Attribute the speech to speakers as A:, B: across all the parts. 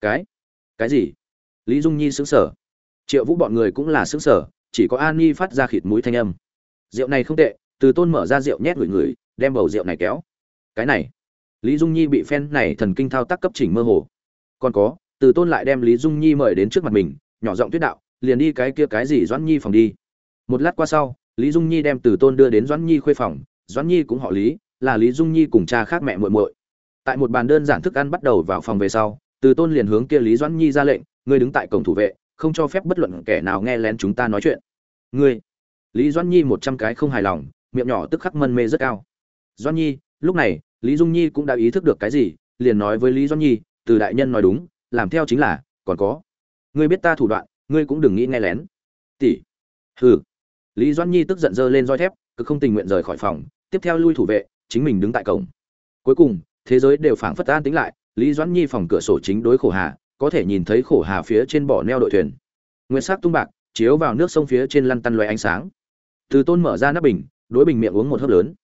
A: cái? Cái gì? Lý dung nhi xứng sở triệu vũ bọn người cũng là xứng sở chỉ có an nhi phát ra khịt mũi thanh âm. Rượu này không tệ, từ tôn mở ra rượu nhét người người, đem bầu rượu này kéo. Cái này. Lý dung nhi bị phen này thần kinh thao tác cấp chỉnh mơ hồ. Còn có, từ tôn lại đem lý dung nhi mời đến trước mặt mình, nhỏ giọng tuyết đạo, liền đi cái kia cái gì doãn nhi phòng đi. Một lát qua sau, lý dung nhi đem từ tôn đưa đến doãn nhi khuê phòng, doãn nhi cũng họ lý, là lý dung nhi cùng cha khác mẹ muội muội. Tại một bàn đơn giản thức ăn bắt đầu vào phòng về sau từ tôn liền hướng kia lý doãn nhi ra lệnh, ngươi đứng tại cổng thủ vệ, không cho phép bất luận kẻ nào nghe lén chúng ta nói chuyện. Ngươi? Lý doãn nhi một trăm cái không hài lòng, miệng nhỏ tức khắc mân mê rất cao. Doãn nhi, lúc này, lý dung nhi cũng đã ý thức được cái gì, liền nói với lý doãn nhi, từ đại nhân nói đúng, làm theo chính là, còn có. Ngươi biết ta thủ đoạn, ngươi cũng đừng nghĩ nghe lén. Tỷ. Hừ. Lý doãn nhi tức giận dơ lên roi thép cứ không tình nguyện rời khỏi phòng, tiếp theo lui thủ vệ, chính mình đứng tại cổng. Cuối cùng, thế giới đều phảng phất an tính lại lý doãn nhi phòng cửa sổ chính đối khổ hà, có thể nhìn thấy khổ hà phía trên bỏ neo đội thuyền. Nguyên sắc tung bạc, chiếu vào nước sông phía trên lăn tăn loé ánh sáng. Từ tôn mở ra nắp bình, đối bình miệng uống một hớp lớn.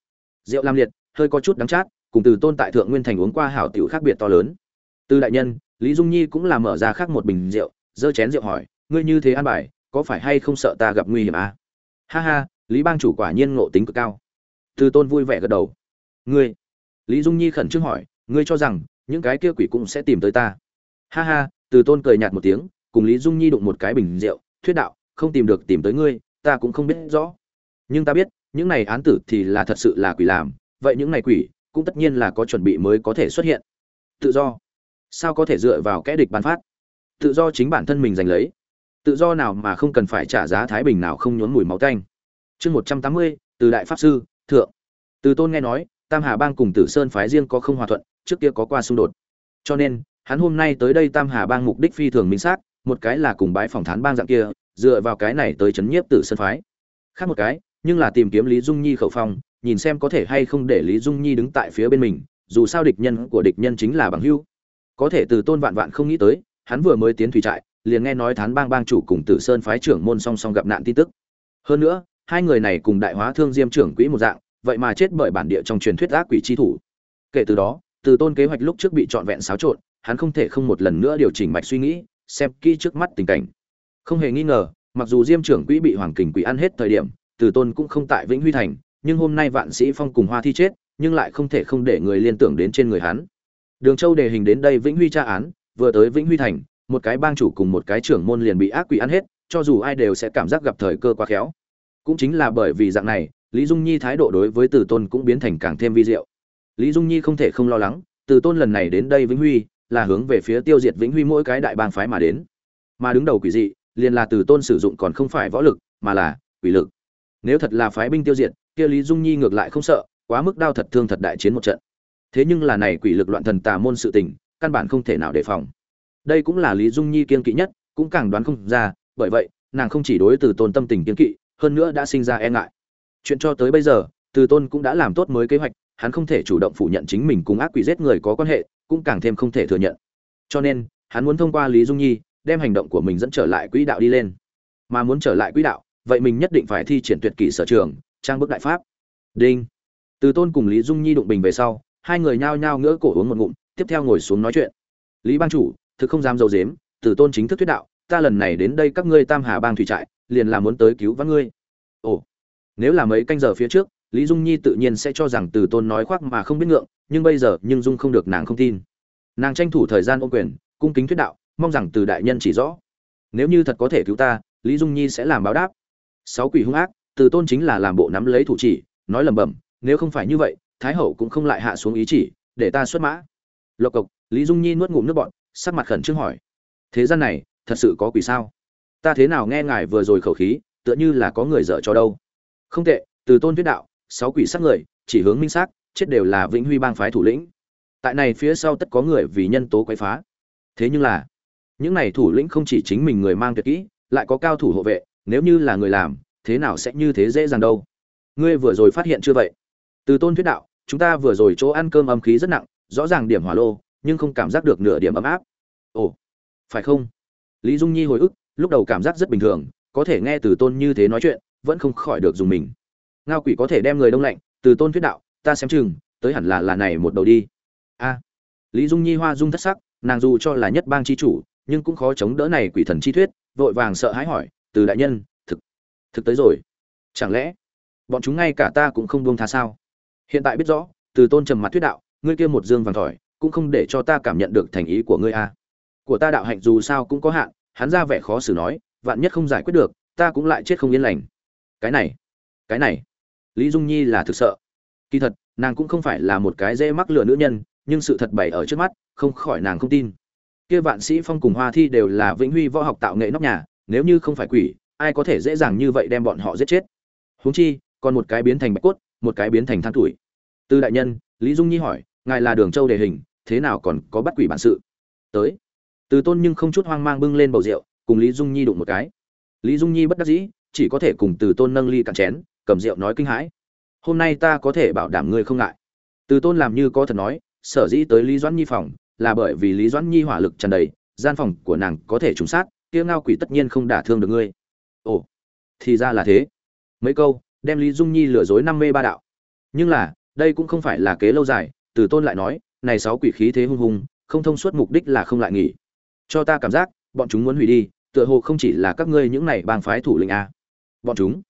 A: Rượu lam liệt, hơi có chút đắng chát, cùng từ tôn tại thượng nguyên thành uống qua hảo tiểu khác biệt to lớn. Từ đại nhân, lý dung nhi cũng là mở ra khác một bình rượu, giơ chén rượu hỏi, ngươi như thế an bài, có phải hay không sợ ta gặp nguy hiểm à? ha ha, lý bang chủ quả nhiên ngộ tính cực cao. Từ tôn vui vẻ gật đầu. Ngươi? Lý dung nhi khẩn trương hỏi, ngươi cho rằng những cái kia quỷ cũng sẽ tìm tới ta. Ha ha, từ tôn cười nhạt một tiếng, cùng lý dung nhi đụng một cái bình rượu, thuyết đạo, không tìm được tìm tới ngươi, ta cũng không biết rõ. Nhưng ta biết, những này án tử thì là thật sự là quỷ làm, vậy những này quỷ cũng tất nhiên là có chuẩn bị mới có thể xuất hiện. Tự do. Sao có thể dựa vào kẽ địch ban phát? Tự do chính bản thân mình giành lấy. Tự do nào mà không cần phải trả giá thái bình nào không nhốn mùi máu tanh. Chương một trăm tám mươi, từ đại pháp sư, thượng. Từ tôn nghe nói, tam hà bang cùng tử sơn phái riêng có không hòa thuận trước kia có qua xung đột. Cho nên, hắn hôm nay tới đây tam hà bang mục đích phi thường minh xác, một cái là cùng bái phòng thán bang dạng kia, dựa vào cái này tới chấn nhiếp tử sơn phái. Khác một cái, nhưng là tìm kiếm lý dung nhi khẩu phong, nhìn xem có thể hay không để lý dung nhi đứng tại phía bên mình, dù sao địch nhân của địch nhân chính là bằng hưu có thể từ tôn vạn vạn không nghĩ tới, hắn vừa mới tiến thủy trại, liền nghe nói thán bang bang chủ cùng tử sơn phái trưởng môn song song gặp nạn tin tức. Hơn nữa, hai người này cùng đại hóa thương diêm trưởng quỹ một dạng, vậy mà chết bởi bản địa trong truyền thuyết ác quỷ chi thủ. Kể từ đó từ tôn kế hoạch lúc trước bị trọn vẹn xáo trộn, hắn không thể không một lần nữa điều chỉnh mạch suy nghĩ, xem kỹ trước mắt tình cảnh. Không hề nghi ngờ, mặc dù diêm trưởng quỹ bị hoàng kình quỷ ăn hết thời điểm, từ tôn cũng không tại vĩnh huy thành, nhưng hôm nay vạn sĩ phong cùng hoa thi chết, nhưng lại không thể không để người liên tưởng đến trên người hắn. Đường châu đề hình đến đây vĩnh huy tra án, vừa tới vĩnh huy thành, một cái bang chủ cùng một cái trưởng môn liền bị ác quỷ ăn hết, cho dù ai đều sẽ cảm giác gặp thời cơ quá khéo. Cũng chính là bởi vì dạng này, lý dung nhi thái độ đối với từ tôn cũng biến thành càng thêm vi diệu lý dung nhi không thể không lo lắng, từ tôn lần này đến đây vĩnh huy, là hướng về phía tiêu diệt vĩnh huy mỗi cái đại bang phái mà đến. Mà đứng đầu quỷ dị, liền là từ tôn sử dụng còn không phải võ lực, mà là quỷ lực. Nếu thật là phái binh tiêu diệt, kia lý dung nhi ngược lại không sợ, quá mức đau thật thương thật đại chiến một trận. Thế nhưng là này quỷ lực loạn thần tà môn sự tình, căn bản không thể nào đề phòng. Đây cũng là lý dung nhi kiên kỵ nhất, cũng càng đoán không ra, bởi vậy, nàng không chỉ đối từ tôn tâm tình kiên kỵ, hơn nữa đã sinh ra e ngại. Chuyện cho tới bây giờ, từ tôn cũng đã làm tốt mới kế hoạch hắn không thể chủ động phủ nhận chính mình cùng ác quỷ giết người có quan hệ, cũng càng thêm không thể thừa nhận. Cho nên, hắn muốn thông qua lý dung nhi, đem hành động của mình dẫn trở lại quỹ đạo đi lên. Mà muốn trở lại quỹ đạo, vậy mình nhất định phải thi triển tuyệt kỹ sở trường, trang bức đại pháp. Đinh. Từ tôn cùng lý dung nhi đụng bình về sau, hai người nhao nhao ngửa cổ uống một ngụm, tiếp theo ngồi xuống nói chuyện. Lý bang chủ, thực không dám dầu dếm từ tôn chính thức thuyết đạo, ta lần này đến đây các ngươi tam hà bang thủy trại, liền là muốn tới cứu vãn ngươi. Ồ, nếu là mấy canh giờ phía trước lý dung nhi tự nhiên sẽ cho rằng từ tôn nói khoác mà không biết ngượng, nhưng bây giờ nhưng dung không được nàng không tin. Nàng tranh thủ thời gian ô quyền, cung kính thuyết đạo, mong rằng từ đại nhân chỉ rõ. Nếu như thật có thể cứu ta, lý dung nhi sẽ làm báo đáp. Sáu quỷ hung ác, từ tôn chính là làm bộ nắm lấy thủ chỉ, nói lẩm bẩm, nếu không phải như vậy, thái hậu cũng không lại hạ xuống ý chỉ, để ta xuất mã. Lộc cộc, lý dung nhi nuốt ngụm nước bọn sắc mặt khẩn trương hỏi. Thế gian này, thật sự có quỷ sao? Ta thế nào nghe ngài vừa rồi khẩu khí, tựa như là có người dở cho đâu. Không tệ, từ tôn thuyết đạo sáu quỷ sát người, chỉ hướng minh xác chết đều là vĩnh huy bang phái thủ lĩnh. Tại này phía sau tất có người vì nhân tố quấy phá. Thế nhưng là, những này thủ lĩnh không chỉ chính mình người mang tuyệt kỹ, lại có cao thủ hộ vệ, nếu như là người làm, thế nào sẽ như thế dễ dàng đâu? Ngươi vừa rồi phát hiện chưa vậy? Từ tôn thuyết đạo, chúng ta vừa rồi chỗ ăn cơm âm khí rất nặng, rõ ràng điểm hỏa lô, nhưng không cảm giác được nửa điểm ấm áp. Ồ, phải không? Lý dung nhi hồi ức, lúc đầu cảm giác rất bình thường, có thể nghe từ tôn như thế nói chuyện, vẫn không khỏi được dùng mình ngao quỷ có thể đem người đông lạnh, từ tôn thuyết đạo, ta xem chừng, tới hẳn là là này một đầu đi. A. Lý dung nhi hoa dung thất sắc, nàng dù cho là nhất bang chi chủ, nhưng cũng khó chống đỡ này quỷ thần chi thuyết, vội vàng sợ hãi hỏi, từ đại nhân, thực thực tới rồi. Chẳng lẽ, bọn chúng ngay cả ta cũng không buông tha sao? Hiện tại biết rõ, từ tôn trầm mặt thuyết đạo, ngươi kia một dương vàng thỏi, cũng không để cho ta cảm nhận được thành ý của ngươi a. Của ta đạo hạnh dù sao cũng có hạn, hắn ra vẻ khó xử nói, vạn nhất không giải quyết được, ta cũng lại chết không yên lành. Cái này cái này lý dung nhi là thực sợ. Kỳ thật, nàng cũng không phải là một cái dễ mắc lừa nữ nhân, nhưng sự thật bày ở trước mắt, không khỏi nàng không tin. Kia vạn sĩ phong cùng hoa thi đều là vĩnh huy võ học tạo nghệ nóc nhà, nếu như không phải quỷ, ai có thể dễ dàng như vậy đem bọn họ giết chết? Huống chi, còn một cái biến thành bạch cốt, một cái biến thành than tuổi. Từ đại nhân, lý dung nhi hỏi, ngài là đường châu đề hình, thế nào còn có bắt quỷ bản sự? Tới. Từ tôn nhưng không chút hoang mang bưng lên bầu rượu, cùng lý dung nhi đụng một cái. Lý dung nhi bất đắc dĩ, chỉ có thể cùng từ tôn nâng ly cạn chén cầm rượu nói kinh hãi. Hôm nay ta có thể bảo đảm ngươi không ngại. Từ tôn làm như có thật nói, sở dĩ tới lý doãn nhi phòng là bởi vì lý doãn nhi hỏa lực tràn đầy, gian phòng của nàng có thể trùng sát, kia ngao quỷ tất nhiên không đả thương được ngươi. Ồ, thì ra là thế. Mấy câu, đem lý dung nhi lừa dối năm mê ba đạo. Nhưng là, đây cũng không phải là kế lâu dài, từ tôn lại nói, này sáu quỷ khí thế hung hùng, không thông suốt mục đích là không lại nghỉ. Cho ta cảm giác, bọn chúng muốn hủy đi, tựa hồ không chỉ là các ngươi những này bang phái thủ lĩnh a. Bọn chúng?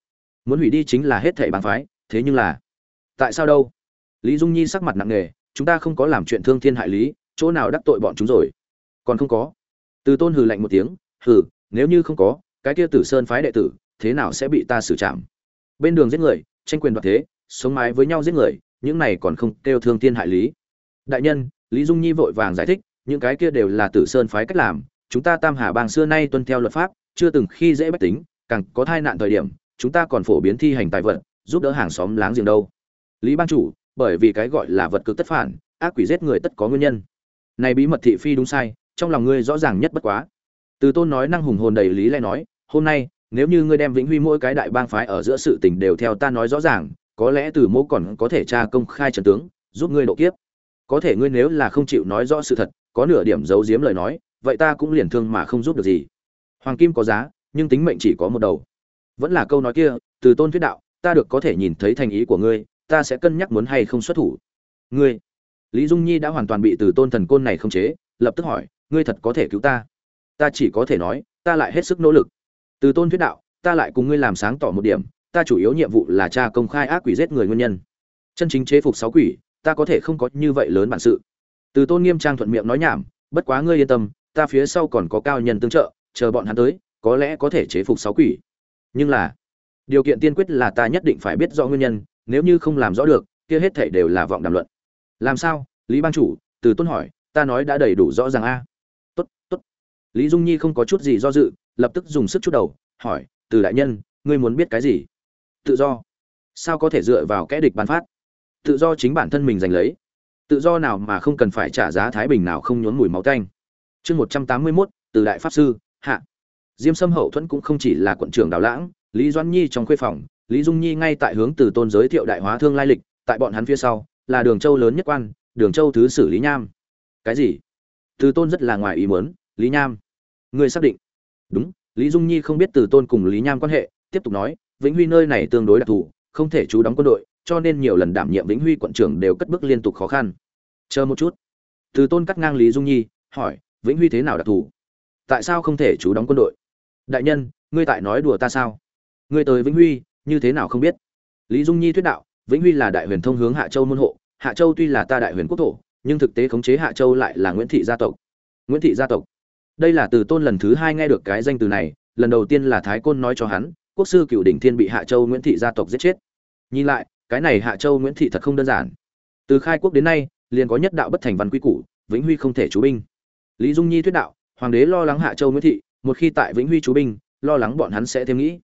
A: Muốn hủy đi chính là hết thảy bang phái, thế nhưng là, tại sao đâu? Lý dung nhi sắc mặt nặng nề, chúng ta không có làm chuyện thương thiên hại lý, chỗ nào đắc tội bọn chúng rồi? Còn không có. Từ tôn hừ lạnh một tiếng, hừ, nếu như không có, cái kia tử sơn phái đệ tử, thế nào sẽ bị ta xử trảm? Bên đường giết người, tranh quyền đoạt thế, sống mái với nhau giết người, những này còn không kêu thương thiên hại lý. Đại nhân, lý dung nhi vội vàng giải thích, những cái kia đều là tử sơn phái cách làm, chúng ta tam hà bang xưa nay tuân theo luật pháp, chưa từng khi dễ bách tính, càng có thai nạn thời điểm chúng ta còn phổ biến thi hành tài vật, giúp đỡ hàng xóm láng giềng đâu. Lý ban chủ, bởi vì cái gọi là vật cực tất phản, ác quỷ giết người tất có nguyên nhân. Này bí mật thị phi đúng sai, trong lòng ngươi rõ ràng nhất bất quá. Từ tôn nói năng hùng hồn đầy lý lẽ nói, hôm nay, nếu như ngươi đem vĩnh huy mỗi cái đại bang phái ở giữa sự tình đều theo ta nói rõ ràng, có lẽ từ mẫu còn có thể tra công khai trần tướng, giúp ngươi độ kiếp. Có thể ngươi nếu là không chịu nói rõ sự thật, có nửa điểm giấu giếm lời nói, vậy ta cũng liền thương mà không giúp được gì. Hoàng kim có giá, nhưng tính mệnh chỉ có một đầu vẫn là câu nói kia, từ tôn thuyết đạo, ta được có thể nhìn thấy thành ý của ngươi, ta sẽ cân nhắc muốn hay không xuất thủ. Ngươi, lý dung nhi đã hoàn toàn bị từ tôn thần côn này không chế, lập tức hỏi, ngươi thật có thể cứu ta? Ta chỉ có thể nói, ta lại hết sức nỗ lực. Từ tôn thuyết đạo, ta lại cùng ngươi làm sáng tỏ một điểm, ta chủ yếu nhiệm vụ là tra công khai ác quỷ giết người nguyên nhân. Chân chính chế phục sáu quỷ, ta có thể không có như vậy lớn bản sự. Từ tôn nghiêm trang thuận miệng nói nhảm, bất quá ngươi yên tâm, ta phía sau còn có cao nhân tương trợ, chờ bọn hắn tới, có lẽ có thể chế phục sáu quỷ nhưng là, điều kiện tiên quyết là ta nhất định phải biết rõ nguyên nhân, nếu như không làm rõ được, kia hết thảy đều là vọng đàm luận. Làm sao? Lý ban chủ, từ tôn hỏi, ta nói đã đầy đủ rõ ràng a. Tốt tốt. Lý dung nhi không có chút gì do dự, lập tức dùng sức chút đầu, hỏi, từ đại nhân, ngươi muốn biết cái gì? Tự do. Sao có thể dựa vào kẽ địch bán phát? Tự do chính bản thân mình giành lấy. Tự do nào mà không cần phải trả giá thái bình nào không nhốn mùi máu tanh. Chương một trăm tám mươi mốt, từ đại pháp sư, hạ diêm sâm hậu thuẫn cũng không chỉ là quận trưởng đào lãng, lý doãn nhi trong khuê phòng, lý dung nhi ngay tại hướng từ tôn giới thiệu đại hóa thương lai lịch, tại bọn hắn phía sau, là đường châu lớn nhất quan, đường châu thứ sử lý nham. Cái gì? Từ tôn rất là ngoài ý muốn, lý nham. Ngươi xác định? Đúng, lý dung nhi không biết từ tôn cùng lý nham quan hệ, tiếp tục nói, vĩnh huy nơi này tương đối đặc thù, không thể chú đóng quân đội, cho nên nhiều lần đảm nhiệm vĩnh huy quận trưởng đều cất bước liên tục khó khăn. Chờ một chút. Từ tôn cắt ngang lý dung nhi, hỏi, vĩnh huy thế nào đặc thù? Tại sao không thể chú đóng quân đội? Đại nhân, ngươi tại nói đùa ta sao? Ngươi tới vĩnh huy, như thế nào không biết? Lý dung nhi thuyết đạo, vĩnh huy là đại huyền thông hướng hạ châu môn hộ, hạ châu tuy là ta đại huyền quốc thổ, nhưng thực tế khống chế hạ châu lại là nguyễn thị gia tộc. Nguyễn thị gia tộc. Đây là từ tôn lần thứ hai nghe được cái danh từ này, lần đầu tiên là thái côn nói cho hắn, quốc sư cựu đỉnh thiên bị hạ châu nguyễn thị gia tộc giết chết. Nhìn lại, cái này hạ châu nguyễn thị thật không đơn giản. Từ khai quốc đến nay, liền có nhất đạo bất thành văn quy củ, vĩnh huy không thể chú binh. Lý dung nhi thuyết đạo, hoàng đế lo lắng hạ châu nguyễn thị một khi tại vĩnh huy chú binh, lo lắng bọn hắn sẽ thêm nghĩ.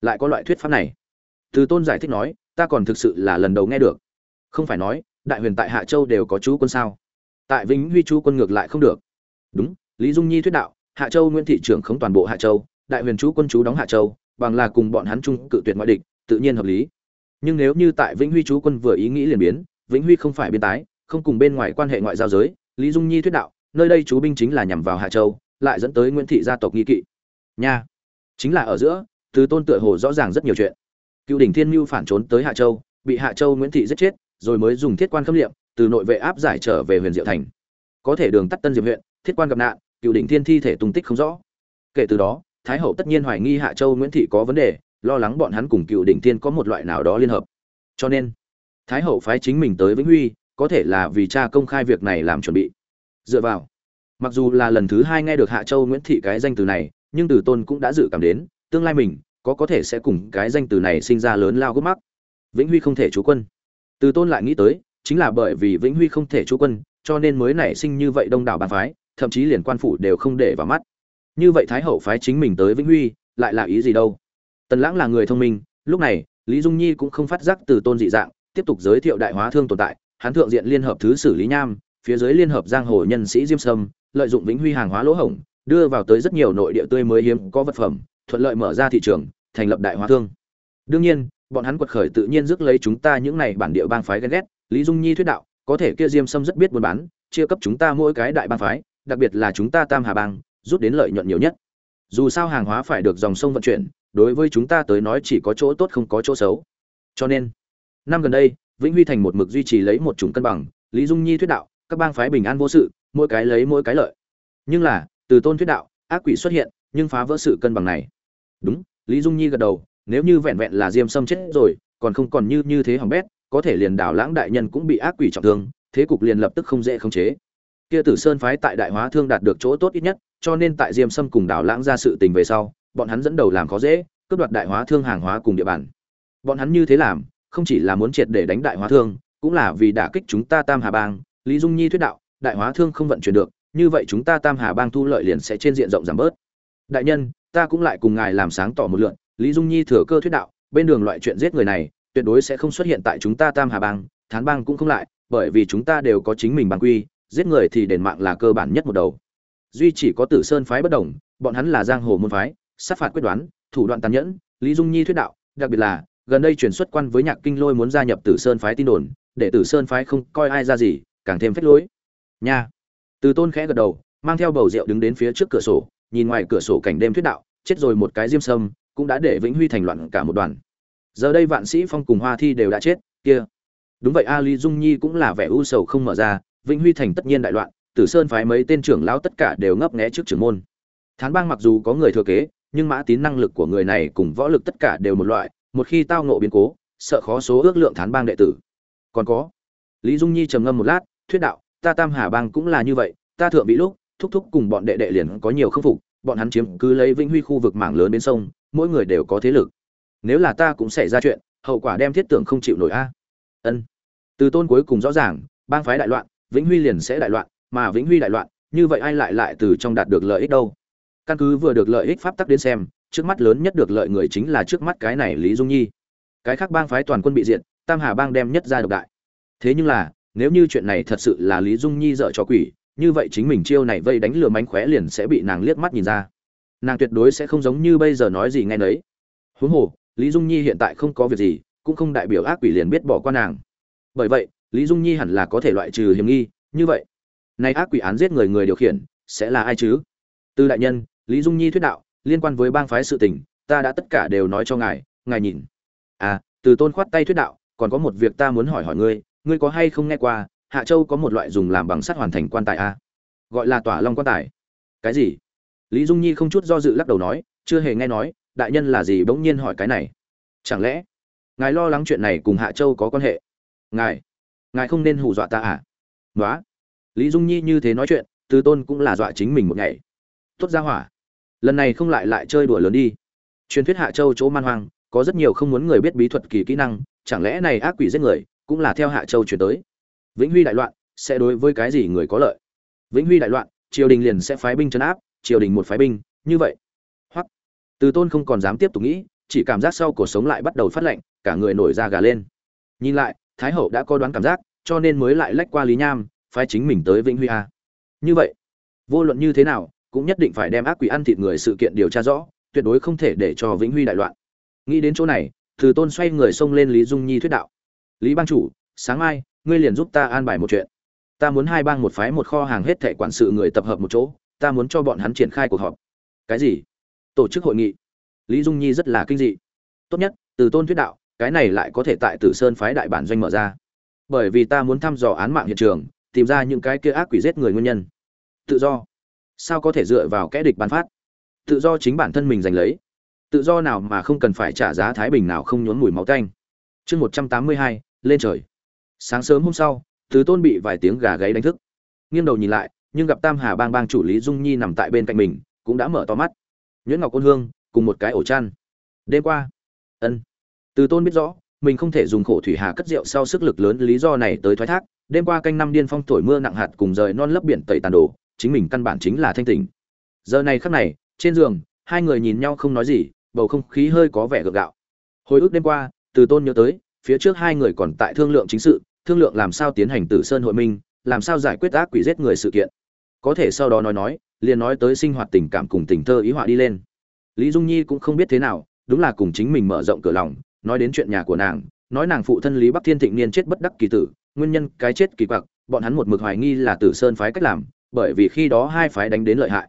A: Lại có loại thuyết pháp này. Từ tôn giải thích nói, ta còn thực sự là lần đầu nghe được. Không phải nói, đại huyền tại hạ châu đều có chú quân sao? Tại vĩnh huy chú quân ngược lại không được. Đúng, lý dung nhi thuyết đạo, hạ châu nguyễn thị trưởng không toàn bộ hạ châu, đại huyền chú quân chú đóng hạ châu, bằng là cùng bọn hắn chung cự tuyệt ngoại địch, tự nhiên hợp lý. Nhưng nếu như tại vĩnh huy chú quân vừa ý nghĩ liền biến, vĩnh huy không phải biên tái, không cùng bên ngoài quan hệ ngoại giao giới, lý dung nhi thuyết đạo, nơi đây chú binh chính là nhằm vào hạ châu lại dẫn tới nguyễn thị gia tộc nghi kỵ. Nha. Chính là ở giữa, từ tôn tựa hồ rõ ràng rất nhiều chuyện. Cựu đỉnh thiên mưu phản trốn tới hạ châu, bị hạ châu nguyễn thị giết chết, rồi mới dùng thiết quan khâm liệm, từ nội vệ áp giải trở về huyền diệu thành. Có thể đường tắt tân diệp huyện, thiết quan gặp nạn, cựu đỉnh thiên thi thể tung tích không rõ. Kể từ đó, thái hậu tất nhiên hoài nghi hạ châu nguyễn thị có vấn đề, lo lắng bọn hắn cùng cựu đỉnh thiên có một loại nào đó liên hợp. Cho nên, thái hậu phái chính mình tới vĩnh huy, có thể là vì cha công khai việc này làm chuẩn bị. Dựa vào mặc dù là lần thứ hai nghe được hạ châu nguyễn thị cái danh từ này, nhưng từ tôn cũng đã dự cảm đến, tương lai mình, có có thể sẽ cùng cái danh từ này sinh ra lớn lao gốc mắc. Vĩnh huy không thể chú quân. Từ tôn lại nghĩ tới, chính là bởi vì vĩnh huy không thể chú quân, cho nên mới nảy sinh như vậy đông đảo bàn phái, thậm chí liền quan phủ đều không để vào mắt. Như vậy thái hậu phái chính mình tới vĩnh huy, lại là ý gì đâu? Tần lãng là người thông minh, lúc này, lý dung nhi cũng không phát giác từ tôn dị dạng, tiếp tục giới thiệu đại hóa thương tồn tại, hán thượng diện liên hợp thứ sử lý nham, phía dưới liên hợp giang hồ nhân sĩ diêm sâm lợi dụng vĩnh huy hàng hóa lỗ hổng, đưa vào tới rất nhiều nội địa tươi mới hiếm có vật phẩm, thuận lợi mở ra thị trường, thành lập đại hóa thương. Đương nhiên, bọn hắn quật khởi tự nhiên rước lấy chúng ta những này bản địa bang phái ghen ghét, lý dung nhi thuyết đạo, có thể kia diêm sâm rất biết buôn bán, chia cấp chúng ta mỗi cái đại bang phái, đặc biệt là chúng ta tam hà bang, rút đến lợi nhuận nhiều nhất. Dù sao hàng hóa phải được dòng sông vận chuyển, đối với chúng ta tới nói chỉ có chỗ tốt không có chỗ xấu. Cho nên, năm gần đây, vĩnh huy thành một mực duy trì lấy một chủng cân bằng, lý dung nhi thuyết đạo, các bang phái bình an vô sự mỗi cái lấy mỗi cái lợi. Nhưng là, từ tôn thuyết đạo, ác quỷ xuất hiện, nhưng phá vỡ sự cân bằng này. Đúng, lý dung nhi gật đầu, nếu như vẹn vẹn là diêm sâm chết rồi, còn không còn như như thế hỏng bét, có thể liền đảo lãng đại nhân cũng bị ác quỷ trọng thương, thế cục liền lập tức không dễ khống chế. Kia tử sơn phái tại đại hóa thương đạt được chỗ tốt ít nhất, cho nên tại diêm sâm cùng đảo lãng ra sự tình về sau, bọn hắn dẫn đầu làm khó dễ, cướp đoạt đại hóa thương hàng hóa cùng địa bàn. Bọn hắn như thế làm, không chỉ là muốn triệt để đánh đại hóa thương, cũng là vì đả kích chúng ta tam hà bang, lý dung nhi thuyết đạo đại hóa thương không vận chuyển được, như vậy chúng ta tam hà bang thu lợi liền sẽ trên diện rộng giảm bớt. Đại nhân, ta cũng lại cùng ngài làm sáng tỏ một lượn lý dung nhi thừa cơ thuyết đạo, bên đường loại chuyện giết người này, tuyệt đối sẽ không xuất hiện tại chúng ta tam hà bang, thán bang cũng không lại, bởi vì chúng ta đều có chính mình bang quy, giết người thì đền mạng là cơ bản nhất một đầu. Duy chỉ có tử sơn phái bất đồng, bọn hắn là giang hồ môn phái, sát phạt quyết đoán, thủ đoạn tàn nhẫn, lý dung nhi thuyết đạo, đặc biệt là, gần đây chuyển xuất quan với nhạc kinh lôi muốn gia nhập tử sơn phái tin đồn, để tử sơn phái không coi ai ra gì, càng thêm phết lối nha. Từ tôn khẽ gật đầu, mang theo bầu rượu đứng đến phía trước cửa sổ, nhìn ngoài cửa sổ cảnh đêm thuyết đạo, chết rồi một cái diêm sâm, cũng đã để vĩnh huy thành loạn cả một đoàn. Giờ đây vạn sĩ phong cùng hoa thi đều đã chết, kia. Đúng vậy, a lý dung nhi cũng là vẻ u sầu không mở ra, vĩnh huy thành tất nhiên đại loạn, tử sơn phái mấy tên trưởng lão tất cả đều ngấp nghé trước trưởng môn. Thán bang mặc dù có người thừa kế, nhưng mã tín năng lực của người này cùng võ lực tất cả đều một loại, một khi tao ngộ biến cố, sợ khó số ước lượng thán bang đệ tử. Còn có, lý dung nhi trầm ngâm một lát, thuyết đạo ta tam hà bang cũng là như vậy, ta thượng bị lúc, thúc thúc cùng bọn đệ đệ liền có nhiều khâm phục, bọn hắn chiếm cứ lấy vĩnh huy khu vực mảng lớn bên sông, mỗi người đều có thế lực. Nếu là ta cũng xảy ra chuyện, hậu quả đem thiết tưởng không chịu nổi a. Ân. Từ tôn cuối cùng rõ ràng, bang phái đại loạn, vĩnh huy liền sẽ đại loạn, mà vĩnh huy đại loạn, như vậy ai lại lại từ trong đạt được lợi ích đâu? Căn cứ vừa được lợi ích pháp tắc đến xem, trước mắt lớn nhất được lợi người chính là trước mắt cái này lý dung nhi. Cái khác bang phái toàn quân bị diệt, tam hà bang đem nhất ra độc đại. Thế nhưng là nếu như chuyện này thật sự là lý dung nhi dợ cho quỷ, như vậy chính mình chiêu này vây đánh lừa mánh khóe liền sẽ bị nàng liếc mắt nhìn ra. Nàng tuyệt đối sẽ không giống như bây giờ nói gì nghe nấy. Huống hồ, lý dung nhi hiện tại không có việc gì, cũng không đại biểu ác quỷ liền biết bỏ qua nàng. Bởi vậy, lý dung nhi hẳn là có thể loại trừ hiểm nghi, như vậy. Nay ác quỷ án giết người người điều khiển, sẽ là ai chứ? Từ đại nhân, lý dung nhi thuyết đạo, liên quan với bang phái sự tình, ta đã tất cả đều nói cho ngài ngài nhìn. À từ tôn khoát tay thuyết đạo, còn có một việc ta muốn hỏi hỏi ngươi ngươi có hay không nghe qua, hạ châu có một loại dùng làm bằng sắt hoàn thành quan tài a? À? gọi là tỏa long quan tài. Cái gì? Lý dung nhi không chút do dự lắc đầu nói, chưa hề nghe nói, đại nhân là gì bỗng nhiên hỏi cái này? Chẳng lẽ, ngài lo lắng chuyện này cùng hạ châu có quan hệ? Ngài ngài không nên hù dọa ta à? Nói lý dung nhi như thế nói chuyện, từ tôn cũng là dọa chính mình một ngày. Tốt ra hỏa. Lần này không lại lại chơi đùa lớn đi. Truyền thuyết hạ châu chỗ man hoang, có rất nhiều không muốn người biết bí thuật kỳ kỹ năng, chẳng lẽ này ác quỷ giết người cũng là theo hạ châu chuyển tới. Vĩnh huy đại loạn, sẽ đối với cái gì người có lợi? Vĩnh huy đại loạn, triều đình liền sẽ phái binh chấn áp, triều đình một phái binh, như vậy. Hoặc từ tôn không còn dám tiếp tục nghĩ, chỉ cảm giác sau cuộc sống lại bắt đầu phát lạnh cả người nổi da gà lên. Nhìn lại, thái hậu đã có đoán cảm giác, cho nên mới lại lách qua lý nham, phái chính mình tới vĩnh huy a. Như vậy, vô luận như thế nào, cũng nhất định phải đem ác quỷ ăn thịt người sự kiện điều tra rõ, tuyệt đối không thể để cho vĩnh huy đại loạn. Nghĩ đến chỗ này, từ tôn xoay người xông lên lý dung nhi thuyết đạo lý bang chủ, sáng mai, ngươi liền giúp ta an bài một chuyện. Ta muốn hai bang một phái một kho hàng hết thệ quản sự người tập hợp một chỗ, ta muốn cho bọn hắn triển khai cuộc họp. Cái gì? Tổ chức hội nghị. Lý dung nhi rất là kinh dị. Tốt nhất, từ tôn thuyết đạo, cái này lại có thể tại tử sơn phái đại bản doanh mở ra. Bởi vì ta muốn thăm dò án mạng hiện trường, tìm ra những cái kia ác quỷ giết người nguyên nhân. Tự do. Sao có thể dựa vào kẽ địch ban phát? Tự do chính bản thân mình giành lấy. Tự do nào mà không cần phải trả giá thái bình nào không nhốn mùi máu tanh chương một trăm tám mươi hai, lên trời. Sáng sớm hôm sau, từ tôn bị vài tiếng gà gáy đánh thức. Nghiêng đầu nhìn lại, nhưng gặp tam hà bang bang chủ lý dung nhi nằm tại bên cạnh mình, cũng đã mở to mắt. Nhuyễn ngọc ôn hương, cùng một cái ổ chăn. Đêm qua. Ân. Từ tôn biết rõ, mình không thể dùng khổ thủy hà cất rượu sau sức lực lớn, lý do này tới thoái thác. Đêm qua canh năm điên phong thổi mưa nặng hạt cùng rời non lấp biển tẩy tàn đồ, chính mình căn bản chính là thanh tỉnh. Giờ này khắc này, trên giường, hai người nhìn nhau không nói gì, bầu không khí hơi có vẻ gượng gạo. Hồi ức đêm qua từ tôn nhớ tới, phía trước hai người còn tại thương lượng chính sự, thương lượng làm sao tiến hành tử sơn hội minh, làm sao giải quyết ác quỷ giết người sự kiện. Có thể sau đó nói nói, liền nói tới sinh hoạt tình cảm cùng tình thơ ý họa đi lên. Lý dung nhi cũng không biết thế nào, đúng là cùng chính mình mở rộng cửa lòng, nói đến chuyện nhà của nàng, nói nàng phụ thân lý bắc thiên thịnh niên chết bất đắc kỳ tử, nguyên nhân cái chết kỳ quặc, bọn hắn một mực hoài nghi là tử sơn phái cách làm, bởi vì khi đó hai phái đánh đến lợi hại.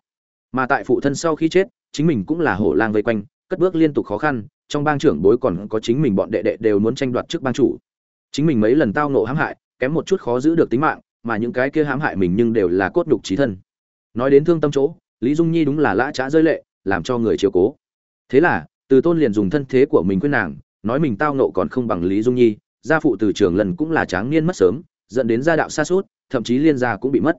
A: Mà tại phụ thân sau khi chết, chính mình cũng là hổ lang vây quanh, cất bước liên tục khó khăn trong bang trưởng bối còn có chính mình bọn đệ đệ đều muốn tranh đoạt chức bang chủ. Chính mình mấy lần tao nộ hãm hại, kém một chút khó giữ được tính mạng, mà những cái kia hãm hại mình nhưng đều là cốt nhục trí thân. Nói đến thương tâm chỗ, lý dung nhi đúng là lã trá rơi lệ, làm cho người chiều cố. Thế là, từ tôn liền dùng thân thế của mình khuyên nàng, nói mình tao nộ còn không bằng lý dung nhi, gia phụ từ trường lần cũng là tráng niên mất sớm, dẫn đến gia đạo xa suốt thậm chí liên gia cũng bị mất.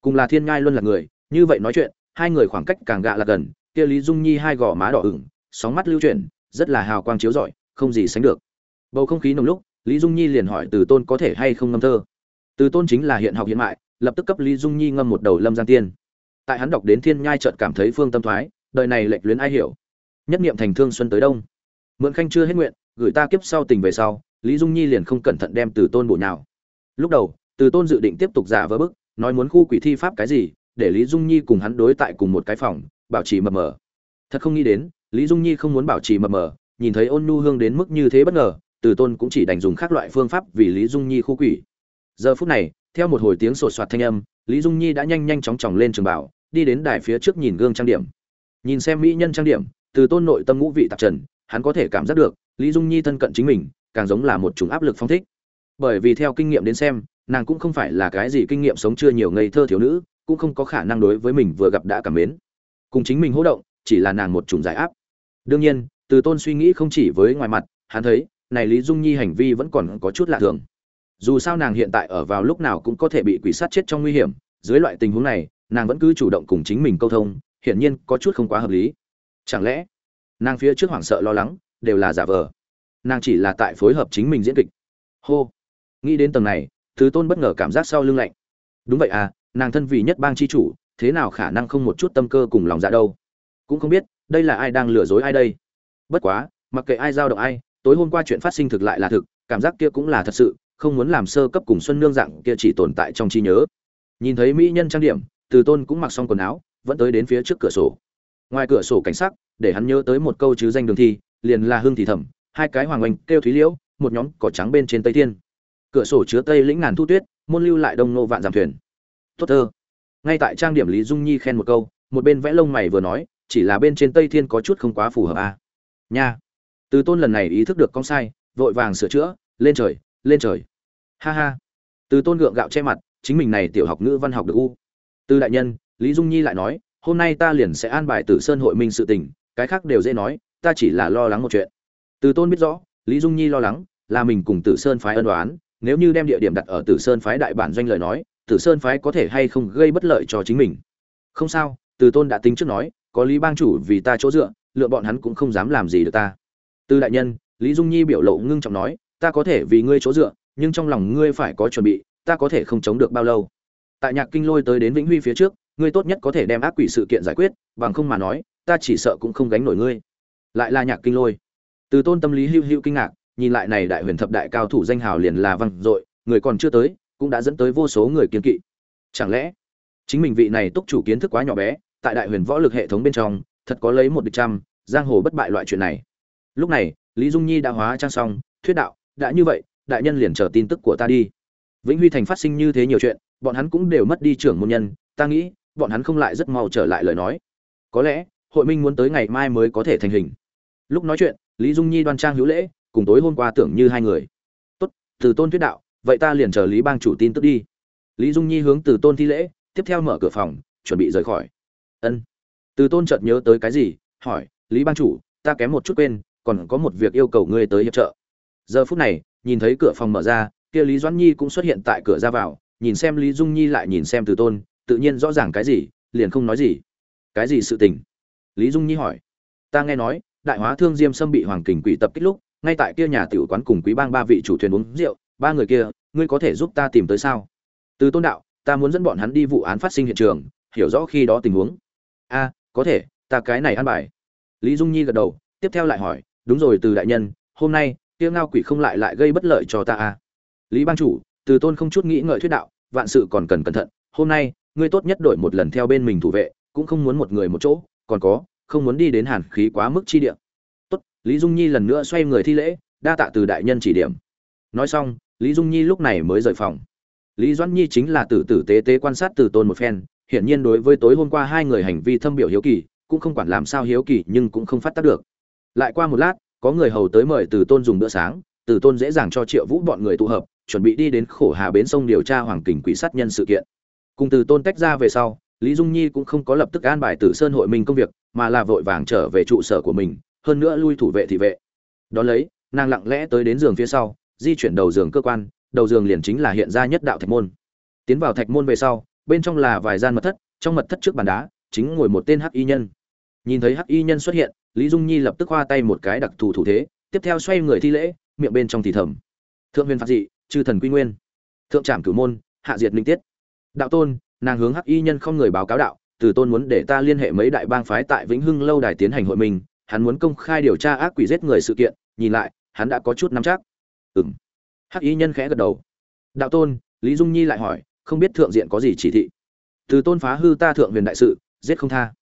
A: Cùng là thiên ngai luôn là người, như vậy nói chuyện, hai người khoảng cách càng gạ là gần, kia lý dung nhi hai gò má đỏ ửng, sóng mắt lưu chuyển rất là hào quang chiếu rọi, không gì sánh được. Bầu không khí nồng lúc, lý dung nhi liền hỏi từ tôn có thể hay không ngâm thơ. Từ tôn chính là hiện học hiện mại, lập tức cấp lý dung nhi ngâm một đầu lâm giang tiên. Tại hắn đọc đến thiên nhai chợt cảm thấy phương tâm thoái, đời này lệch luyến ai hiểu. Nhất niệm thành thương xuân tới đông. Mượn khanh chưa hết nguyện, gửi ta kiếp sau tình về sau, lý dung nhi liền không cẩn thận đem từ tôn bổ nhào. Lúc đầu, từ tôn dự định tiếp tục giả vỡ bức, nói muốn khu quỷ thi pháp cái gì, để lý dung nhi cùng hắn đối tại cùng một cái phòng, bảo trì mập mờ. Thật không nghĩ đến lý dung nhi không muốn bảo trì mập mờ, nhìn thấy ôn nhu hương đến mức như thế bất ngờ, từ tôn cũng chỉ đành dùng khác loại phương pháp vì lý dung nhi khu quỷ. Giờ phút này, theo một hồi tiếng sột soạt thanh âm, lý dung nhi đã nhanh nhanh chóng chóng lên trường bảo, đi đến đài phía trước nhìn gương trang điểm. Nhìn xem mỹ nhân trang điểm, từ tôn nội tâm ngũ vị tạp trần, hắn có thể cảm giác được, lý dung nhi thân cận chính mình, càng giống là một chủng áp lực phong thích. Bởi vì theo kinh nghiệm đến xem, nàng cũng không phải là cái gì kinh nghiệm sống chưa nhiều ngây thơ thiếu nữ, cũng không có khả năng đối với mình vừa gặp đã cảm mến. Cùng chính mình hỗ động chỉ là nàng một chủng giải áp. Đương nhiên, từ tôn suy nghĩ không chỉ với ngoài mặt, hắn thấy, này lý dung nhi hành vi vẫn còn có chút lạ thường. Dù sao nàng hiện tại ở vào lúc nào cũng có thể bị quỷ sát chết trong nguy hiểm, dưới loại tình huống này, nàng vẫn cứ chủ động cùng chính mình câu thông, hiển nhiên có chút không quá hợp lý. Chẳng lẽ, nàng phía trước hoảng sợ lo lắng, đều là giả vờ? Nàng chỉ là tại phối hợp chính mình diễn kịch. Hô. Nghĩ đến tầng này thứ tôn bất ngờ cảm giác sau lưng lạnh. Đúng vậy à nàng thân vì nhất bang chi chủ, thế nào khả năng không một chút tâm cơ cùng lòng dạ đâu? Cũng không biết đây là ai đang lừa dối ai đây. Bất quá, mặc kệ ai giao động ai, tối hôm qua chuyện phát sinh thực lại là thực, cảm giác kia cũng là thật sự, không muốn làm sơ cấp cùng xuân nương dạng kia chỉ tồn tại trong trí nhớ. Nhìn thấy mỹ nhân trang điểm, từ tôn cũng mặc xong quần áo, vẫn tới đến phía trước cửa sổ. Ngoài cửa sổ cảnh sắc, để hắn nhớ tới một câu chứ danh đường thi, liền là hương thì thẩm, hai cái hoàng oanh, kêu thúy liễu, một nhóm cỏ trắng bên trên tây thiên. Cửa sổ chứa tây lĩnh ngàn thu tuyết, môn lưu lại đông nô vạn giảm thuyền. Tốt thơ. Ngay tại trang điểm lý dung nhi khen một câu, một bên vẽ lông mày vừa nói chỉ là bên trên tây thiên có chút không quá phù hợp à. nha. Từ tôn lần này ý thức được con sai, vội vàng sửa chữa, lên trời lên trời. Ha ha. Từ tôn gượng gạo che mặt, chính mình này tiểu học ngữ văn học được u. Từ đại nhân, lý dung nhi lại nói, hôm nay ta liền sẽ an bài tử sơn hội minh sự tình, cái khác đều dễ nói, ta chỉ là lo lắng một chuyện. Từ tôn biết rõ, lý dung nhi lo lắng, là mình cùng tử sơn phái ân đoán nếu như đem địa điểm đặt ở tử sơn phái đại bản doanh lời nói, tử sơn phái có thể hay không gây bất lợi cho chính mình. Không sao, từ tôn đã tính trước nói có lý bang chủ vì ta chỗ dựa, lựa bọn hắn cũng không dám làm gì được ta. Từ đại nhân, lý dung nhi biểu lộ ngưng trọng nói, ta có thể vì ngươi chỗ dựa, nhưng trong lòng ngươi phải có chuẩn bị, ta có thể không chống được bao lâu. Tại nhạc kinh lôi tới đến vĩnh huy phía trước, ngươi tốt nhất có thể đem ác quỷ sự kiện giải quyết, bằng không mà nói, ta chỉ sợ cũng không gánh nổi ngươi. Lại là nhạc kinh lôi. Từ tôn tâm lý hữu hữu kinh ngạc, nhìn lại này đại huyền thập đại cao thủ danh hào liền là văng dội, người còn chưa tới, cũng đã dẫn tới vô số người kiên kỵ. Chẳng lẽ, chính mình vị này túc chủ kiến thức quá nhỏ bé tại đại huyền võ lực hệ thống bên trong, thật có lấy một địch trăm, giang hồ bất bại loại chuyện này. Lúc này, lý dung nhi đã hóa trang xong, thuyết đạo, đã như vậy, đại nhân liền chờ tin tức của ta đi. Vĩnh huy thành phát sinh như thế nhiều chuyện, bọn hắn cũng đều mất đi trưởng môn nhân, ta nghĩ, bọn hắn không lại rất mau trở lại lời nói. Có lẽ, hội minh muốn tới ngày mai mới có thể thành hình. Lúc nói chuyện, lý dung nhi đoan trang hữu lễ, cùng tối hôm qua tưởng như hai người. Tốt, từ tôn thuyết đạo, vậy ta liền chờ lý bang chủ tin tức đi. Lý dung nhi hướng từ tôn thi lễ, tiếp theo mở cửa phòng, chuẩn bị rời khỏi ân. Từ tôn chợt nhớ tới cái gì, hỏi, lý ban chủ, ta kém một chút quên, còn có một việc yêu cầu ngươi tới hiệp trợ. Giờ phút này, nhìn thấy cửa phòng mở ra, kia lý doãn nhi cũng xuất hiện tại cửa ra vào, nhìn xem lý dung nhi lại nhìn xem từ tôn, tự nhiên rõ ràng cái gì, liền không nói gì. Cái gì sự tình? Lý dung nhi hỏi. Ta nghe nói, đại hóa thương diêm sâm bị hoàng kình quỷ tập kích lúc, ngay tại kia nhà tiểu quán cùng quý bang ba vị chủ thuyền uống rượu, ba người kia, ngươi có thể giúp ta tìm tới sao? Từ tôn đạo, ta muốn dẫn bọn hắn đi vụ án phát sinh hiện trường, hiểu rõ khi đó tình huống a có thể, ta cái này ăn bài. Lý dung nhi gật đầu, tiếp theo lại hỏi, đúng rồi từ đại nhân, hôm nay Tiêu ngao quỷ không lại lại gây bất lợi cho ta a lý ban chủ, từ tôn không chút nghĩ ngợi thuyết đạo, vạn sự còn cần cẩn thận, hôm nay, ngươi tốt nhất đổi một lần theo bên mình thủ vệ, cũng không muốn một người một chỗ, còn có, không muốn đi đến hàn khí quá mức chi địa. Tốt, lý dung nhi lần nữa xoay người thi lễ, đa tạ từ đại nhân chỉ điểm. Nói xong, lý dung nhi lúc này mới rời phòng. Lý doãn nhi chính là tử tử tế tế quan sát từ tôn một phen hiển nhiên đối với tối hôm qua hai người hành vi thâm biểu hiếu kỳ, cũng không quản làm sao hiếu kỳ nhưng cũng không phát tác được. Lại qua một lát, có người hầu tới mời từ tôn dùng bữa sáng, từ tôn dễ dàng cho triệu vũ bọn người tụ hợp, chuẩn bị đi đến khổ hà bến sông điều tra hoàng kình quỷ sát nhân sự kiện. Cùng từ tôn tách ra về sau, lý dung nhi cũng không có lập tức an bài tử sơn hội mình công việc, mà là vội vàng trở về trụ sở của mình, hơn nữa lui thủ vệ thị vệ. Đó lấy, nàng lặng lẽ tới đến giường phía sau, di chuyển đầu giường cơ quan, đầu giường liền chính là hiện ra nhất đạo thạch môn. Tiến vào thạch môn về sau bên trong là vài gian mật thất, trong mật thất trước bàn đá chính ngồi một tên hắc y nhân. Nhìn thấy hắc y nhân xuất hiện, lý dung nhi lập tức hoa tay một cái đặc thù thủ thế, tiếp theo xoay người thi lễ, miệng bên trong thì thầm. Thượng huyền phạt dị, chư thần quy nguyên. Thượng trảm cửu môn, hạ diệt linh tiết. Đạo tôn, nàng hướng hắc y nhân không người báo cáo đạo, từ tôn muốn để ta liên hệ mấy đại bang phái tại vĩnh hưng lâu đài tiến hành hội mình, hắn muốn công khai điều tra ác quỷ giết người sự kiện, nhìn lại, hắn đã có chút nắm chắc. Ừng hắc y nhân khẽ gật đầu. Đạo tôn, lý dung nhi lại hỏi không biết thượng diện có gì chỉ thị. Từ tôn phá hư ta thượng huyền đại sự, giết không tha.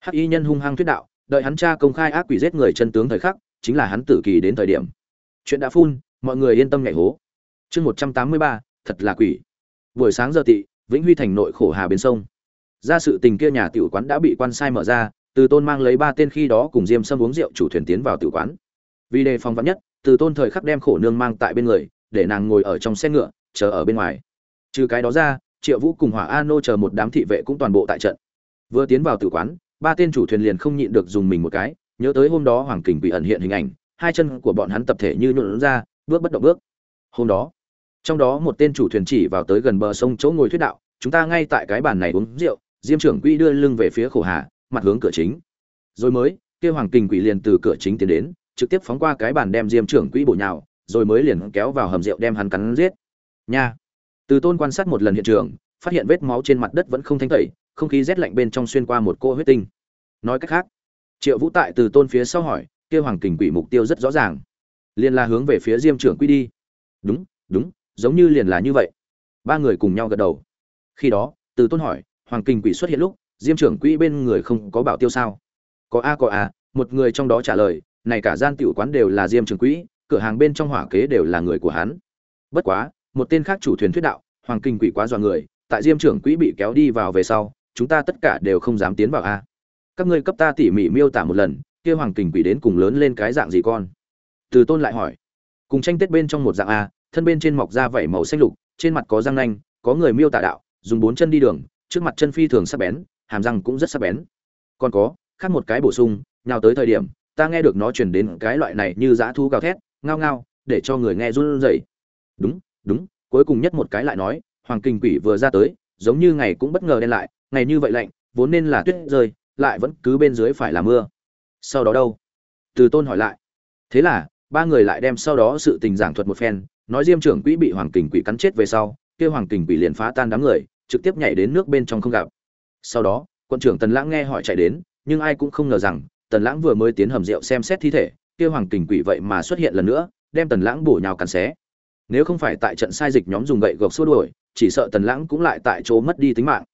A: Hắc y nhân hung hăng thuyết đạo, đợi hắn cha công khai ác quỷ giết người chân tướng thời khắc, chính là hắn tử kỳ đến thời điểm. Chuyện đã phun, mọi người yên tâm nhảy hố. Chương một trăm tám mươi ba, thật là quỷ. Buổi sáng giờ tị, vĩnh huy thành nội khổ hà bên sông. Ra sự tình kia nhà tiểu quán đã bị quan sai mở ra, từ tôn mang lấy ba tên khi đó cùng diêm sâm uống rượu chủ thuyền tiến vào tiểu quán. Vì đề phòng vắn nhất, từ tôn thời khắc đem khổ nương mang tại bên người, để nàng ngồi ở trong xe ngựa, chờ ở bên ngoài trừ cái đó ra, triệu vũ cùng hỏa a nô chờ một đám thị vệ cũng toàn bộ tại trận. Vừa tiến vào tử quán, ba tên chủ thuyền liền không nhịn được dùng mình một cái, nhớ tới hôm đó hoàng kình bị ẩn hiện hình ảnh, hai chân của bọn hắn tập thể như nhuộn ra, bước bất động bước. Hôm đó, trong đó một tên chủ thuyền chỉ vào tới gần bờ sông chỗ ngồi thuyết đạo, chúng ta ngay tại cái bàn này uống rượu. Diêm trưởng quỹ đưa lưng về phía khổ hà, mặt hướng cửa chính. Rồi mới kêu hoàng kình quỷ liền từ cửa chính tiến đến, trực tiếp phóng qua cái bàn đem diêm trưởng quỹ bổ nhào, rồi mới liền kéo vào hầm rượu đem hắn cắn giết. Nha! Từ tôn quan sát một lần hiện trường, phát hiện vết máu trên mặt đất vẫn không thanh tẩy, không khí rét lạnh bên trong xuyên qua một cô huyết tinh. Nói cách khác, triệu vũ tại từ tôn phía sau hỏi kêu hoàng kình quỷ mục tiêu rất rõ ràng. Liền là hướng về phía diêm trưởng quy đi. Đúng đúng, giống như liền là như vậy. Ba người cùng nhau gật đầu. Khi đó, từ tôn hỏi, hoàng kình quỷ xuất hiện lúc, diêm trưởng quỹ bên người không có bảo tiêu sao? Có a có a, một người trong đó trả lời, này cả gian tiểu quán đều là diêm trưởng quỹ, cửa hàng bên trong hỏa kế đều là người của hắn. Bất quá một tên khác chủ thuyền thuyết đạo, hoàng kinh quỷ quá dọa người, tại diêm trưởng quỹ bị kéo đi vào về sau, chúng ta tất cả đều không dám tiến vào a. Các ngươi cấp ta tỉ mỉ miêu tả một lần, kia hoàng kinh quỷ đến cùng lớn lên cái dạng gì con? Từ tôn lại hỏi. Cùng tranh tết bên trong một dạng a, thân bên trên mọc ra vảy màu xanh lục, trên mặt có răng nanh, có người miêu tả đạo, dùng bốn chân đi đường, trước mặt chân phi thường sắc bén, hàm răng cũng rất sắc bén. Còn có, khác một cái bổ sung nào tới thời điểm, ta nghe được nó truyền đến cái loại này như dã thu gào thét, ngao ngao, để cho người nghe run rẩy. Đúng đúng, cuối cùng nhất một cái lại nói, hoàng kinh quỷ vừa ra tới, giống như ngày cũng bất ngờ đen lại, ngày như vậy lạnh, vốn nên là tuyết rơi, lại vẫn cứ bên dưới phải là mưa. Sau đó đâu? Từ tôn hỏi lại. Thế là, ba người lại đem sau đó sự tình giảng thuật một phen, nói diêm trưởng quỹ bị hoàng kình quỷ cắn chết về sau kêu hoàng kình quỷ liền phá tan đám người, trực tiếp nhảy đến nước bên trong không gặp. Sau đó quân trưởng tần lãng nghe hỏi chạy đến, nhưng ai cũng không ngờ rằng, tần lãng vừa mới tiến hầm rượu xem xét thi thể kêu hoàng kình quỷ vậy mà xuất hiện lần nữa, đem tần lãng bổ nhào cắn xé nếu không phải tại trận sai dịch nhóm dùng gậy gộc xua đuổi, chỉ sợ tần lãng cũng lại tại chỗ mất đi tính mạng.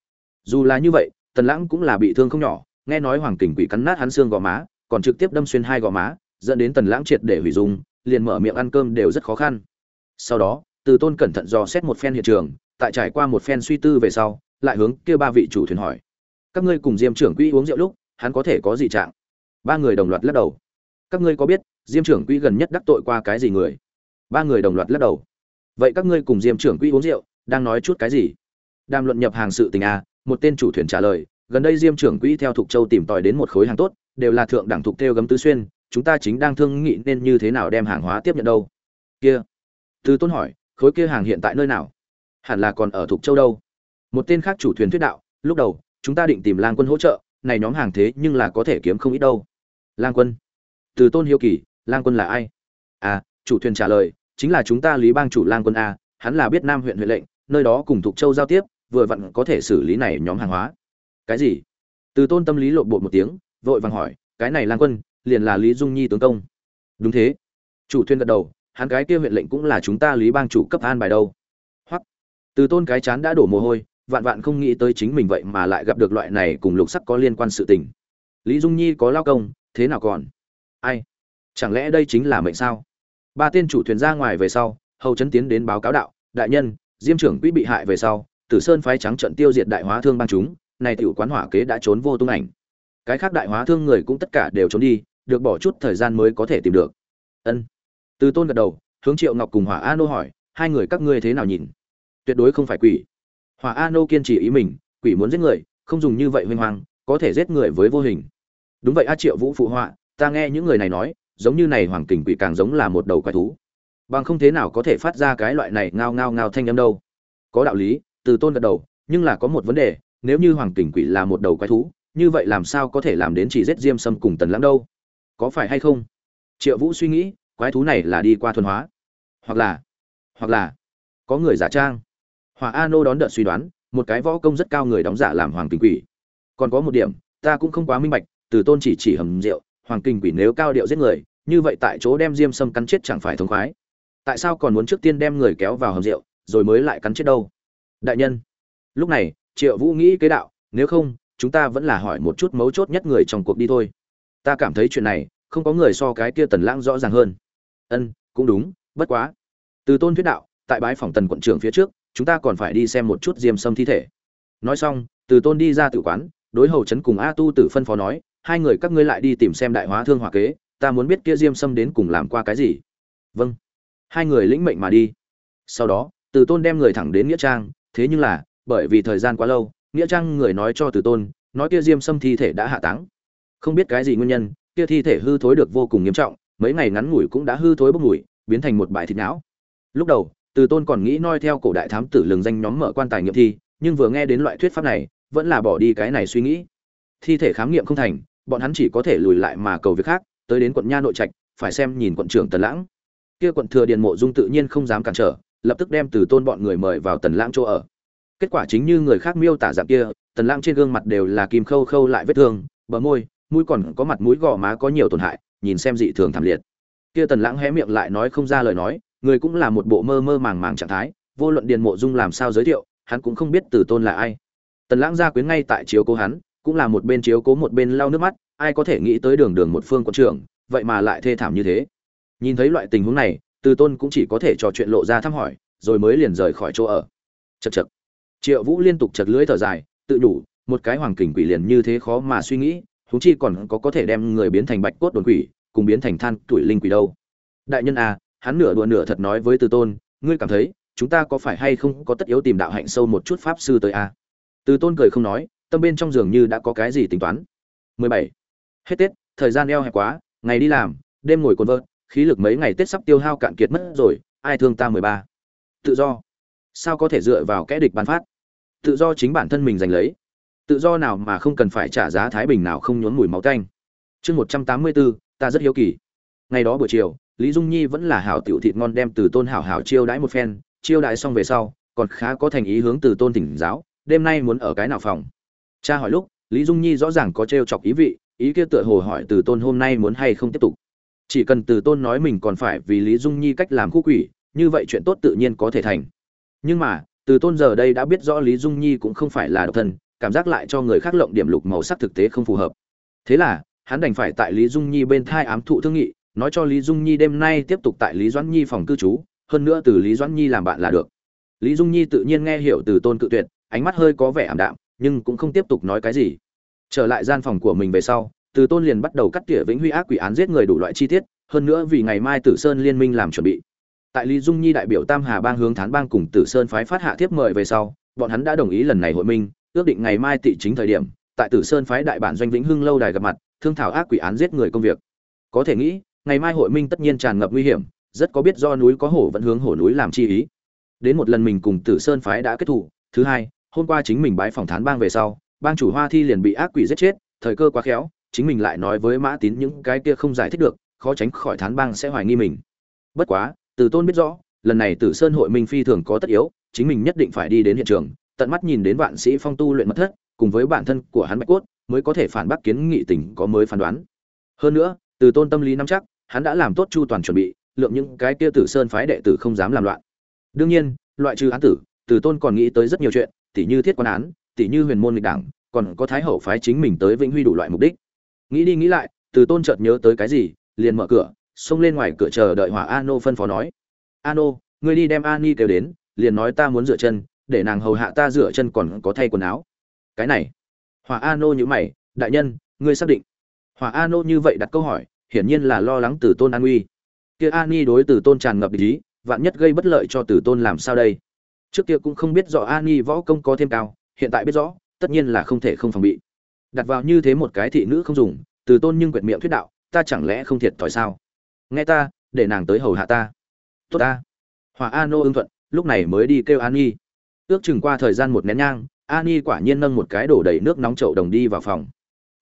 A: Dù là như vậy, tần lãng cũng là bị thương không nhỏ, nghe nói hoàng kình quỷ cắn nát hắn xương gò má, còn trực tiếp đâm xuyên hai gò má, dẫn đến tần lãng triệt để hủy dung, liền mở miệng ăn cơm đều rất khó khăn. Sau đó, từ tôn cẩn thận dò xét một phen hiện trường, tại trải qua một phen suy tư về sau, lại hướng kia ba vị chủ thuyền hỏi. Các ngươi cùng diêm trưởng quỹ uống rượu lúc, hắn có thể có gì trạng? Ba người đồng loạt lắc đầu. Các ngươi có biết, diêm trưởng quỹ gần nhất đắc tội qua cái gì người? Ba người đồng loạt lắc đầu. Vậy các ngươi cùng diêm trưởng quỹ uống rượu, đang nói chút cái gì? Đàm luận nhập hàng sự tình a, một tên chủ thuyền trả lời, gần đây diêm trưởng quỹ theo thục châu tìm tòi đến một khối hàng tốt, đều là thượng đẳng thục theo gấm tứ xuyên, chúng ta chính đang thương nghị nên như thế nào đem hàng hóa tiếp nhận đâu? Kia. Từ tôn hỏi, khối kia hàng hiện tại nơi nào? Hẳn là còn ở thục châu đâu. Một tên khác chủ thuyền thuyết đạo, lúc đầu, chúng ta định tìm lang quân hỗ trợ, này nhóm hàng thế nhưng là có thể kiếm không ít đâu. Lang quân. Từ tôn hiếu kỳ, lang quân là ai? À chủ thuyền trả lời chính là chúng ta lý bang chủ lang quân a, hắn là biết nam huyện huyện lệnh, nơi đó cùng thục châu giao tiếp, vừa vặn có thể xử lý này nhóm hàng hóa. Cái gì? Từ tôn tâm lý lộn bột một tiếng, vội vàng hỏi, cái này lang quân, liền là lý dung nhi tướng công. Đúng thế. Chủ thuyền gật đầu, hắn cái kia huyện lệnh cũng là chúng ta lý bang chủ cấp an bài đâu. Hoặc từ tôn cái chán đã đổ mồ hôi, vạn vạn không nghĩ tới chính mình vậy mà lại gặp được loại này cùng lục sắc có liên quan sự tình. Lý dung nhi có lao công, thế nào còn? Ai? Chẳng lẽ đây chính là mệnh sao? Ba tên chủ thuyền ra ngoài về sau, hầu chấn tiến đến báo cáo đạo, đại nhân, diêm trưởng quỹ bị hại về sau, tử sơn phái trắng trận tiêu diệt đại hóa thương bang chúng, này tiểu quán hỏa kế đã trốn vô tung ảnh. Cái khác đại hóa thương người cũng tất cả đều trốn đi, được bỏ chút thời gian mới có thể tìm được. Ân. Từ tôn gật đầu, hướng triệu ngọc cùng hỏa a nô hỏi, hai người các ngươi thế nào nhìn? Tuyệt đối không phải quỷ. Hỏa a nô kiên trì ý mình, quỷ muốn giết người, không dùng như vậy huynh hoàng có thể giết người với vô hình. Đúng vậy a triệu vũ phụ họa, ta nghe những người này nói giống như này hoàng kình quỷ càng giống là một đầu quái thú. Bằng không thế nào có thể phát ra cái loại này ngao ngao ngao thanh âm đâu. Có đạo lý, từ tôn gật đầu, nhưng là có một vấn đề, nếu như hoàng kình quỷ là một đầu quái thú, như vậy làm sao có thể làm đến chỉ giết diêm sâm cùng tần lãng đâu? Có phải hay không? Triệu vũ suy nghĩ, quái thú này là đi qua thuần hóa. Hoặc là hoặc là, có người giả trang. Hòa a nô đón đợt suy đoán, một cái võ công rất cao người đóng giả làm hoàng kình quỷ. Còn có một điểm, ta cũng không quá minh bạch, từ tôn chỉ chỉ hầm rượu hoàng kình quỷ nếu cao điệu giết người, như vậy tại chỗ đem diêm sâm cắn chết chẳng phải thống khoái. Tại sao còn muốn trước tiên đem người kéo vào hầm rượu, rồi mới lại cắn chết đâu? Đại nhân, lúc này, triệu vũ nghĩ kế đạo, nếu không, chúng ta vẫn là hỏi một chút mấu chốt nhất người trong cuộc đi thôi. Ta cảm thấy chuyện này, không có người so cái kia tần lãng rõ ràng hơn. Ân, cũng đúng, bất quá. Từ tôn thuyết đạo, tại bãi phòng tần quận trưởng phía trước, chúng ta còn phải đi xem một chút diêm sâm thi thể. Nói xong, từ tôn đi ra tự quán, đối hầu trấn cùng a tu tử phân phó nói hai người các ngươi lại đi tìm xem đại hóa thương hòa kế, ta muốn biết kia diêm sâm đến cùng làm qua cái gì. Vâng. Hai người lĩnh mệnh mà đi. Sau đó, từ tôn đem người thẳng đến nghĩa trang, thế nhưng là, bởi vì thời gian quá lâu, nghĩa trang người nói cho từ tôn, nói kia diêm sâm thi thể đã hạ táng. Không biết cái gì nguyên nhân, kia thi thể hư thối được vô cùng nghiêm trọng, mấy ngày ngắn ngủi cũng đã hư thối bốc mùi, biến thành một bãi thịt não. Lúc đầu, từ tôn còn nghĩ noi theo cổ đại thám tử lường danh nhóm mở quan tài nghiệm thi, nhưng vừa nghe đến loại thuyết pháp này, vẫn là bỏ đi cái này suy nghĩ thi thể khám nghiệm không thành, bọn hắn chỉ có thể lùi lại mà cầu việc khác, tới đến quận nha nội trạch, phải xem nhìn quận trưởng tần lãng. Kia quận thừa điền mộ dung tự nhiên không dám cản trở, lập tức đem từ tôn bọn người mời vào tần lãng chỗ ở. Kết quả chính như người khác miêu tả dạng kia, tần lãng trên gương mặt đều là kim khâu khâu lại vết thương, bờ môi, mũi còn có mặt mũi gò má có nhiều tổn hại, nhìn xem dị thường thảm liệt. Kia tần lãng hé miệng lại nói không ra lời nói, người cũng là một bộ mơ mơ màng màng trạng thái, vô luận điền mộ dung làm sao giới thiệu, hắn cũng không biết từ tôn là ai. Tần lãng gia quyến ngay tại chiếu cố hắn cũng là một bên chiếu cố một bên lau nước mắt, ai có thể nghĩ tới đường đường một phương quân trưởng, vậy mà lại thê thảm như thế. Nhìn thấy loại tình huống này, từ tôn cũng chỉ có thể trò chuyện lộ ra thăm hỏi, rồi mới liền rời khỏi chỗ ở. Chật chật triệu vũ liên tục chật lưỡi thở dài, tự nhủ, một cái hoàng kình quỷ liền như thế khó mà suy nghĩ, huống chi còn có có thể đem người biến thành bạch cốt đồn quỷ, cùng biến thành than tuổi linh quỷ đâu. Đại nhân à hắn nửa đùa nửa thật nói với từ tôn, ngươi cảm thấy, chúng ta có phải hay không có tất yếu tìm đạo hạnh sâu một chút pháp sư tới à? từ tôn cười không nói tâm bên trong giường như đã có cái gì tính toán. 17. hết tết thời gian eo hẹp quá ngày đi làm đêm ngồi cồn vợt khí lực mấy ngày tết sắp tiêu hao cạn kiệt mất rồi ai thương ta 13. tự do. Sao có thể dựa vào kẻ địch ban phát? Tự do chính bản thân mình giành lấy. Tự do nào mà không cần phải trả giá thái bình nào không nhốn mùi máu tanh. Chương 184, ta rất hiếu kỳ. Ngày đó buổi chiều lý dung nhi vẫn là hảo tiểu thịt ngon đem từ tôn hảo hảo chiêu đãi một phen chiêu đãi xong về sau còn khá có thành ý hướng từ tôn tỉnh giáo đêm nay muốn ở cái nào phòng? Cha hỏi lúc, lý dung nhi rõ ràng có trêu chọc ý vị, ý kia tựa hồ hỏi từ tôn hôm nay muốn hay không tiếp tục. Chỉ cần từ tôn nói mình còn phải vì lý dung nhi cách làm khu quỷ, như vậy chuyện tốt tự nhiên có thể thành. Nhưng mà, từ tôn giờ đây đã biết rõ lý dung nhi cũng không phải là độc thân, cảm giác lại cho người khác lộng điểm lục màu sắc thực tế không phù hợp. Thế là, hắn đành phải tại lý dung nhi bên thai ám thụ thương nghị, nói cho lý dung nhi đêm nay tiếp tục tại lý doãn nhi phòng cư trú, hơn nữa từ lý doãn nhi làm bạn là được. Lý dung nhi tự nhiên nghe hiểu từ tôn cự tuyệt, ánh mắt hơi có vẻ ảm đạm nhưng cũng không tiếp tục nói cái gì. Trở lại gian phòng của mình về sau, từ tôn liền bắt đầu cắt tỉa vĩnh huy ác quỷ án giết người đủ loại chi tiết, hơn nữa vì ngày mai tử sơn liên minh làm chuẩn bị. Tại lý dung nhi đại biểu tam hà bang hướng thán bang cùng tử sơn phái phát hạ thiếp mời về sau, bọn hắn đã đồng ý lần này hội minh, ước định ngày mai tị chính thời điểm, tại tử sơn phái đại bản doanh vĩnh hưng lâu đài gặp mặt, thương thảo ác quỷ án giết người công việc. Có thể nghĩ, ngày mai hội minh tất nhiên tràn ngập nguy hiểm, rất có biết do núi có hổ vẫn hướng hổ núi làm chi ý. Đến một lần mình cùng tử sơn phái đã kết thủ thứ hai hôm qua chính mình bái phòng thán bang về sau, bang chủ hoa thi liền bị ác quỷ giết chết, thời cơ quá khéo, chính mình lại nói với mã tín những cái kia không giải thích được, khó tránh khỏi thán bang sẽ hoài nghi mình. Bất quá, từ tôn biết rõ, lần này tử sơn hội minh phi thường có tất yếu, chính mình nhất định phải đi đến hiện trường, tận mắt nhìn đến vạn sĩ phong tu luyện mật thất, cùng với bản thân của hắn bạch cốt, mới có thể phản bác kiến nghị tình có mới phán đoán. Hơn nữa, từ tôn tâm lý nắm chắc, hắn đã làm tốt chu toàn chuẩn bị, lượng những cái kia tử sơn phái đệ tử không dám làm loạn. Đương nhiên, loại trừ án tử, từ tôn còn nghĩ tới rất nhiều chuyện tỉ như thiết quan án, tỉ như huyền môn lịch đảng, còn có thái hậu phái chính mình tới vĩnh huy đủ loại mục đích. Nghĩ đi nghĩ lại, từ tôn chợt nhớ tới cái gì, liền mở cửa, xông lên ngoài cửa chờ đợi hỏa ano phân phó nói. Ano ngươi đi đem ani kêu đến, liền nói ta muốn rửa chân, để nàng hầu hạ ta rửa chân còn có thay quần áo. Cái này? Hỏa ano như mày, đại nhân, ngươi xác định? Hỏa ano như vậy đặt câu hỏi, hiển nhiên là lo lắng từ tôn an uy kia ani đối từ tôn tràn ngập ý, vạn nhất gây bất lợi cho từ tôn làm sao đây? Trước kia cũng không biết rõ ani võ công có thêm cao, hiện tại biết rõ, tất nhiên là không thể không phòng bị. Đặt vào như thế một cái thị nữ không dùng, từ tôn nhưng quyệt miệng thuyết đạo, ta chẳng lẽ không thiệt thòi sao? Nghe ta, để nàng tới hầu hạ ta. Tốt ta. Hòa a nô ưng thuận, lúc này mới đi kêu an nhi ước chừng qua thời gian một nén nhang an nhi quả nhiên nâng một cái đổ đầy nước nóng chậu đồng đi vào phòng.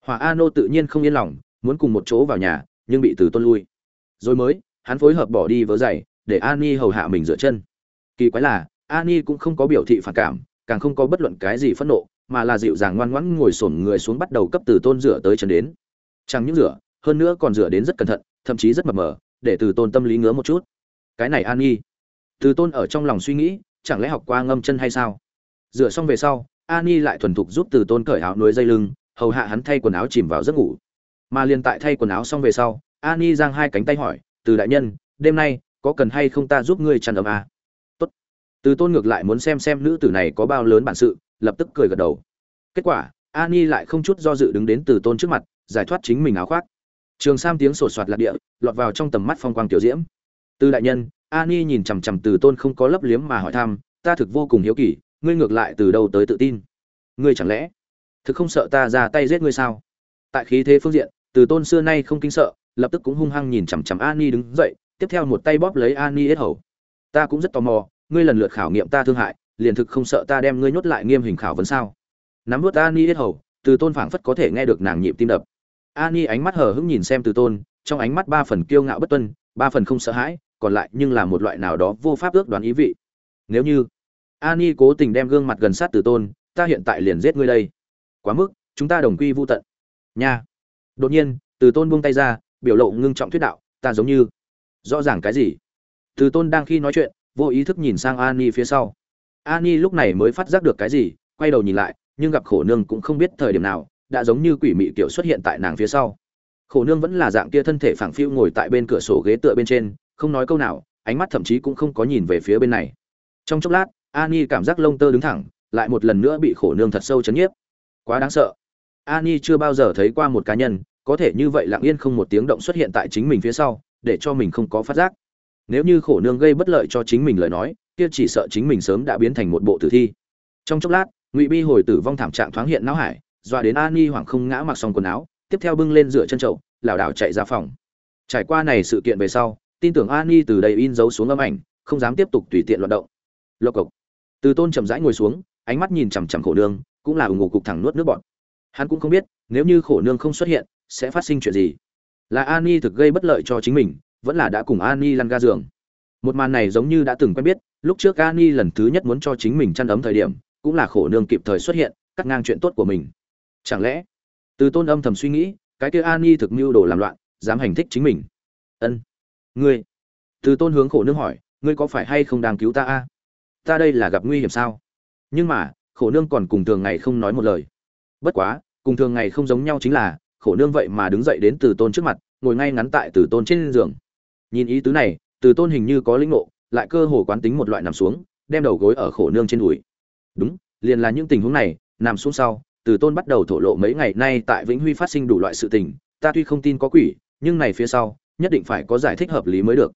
A: Hòa a nô tự nhiên không yên lòng, muốn cùng một chỗ vào nhà, nhưng bị từ tôn lui. Rồi mới, hắn phối hợp bỏ đi vớ giày, để an nhi hầu hạ mình rửa chân. Kỳ quái là Ani cũng không có biểu thị phản cảm càng không có bất luận cái gì phẫn nộ mà là dịu dàng ngoan ngoãn ngồi xổm người xuống bắt đầu cấp từ tôn rửa tới chân đến. Chẳng những rửa hơn nữa còn rửa đến rất cẩn thận thậm chí rất mập mờ để từ tôn tâm lý ngứa một chút. Cái này Ani, từ tôn ở trong lòng suy nghĩ chẳng lẽ học qua ngâm chân hay sao? Rửa xong về sau Ani lại thuần thục giúp từ tôn cởi áo nuôi dây lưng hầu hạ hắn thay quần áo chìm vào giấc ngủ. Mà liền tại thay quần áo xong về sau Ani giang hai cánh tay hỏi từ đại nhân đêm nay có cần hay không ta giúp ngươi chăn ấm à? Từ tôn ngược lại muốn xem xem nữ tử này có bao lớn bản sự, lập tức cười gật đầu. Kết quả Ani lại không chút do dự đứng đến từ tôn trước mặt, giải thoát chính mình áo khoác. Trường sam tiếng sột soạt lạc địa, lọt vào trong tầm mắt phong quang tiểu diễm. Từ đại nhân ani nhìn chằm chằm từ tôn không có lấp liếm mà hỏi thăm, ta thực vô cùng hiếu kỳ, ngươi ngược lại từ đâu tới tự tin? Ngươi chẳng lẽ thực không sợ ta ra tay giết ngươi sao? Tại khí thế phương diện, từ tôn xưa nay không kinh sợ, lập tức cũng hung hăng nhìn chằm chằm ani đứng dậy, tiếp theo một tay bóp lấy ani hết hầu. Ta cũng rất tò mò ngươi lần lượt khảo nghiệm ta thương hại, liền thực không sợ ta đem ngươi nhốt lại nghiêm hình khảo vấn sao? Nắm vớt ani hết hầu, từ tôn phảng phất có thể nghe được nàng nhịp tim đập. Ani ánh mắt hờ hững nhìn xem từ tôn, trong ánh mắt ba phần kiêu ngạo bất tuân, ba phần không sợ hãi, còn lại nhưng là một loại nào đó vô pháp ước đoán ý vị. Nếu như ani cố tình đem gương mặt gần sát từ tôn, ta hiện tại liền giết ngươi đây. Quá mức, chúng ta đồng quy vu tận. Nha. Đột nhiên, từ tôn buông tay ra, biểu lộ ngưng trọng thuyết đạo, ta giống như rõ ràng cái gì? Từ tôn đang khi nói chuyện vô ý thức nhìn sang ani phía sau. Ani lúc này mới phát giác được cái gì, quay đầu nhìn lại, nhưng gặp khổ nương cũng không biết thời điểm nào, đã giống như quỷ mị kiểu xuất hiện tại nàng phía sau. Khổ nương vẫn là dạng kia thân thể phẳng phiu ngồi tại bên cửa sổ ghế tựa bên trên, không nói câu nào, ánh mắt thậm chí cũng không có nhìn về phía bên này. Trong chốc lát ani cảm giác lông tơ đứng thẳng, lại một lần nữa bị khổ nương thật sâu chấn nhiếp. Quá đáng sợ. Ani chưa bao giờ thấy qua một cá nhân, có thể như vậy lặng yên không một tiếng động xuất hiện tại chính mình phía sau, để cho mình không có phát giác nếu như khổ nương gây bất lợi cho chính mình lời nói, kia chỉ sợ chính mình sớm đã biến thành một bộ tử thi. Trong chốc lát, ngụy bi hồi tử vong thảm trạng thoáng hiện não hải, dọa đến ani hoảng không ngã mặc xong quần áo, tiếp theo bưng lên dựa chân trậu lảo đảo chạy ra phòng. Trải qua này sự kiện về sau, tin tưởng ani từ đây in dấu xuống âm ảnh, không dám tiếp tục tùy tiện loạt động. Lộc cộc. Từ tôn chậm rãi ngồi xuống, ánh mắt nhìn chằm chằm khổ nương, cũng là ủng hộ cục thẳng nuốt nước bọt. Hắn cũng không biết, nếu như khổ nương không xuất hiện, sẽ phát sinh chuyện gì? Là ani thực gây bất lợi cho chính mình vẫn là đã cùng ani lăn ga giường. Một màn này giống như đã từng quen biết, lúc trước ani lần thứ nhất muốn cho chính mình chăn ấm thời điểm, cũng là khổ nương kịp thời xuất hiện, cắt ngang chuyện tốt của mình. Chẳng lẽ, từ tôn âm thầm suy nghĩ, cái kia ani thực mưu đồ làm loạn, dám hành thích chính mình? Ân, ngươi. Từ tôn hướng khổ nương hỏi, ngươi có phải hay không đang cứu ta a? Ta đây là gặp nguy hiểm sao? Nhưng mà, khổ nương còn cùng thường ngày không nói một lời. Bất quá, cùng thường ngày không giống nhau chính là, khổ nương vậy mà đứng dậy đến từ tôn trước mặt, ngồi ngay ngắn tại từ tôn trên giường nhìn ý tứ này, từ tôn hình như có linh ngộ, lại cơ hồ quán tính một loại nằm xuống, đem đầu gối ở khổ nương trên đùi. Đúng, liền là những tình huống này, nằm xuống sau, từ tôn bắt đầu thổ lộ mấy ngày nay tại vĩnh huy phát sinh đủ loại sự tình, ta tuy không tin có quỷ, nhưng này phía sau, nhất định phải có giải thích hợp lý mới được.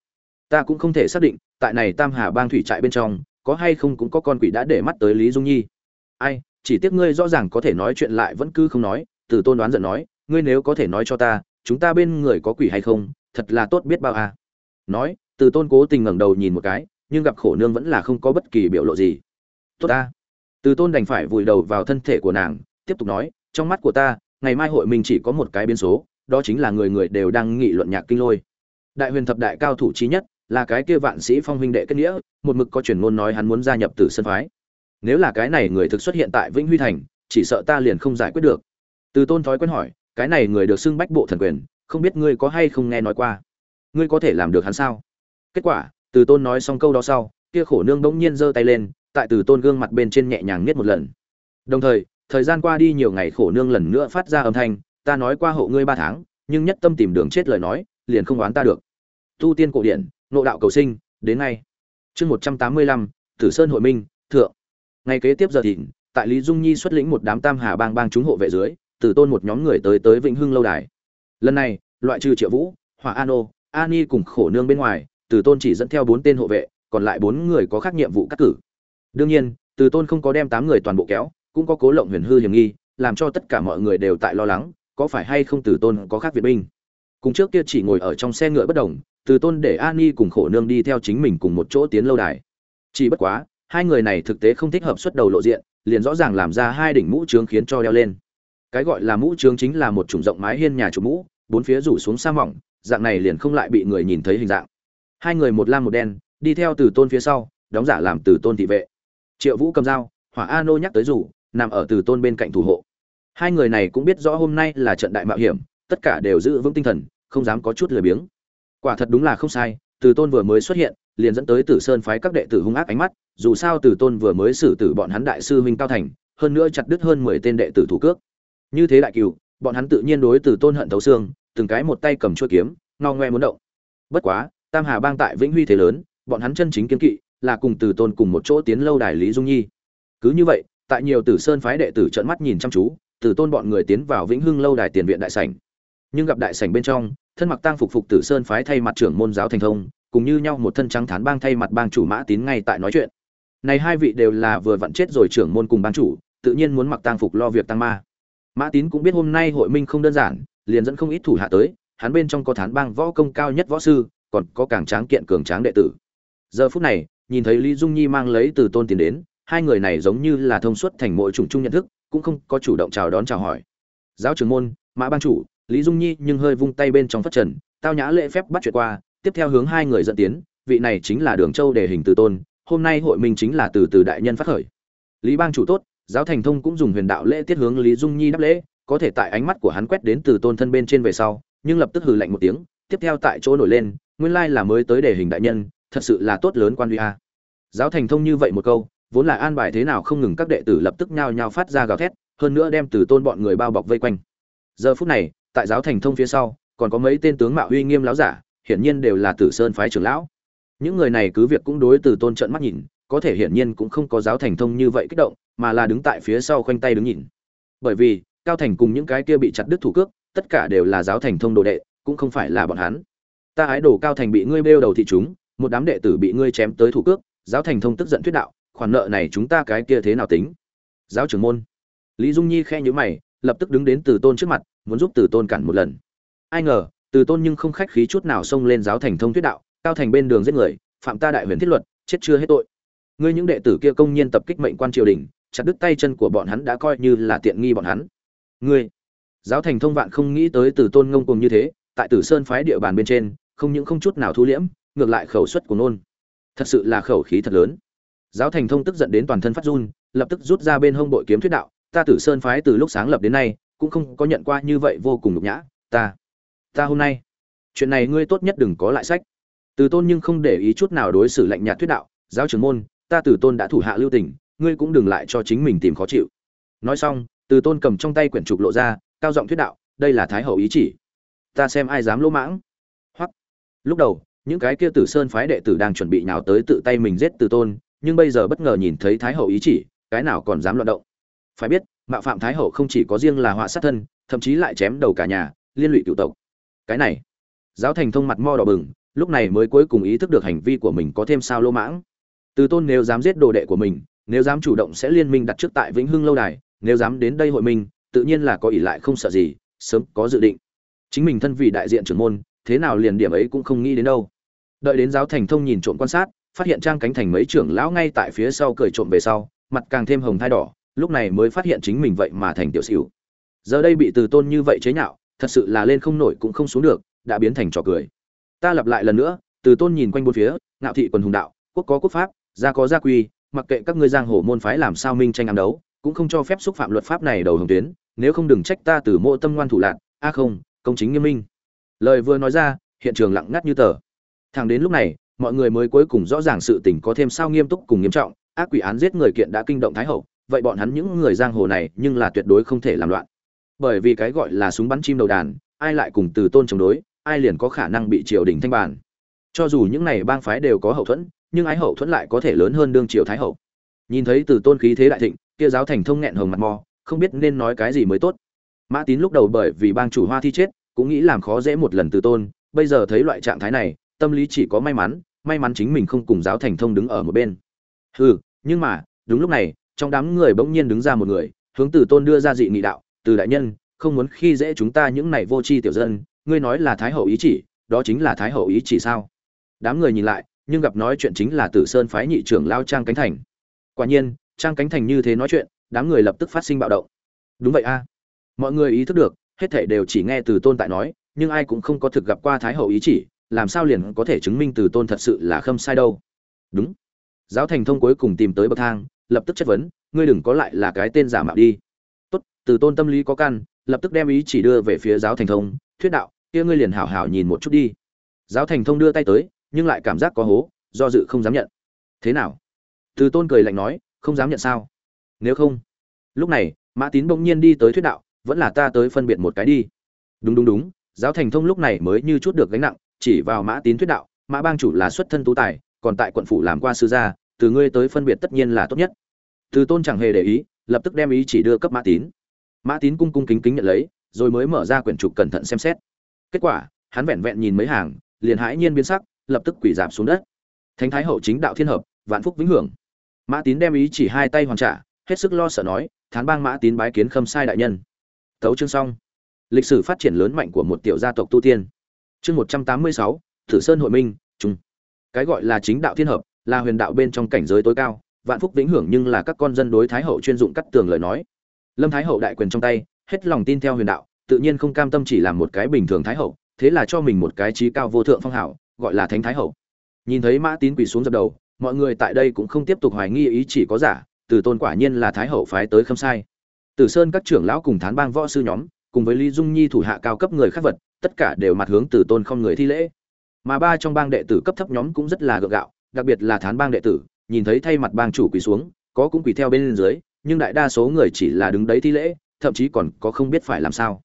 A: Ta cũng không thể xác định, tại này tam hà bang thủy trại bên trong, có hay không cũng có con quỷ đã để mắt tới lý dung nhi. Ai, chỉ tiếc ngươi rõ ràng có thể nói chuyện lại vẫn cứ không nói, từ tôn đoán giận nói, ngươi nếu có thể nói cho ta, chúng ta bên người có quỷ hay không, thật là tốt biết bao à nói, từ tôn cố tình ngẩng đầu nhìn một cái, nhưng gặp khổ nương vẫn là không có bất kỳ biểu lộ gì. Tốt ta. Từ tôn đành phải vùi đầu vào thân thể của nàng, tiếp tục nói, trong mắt của ta, ngày mai hội mình chỉ có một cái biến số, đó chính là người người đều đang nghị luận nhạc kinh lôi. Đại huyền thập đại cao thủ trí nhất, là cái kia vạn sĩ phong huynh đệ kết nghĩa, một mực có truyền ngôn nói hắn muốn gia nhập từ sân phái. Nếu là cái này người thực xuất hiện tại vĩnh huy thành, chỉ sợ ta liền không giải quyết được. Từ tôn thói quen hỏi, cái này người được xưng bách bộ thần quyền, không biết ngươi có hay không nghe nói qua? Ngươi có thể làm được hắn sao? Kết quả, từ tôn nói xong câu đó sau, kia khổ nương bỗng nhiên giơ tay lên, tại từ tôn gương mặt bên trên nhẹ nhàng niết một lần. Đồng thời thời gian qua đi nhiều ngày khổ nương lần nữa phát ra âm thanh, ta nói qua hộ ngươi ba tháng, nhưng nhất tâm tìm đường chết lời nói, liền không oán ta được. Tu tiên cổ điển nộ đạo cầu sinh, đến ngay. Chương một trăm tám mươi lăm, tử sơn hội minh, thượng. Ngày kế tiếp giờ thìn, tại lý dung nhi xuất lĩnh một đám tam hà bang bang chúng hộ vệ dưới, từ tôn một nhóm người tới tới vĩnh hưng lâu đài. Lần này, loại trừ triệu vũ, hỏa an ô Ani cùng khổ nương bên ngoài từ tôn chỉ dẫn theo bốn tên hộ vệ còn lại bốn người có khác nhiệm vụ cắt cử. Đương nhiên từ tôn không có đem tám người toàn bộ kéo cũng có cố lộng huyền hư hiểm nghi làm cho tất cả mọi người đều tại lo lắng có phải hay không từ tôn có khác viện binh. Cùng trước kia chỉ ngồi ở trong xe ngựa bất động, từ tôn để Ani cùng khổ nương đi theo chính mình cùng một chỗ tiến lâu đài. Chỉ bất quá hai người này thực tế không thích hợp xuất đầu lộ diện liền rõ ràng làm ra hai đỉnh mũ trướng khiến cho đeo lên. Cái gọi là mũ trướng chính là một chủng rộng mái hiên nhà chủ mũ bốn phía rủ xuống sa mỏng dạng này liền không lại bị người nhìn thấy hình dạng. Hai người một lam một đen, đi theo từ tôn phía sau, đóng giả làm từ tôn thị vệ. Triệu vũ cầm dao, hỏa a nô nhắc tới rủ, nằm ở từ tôn bên cạnh thủ hộ. Hai người này cũng biết rõ hôm nay là trận đại mạo hiểm, tất cả đều giữ vững tinh thần, không dám có chút lười biếng. Quả thật đúng là không sai, từ tôn vừa mới xuất hiện, liền dẫn tới tử sơn phái các đệ tử hung ác ánh mắt, dù sao từ tôn vừa mới xử tử bọn hắn đại sư huynh cao thành, hơn nữa chặt đứt hơn mười tên đệ tử thủ cước. Như thế đại cừu, bọn hắn tự nhiên đối từ tôn hận thấu xương từng cái một tay cầm chuôi kiếm ngao ngoe muốn động. Bất quá, tam hà bang tại vĩnh huy thế lớn, bọn hắn chân chính kiến kỵ là cùng từ tôn cùng một chỗ tiến lâu đài lý dung nhi. Cứ như vậy, tại nhiều tử sơn phái đệ tử trợn mắt nhìn chăm chú, từ tôn bọn người tiến vào vĩnh hưng lâu đài tiền viện đại sảnh. Nhưng gặp đại sảnh bên trong, thân mặc tang phục phục tử sơn phái thay mặt trưởng môn giáo thành thông, cùng như nhau một thân trắng thán bang thay mặt bang chủ mã tín ngay tại nói chuyện. Này hai vị đều là vừa vặn chết rồi trưởng môn cùng bang chủ, tự nhiên muốn mặc tang phục lo việc tăng ma. Mã tín cũng biết hôm nay hội minh không đơn giản liền dẫn không ít thủ hạ tới, hắn bên trong có thán bang võ công cao nhất võ sư, còn có càng tráng kiện cường tráng đệ tử. Giờ phút này, nhìn thấy lý dung nhi mang lấy từ tôn tiền đến, hai người này giống như là thông suốt thành mỗi chủng chung nhận thức, cũng không có chủ động chào đón chào hỏi. Giáo trưởng môn, mã ban chủ, lý dung nhi nhưng hơi vung tay bên trong phát trần, tao nhã lễ phép bắt chuyện qua, tiếp theo hướng hai người dẫn tiến, vị này chính là đường châu đề hình từ tôn, hôm nay hội mình chính là từ từ đại nhân phát khởi. Lý bang chủ tốt, giáo thành thông cũng dùng huyền đạo lễ tiết hướng lý dung nhi đáp lễ có thể tại ánh mắt của hắn quét đến từ tôn thân bên trên về sau, nhưng lập tức hừ lạnh một tiếng, tiếp theo tại chỗ nổi lên, nguyên lai là mới tới để hình đại nhân, thật sự là tốt lớn quan huy a. Giáo thành thông như vậy một câu, vốn là an bài thế nào không ngừng các đệ tử lập tức nhao nhao phát ra gào thét, hơn nữa đem từ tôn bọn người bao bọc vây quanh. Giờ phút này, tại giáo thành thông phía sau, còn có mấy tên tướng mạo uy nghiêm láo giả, hiển nhiên đều là tử sơn phái trưởng lão. Những người này cứ việc cũng đối từ tôn trận mắt nhìn, có thể hiển nhiên cũng không có giáo thành thông như vậy kích động, mà là đứng tại phía sau khoanh tay đứng nhìn. Bởi vì cao thành cùng những cái kia bị chặt đứt thủ cước, tất cả đều là giáo thành thông đồ đệ, cũng không phải là bọn hắn. Ta ái đồ cao thành bị ngươi bêu đầu thị chúng, một đám đệ tử bị ngươi chém tới thủ cước, giáo thành thông tức giận thuyết đạo, khoản nợ này chúng ta cái kia thế nào tính? Giáo trưởng môn. Lý dung nhi khe nhữ mày, lập tức đứng đến từ tôn trước mặt, muốn giúp từ tôn cản một lần. Ai ngờ, từ tôn nhưng không khách khí chút nào xông lên giáo thành thông thuyết đạo, cao thành bên đường giết người, phạm ta đại huyền thiết luật, chết chưa hết tội. Ngươi những đệ tử kia công nhiên tập kích mệnh quan triều đình, chặt đứt tay chân của bọn hắn đã coi như là tiện nghi bọn hắn ngươi, giáo thành thông vạn không nghĩ tới từ tôn ngông cùng như thế, tại tử sơn phái địa bàn bên trên, không những không chút nào thu liễm, ngược lại khẩu suất của nôn. Thật sự là khẩu khí thật lớn. Giáo thành thông tức giận đến toàn thân phát run, lập tức rút ra bên hông bội kiếm thuyết đạo, ta tử sơn phái từ lúc sáng lập đến nay, cũng không có nhận qua như vậy vô cùng nhục nhã, ta ta hôm nay, chuyện này ngươi tốt nhất đừng có lại sách. Từ tôn nhưng không để ý chút nào đối xử lạnh nhạt thuyết đạo, giáo trưởng môn, ta tử tôn đã thủ hạ lưu tình, ngươi cũng đừng lại cho chính mình tìm khó chịu. Nói xong từ tôn cầm trong tay quyển trục lộ ra, cao giọng thuyết đạo, đây là thái hậu ý chỉ. Ta xem ai dám lỗ mãng. Hoặc lúc đầu, những cái kia tử sơn phái đệ tử đang chuẩn bị nào tới tự tay mình giết từ tôn, nhưng bây giờ bất ngờ nhìn thấy thái hậu ý chỉ, cái nào còn dám loạn động. Phải biết, mạo phạm thái hậu không chỉ có riêng là họa sát thân, thậm chí lại chém đầu cả nhà, liên lụy cựu tộc. Cái này, giáo thành thông mặt mo đỏ bừng, lúc này mới cuối cùng ý thức được hành vi của mình có thêm sao lô mãng. Từ tôn nếu dám giết đồ đệ của mình, nếu dám chủ động sẽ liên minh đặt trước tại vĩnh hưng lâu đài nếu dám đến đây hội mình, tự nhiên là có ỷ lại không sợ gì sớm có dự định. Chính mình thân vị đại diện trưởng môn thế nào liền điểm ấy cũng không nghĩ đến đâu. Đợi đến giáo thành thông nhìn trộm quan sát phát hiện trang cánh thành mấy trưởng lão ngay tại phía sau cười trộm về sau mặt càng thêm hồng thai đỏ lúc này mới phát hiện chính mình vậy mà thành tiểu xỉu. Giờ đây bị từ tôn như vậy chế nhạo thật sự là lên không nổi cũng không xuống được đã biến thành trò cười. Ta lặp lại lần nữa từ tôn nhìn quanh bốn phía ngạo thị quần hùng đạo quốc có quốc pháp gia có gia quy mặc kệ các ngươi giang hồ môn phái làm sao minh tranh ám đấu cũng không cho phép xúc phạm luật pháp này đầu hồng tuyến, nếu không đừng trách ta từ mộ tâm ngoan thủ lạc. A không, công chính nghiêm minh. Lời vừa nói ra, hiện trường lặng ngắt như tờ. Thẳng đến lúc này, mọi người mới cuối cùng rõ ràng sự tình có thêm sao nghiêm túc cùng nghiêm trọng. Ác quỷ án giết người kiện đã kinh động thái hậu, vậy bọn hắn những người giang hồ này nhưng là tuyệt đối không thể làm loạn. Bởi vì cái gọi là súng bắn chim đầu đàn, ai lại cùng từ tôn chống đối, ai liền có khả năng bị triều đình thanh bàn. Cho dù những này bang phái đều có hậu thuẫn, nhưng ái hậu thuẫn lại có thể lớn hơn đương triều thái hậu. Nhìn thấy từ tôn khí thế đại thịnh kia giáo thành thông nghẹn hồng mặt mò, không biết nên nói cái gì mới tốt. Mã tín lúc đầu bởi vì bang chủ hoa thi chết, cũng nghĩ làm khó dễ một lần từ tôn, bây giờ thấy loại trạng thái này, tâm lý chỉ có may mắn may mắn chính mình không cùng giáo thành thông đứng ở một bên. Hừ, nhưng mà, đúng lúc này, trong đám người bỗng nhiên đứng ra một người, hướng từ tôn đưa ra dị nghị đạo, từ đại nhân, không muốn khi dễ chúng ta những này vô tri tiểu dân, ngươi nói là thái hậu ý chỉ, đó chính là thái hậu ý chỉ sao? Đám người nhìn lại, nhưng gặp nói chuyện chính là tử sơn phái nhị trưởng lao trang cánh thành. Quả nhiên trang cánh thành như thế nói chuyện, đám người lập tức phát sinh bạo động. Đúng vậy a. Mọi người ý thức được, hết thể đều chỉ nghe từ tôn tại nói, nhưng ai cũng không có thực gặp qua thái hậu ý chỉ, làm sao liền có thể chứng minh từ tôn thật sự là khâm sai đâu. Đúng. Giáo thành thông cuối cùng tìm tới bậc thang, lập tức chất vấn, ngươi đừng có lại là cái tên giả mạo đi. Tốt, từ tôn tâm lý có căn, lập tức đem ý chỉ đưa về phía giáo thành thông, thuyết đạo, kia ngươi liền hảo hảo nhìn một chút đi. Giáo thành thông đưa tay tới, nhưng lại cảm giác có hố, do dự không dám nhận. Thế nào? Từ tôn cười lạnh nói không dám nhận sao? Nếu không, lúc này, mã tín bỗng nhiên đi tới thuyết đạo, vẫn là ta tới phân biệt một cái đi. Đúng đúng đúng, giáo thành thông lúc này mới như chút được gánh nặng, chỉ vào mã tín thuyết đạo, mã bang chủ là xuất thân tú tài, còn tại quận phủ làm qua sư gia, từ ngươi tới phân biệt tất nhiên là tốt nhất. Từ tôn chẳng hề để ý, lập tức đem ý chỉ đưa cấp mã tín. Mã tín cung cung kính kính nhận lấy, rồi mới mở ra quyển trục cẩn thận xem xét. Kết quả, hắn vẹn vẹn nhìn mấy hàng, liền hãi nhiên biến sắc, lập tức quỳ giảm xuống đất. Thánh thái hậu chính đạo thiên hợp, vạn phúc vĩnh hưởng mã tín đem ý chỉ hai tay hoàn trả, hết sức lo sợ nói, thán bang mã tín bái kiến khâm sai đại nhân. Tấu chương xong. Lịch sử phát triển lớn mạnh của một tiểu gia tộc tu tiên. Chương một trăm tám mươi sáu, thử sơn hội minh trung cái gọi là chính đạo thiên hợp, là huyền đạo bên trong cảnh giới tối cao, vạn phúc vĩnh hưởng nhưng là các con dân đối thái hậu chuyên dụng cắt tường lời nói. Lâm thái hậu đại quyền trong tay, hết lòng tin theo huyền đạo, tự nhiên không cam tâm chỉ làm một cái bình thường thái hậu, thế là cho mình một cái trí cao vô thượng phong hảo gọi là thánh thái hậu. Nhìn thấy mã tín quỳ xuống dập đầu mọi người tại đây cũng không tiếp tục hoài nghi ý chỉ có giả, từ tôn quả nhiên là thái hậu phái tới khâm sai. Tử sơn các trưởng lão cùng thán bang võ sư nhóm, cùng với lý dung nhi thủ hạ cao cấp người khác vật, tất cả đều mặt hướng từ tôn không người thi lễ. Mà ba trong bang đệ tử cấp thấp nhóm cũng rất là gượng gạo, đặc biệt là thán bang đệ tử, nhìn thấy thay mặt bang chủ quỳ xuống, có cũng quỳ theo bên dưới, nhưng đại đa số người chỉ là đứng đấy thi lễ, thậm chí còn có không biết phải làm sao.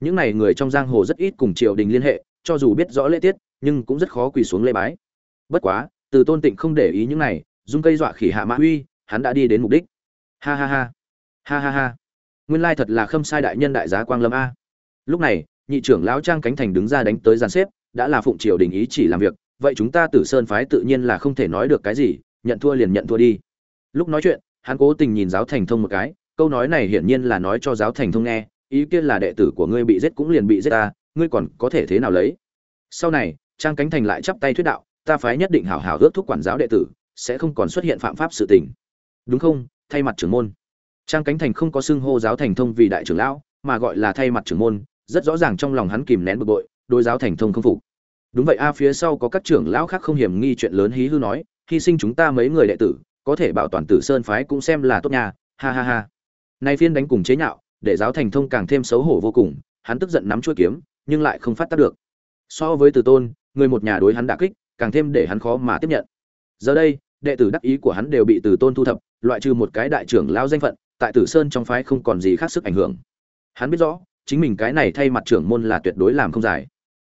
A: Những này người trong giang hồ rất ít cùng triều đình liên hệ, cho dù biết rõ lễ tiết, nhưng cũng rất khó quỳ xuống lễ bái. Bất quá từ tôn tịnh không để ý những này dung cây dọa khỉ hạ mã uy, hắn đã đi đến mục đích. Ha ha ha. Ha ha ha. Nguyên lai thật là khâm sai đại nhân đại giá quang lâm a. Lúc này, nhị trưởng lão trang cánh thành đứng ra đánh tới giàn xếp, đã là phụng triều đình ý chỉ làm việc, vậy chúng ta tử sơn phái tự nhiên là không thể nói được cái gì, nhận thua liền nhận thua đi. Lúc nói chuyện, hắn cố tình nhìn giáo thành thông một cái, câu nói này hiển nhiên là nói cho giáo thành thông nghe, ý kiến là đệ tử của ngươi bị giết cũng liền bị giết ta, ngươi còn có thể thế nào lấy? Sau này, trang cánh thành lại chắp tay thuyết đạo ta phái nhất định hảo hảo ước thúc quản giáo đệ tử, sẽ không còn xuất hiện phạm pháp sự tình. Đúng không? Thay mặt trưởng môn. Trang cánh thành không có xưng hô giáo thành thông vì đại trưởng lão, mà gọi là thay mặt trưởng môn, rất rõ ràng trong lòng hắn kìm nén bực bội đôi giáo thành thông không phục. Đúng vậy a à, phía sau có các trưởng lão khác không hiểm nghi chuyện lớn hí hư nói, hy sinh chúng ta mấy người đệ tử, có thể bảo toàn tử sơn phái cũng xem là tốt nhà ha ha ha. Nay phiên đánh cùng chế nhạo, để giáo thành thông càng thêm xấu hổ vô cùng, hắn tức giận nắm chuôi kiếm, nhưng lại không phát tác được. So với từ tôn, người một nhà đối hắn đả kích càng thêm để hắn khó mà tiếp nhận. Giờ đây, đệ tử đắc ý của hắn đều bị từ tôn thu thập, loại trừ một cái đại trưởng lao danh phận, tại tử sơn trong phái không còn gì khác sức ảnh hưởng. Hắn biết rõ, chính mình cái này thay mặt trưởng môn là tuyệt đối làm không giải.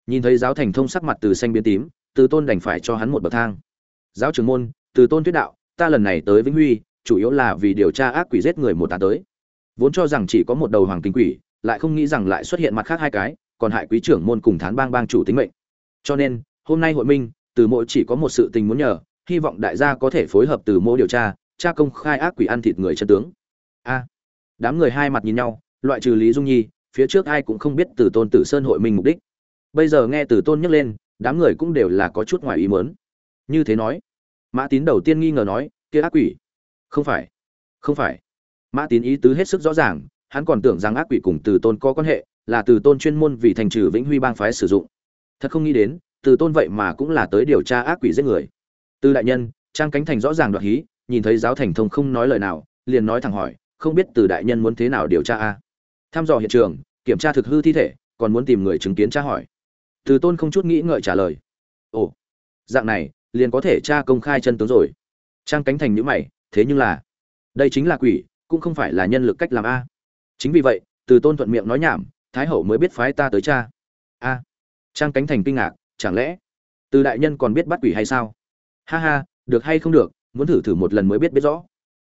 A: Nhìn thấy giáo thành thông sắc mặt từ xanh biến tím, từ tôn đành phải cho hắn một bậc thang. Giáo trưởng môn, từ tôn thuyết đạo, ta lần này tới vĩnh huy, chủ yếu là vì điều tra ác quỷ giết người một ta tới. Vốn cho rằng chỉ có một đầu hoàng kinh quỷ, lại không nghĩ rằng lại xuất hiện mặt khác hai cái, còn hại quý trưởng môn cùng thán bang bang chủ tính mệnh. Cho nên, hôm nay hội minh từ mỗi chỉ có một sự tình muốn nhờ, hy vọng đại gia có thể phối hợp từ mô điều tra cha công khai ác quỷ ăn thịt người chân tướng. A. Đám người hai mặt nhìn nhau, loại trừ lý dung nhi, phía trước ai cũng không biết từ tôn tử sơn hội mình mục đích. Bây giờ nghe từ tôn nhắc lên, đám người cũng đều là có chút ngoài ý mớn như thế nói, mã tín đầu tiên nghi ngờ nói, kia ác quỷ? Không phải không phải. Mã tín ý tứ hết sức rõ ràng, hắn còn tưởng rằng ác quỷ cùng từ tôn có quan hệ, là từ tôn chuyên môn vì thành trừ vĩnh huy bang phái sử dụng. Thật không nghĩ đến từ tôn vậy mà cũng là tới điều tra ác quỷ giết người. Từ đại nhân, trang cánh thành rõ ràng đoạt hí, nhìn thấy giáo thành thông không nói lời nào, liền nói thẳng hỏi, không biết từ đại nhân muốn thế nào điều tra a? Thăm dò hiện trường, kiểm tra thực hư thi thể, còn muốn tìm người chứng kiến tra hỏi. Từ tôn không chút nghĩ ngợi trả lời. Ồ, dạng này, liền có thể tra công khai chân tướng rồi. Trang cánh thành nhữ mày, thế nhưng là, đây chính là quỷ, cũng không phải là nhân lực cách làm a. Chính vì vậy, từ tôn thuận miệng nói nhảm, thái hậu mới biết phái ta tới cha a. Trang cánh thành kinh ngạc chẳng lẽ từ đại nhân còn biết bắt quỷ hay sao? Ha ha, được hay không được, muốn thử thử một lần mới biết biết rõ.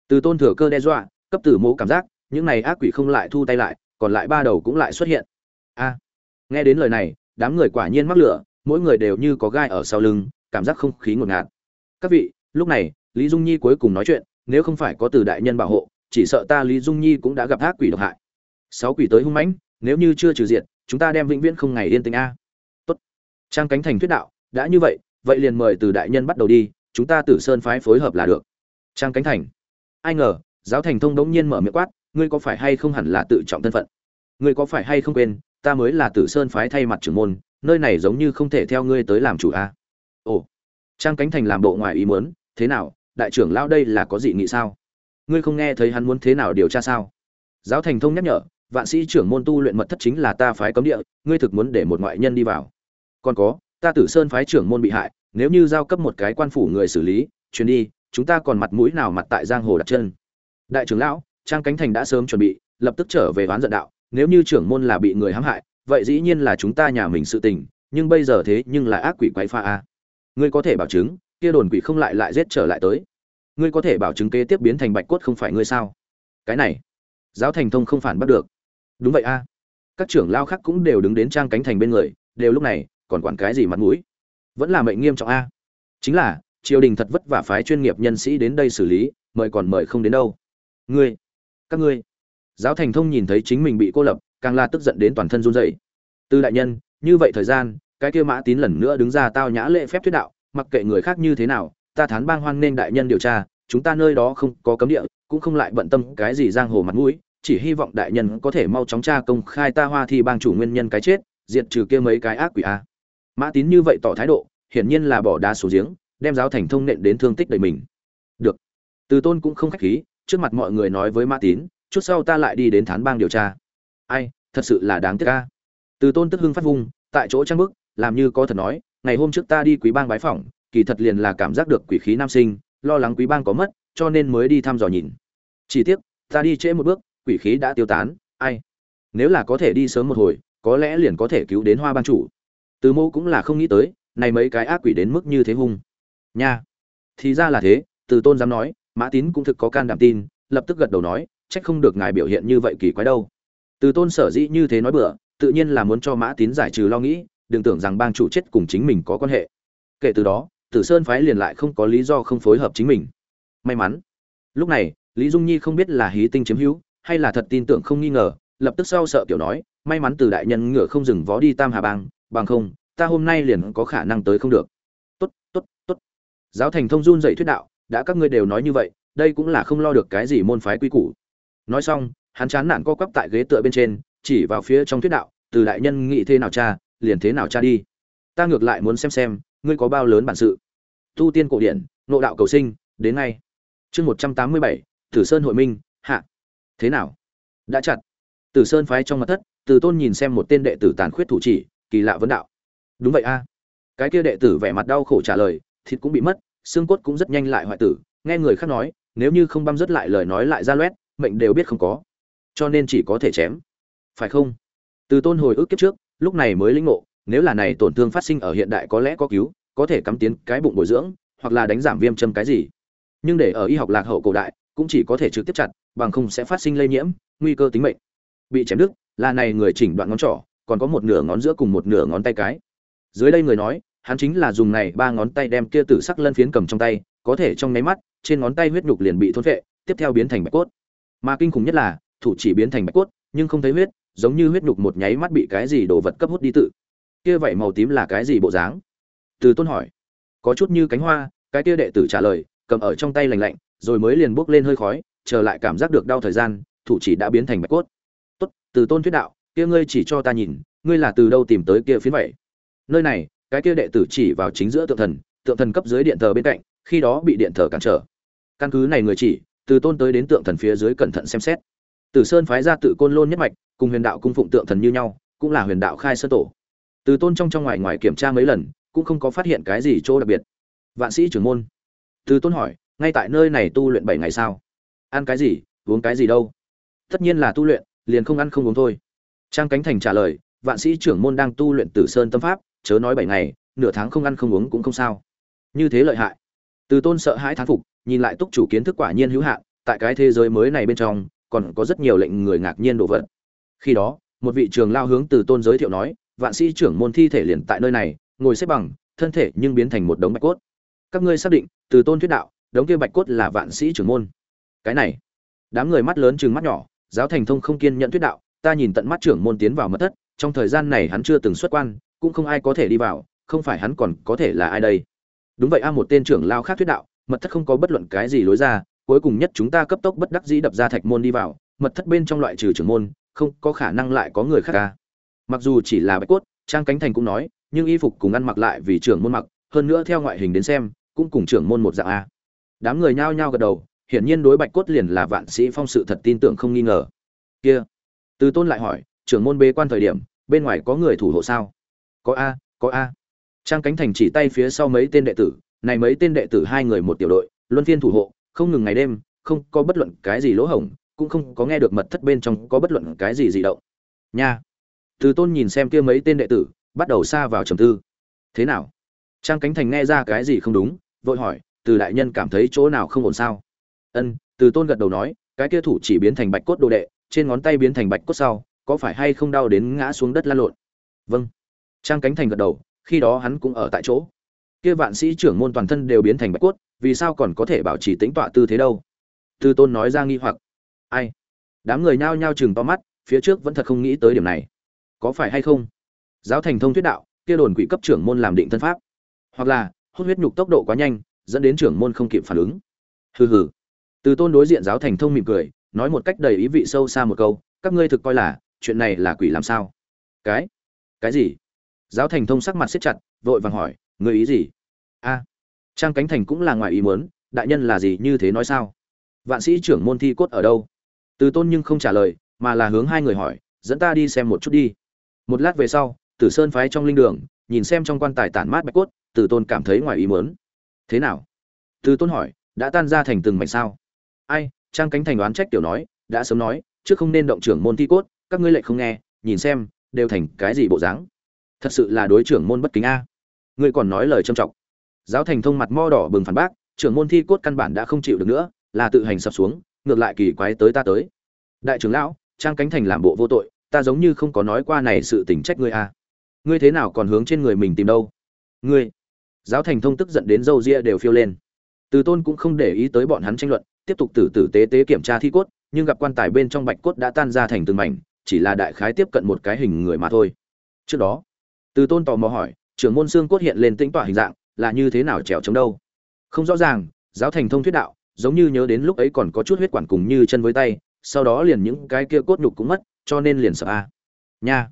A: Từ tôn thừa cơ đe dọa, cấp tử mô cảm giác, những này ác quỷ không lại thu tay lại, còn lại ba đầu cũng lại xuất hiện. A, nghe đến lời này, đám người quả nhiên mắc lửa, mỗi người đều như có gai ở sau lưng, cảm giác không khí ngột ngạt. Các vị, lúc này, lý dung nhi cuối cùng nói chuyện, nếu không phải có từ đại nhân bảo hộ, chỉ sợ ta lý dung nhi cũng đã gặp ác quỷ độc hại. Sáu quỷ tới hung mãnh, nếu như chưa trừ diện chúng ta đem vĩnh viễn không ngày yên tĩnh a trang cánh thành thuyết đạo, đã như vậy vậy liền mời từ đại nhân bắt đầu đi, chúng ta tử sơn phái phối hợp là được. Trang cánh thành. Ai ngờ, giáo thành thông đống nhiên mở miệng quát, ngươi có phải hay không hẳn là tự trọng thân phận? Ngươi có phải hay không quên, ta mới là tử sơn phái thay mặt trưởng môn, nơi này giống như không thể theo ngươi tới làm chủ a. Ồ. Trang cánh thành làm bộ ngoài ý muốn, thế nào, đại trưởng lao đây là có dị nghị sao? Ngươi không nghe thấy hắn muốn thế nào điều tra sao? Giáo thành thông nhắc nhở, vạn sĩ trưởng môn tu luyện mật thất chính là ta phái cấm địa, ngươi thực muốn để một ngoại nhân đi vào còn có, ta tử sơn phái trưởng môn bị hại, nếu như giao cấp một cái quan phủ người xử lý, chuyến đi, chúng ta còn mặt mũi nào mặt tại giang hồ đặt chân? Đại trưởng lão, trang cánh thành đã sớm chuẩn bị, lập tức trở về ván giận đạo, nếu như trưởng môn là bị người hãm hại, vậy dĩ nhiên là chúng ta nhà mình sự tình, nhưng bây giờ thế nhưng là ác quỷ quái pha a. Ngươi có thể bảo chứng, kia đồn quỷ không lại lại giết trở lại tới. Ngươi có thể bảo chứng kế tiếp biến thành bạch cốt không phải ngươi sao? Cái này, giáo thành thông không phản bắt được. Đúng vậy a. Các trưởng lao khác cũng đều đứng đến trang cánh thành bên người, đều lúc này còn quản cái gì mặt mũi? Vẫn là mệnh nghiêm trọng a. Chính là, triều đình thật vất vả phái chuyên nghiệp nhân sĩ đến đây xử lý, mời còn mời không đến đâu. Ngươi, các ngươi. Giáo thành thông nhìn thấy chính mình bị cô lập, càng la tức giận đến toàn thân run rẩy. Tư đại nhân, như vậy thời gian, cái kia mã tín lần nữa đứng ra tao nhã lệ phép thuyết đạo, mặc kệ người khác như thế nào, ta thán bang hoan nên đại nhân điều tra, chúng ta nơi đó không có cấm địa, cũng không lại bận tâm cái gì giang hồ mặt mũi, chỉ hy vọng đại nhân có thể mau chóng tra công khai ta hoa thi bang chủ nguyên nhân cái chết, diệt trừ kia mấy cái ác quỷ a mã tín như vậy tỏ thái độ, hiển nhiên là bỏ đá xuống giếng, đem giáo thành thông nện đến thương tích đầy mình. Được. Từ tôn cũng không khách khí, trước mặt mọi người nói với mã tín, chút sau ta lại đi đến thán bang điều tra. Ai, thật sự là đáng tiếc ca từ tôn tức hưng phát vung, tại chỗ trang bức, làm như có thật nói, ngày hôm trước ta đi quý bang bái phỏng, kỳ thật liền là cảm giác được quỷ khí nam sinh, lo lắng quý bang có mất, cho nên mới đi thăm dò nhìn. Chỉ tiếc, ta đi trễ một bước, quỷ khí đã tiêu tán, ai? Nếu là có thể đi sớm một hồi, có lẽ liền có thể cứu đến hoa Ban chủ từ mô cũng là không nghĩ tới, này mấy cái ác quỷ đến mức như thế hung. Nha. Thì ra là thế, từ tôn dám nói, mã tín cũng thực có can đảm tin, lập tức gật đầu nói trách không được ngài biểu hiện như vậy kỳ quái đâu. Từ tôn sở dĩ như thế nói bừa, tự nhiên là muốn cho mã tín giải trừ lo nghĩ, đừng tưởng rằng bang chủ chết cùng chính mình có quan hệ. Kể từ đó, tử sơn phái liền lại không có lý do không phối hợp chính mình. May mắn. Lúc này, lý dung nhi không biết là hí tinh chiếm hữu, hay là thật tin tưởng không nghi ngờ, lập tức sau sợ kiểu nói, may mắn từ đại nhân ngựa không dừng vó đi tam hà bang bằng không, ta hôm nay liền có khả năng tới không được. Tốt tốt tốt. Giáo thành thông run dậy thuyết đạo, đã các ngươi đều nói như vậy, đây cũng là không lo được cái gì môn phái quy củ. Nói xong, hắn chán nản co quắp tại ghế tựa bên trên, chỉ vào phía trong thuyết đạo, từ đại nhân nghĩ thế nào cha, liền thế nào cha đi. Ta ngược lại muốn xem xem, ngươi có bao lớn bản sự. Tu tiên cổ điển, nộ đạo cầu sinh, đến ngay. Chương một trăm tám mươi bảy, tử sơn hội minh, hạ. Thế nào? Đã chặt. Tử sơn phái trong mặt thất, từ tôn nhìn xem một tên đệ tử tàn khuyết thủ chỉ kỳ lạ vấn đạo. Đúng vậy a. Cái kia đệ tử vẻ mặt đau khổ trả lời, thịt cũng bị mất, xương cốt cũng rất nhanh lại hoại tử. Nghe người khác nói, nếu như không băm dứt lại lời nói lại ra loét, mệnh đều biết không có. Cho nên chỉ có thể chém. Phải không? Từ tôn hồi ức kiếp trước, lúc này mới lĩnh ngộ, nếu là này tổn thương phát sinh ở hiện đại có lẽ có cứu, có thể cắm tiến cái bụng bồi dưỡng, hoặc là đánh giảm viêm châm cái gì. Nhưng để ở y học lạc hậu cổ đại, cũng chỉ có thể trực tiếp chặt, bằng không sẽ phát sinh lây nhiễm, nguy cơ tính mệnh. Bị chém đứt, là này người chỉnh đoạn ngón trỏ còn có một nửa ngón giữa cùng một nửa ngón tay cái. Dưới đây người nói, hắn chính là dùng này ba ngón tay đem kia tử sắc lân phiến cầm trong tay, có thể trong nháy mắt, trên ngón tay huyết nhục liền bị thôn phệ, tiếp theo biến thành bạch cốt. Mà kinh khủng nhất là, thủ chỉ biến thành bạch cốt, nhưng không thấy huyết, giống như huyết nhục một nháy mắt bị cái gì đồ vật cấp hút đi tự. Kia vậy màu tím là cái gì bộ dáng? Từ tôn hỏi. Có chút như cánh hoa, cái kia đệ tử trả lời, cầm ở trong tay lạnh lạnh, rồi mới liền bốc lên hơi khói chờ lại cảm giác được đau thời gian, thủ chỉ đã biến thành bạch cốt. Tốt, từ tôn thuyết đạo kia ngươi chỉ cho ta nhìn, ngươi là từ đâu tìm tới kia phiến vậy? Nơi này, cái kia đệ tử chỉ vào chính giữa tượng thần tượng thần cấp dưới điện thờ bên cạnh, khi đó bị điện thờ cản trở. Căn cứ này người chỉ, từ tôn tới đến tượng thần phía dưới cẩn thận xem xét. Từ sơn phái ra tự côn lôn nhất mạch, cùng huyền đạo cung phụng tượng thần như nhau, cũng là huyền đạo khai sơ tổ. Từ tôn trong trong ngoài ngoài kiểm tra mấy lần, cũng không có phát hiện cái gì chỗ đặc biệt. Vạn sĩ trưởng môn. Từ tôn hỏi, ngay tại nơi này tu luyện bảy ngày sao? Ăn cái gì, uống cái gì đâu? Tất nhiên là tu luyện, liền không ăn không uống thôi trang cánh thành trả lời, vạn sĩ trưởng môn đang tu luyện tử sơn tâm pháp, chớ nói bảy ngày, nửa tháng không ăn không uống cũng không sao. Như thế lợi hại. Từ tôn sợ hãi thán phục, nhìn lại túc chủ kiến thức quả nhiên hữu hạn, tại cái thế giới mới này bên trong, còn có rất nhiều lệnh người ngạc nhiên đồ vật khi đó, một vị trường lao hướng từ tôn giới thiệu nói, vạn sĩ trưởng môn thi thể liền tại nơi này, ngồi xếp bằng, thân thể nhưng biến thành một đống bạch cốt. Các ngươi xác định, từ tôn thuyết đạo, đống kia bạch cốt là vạn sĩ trưởng môn. Cái này, đám người mắt lớn trừng mắt nhỏ, giáo thành thông không kiên nhận thuyết đạo ta nhìn tận mắt trưởng môn tiến vào mật thất, trong thời gian này hắn chưa từng xuất quan, cũng không ai có thể đi vào, không phải hắn còn có thể là ai đây? Đúng vậy a, một tên trưởng lao khác thuyết đạo, mật thất không có bất luận cái gì lối ra, cuối cùng nhất chúng ta cấp tốc bất đắc dĩ đập ra thạch môn đi vào, mật thất bên trong loại trừ trưởng môn, không có khả năng lại có người khác ca mặc dù chỉ là bạch cốt, trang cánh thành cũng nói, nhưng y phục cùng ăn mặc lại vì trưởng môn mặc, hơn nữa theo ngoại hình đến xem, cũng cùng trưởng môn một dạng a. Đám người nhao nhao gật đầu, hiển nhiên đối bạch cốt liền là vạn sĩ phong sự thật tin tưởng không nghi ngờ. Kia từ tôn lại hỏi, trưởng môn bế quan thời điểm, bên ngoài có người thủ hộ sao? Có a có a. Trang cánh thành chỉ tay phía sau mấy tên đệ tử, này mấy tên đệ tử hai người một tiểu đội, luân phiên thủ hộ, không ngừng ngày đêm, không có bất luận cái gì lỗ hổng, cũng không có nghe được mật thất bên trong có bất luận cái gì dị động. Nha. Từ tôn nhìn xem kia mấy tên đệ tử, bắt đầu xa vào trầm tư. Thế nào? Trang cánh thành nghe ra cái gì không đúng, vội hỏi, từ đại nhân cảm thấy chỗ nào không ổn sao? Ân, từ tôn gật đầu nói, cái kia thủ chỉ biến thành bạch cốt đồ đệ trên ngón tay biến thành bạch cốt sau, có phải hay không đau đến ngã xuống đất lăn lộn? Vâng. Trang cánh thành gật đầu, khi đó hắn cũng ở tại chỗ. Kia vạn sĩ trưởng môn toàn thân đều biến thành bạch cốt, vì sao còn có thể bảo trì tính tọa tư thế đâu? Tư tôn nói ra nghi hoặc. Ai? Đám người nhao nhao chừng to mắt, phía trước vẫn thật không nghĩ tới điểm này. Có phải hay không? Giáo thành thông thuyết đạo, kia đồn quỷ cấp trưởng môn làm định thân pháp. Hoặc là, hút huyết nhục tốc độ quá nhanh, dẫn đến trưởng môn không kịp phản ứng. Hừ hừ. Từ tôn đối diện giáo thành thông mỉm cười nói một cách đầy ý vị sâu xa một câu, các ngươi thực coi là, chuyện này là quỷ làm sao? Cái? Cái gì? Giáo thành thông sắc mặt siết chặt, vội vàng hỏi người ý gì? A. Trang cánh thành cũng là ngoài ý muốn, đại nhân là gì như thế nói sao? Vạn sĩ trưởng môn thi cốt ở đâu? Từ tôn nhưng không trả lời, mà là hướng hai người hỏi, dẫn ta đi xem một chút đi. Một lát về sau, tử sơn phái trong linh đường, nhìn xem trong quan tài tản mát bạch cốt từ tôn cảm thấy ngoài ý muốn. Thế nào? Từ tôn hỏi, đã tan ra thành từng mảnh sao? Ai? Trang cánh thành đoán trách tiểu nói, đã sớm nói trước không nên động trưởng môn thi cốt, các ngươi lại không nghe, nhìn xem, đều thành cái gì bộ dáng. Thật sự là đối trưởng môn bất kính a. Ngươi còn nói lời trâm trọng. Giáo thành thông mặt mo đỏ bừng phản bác, trưởng môn thi cốt căn bản đã không chịu được nữa, là tự hành sập xuống, ngược lại kỳ quái tới ta tới. Đại trưởng lão, trang cánh thành làm bộ vô tội, ta giống như không có nói qua này sự tình trách ngươi a. Ngươi thế nào còn hướng trên người mình tìm đâu? Ngươi. Giáo thành thông tức giận đến râu ria đều phiêu lên. Từ tôn cũng không để ý tới bọn hắn tranh luận tiếp tục tử tử tế tế kiểm tra thi cốt, nhưng gặp quan tài bên trong bạch cốt đã tan ra thành từng mảnh, chỉ là đại khái tiếp cận một cái hình người mà thôi. Trước đó, từ tôn tò mò hỏi, trưởng môn xương cốt hiện lên tĩnh tỏa hình dạng, là như thế nào trèo chống đâu? Không rõ ràng, giáo thành thông thuyết đạo, giống như nhớ đến lúc ấy còn có chút huyết quản cùng như chân với tay, sau đó liền những cái kia cốt nhục cũng mất, cho nên liền sợ a. Nha.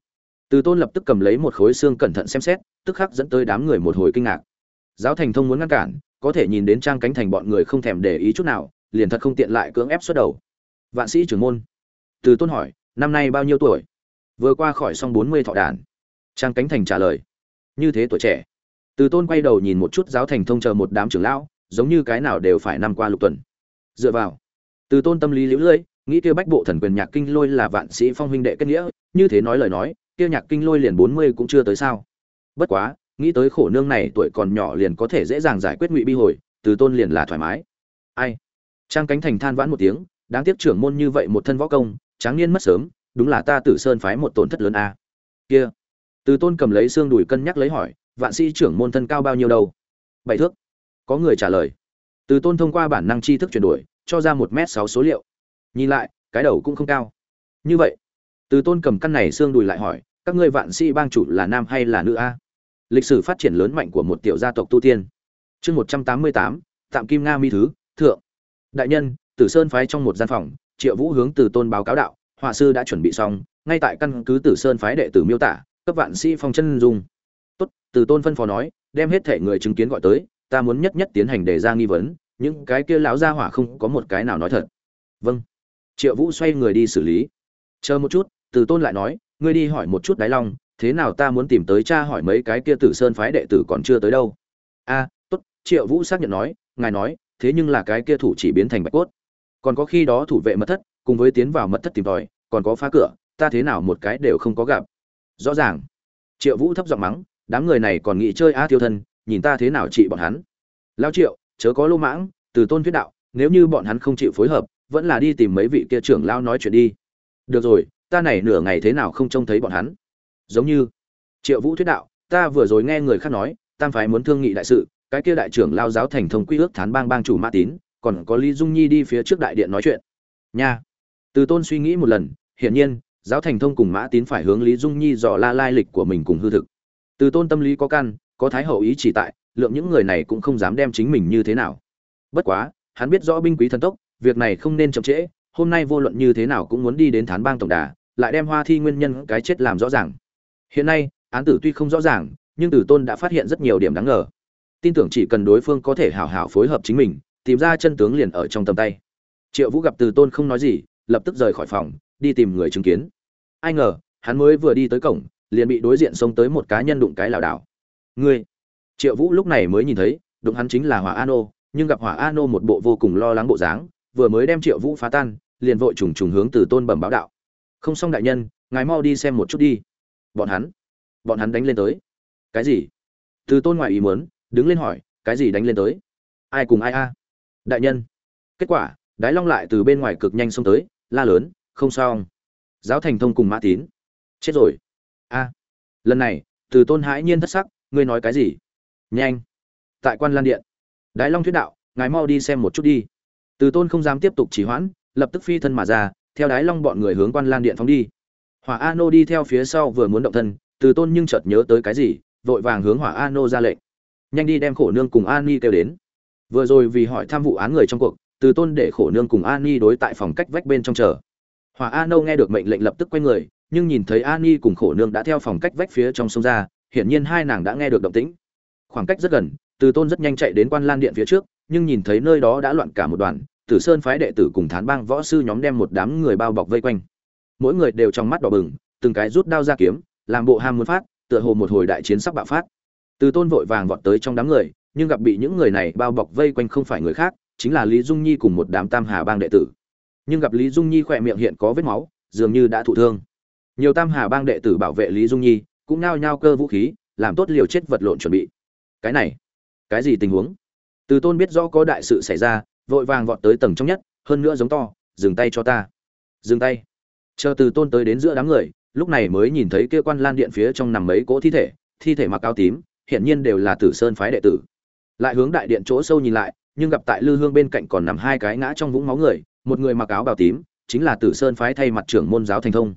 A: Từ tôn lập tức cầm lấy một khối xương cẩn thận xem xét, tức khắc dẫn tới đám người một hồi kinh ngạc. Giáo thành thông muốn ngăn cản, có thể nhìn đến trang cánh thành bọn người không thèm để ý chút nào liền thật không tiện lại cưỡng ép xuất đầu. Vạn sĩ trưởng môn. Từ tôn hỏi, năm nay bao nhiêu tuổi? Vừa qua khỏi xong bốn mươi thọ đàn. Trang cánh thành trả lời, như thế tuổi trẻ. Từ tôn quay đầu nhìn một chút giáo thành thông chờ một đám trưởng lão, giống như cái nào đều phải năm qua lục tuần. Dựa vào, từ tôn tâm lý liễu lưỡi, nghĩ kia bách bộ thần quyền nhạc kinh lôi là vạn sĩ phong huynh đệ kết nghĩa, như thế nói lời nói, kia nhạc kinh lôi liền bốn mươi cũng chưa tới sao. Bất quá, nghĩ tới khổ nương này tuổi còn nhỏ liền có thể dễ dàng giải quyết ngụy bi hồi, từ tôn liền là thoải mái. Ai? Trang cánh thành than vãn một tiếng, đáng tiếc trưởng môn như vậy một thân võ công, tráng niên mất sớm, đúng là ta tử sơn phái một tổn thất lớn a. Kia. Từ tôn cầm lấy xương đùi cân nhắc lấy hỏi, vạn sĩ trưởng môn thân cao bao nhiêu đâu? Bảy thước. Có người trả lời. Từ tôn thông qua bản năng tri thức chuyển đổi, cho ra một m sáu số liệu. Nhìn lại, cái đầu cũng không cao. Như vậy, từ tôn cầm căn này xương đùi lại hỏi, các ngươi vạn sĩ bang chủ là nam hay là nữ a? Lịch sử phát triển lớn mạnh của một tiểu gia tộc tu tiên. Chương một trăm tám mươi tám, tạm kim nga mi thứ, thượng đại nhân, tử sơn phái trong một gian phòng, triệu vũ hướng từ tôn báo cáo đạo, họa sư đã chuẩn bị xong, ngay tại căn cứ tử sơn phái đệ tử miêu tả, cấp vạn sĩ phong chân dung. Tốt, từ tôn phân phó nói, đem hết thể người chứng kiến gọi tới, ta muốn nhất nhất tiến hành đề ra nghi vấn, những cái kia lão gia hỏa không có một cái nào nói thật. Vâng. Triệu vũ xoay người đi xử lý. Chờ một chút, từ tôn lại nói, ngươi đi hỏi một chút đáy long, thế nào ta muốn tìm tới cha hỏi mấy cái kia tử sơn phái đệ tử còn chưa tới đâu? A tốt, triệu vũ xác nhận nói, ngài nói thế nhưng là cái kia thủ chỉ biến thành bạch cốt. Còn có khi đó thủ vệ mật thất, cùng với tiến vào mật thất tìm tòi, còn có phá cửa, ta thế nào một cái đều không có gặp. Rõ ràng. Triệu vũ thấp giọng mắng, đám người này còn nghĩ chơi a tiêu thân, nhìn ta thế nào trị bọn hắn. Lao triệu, chớ có lô mãng, từ tôn thuyết đạo, nếu như bọn hắn không chịu phối hợp, vẫn là đi tìm mấy vị kia trưởng lao nói chuyện đi. Được rồi, ta này nửa ngày thế nào không trông thấy bọn hắn? Giống như, triệu vũ thuyết đạo, ta vừa rồi nghe người khác nói, tam phái muốn thương nghị đại sự cái kia đại trưởng lao giáo thành thông quy ước thán bang bang chủ mã tín, còn có lý dung nhi đi phía trước đại điện nói chuyện. Nha. Từ tôn suy nghĩ một lần, hiển nhiên, giáo thành thông cùng mã tín phải hướng lý dung nhi dò la lai lịch của mình cùng hư thực. Từ tôn tâm lý có căn, có thái hậu ý chỉ tại, lượng những người này cũng không dám đem chính mình như thế nào. Bất quá, hắn biết rõ binh quý thần tốc, việc này không nên chậm trễ, hôm nay vô luận như thế nào cũng muốn đi đến thán bang tổng đà, lại đem hoa thi nguyên nhân cái chết làm rõ ràng. Hiện nay, án tử tuy không rõ ràng, nhưng tử tôn đã phát hiện rất nhiều điểm đáng ngờ tin tưởng chỉ cần đối phương có thể hảo hảo phối hợp chính mình, tìm ra chân tướng liền ở trong tầm tay. Triệu vũ gặp từ tôn không nói gì, lập tức rời khỏi phòng, đi tìm người chứng kiến. Ai ngờ, hắn mới vừa đi tới cổng, liền bị đối diện xông tới một cá nhân đụng cái lảo đảo. Ngươi! Triệu vũ lúc này mới nhìn thấy, đụng hắn chính là hỏa an ô, nhưng gặp hỏa an ô một bộ vô cùng lo lắng bộ dáng, vừa mới đem triệu vũ phá tan, liền vội trùng trùng hướng từ tôn bẩm báo đạo. Không xong đại nhân, ngài mau đi xem một chút đi. Bọn hắn! Bọn hắn đánh lên tới. Cái gì? Từ tôn ngoại ý muốn đứng lên hỏi, cái gì đánh lên tới? Ai cùng ai a? Đại nhân. Kết quả, đái long lại từ bên ngoài cực nhanh xông tới, la lớn, không sao giáo thành thông cùng mã tín. Chết rồi. A, lần này, từ tôn hãi nhiên thất sắc, ngươi nói cái gì? Nhanh, tại quan lan điện. Đái long thuyết đạo, ngài mau đi xem một chút đi. Từ tôn không dám tiếp tục trì hoãn, lập tức phi thân mà ra, theo đái long bọn người hướng quan lan điện phóng đi. Hỏa a nô đi theo phía sau vừa muốn động thân, từ tôn nhưng chợt nhớ tới cái gì, vội vàng hướng hỏa a nô ra lệnh nhanh đi đem khổ nương cùng an ni kêu đến. Vừa rồi vì hỏi tham vụ án người trong cuộc, từ tôn để khổ nương cùng an ni đối tại phòng cách vách bên trong chờ. Hòa a nô nghe được mệnh lệnh lập tức quay người, nhưng nhìn thấy an ni cùng khổ nương đã theo phòng cách vách phía trong sông ra, hiển nhiên hai nàng đã nghe được động tĩnh. Khoảng cách rất gần, từ tôn rất nhanh chạy đến quan lan điện phía trước, nhưng nhìn thấy nơi đó đã loạn cả một đoàn, tử sơn phái đệ tử cùng thán bang võ sư nhóm đem một đám người bao bọc vây quanh. Mỗi người đều trong mắt đỏ bừng, từng cái rút đao ra kiếm, làm bộ ham muốn phát, tựa hồ một hồi đại chiến sắp bạo phát từ tôn vội vàng vọt tới trong đám người, nhưng gặp bị những người này bao bọc vây quanh không phải người khác, chính là lý dung nhi cùng một đám tam hà bang đệ tử. Nhưng gặp lý dung nhi khỏe miệng hiện có vết máu, dường như đã thụ thương. Nhiều tam hà bang đệ tử bảo vệ lý dung nhi, cũng nao nhao cơ vũ khí, làm tốt liều chết vật lộn chuẩn bị. Cái này, cái gì tình huống? Từ tôn biết rõ có đại sự xảy ra, vội vàng vọt tới tầng trong nhất, hơn nữa giống to, dừng tay cho ta. Dừng tay. Chờ từ tôn tới đến giữa đám người, lúc này mới nhìn thấy kia quan lan điện phía trong nằm mấy cỗ thi thể thi thể mặc áo tím hiện nhiên đều là tử sơn phái đệ tử. Lại hướng đại điện chỗ sâu nhìn lại, nhưng gặp tại lư hương bên cạnh còn nằm hai cái ngã trong vũng máu người, một người mặc áo bào tím, chính là tử sơn phái thay mặt trưởng môn giáo thành thông.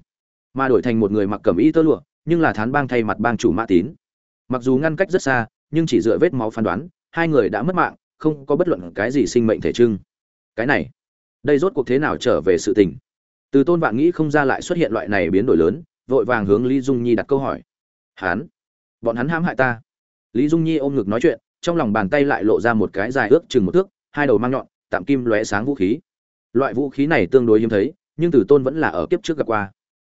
A: Mà đổi thành một người mặc cẩm y tơ lụa, nhưng là thán bang thay mặt bang chủ mã tín. Mặc dù ngăn cách rất xa, nhưng chỉ dựa vết máu phán đoán, hai người đã mất mạng, không có bất luận cái gì sinh mệnh thể trưng. Cái này, đây rốt cuộc thế nào trở về sự tình? Từ tôn vạn nghĩ không ra lại xuất hiện loại này biến đổi lớn, vội vàng hướng lý dung nhi đặt câu hỏi. Hắn bọn hắn hãm hại ta lý dung nhi ôm ngực nói chuyện, trong lòng bàn tay lại lộ ra một cái dài ước chừng một thước, hai đầu mang nhọn, tạm kim lóe sáng vũ khí. Loại vũ khí này tương đối hiếm thấy, nhưng Tử tôn vẫn là ở kiếp trước gặp qua.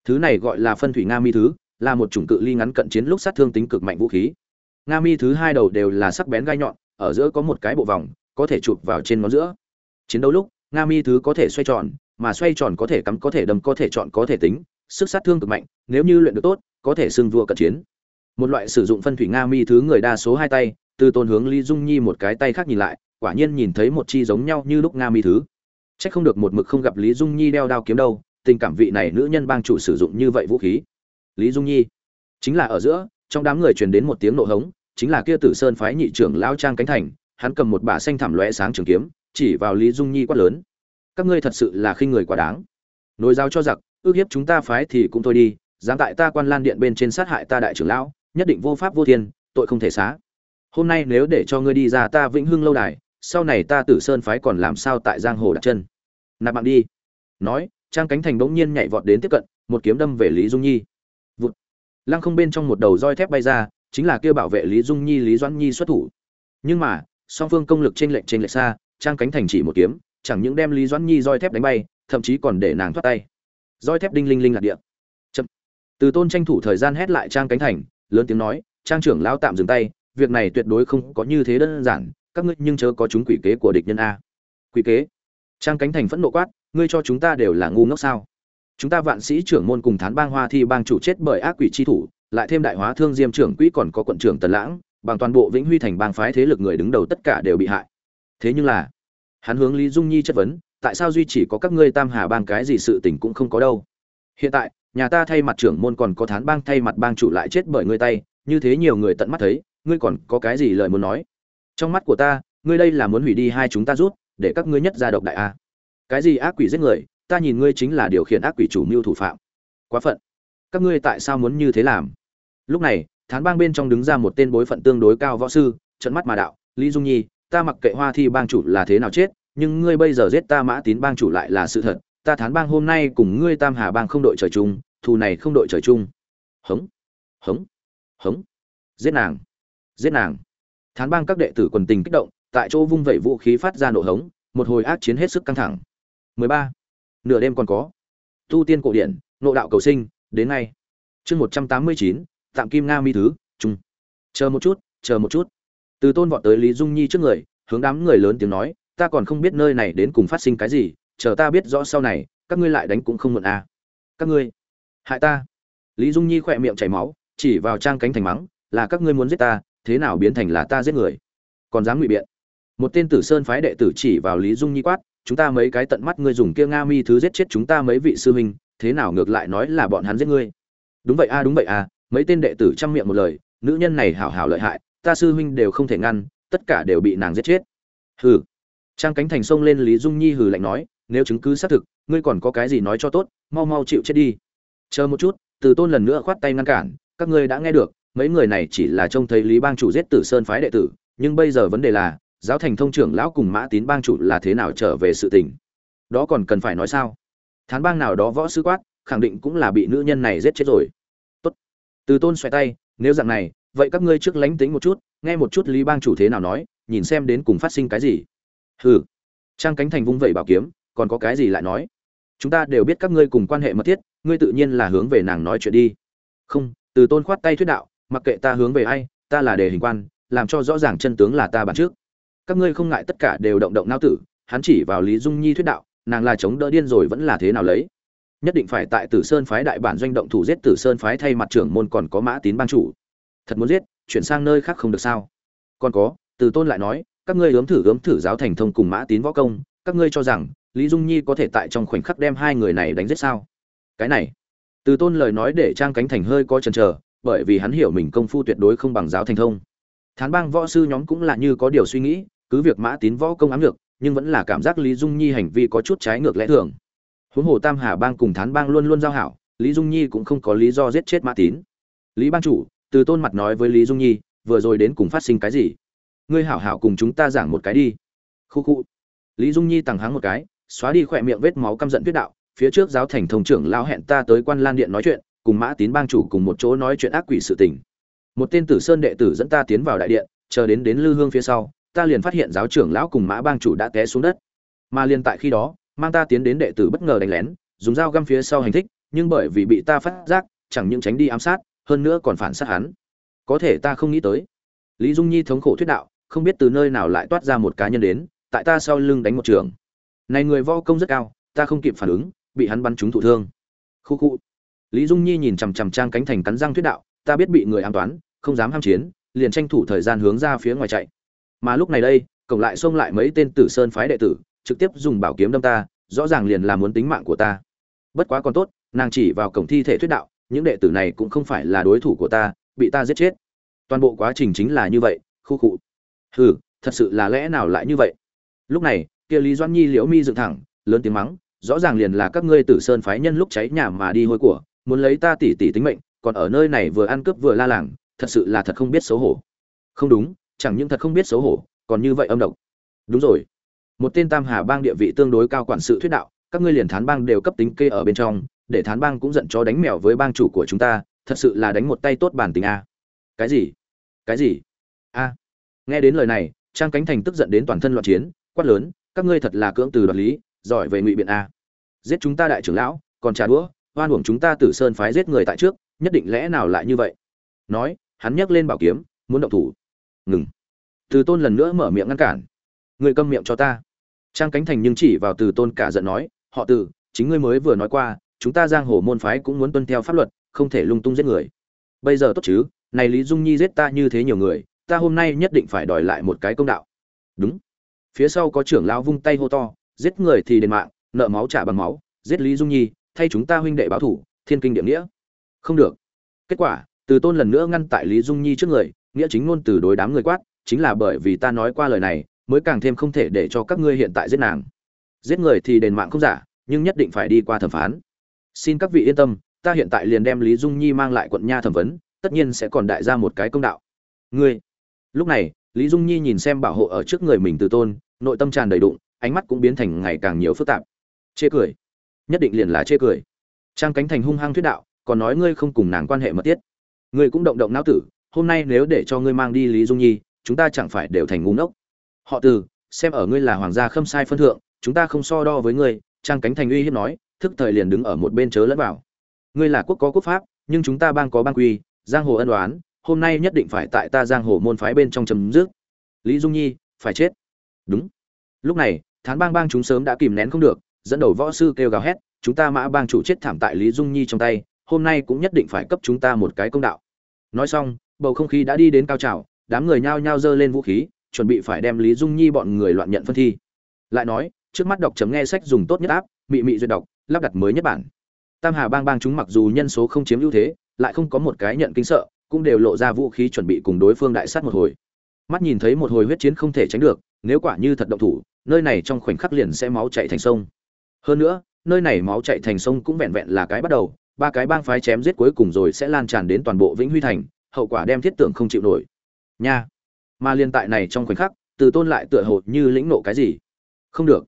A: Thứ này gọi là phân thủy nga mi thứ, là một chủng cự ly ngắn cận chiến lúc sát thương tính cực mạnh vũ khí. Nga mi thứ hai đầu đều là sắc bén gai nhọn, ở giữa có một cái bộ vòng, có thể chụp vào trên ngón giữa. Chiến đấu lúc, nga mi thứ có thể xoay tròn, mà xoay tròn có thể cắm, có thể đâm, có thể chọn, có thể tính, sức sát thương cực mạnh, nếu như luyện được tốt, có thể xưng vua cận chiến một loại sử dụng phân thủy nga mi thứ người đa số hai tay từ tôn hướng lý dung nhi một cái tay khác nhìn lại quả nhiên nhìn thấy một chi giống nhau như lúc nga mi thứ. Chắc không được một mực không gặp Lý Dung Nhi đeo đao kiếm đâu, tình cảm vị này nữ nhân bang chủ sử dụng như vậy vũ khí. Lý Dung Nhi, chính là ở giữa, trong đám người truyền đến một tiếng nộ hống, chính là kia Tử Sơn phái nhị trưởng lão Trang Cánh Thành, hắn cầm một bả xanh thảm lóe sáng trường kiếm chỉ vào lý dung nhi quát lớn. Các ngươi thật sự là khi người quá đáng. Nối giáo cho giặc ước hiếp chúng ta phái thì cũng thôi đi dám tại ta quan lan điện bên trên sát hại ta đại trưởng lão nhất định vô pháp vô thiên, tội không thể xá. Hôm nay nếu để cho ngươi đi ra ta vĩnh hưng lâu đài, sau này ta tử sơn phái còn làm sao tại giang hồ đặt chân? Nạp mạng đi. Nói, trang cánh thành bỗng nhiên nhảy vọt đến tiếp cận, một kiếm đâm về lý dung nhi. Vụt. Lăng không bên trong một đầu roi thép bay ra, chính là kêu bảo vệ lý dung nhi, lý doãn nhi xuất thủ. Nhưng mà, song phương công lực trên lệnh trên lệch xa, trang cánh thành chỉ một kiếm, chẳng những đem lý doãn nhi roi thép đánh bay, thậm chí còn để nàng thoát tay. Roi thép đinh linh linh lạc địa. Chậm. Từ tôn tranh thủ thời gian hét lại trang cánh thành lớn tiếng nói, trang trưởng lão tạm dừng tay, việc này tuyệt đối không có như thế đơn giản, các ngươi nhưng chớ có chúng quỷ kế của địch nhân a. Quỷ kế? Trang cánh thành phẫn nộ quát, ngươi cho chúng ta đều là ngu ngốc sao? Chúng ta vạn sĩ trưởng môn cùng thán bang hoa thi bang chủ chết bởi ác quỷ chi thủ, lại thêm đại hóa thương diêm trưởng quỹ còn có quận trưởng tần lãng, bằng toàn bộ vĩnh huy thành bang phái thế lực người đứng đầu tất cả đều bị hại. Thế nhưng là, hắn hướng lý dung nhi chất vấn, tại sao duy chỉ có các ngươi tam hà bang cái gì sự tình cũng không có đâu? Hiện tại nhà ta thay mặt trưởng môn còn có thán bang thay mặt bang chủ lại chết bởi ngươi tay, như thế nhiều người tận mắt thấy, ngươi còn có cái gì lời muốn nói? Trong mắt của ta, ngươi đây là muốn hủy đi hai chúng ta rút, để các ngươi nhất ra độc đại a. Cái gì ác quỷ giết người, ta nhìn ngươi chính là điều khiển ác quỷ chủ mưu thủ phạm. Quá phận. Các ngươi tại sao muốn như thế làm? Lúc này, thán bang bên trong đứng ra một tên bối phận tương đối cao võ sư, trận mắt mà đạo, lý dung nhi, ta mặc kệ hoa thi bang chủ là thế nào chết, nhưng ngươi bây giờ giết ta mã tín bang chủ lại là sự thật ta thán bang hôm nay cùng ngươi tam hà bang không đội trời chung thù này không đội trời chung. Hống hống hống. Giết nàng giết nàng. Thán bang các đệ tử quần tình kích động tại chỗ vung vẩy vũ khí phát ra nổ hống một hồi ác chiến hết sức căng thẳng. 13. nửa đêm còn có. Tu tiên cổ điển nộ đạo cầu sinh đến ngay. Chương 189, tạm kim nga mi thứ trung chờ một chút chờ một chút. Từ tôn vọt tới lý dung nhi trước người hướng đám người lớn tiếng nói ta còn không biết nơi này đến cùng phát sinh cái gì chờ ta biết rõ sau này, các ngươi lại đánh cũng không muộn à. các ngươi, hại ta. Lý dung nhi khỏe miệng chảy máu, chỉ vào trang cánh thành mắng, là các ngươi muốn giết ta, thế nào biến thành là ta giết người? Còn dám ngụy biện. Một tên tử sơn phái đệ tử chỉ vào lý dung nhi quát, chúng ta mấy cái tận mắt ngươi dùng kia nga mi thứ giết chết chúng ta mấy vị sư huynh, thế nào ngược lại nói là bọn hắn giết ngươi? Đúng vậy a đúng vậy a mấy tên đệ tử chăm miệng một lời, nữ nhân này hảo hảo lợi hại, ta sư huynh đều không thể ngăn, tất cả đều bị nàng giết chết. Hừ. Trang cánh thành sông lên, lý dung nhi hừ lạnh nói nếu chứng cứ xác thực, ngươi còn có cái gì nói cho tốt, mau mau chịu chết đi. Chờ một chút, từ tôn lần nữa khoát tay ngăn cản, các ngươi đã nghe được, mấy người này chỉ là trông thấy lý bang chủ giết tử sơn phái đệ tử, nhưng bây giờ vấn đề là, giáo thành thông trưởng lão cùng mã tín bang chủ là thế nào trở về sự tình? Đó còn cần phải nói sao? Thán bang nào đó võ sư quát, khẳng định cũng là bị nữ nhân này giết chết rồi. Tốt. Từ tôn xoay tay, nếu dạng này, vậy các ngươi trước lánh tính một chút, nghe một chút lý bang chủ thế nào nói, nhìn xem đến cùng phát sinh cái gì. Hừ. Trang cánh thành vung vẩy bảo kiếm còn có cái gì lại nói? Chúng ta đều biết các ngươi cùng quan hệ mật thiết, ngươi tự nhiên là hướng về nàng nói chuyện đi. Không, từ tôn khoát tay thuyết đạo, mặc kệ ta hướng về ai, ta là đề hình quan, làm cho rõ ràng chân tướng là ta bản trước. Các ngươi không ngại tất cả đều động động não tử, hắn chỉ vào lý dung nhi thuyết đạo, nàng là chống đỡ điên rồi vẫn là thế nào lấy? Nhất định phải tại tử sơn phái đại bản doanh động thủ giết tử sơn phái thay mặt trưởng môn còn có mã tín ban chủ. Thật muốn giết, chuyển sang nơi khác không được sao? Còn có, từ tôn lại nói, các ngươi ướm thử ướm thử giáo thành thông cùng mã tín võ công, các ngươi cho rằng lý dung nhi có thể tại trong khoảnh khắc đem hai người này đánh giết sao? Cái này, từ tôn lời nói để trang cánh thành hơi có chần chờ, bởi vì hắn hiểu mình công phu tuyệt đối không bằng giáo thành thông. Thán bang võ sư nhóm cũng là như có điều suy nghĩ, cứ việc mã tín võ công ám được nhưng vẫn là cảm giác lý dung nhi hành vi có chút trái ngược lẽ thường. Huống hồ tam hà bang cùng thán bang luôn luôn giao hảo, lý dung nhi cũng không có lý do giết chết mã tín. Lý bang chủ, từ tôn mặt nói với lý dung nhi, vừa rồi đến cùng phát sinh cái gì? Ngươi hảo hảo cùng chúng ta giảng một cái đi. Khu khu. Lý dung nhi tằng háng một cái xóa đi khỏe miệng vết máu căm giận tuyết đạo, phía trước giáo thành thông trưởng lao hẹn ta tới quan lan điện nói chuyện, cùng mã tín bang chủ cùng một chỗ nói chuyện ác quỷ sự tình. Một tên tử sơn đệ tử dẫn ta tiến vào đại điện, chờ đến đến lư hương phía sau, ta liền phát hiện giáo trưởng lão cùng mã bang chủ đã té xuống đất. Mà liền tại khi đó, mang ta tiến đến đệ tử bất ngờ đánh lén, dùng dao găm phía sau hành thích, nhưng bởi vì bị ta phát giác, chẳng những tránh đi ám sát, hơn nữa còn phản sát hắn. Có thể ta không nghĩ tới. Lý dung nhi thống khổ thuyết đạo, không biết từ nơi nào lại toát ra một cá nhân đến, tại ta sau lưng đánh một trường này người vo công rất cao, ta không kịp phản ứng, bị hắn bắn trúng thụ thương. Khu khu. Lý dung nhi nhìn chằm chằm trang cánh thành cắn răng thuyết đạo, ta biết bị người an toán, không dám ham chiến, liền tranh thủ thời gian hướng ra phía ngoài chạy. Mà lúc này đây, cổng lại xông lại mấy tên tử sơn phái đệ tử, trực tiếp dùng bảo kiếm đâm ta, rõ ràng liền là muốn tính mạng của ta. Bất quá còn tốt, nàng chỉ vào cổng thi thể thuyết đạo, những đệ tử này cũng không phải là đối thủ của ta, bị ta giết chết. Toàn bộ quá trình chính là như vậy, khu cụ hừ, thật sự là lẽ nào lại như vậy? Lúc này kia lý doãn nhi, liễu mi dựng thẳng, lớn tiếng mắng, rõ ràng liền là các ngươi tử sơn phái nhân lúc cháy nhà mà đi hôi của, muốn lấy ta tỷ tỷ tính mệnh, còn ở nơi này vừa ăn cướp vừa la làng, thật sự là thật không biết xấu hổ. Không đúng, chẳng những thật không biết xấu hổ, còn như vậy âm độc. Đúng rồi. Một tên tam hà bang địa vị tương đối cao quản sự thuyết đạo, các ngươi liền thán bang đều cấp tính kê ở bên trong, để thán bang cũng giận cho đánh mèo với bang chủ của chúng ta, thật sự là đánh một tay tốt bản tình a. Cái gì? Cái gì? A. Nghe đến lời này, trang cánh thành tức giận đến toàn thân loạn chiến, quát lớn các ngươi thật là cưỡng từ đoạt lý, giỏi về ngụy biện a. Giết chúng ta đại trưởng lão, còn trà đũa, oan uổng chúng ta tử sơn phái giết người tại trước, nhất định lẽ nào lại như vậy? Nói, hắn nhấc lên bảo kiếm, muốn động thủ. Ngừng. Từ tôn lần nữa mở miệng ngăn cản. Người câm miệng cho ta. Trang cánh thành nhưng chỉ vào từ tôn cả giận nói, họ từ, chính ngươi mới vừa nói qua, chúng ta giang hồ môn phái cũng muốn tuân theo pháp luật, không thể lung tung giết người. Bây giờ tốt chứ, này lý dung nhi giết ta như thế nhiều người, ta hôm nay nhất định phải đòi lại một cái công đạo. Đúng phía sau có trưởng lão vung tay hô to, giết người thì đền mạng, nợ máu trả bằng máu, giết lý dung nhi, thay chúng ta huynh đệ báo thủ, thiên kinh địa nghĩa. Không được. Kết quả, từ tôn lần nữa ngăn tại lý dung nhi trước người, nghĩa chính ngôn từ đối đám người quát, chính là bởi vì ta nói qua lời này, mới càng thêm không thể để cho các ngươi hiện tại giết nàng. Giết người thì đền mạng không giả, nhưng nhất định phải đi qua thẩm phán. Xin các vị yên tâm, ta hiện tại liền đem lý dung nhi mang lại quận nha thẩm vấn, tất nhiên sẽ còn đại ra một cái công đạo. Ngươi. Lúc này lý dung nhi nhìn xem bảo hộ ở trước người mình từ tôn, nội tâm tràn đầy đụng, ánh mắt cũng biến thành ngày càng nhiều phức tạp. Chê cười. Nhất định liền là chê cười. Trang cánh thành hung hăng thuyết đạo, còn nói ngươi không cùng nàng quan hệ mật thiết. Ngươi cũng động động não tử, hôm nay nếu để cho ngươi mang đi lý dung nhi, chúng ta chẳng phải đều thành ngu ngốc. Họ từ, xem ở ngươi là hoàng gia khâm sai phân thượng, chúng ta không so đo với ngươi, trang cánh thành uy hiếp nói, thức thời liền đứng ở một bên chớ lẫn vào. Ngươi là quốc có quốc pháp, nhưng chúng ta bang có bang quy, giang hồ ân đoán hôm nay nhất định phải tại ta giang hồ môn phái bên trong chấm dứt. Lý dung nhi, phải chết. Đúng. Lúc này, thán bang bang chúng sớm đã kìm nén không được, dẫn đầu võ sư kêu gào hét, chúng ta mã bang chủ chết thảm tại lý dung nhi trong tay, hôm nay cũng nhất định phải cấp chúng ta một cái công đạo. Nói xong, bầu không khí đã đi đến cao trào, đám người nhao nhao giơ lên vũ khí, chuẩn bị phải đem lý dung nhi bọn người loạn nhận phân thi. Lại nói, trước mắt đọc chấm nghe sách dùng tốt nhất áp, mị mị duyệt đọc, lắp đặt mới nhất bản. Tam hà bang bang chúng mặc dù nhân số không chiếm ưu thế, lại không có một cái nhận kính sợ cũng đều lộ ra vũ khí chuẩn bị cùng đối phương đại sát một hồi. Mắt nhìn thấy một hồi huyết chiến không thể tránh được, nếu quả như thật động thủ, nơi này trong khoảnh khắc liền sẽ máu chạy thành sông. Hơn nữa, nơi này máu chạy thành sông cũng vẹn vẹn là cái bắt đầu, ba cái bang phái chém giết cuối cùng rồi sẽ lan tràn đến toàn bộ vĩnh huy thành, hậu quả đem thiết tưởng không chịu nổi. Nha! Mà liên tại này trong khoảnh khắc, từ tôn lại tựa hồ như lĩnh nộ cái gì? Không được.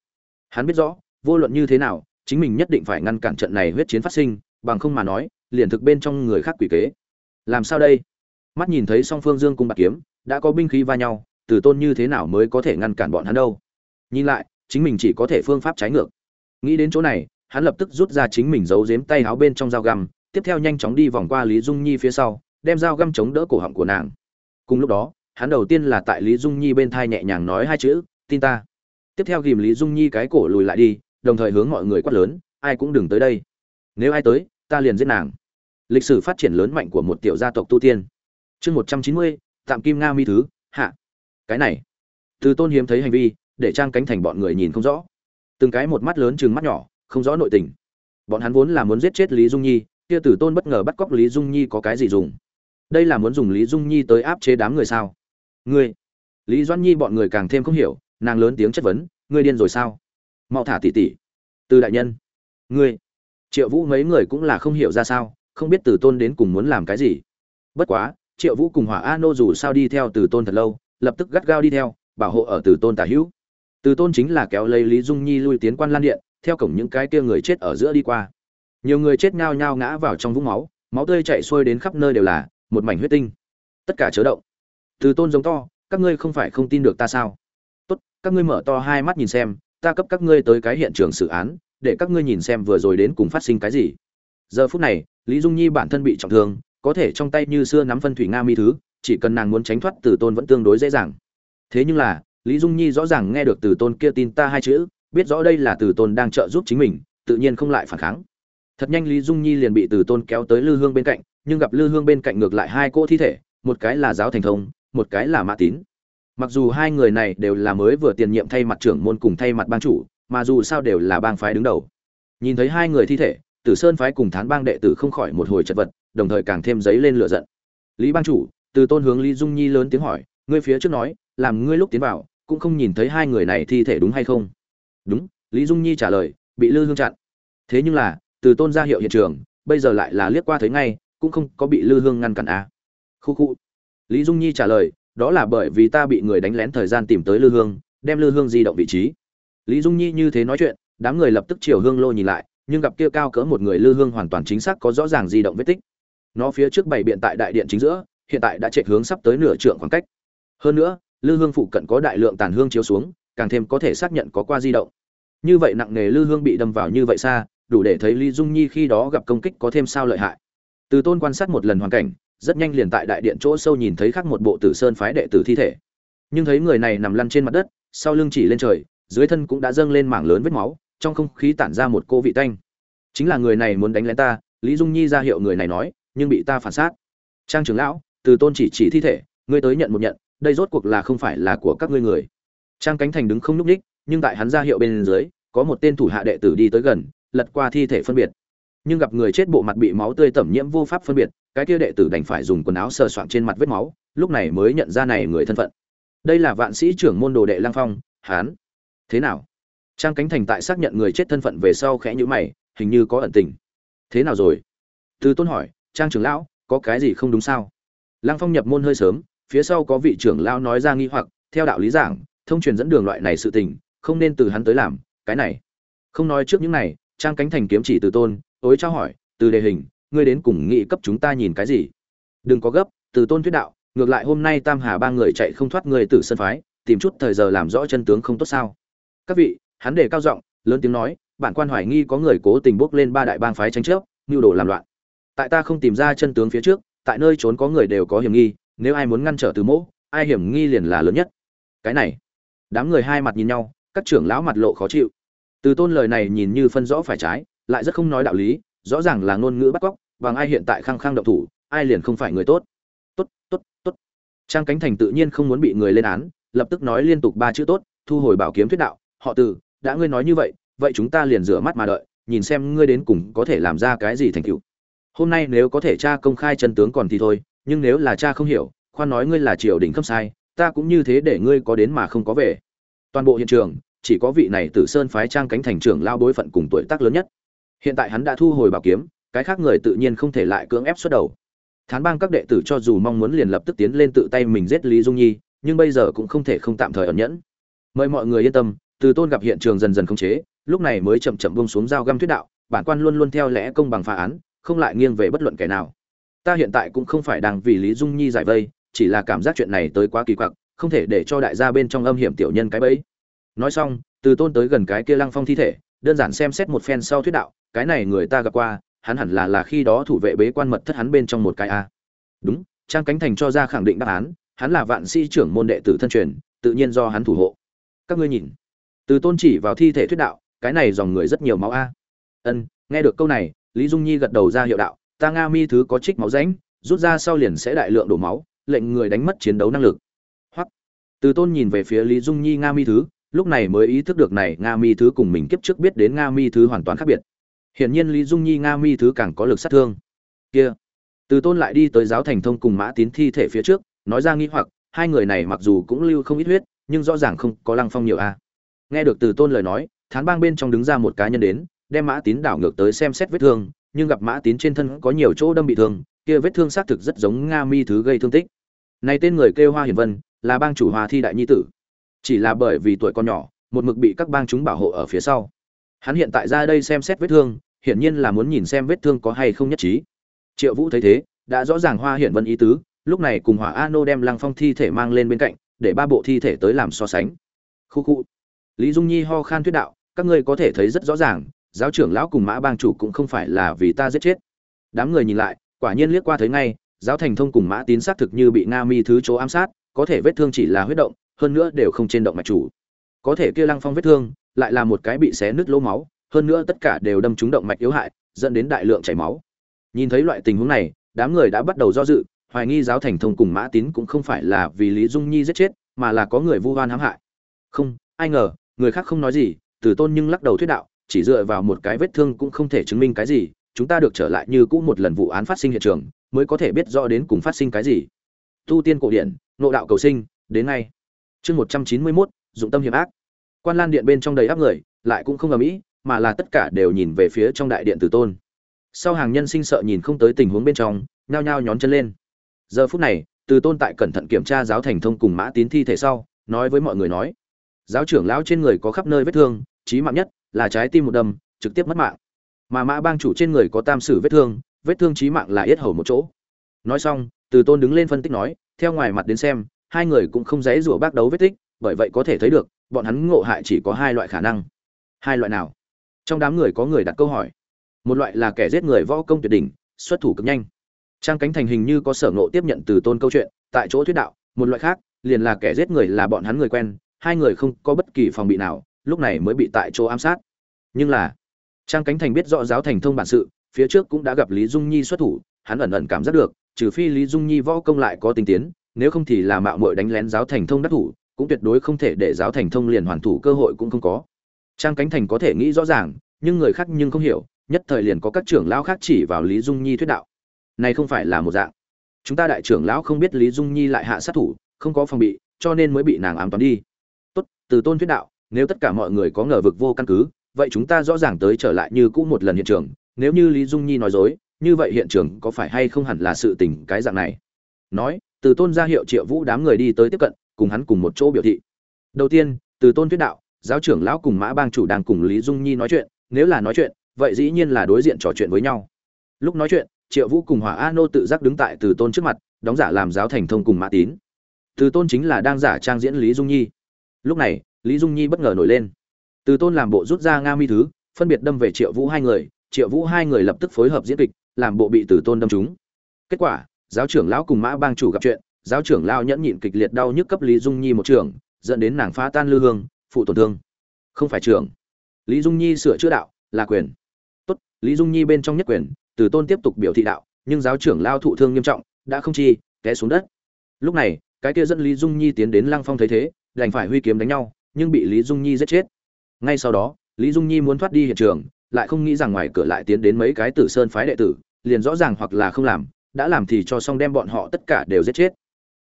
A: Hắn biết rõ, vô luận như thế nào, chính mình nhất định phải ngăn cản trận này huyết chiến phát sinh, bằng không mà nói, liền thực bên trong người khác quỷ kế làm sao đây? Mắt nhìn thấy song phương dương cung bạc kiếm, đã có binh khí va nhau từ tôn như thế nào mới có thể ngăn cản bọn hắn đâu? Nhìn lại, chính mình chỉ có thể phương pháp trái ngược. Nghĩ đến chỗ này, hắn lập tức rút ra chính mình giấu giếm tay áo bên trong dao găm, tiếp theo nhanh chóng đi vòng qua lý dung nhi phía sau, đem dao găm chống đỡ cổ họng của nàng. Cùng lúc đó, hắn đầu tiên là tại lý dung nhi bên thai nhẹ nhàng nói hai chữ, tin ta. Tiếp theo ghìm lý dung nhi cái cổ lùi lại đi, đồng thời hướng mọi người quát lớn, ai cũng đừng tới đây. Nếu ai tới, ta liền giết nàng lịch sử phát triển lớn mạnh của một tiểu gia tộc tu tiên. Chương một trăm chín mươi, tạm kim nga mi thứ, hạ. Cái này, từ tôn hiếm thấy hành vi, để trang cánh thành bọn người nhìn không rõ. Từng cái một mắt lớn chừng mắt nhỏ, không rõ nội tình. Bọn hắn vốn là muốn giết chết lý dung nhi, kia tử tôn bất ngờ bắt cóc lý dung nhi có cái gì dùng? Đây là muốn dùng lý dung nhi tới áp chế đám người sao? Ngươi, lý doan nhi bọn người càng thêm không hiểu, nàng lớn tiếng chất vấn, ngươi điên rồi sao? Mau thả tỉ tỉ. Từ đại nhân, ngươi, triệu vũ mấy người cũng là không hiểu ra sao không biết từ tôn đến cùng muốn làm cái gì. Bất quá, triệu vũ cùng hỏa a nô dù sao đi theo từ tôn thật lâu, lập tức gắt gao đi theo, bảo hộ ở từ tôn tả hữu. Từ tôn chính là kéo lấy lý dung nhi lui tiến quan lan điện, theo cổng những cái kia người chết ở giữa đi qua. Nhiều người chết nhao nhao ngã vào trong vũng máu máu tươi chạy xuôi đến khắp nơi đều là, một mảnh huyết tinh. Tất cả chớ động. Từ tôn giống to, các ngươi không phải không tin được ta sao? Tốt, các ngươi mở to hai mắt nhìn xem, ta cấp các ngươi tới cái hiện trường xử án, để các ngươi nhìn xem vừa rồi đến cùng phát sinh cái gì giờ phút này, lý dung nhi bản thân bị trọng thương, có thể trong tay như xưa nắm phân thủy nga mi thứ, chỉ cần nàng muốn tránh thoát từ tôn vẫn tương đối dễ dàng. Thế nhưng là, lý dung nhi rõ ràng nghe được từ tôn kia tin ta hai chữ, biết rõ đây là từ tôn đang trợ giúp chính mình, tự nhiên không lại phản kháng. Thật nhanh lý dung nhi liền bị từ tôn kéo tới lư hương bên cạnh, nhưng gặp lư hương bên cạnh ngược lại hai cỗ thi thể, một cái là giáo thành thông, một cái là mã tín. Mặc dù hai người này đều là mới vừa tiền nhiệm thay mặt trưởng môn cùng thay mặt ban chủ, mà dù sao đều là bang phái đứng đầu. Nhìn thấy hai người thi thể tử sơn phái cùng thán bang đệ tử không khỏi một hồi chật vật, đồng thời càng thêm giấy lên lửa giận. Lý bang chủ, từ tôn hướng lý dung nhi lớn tiếng hỏi, ngươi phía trước nói, làm ngươi lúc tiến vào, cũng không nhìn thấy hai người này thi thể đúng hay không? Đúng, lý dung nhi trả lời, bị lư hương chặn. Thế nhưng là, từ tôn ra hiệu hiện trường, bây giờ lại là liếc qua thấy ngay, cũng không có bị lư hương ngăn cản à. khu khu. Lý dung nhi trả lời, đó là bởi vì ta bị người đánh lén thời gian tìm tới lư hương, đem lư hương di động vị trí. Lý dung nhi như thế nói chuyện, đám người lập tức chiều hương lô nhìn lại nhưng gặp kia cao cỡ một người lư hương hoàn toàn chính xác có rõ ràng di động vết tích. Nó phía trước bày biện tại đại điện chính giữa, hiện tại đã chạy hướng sắp tới nửa trượng khoảng cách. Hơn nữa, lư hương phụ cận có đại lượng tàn hương chiếu xuống, càng thêm có thể xác nhận có qua di động. Như vậy nặng nề lư hương bị đâm vào như vậy xa, đủ để thấy lý dung nhi khi đó gặp công kích có thêm sao lợi hại. Từ tôn quan sát một lần hoàn cảnh, rất nhanh liền tại đại điện chỗ sâu nhìn thấy khác một bộ tử sơn phái đệ tử thi thể. Nhưng thấy người này nằm lăn trên mặt đất, sau lưng chỉ lên trời, dưới thân cũng đã dâng lên mảng lớn vết máu trong không khí tản ra một cô vị tanh. Chính là người này muốn đánh lén ta, lý dung nhi ra hiệu người này nói, nhưng bị ta phản sát trang trưởng lão, từ tôn chỉ chỉ thi thể, ngươi tới nhận một nhận, đây rốt cuộc là không phải là của các ngươi người. Trang cánh thành đứng không nhúc ních, nhưng tại hắn ra hiệu bên dưới, có một tên thủ hạ đệ tử đi tới gần, lật qua thi thể phân biệt. Nhưng gặp người chết bộ mặt bị máu tươi tẩm nhiễm vô pháp phân biệt, cái kia đệ tử đành phải dùng quần áo sờ soạng trên mặt vết máu, lúc này mới nhận ra này người thân phận. Đây là vạn sĩ trưởng môn đồ đệ lang phong hán thế nào? Trang cánh thành tại xác nhận người chết thân phận về sau khẽ nhữ mày, hình như có ẩn tình. Thế nào rồi? Từ tôn hỏi, trang trưởng lão, có cái gì không đúng sao? Lang phong nhập môn hơi sớm, phía sau có vị trưởng lão nói ra nghi hoặc, theo đạo lý giảng, thông truyền dẫn đường loại này sự tình, không nên từ hắn tới làm, cái này. Không nói trước những này, trang cánh thành kiếm chỉ từ tôn tối trao hỏi, từ đề hình, ngươi đến cùng nghị cấp chúng ta nhìn cái gì? Đừng có gấp, từ tôn thuyết đạo, ngược lại hôm nay tam hà ba người chạy không thoát người từ sân phái, tìm chút thời giờ làm rõ chân tướng không tốt sao? Các vị hắn đề cao giọng, lớn tiếng nói, bản quan hoài nghi có người cố tình bước lên ba đại bang phái tranh chấp nhu đồ làm loạn. Tại ta không tìm ra chân tướng phía trước, tại nơi trốn có người đều có hiểm nghi, nếu ai muốn ngăn trở từ mỗ, ai hiểm nghi liền là lớn nhất. Cái này, đám người hai mặt nhìn nhau, các trưởng lão mặt lộ khó chịu. Từ tôn lời này nhìn như phân rõ phải trái, lại rất không nói đạo lý, rõ ràng là ngôn ngữ bắt cóc, bằng ai hiện tại khăng khăng động thủ, ai liền không phải người tốt. Tốt tốt tốt. Trang cánh thành tự nhiên không muốn bị người lên án, lập tức nói liên tục ba chữ tốt thu hồi bảo kiếm thuyết đạo, họ từ đã ngươi nói như vậy vậy chúng ta liền rửa mắt mà đợi, nhìn xem ngươi đến cùng có thể làm ra cái gì thành tựu. Hôm nay nếu có thể cha công khai chân tướng còn thì thôi, nhưng nếu là cha không hiểu, khoan nói ngươi là triều đình cấp sai, ta cũng như thế để ngươi có đến mà không có về. Toàn bộ hiện trường, chỉ có vị này tử sơn phái trang cánh thành trưởng lao bối phận cùng tuổi tác lớn nhất. Hiện tại hắn đã thu hồi bảo kiếm, cái khác người tự nhiên không thể lại cưỡng ép xuất đầu. Thán bang các đệ tử cho dù mong muốn liền lập tức tiến lên tự tay mình giết lý dung nhi, nhưng bây giờ cũng không thể không tạm thời ẩn nhẫn. Mời mọi người yên tâm từ tôn gặp hiện trường dần dần không chế, lúc này mới chậm chậm bông xuống dao găm thuyết đạo, bản quan luôn luôn theo lẽ công bằng phá án, không lại nghiêng về bất luận kẻ nào. Ta hiện tại cũng không phải đang vì lý dung nhi giải vây, chỉ là cảm giác chuyện này tới quá kỳ quặc, không thể để cho đại gia bên trong âm hiểm tiểu nhân cái bẫy. Nói xong, từ tôn tới gần cái kia lăng phong thi thể, đơn giản xem xét một phen sau thuyết đạo, cái này người ta gặp qua, hắn hẳn là là khi đó thủ vệ bế quan mật thất hắn bên trong một cái a. Đúng, trang cánh thành cho ra khẳng định đáp án, hắn là vạn sĩ trưởng môn đệ tử thân truyền, tự nhiên do hắn thủ hộ. Các ngươi nhìn từ tôn chỉ vào thi thể thuyết đạo, cái này dòng người rất nhiều máu a. Ân, nghe được câu này, lý dung nhi gật đầu ra hiệu đạo, ta nga mi thứ có trích máu rãnh, rút ra sau liền sẽ đại lượng đổ máu, lệnh người đánh mất chiến đấu năng lực. Hoặc từ tôn nhìn về phía lý dung nhi nga mi thứ, lúc này mới ý thức được này nga mi thứ cùng mình kiếp trước biết đến nga mi thứ hoàn toàn khác biệt. Hiển nhiên lý dung nhi nga mi thứ càng có lực sát thương. Kia. Từ tôn lại đi tới giáo thành thông cùng mã tín thi thể phía trước, nói ra nghi hoặc, hai người này mặc dù cũng lưu không ít huyết, nhưng rõ ràng không có lăng phong nhiều a nghe được từ tôn lời nói, thán bang bên trong đứng ra một cá nhân đến, đem mã tín đảo ngược tới xem xét vết thương, nhưng gặp mã tín trên thân có nhiều chỗ đâm bị thương, kia vết thương xác thực rất giống nga mi thứ gây thương tích. Này tên người kêu hoa hiển vân, là bang chủ hòa thi đại nhi tử. Chỉ là bởi vì tuổi còn nhỏ, một mực bị các bang chúng bảo hộ ở phía sau. Hắn hiện tại ra đây xem xét vết thương, hiển nhiên là muốn nhìn xem vết thương có hay không nhất trí. Triệu vũ thấy thế, đã rõ ràng hoa hiển vân ý tứ, lúc này cùng hỏa a nô đem lăng phong thi thể mang lên bên cạnh, để ba bộ thi thể tới làm so sánh. Khu khu lý dung nhi ho khan thuyết đạo, các ngươi có thể thấy rất rõ ràng, giáo trưởng lão cùng mã bang chủ cũng không phải là vì ta giết chết. Đám người nhìn lại, quả nhiên liếc qua thấy ngay, giáo thành thông cùng mã tín xác thực như bị nga mi thứ chỗ ám sát, có thể vết thương chỉ là huyết động, hơn nữa đều không trên động mạch chủ. Có thể kia lăng phong vết thương, lại là một cái bị xé nứt lỗ máu, hơn nữa tất cả đều đâm trúng động mạch yếu hại, dẫn đến đại lượng chảy máu. Nhìn thấy loại tình huống này, đám người đã bắt đầu do dự, hoài nghi giáo thành thông cùng mã tín cũng không phải là vì lý dung nhi giết chết, mà là có người vu oan hãm hại. Không, ai ngờ người khác không nói gì từ tôn nhưng lắc đầu thuyết đạo chỉ dựa vào một cái vết thương cũng không thể chứng minh cái gì chúng ta được trở lại như cũ một lần vụ án phát sinh hiện trường mới có thể biết rõ đến cùng phát sinh cái gì. Tu tiên cổ điển nộ đạo cầu sinh đến ngay. Chương một trăm chín mươi mốt dụng tâm hiểm ác. Quan lan điện bên trong đầy áp người lại cũng không ầm mỹ, mà là tất cả đều nhìn về phía trong đại điện Từ tôn. Sau hàng nhân sinh sợ nhìn không tới tình huống bên trong nhao nhao nhón chân lên. Giờ phút này từ tôn tại cẩn thận kiểm tra giáo thành thông cùng mã tín thi thể sau nói với mọi người nói giáo trưởng lão trên người có khắp nơi vết thương, chí mạng nhất là trái tim một đâm trực tiếp mất mạng. Mà mã bang chủ trên người có tam sử vết thương vết thương chí mạng là yết hầu một chỗ. Nói xong, từ tôn đứng lên phân tích nói, theo ngoài mặt đến xem, hai người cũng không dễ rủa bác đấu vết tích, bởi vậy có thể thấy được, bọn hắn ngộ hại chỉ có hai loại khả năng. Hai loại nào? Trong đám người có người đặt câu hỏi. Một loại là kẻ giết người võ công tuyệt đỉnh, xuất thủ cực nhanh. Trang cánh thành hình như có sở ngộ tiếp nhận từ tôn câu chuyện, tại chỗ thuyết đạo, một loại khác, liền là kẻ giết người là bọn hắn người quen hai người không có bất kỳ phòng bị nào, lúc này mới bị tại chỗ ám sát. Nhưng là, trang cánh thành biết rõ giáo thành thông bản sự, phía trước cũng đã gặp lý dung nhi xuất thủ, hắn ẩn ẩn cảm giác được, trừ phi lý dung nhi võ công lại có tinh tiến, nếu không thì là mạo muội đánh lén giáo thành thông đắc thủ, cũng tuyệt đối không thể để giáo thành thông liền hoàn thủ cơ hội cũng không có. Trang cánh thành có thể nghĩ rõ ràng, nhưng người khác nhưng không hiểu, nhất thời liền có các trưởng lão khác chỉ vào lý dung nhi thuyết đạo. Này không phải là một dạng. Chúng ta đại trưởng lão không biết lý dung nhi lại hạ sát thủ, không có phòng bị, cho nên mới bị nàng ám toán đi từ tôn thuyết đạo, nếu tất cả mọi người có ngờ vực vô căn cứ, vậy chúng ta rõ ràng tới trở lại như cũ một lần hiện trường. Nếu như lý dung nhi nói dối, như vậy hiện trường có phải hay không hẳn là sự tình cái dạng này? Nói, từ tôn ra hiệu triệu vũ đám người đi tới tiếp cận, cùng hắn cùng một chỗ biểu thị. Đầu tiên, từ tôn thuyết đạo, giáo trưởng lão cùng mã bang chủ đang cùng lý dung nhi nói chuyện. Nếu là nói chuyện, vậy dĩ nhiên là đối diện trò chuyện với nhau. Lúc nói chuyện, triệu vũ cùng hỏa a nô tự giác đứng tại từ tôn trước mặt, đóng giả làm giáo thành thông cùng mã tín. Từ tôn chính là đang giả trang diễn lý dung nhi lúc này, lý dung nhi bất ngờ nổi lên. Từ tôn làm bộ rút ra nga mi thứ, phân biệt đâm về triệu vũ hai người, triệu vũ hai người lập tức phối hợp diễn kịch, làm bộ bị từ tôn đâm trúng. Kết quả, giáo trưởng lão cùng mã bang chủ gặp chuyện, giáo trưởng lao nhẫn nhịn kịch liệt đau nhức cấp lý dung nhi một trường, dẫn đến nàng phá tan lư hương, phụ tổn thương. Không phải trưởng lý dung nhi sửa chữa đạo, là quyền. Tốt, lý dung nhi bên trong nhất quyền, từ tôn tiếp tục biểu thị đạo, nhưng giáo trưởng lao thụ thương nghiêm trọng, đã không chi, té xuống đất. Lúc này, cái kia dẫn lý dung nhi tiến đến lăng phong thấy thế đành phải huy kiếm đánh nhau, nhưng bị lý dung nhi giết chết. Ngay sau đó, lý dung nhi muốn thoát đi hiện trường, lại không nghĩ rằng ngoài cửa lại tiến đến mấy cái tử sơn phái đệ tử, liền rõ ràng hoặc là không làm, đã làm thì cho xong đem bọn họ tất cả đều giết chết.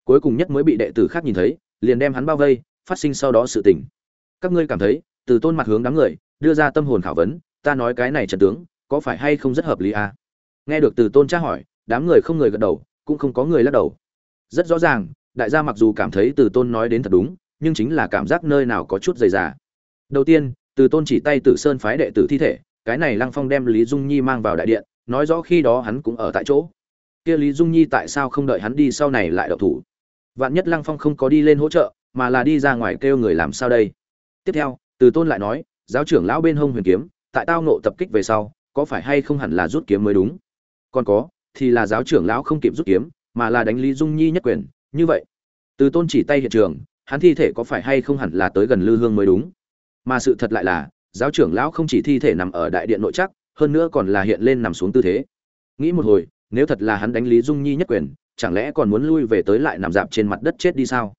A: Cuối cùng nhất mới bị đệ tử khác nhìn thấy, liền đem hắn bao vây, phát sinh sau đó sự tình. Các ngươi cảm thấy, từ tôn mặt hướng đám người, đưa ra tâm hồn khảo vấn, ta nói cái này trần tướng, có phải hay không rất hợp lý à? nghe được từ tôn tra hỏi, đám người không người gật đầu, cũng không có người lắc đầu. Rất rõ ràng, đại gia mặc dù cảm thấy từ tôn nói đến thật đúng nhưng chính là cảm giác nơi nào có chút dày dà. Đầu tiên, từ tôn chỉ tay tử sơn phái đệ tử thi thể, cái này lăng phong đem lý dung nhi mang vào đại điện, nói rõ khi đó hắn cũng ở tại chỗ. Kia lý dung nhi tại sao không đợi hắn đi sau này lại đậu thủ? Vạn nhất lăng phong không có đi lên hỗ trợ, mà là đi ra ngoài kêu người làm sao đây? Tiếp theo, từ tôn lại nói, giáo trưởng lão bên hông huyền kiếm, tại tao nộ tập kích về sau, có phải hay không hẳn là rút kiếm mới đúng? Còn có, thì là giáo trưởng lão không kịp rút kiếm, mà là đánh lý dung nhi nhất quyền, như vậy. Từ tôn chỉ tay hiện trường hắn thi thể có phải hay không hẳn là tới gần lư hương mới đúng? Mà sự thật lại là, giáo trưởng lão không chỉ thi thể nằm ở đại điện nội chắc hơn nữa còn là hiện lên nằm xuống tư thế. Nghĩ một hồi, nếu thật là hắn đánh lý dung nhi nhất quyền, chẳng lẽ còn muốn lui về tới lại nằm dạp trên mặt đất chết đi sao?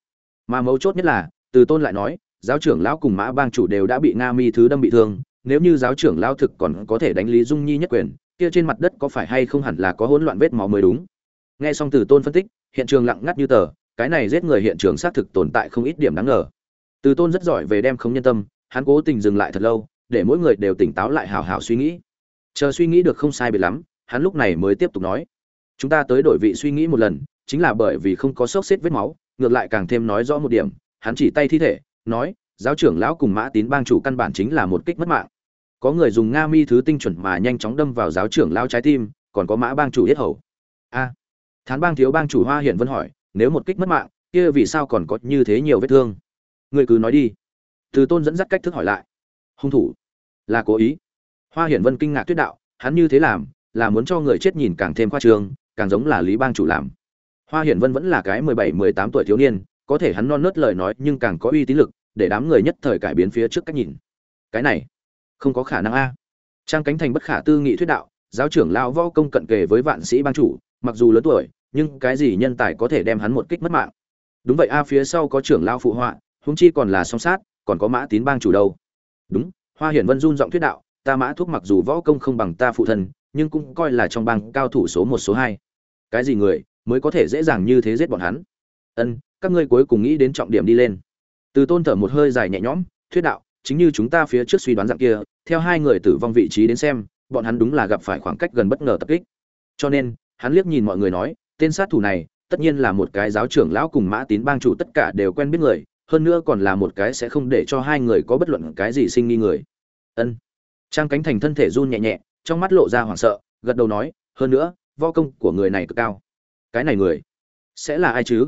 A: Mà mấu chốt nhất là, từ tôn lại nói, giáo trưởng lão cùng mã bang chủ đều đã bị nga mi thứ đâm bị thương, nếu như giáo trưởng lão thực còn có thể đánh lý dung nhi nhất quyền, kia trên mặt đất có phải hay không hẳn là có hỗn loạn vết máu mới đúng? Nghe xong từ tôn phân tích, hiện trường lặng ngắt như tờ cái này giết người hiện trường xác thực tồn tại không ít điểm đáng ngờ. Từ tôn rất giỏi về đem không nhân tâm, hắn cố tình dừng lại thật lâu, để mỗi người đều tỉnh táo lại hào hào suy nghĩ. Chờ suy nghĩ được không sai biệt lắm, hắn lúc này mới tiếp tục nói. Chúng ta tới đổi vị suy nghĩ một lần, chính là bởi vì không có sốc xếp vết máu, ngược lại càng thêm nói rõ một điểm, hắn chỉ tay thi thể, nói, giáo trưởng lão cùng mã tín bang chủ căn bản chính là một kích mất mạng. Có người dùng nga mi thứ tinh chuẩn mà nhanh chóng đâm vào giáo trưởng lão trái tim, còn có mã bang chủ yết hầu. A. Thán bang thiếu bang chủ hoa hiển vân hỏi nếu một kích mất mạng, kia vì sao còn có như thế nhiều vết thương? Người cứ nói đi. Từ tôn dẫn dắt cách thức hỏi lại. Hung thủ. Là cố ý. Hoa hiển vân kinh ngạc tuyết đạo, hắn như thế làm, là muốn cho người chết nhìn càng thêm khoa trương, càng giống là lý bang chủ làm. Hoa hiển vân vẫn là cái mười bảy, mười tám tuổi thiếu niên, có thể hắn non nớt lời nói nhưng càng có uy tín lực, để đám người nhất thời cải biến phía trước cách nhìn. Cái này, không có khả năng a. Trang cánh thành bất khả tư nghị thuyết đạo, giáo trưởng lao võ công cận kề với vạn sĩ bang chủ, mặc dù lớn tuổi nhưng cái gì nhân tài có thể đem hắn một kích mất mạng? Đúng vậy a, phía sau có trưởng lao phụ họa húng chi còn là song sát, còn có mã tín bang chủ đâu. Đúng, hoa hiển vân run giọng thuyết đạo, ta mã thuốc mặc dù võ công không bằng ta phụ thân, nhưng cũng coi là trong bang cao thủ số một, số hai. Cái gì người mới có thể dễ dàng như thế giết bọn hắn? Ân, các ngươi cuối cùng nghĩ đến trọng điểm đi lên. Từ tôn thở một hơi dài nhẹ nhõm, thuyết đạo, chính như chúng ta phía trước suy đoán dạng kia, theo hai người tử vong vị trí đến xem, bọn hắn đúng là gặp phải khoảng cách gần bất ngờ tập kích. Cho nên, hắn liếc nhìn mọi người nói tên sát thủ này, tất nhiên là một cái giáo trưởng lão cùng mã tín bang chủ tất cả đều quen biết người, hơn nữa còn là một cái sẽ không để cho hai người có bất luận cái gì sinh nghi người. Ân. Trang cánh thành thân thể run nhẹ nhẹ, trong mắt lộ ra hoảng sợ, gật đầu nói, hơn nữa, võ công của người này cực cao. Cái này người sẽ là ai chứ?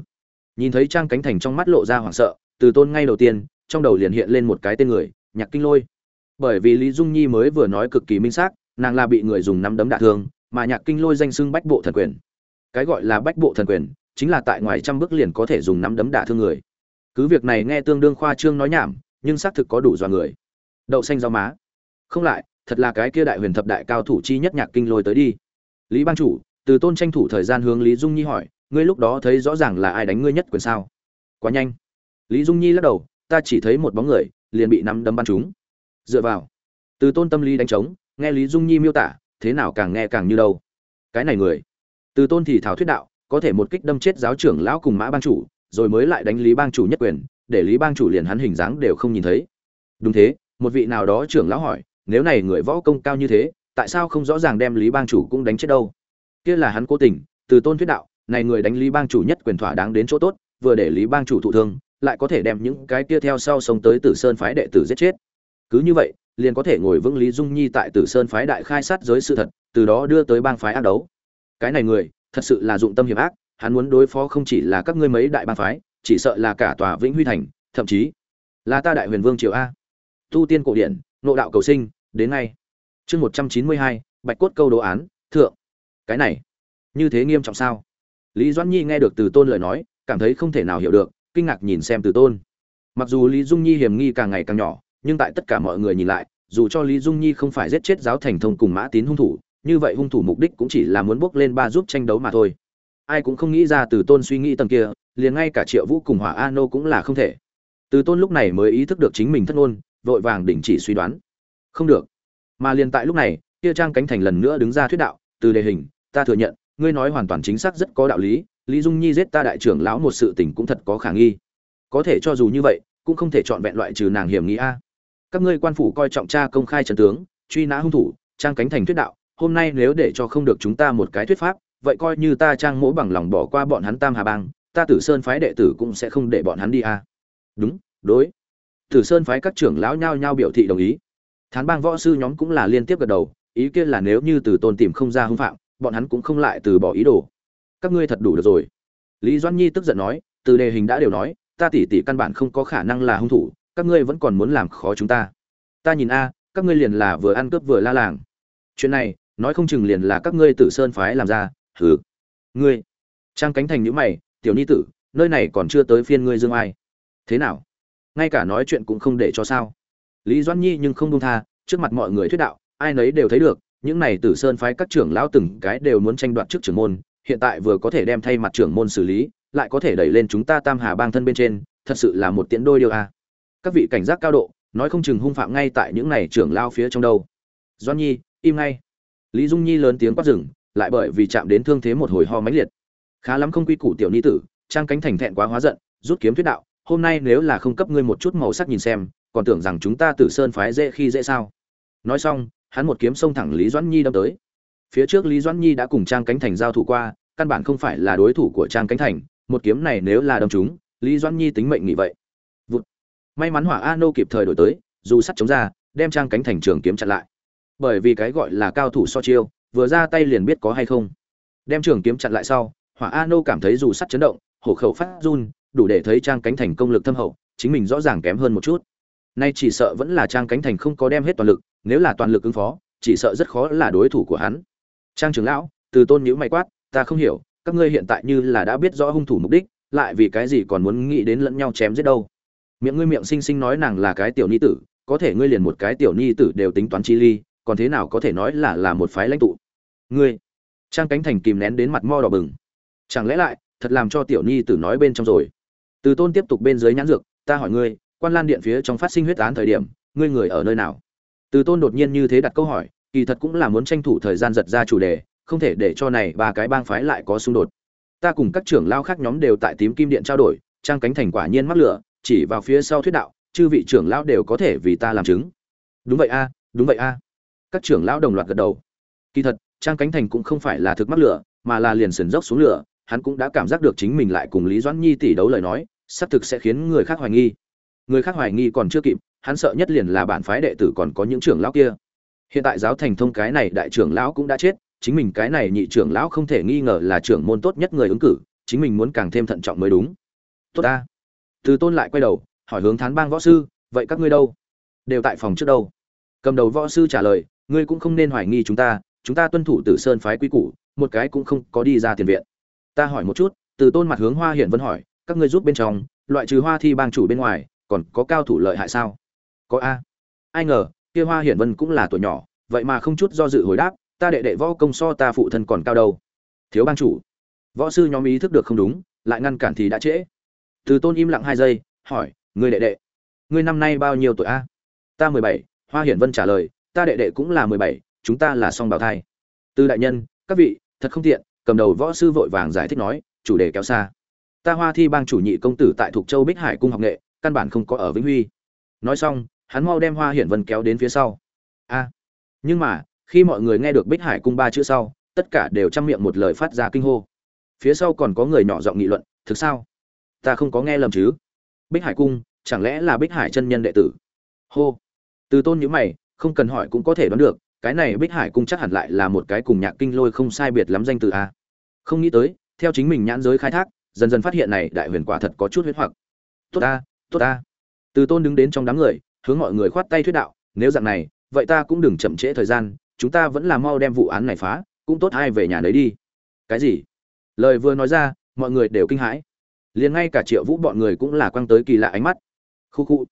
A: Nhìn thấy trang cánh thành trong mắt lộ ra hoảng sợ, từ tôn ngay đầu tiên, trong đầu liền hiện lên một cái tên người, nhạc kinh lôi. Bởi vì lý dung nhi mới vừa nói cực kỳ minh xác, nàng là bị người dùng nắm đấm đạ thương, mà nhạc kinh lôi danh xưng bách bộ thần quyền cái gọi là bách bộ thần quyền, chính là tại ngoài trăm bước liền có thể dùng nắm đấm đả thương người. Cứ việc này nghe tương đương khoa trương nói nhảm, nhưng xác thực có đủ dọa người. Đậu xanh rau má. Không lại, thật là cái kia đại huyền thập đại cao thủ chi nhất nhạc kinh lôi tới đi. Lý ban chủ, từ tôn tranh thủ thời gian hướng lý dung nhi hỏi, ngươi lúc đó thấy rõ ràng là ai đánh ngươi nhất quyền sao? Quá nhanh. Lý dung nhi lắc đầu, ta chỉ thấy một bóng người, liền bị nắm đấm bắn trúng. Dựa vào. Từ tôn tâm lý đánh trống, nghe lý dung nhi miêu tả, thế nào càng nghe càng như đâu. Cái này người từ tôn thì thảo thuyết đạo, có thể một kích đâm chết giáo trưởng lão cùng mã bang chủ, rồi mới lại đánh lý bang chủ nhất quyền, để lý bang chủ liền hắn hình dáng đều không nhìn thấy. Đúng thế, một vị nào đó trưởng lão hỏi, nếu này người võ công cao như thế, tại sao không rõ ràng đem lý bang chủ cũng đánh chết đâu? Kia là hắn cố tình, từ tôn thuyết đạo, này người đánh lý bang chủ nhất quyền thỏa đáng đến chỗ tốt, vừa để lý bang chủ thụ thương, lại có thể đem những cái kia theo sau sống tới tử sơn phái đệ tử giết chết. Cứ như vậy, liền có thể ngồi vững lý dung nhi tại tử sơn phái đại khai sát giới sự thật, từ đó đưa tới bang phái ác đấu cái này người, thật sự là dụng tâm hiểm ác, hắn muốn đối phó không chỉ là các ngươi mấy đại bang phái, chỉ sợ là cả tòa vĩnh huy thành, thậm chí là ta đại huyền vương triều a. Tu tiên cổ điển, nộ đạo cầu sinh, đến ngay. Chương một trăm chín mươi hai, bạch cốt câu đồ án, thượng. Cái này, như thế nghiêm trọng sao? Lý doãn nhi nghe được từ tôn lời nói, cảm thấy không thể nào hiểu được, kinh ngạc nhìn xem từ tôn. Mặc dù lý dung nhi hiểm nghi càng ngày càng nhỏ, nhưng tại tất cả mọi người nhìn lại, dù cho lý dung nhi không phải giết chết giáo thành thông cùng mã tín hung thủ như vậy hung thủ mục đích cũng chỉ là muốn bước lên ba giúp tranh đấu mà thôi. Ai cũng không nghĩ ra từ tôn suy nghĩ tầng kia, liền ngay cả triệu vũ cùng hỏa a nô cũng là không thể. Từ tôn lúc này mới ý thức được chính mình thất ngôn, vội vàng đình chỉ suy đoán. Không được. Mà liền tại lúc này, kia trang cánh thành lần nữa đứng ra thuyết đạo, từ đề hình, ta thừa nhận, ngươi nói hoàn toàn chính xác rất có đạo lý lý dung nhi giết ta đại trưởng lão một sự tình cũng thật có khả nghi. Có thể cho dù như vậy, cũng không thể chọn vẹn loại trừ nàng hiểm nghi a. Các ngươi quan phủ coi trọng tra công khai trần tướng, truy nã hung thủ, trang cánh thành thuyết đạo hôm nay nếu để cho không được chúng ta một cái thuyết pháp, vậy coi như ta trang mỗ bằng lòng bỏ qua bọn hắn tam hà bang, ta tử sơn phái đệ tử cũng sẽ không để bọn hắn đi a đúng, đối. Tử sơn phái các trưởng lão nhao nhao biểu thị đồng ý. Thán bang võ sư nhóm cũng là liên tiếp gật đầu, ý kiến là nếu như từ tôn tìm không ra hung phạm, bọn hắn cũng không lại từ bỏ ý đồ. Các ngươi thật đủ được rồi. Lý doãn nhi tức giận nói, từ đề hình đã đều nói, ta tỉ tỉ căn bản không có khả năng là hung thủ, các ngươi vẫn còn muốn làm khó chúng ta. Ta nhìn a, các ngươi liền là vừa ăn cướp vừa la làng. Chuyện này nói không chừng liền là các ngươi tử sơn phái làm ra, hừ. Ngươi. Trang cánh thành nhữ mày, tiểu nhi tử, nơi này còn chưa tới phiên ngươi dương ai. Thế nào? Ngay cả nói chuyện cũng không để cho sao. Lý doãn nhi nhưng không buông tha, trước mặt mọi người thuyết đạo, ai nấy đều thấy được, những này tử sơn phái các trưởng lão từng cái đều muốn tranh đoạt trước trưởng môn, hiện tại vừa có thể đem thay mặt trưởng môn xử lý, lại có thể đẩy lên chúng ta tam hà bang thân bên trên, thật sự là một tiễn đôi điều a. Các vị cảnh giác cao độ, nói không chừng hung phạm ngay tại những này trưởng lao phía trong đâu. Doan nhi, im ngay lý dung nhi lớn tiếng quát rừng lại bởi vì chạm đến thương thế một hồi ho mãnh liệt. Khá lắm không quy củ tiểu ni tử, trang cánh thành thẹn quá hóa giận, rút kiếm thuyết đạo, hôm nay nếu là không cấp ngươi một chút màu sắc nhìn xem, còn tưởng rằng chúng ta tử sơn phái dễ khi dễ sao. Nói xong, hắn một kiếm xông thẳng lý doãn nhi đâm tới. Phía trước lý doãn nhi đã cùng trang cánh thành giao thủ qua, căn bản không phải là đối thủ của trang cánh thành, một kiếm này nếu là đâm chúng lý doãn nhi tính mệnh nghỉ vậy. Vụt. may mắn hỏa a nô kịp thời đổi tới, dù sắt chống ra, đem trang cánh thành trường kiếm chặn lại bởi vì cái gọi là cao thủ so chiêu, vừa ra tay liền biết có hay không. Đem trường kiếm chặn lại sau, hỏa a nô cảm thấy dù sắt chấn động, hổ khẩu phát run, đủ để thấy trang cánh thành công lực thâm hậu, chính mình rõ ràng kém hơn một chút. Nay chỉ sợ vẫn là trang cánh thành không có đem hết toàn lực, nếu là toàn lực ứng phó, chỉ sợ rất khó là đối thủ của hắn. Trang trưởng lão, từ tôn nhữ mày quát, ta không hiểu, các ngươi hiện tại như là đã biết rõ hung thủ mục đích, lại vì cái gì còn muốn nghĩ đến lẫn nhau chém giết đâu? Miệng ngươi miệng xinh xinh nói nàng là cái tiểu ni tử, có thể ngươi liền một cái tiểu ni tử đều tính toán chi ly còn thế nào có thể nói là là một phái lãnh tụ? Ngươi, trang cánh thành kìm nén đến mặt mo đỏ bừng. Chẳng lẽ lại, thật làm cho tiểu ni tử nói bên trong rồi? Từ tôn tiếp tục bên dưới nhãn dược, ta hỏi ngươi, quan lan điện phía trong phát sinh huyết án thời điểm, ngươi người ở nơi nào? Từ tôn đột nhiên như thế đặt câu hỏi, kỳ thật cũng là muốn tranh thủ thời gian giật ra chủ đề, không thể để cho này ba cái bang phái lại có xung đột. Ta cùng các trưởng lao khác nhóm đều tại tím kim điện trao đổi, trang cánh thành quả nhiên mắc lửa, chỉ vào phía sau thuyết đạo, chư vị trưởng lão đều có thể vì ta làm chứng. Đúng vậy a, đúng vậy a các trưởng lão đồng loạt gật đầu. Kỳ thật, trang cánh thành cũng không phải là thực mắc lửa, mà là liền sườn dốc xuống lửa, hắn cũng đã cảm giác được chính mình lại cùng lý doãn nhi tỷ đấu lời nói, xác thực sẽ khiến người khác hoài nghi. Người khác hoài nghi còn chưa kịp, hắn sợ nhất liền là bản phái đệ tử còn có những trưởng lão kia. Hiện tại giáo thành thông cái này đại trưởng lão cũng đã chết, chính mình cái này nhị trưởng lão không thể nghi ngờ là trưởng môn tốt nhất người ứng cử, chính mình muốn càng thêm thận trọng mới đúng. Tốt ta. Từ tôn lại quay đầu, hỏi hướng thán bang võ sư, vậy các ngươi đâu? Đều tại phòng trước đâu. Cầm đầu võ sư trả lời ngươi cũng không nên hoài nghi chúng ta chúng ta tuân thủ tử sơn phái quy củ, một cái cũng không có đi ra tiền viện. Ta hỏi một chút, từ tôn mặt hướng hoa hiển vân hỏi, các ngươi giúp bên trong, loại trừ hoa thi bang chủ bên ngoài, còn có cao thủ lợi hại sao? Có a. Ai ngờ, kia hoa hiển vân cũng là tuổi nhỏ, vậy mà không chút do dự hồi đáp, ta đệ đệ võ công so ta phụ thân còn cao đâu. Thiếu bang chủ. Võ sư nhóm ý thức được không đúng, lại ngăn cản thì đã trễ. Từ tôn im lặng hai giây, hỏi người đệ đệ, ngươi năm nay bao nhiêu tuổi a? Ta mười bảy. Hoa hiển vân trả lời ta đệ đệ cũng là mười bảy, chúng ta là song bào thai. Tư đại nhân, các vị, thật không tiện, cầm đầu võ sư vội vàng giải thích nói, chủ đề kéo xa. Ta hoa thi bang chủ nhị công tử tại thuộc châu bích hải cung học nghệ, căn bản không có ở vĩnh huy. Nói xong, hắn mau đem hoa hiển vân kéo đến phía sau. A. Nhưng mà, khi mọi người nghe được bích hải cung ba chữ sau, tất cả đều chăm miệng một lời phát ra kinh hô. Phía sau còn có người nhỏ giọng nghị luận, thực sao? Ta không có nghe lầm chứ? Bích hải cung, chẳng lẽ là bích hải chân nhân đệ tử? Hô. Từ tôn nhữ mày không cần hỏi cũng có thể đoán được, cái này bích hải cung chắc hẳn lại là một cái cùng nhạc kinh lôi không sai biệt lắm danh từ a. Không nghĩ tới, theo chính mình nhãn giới khai thác, dần dần phát hiện này đại huyền quả thật có chút huyết hoặc. Tốt ta tốt ta. Từ tôn đứng đến trong đám người, hướng mọi người khoát tay thuyết đạo, nếu dạng này, vậy ta cũng đừng chậm trễ thời gian, chúng ta vẫn là mau đem vụ án này phá, cũng tốt ai về nhà đấy đi. Cái gì? Lời vừa nói ra, mọi người đều kinh hãi. Liền ngay cả triệu vũ bọn người cũng là quăng tới kỳ lạ ánh mắt. Khu khu.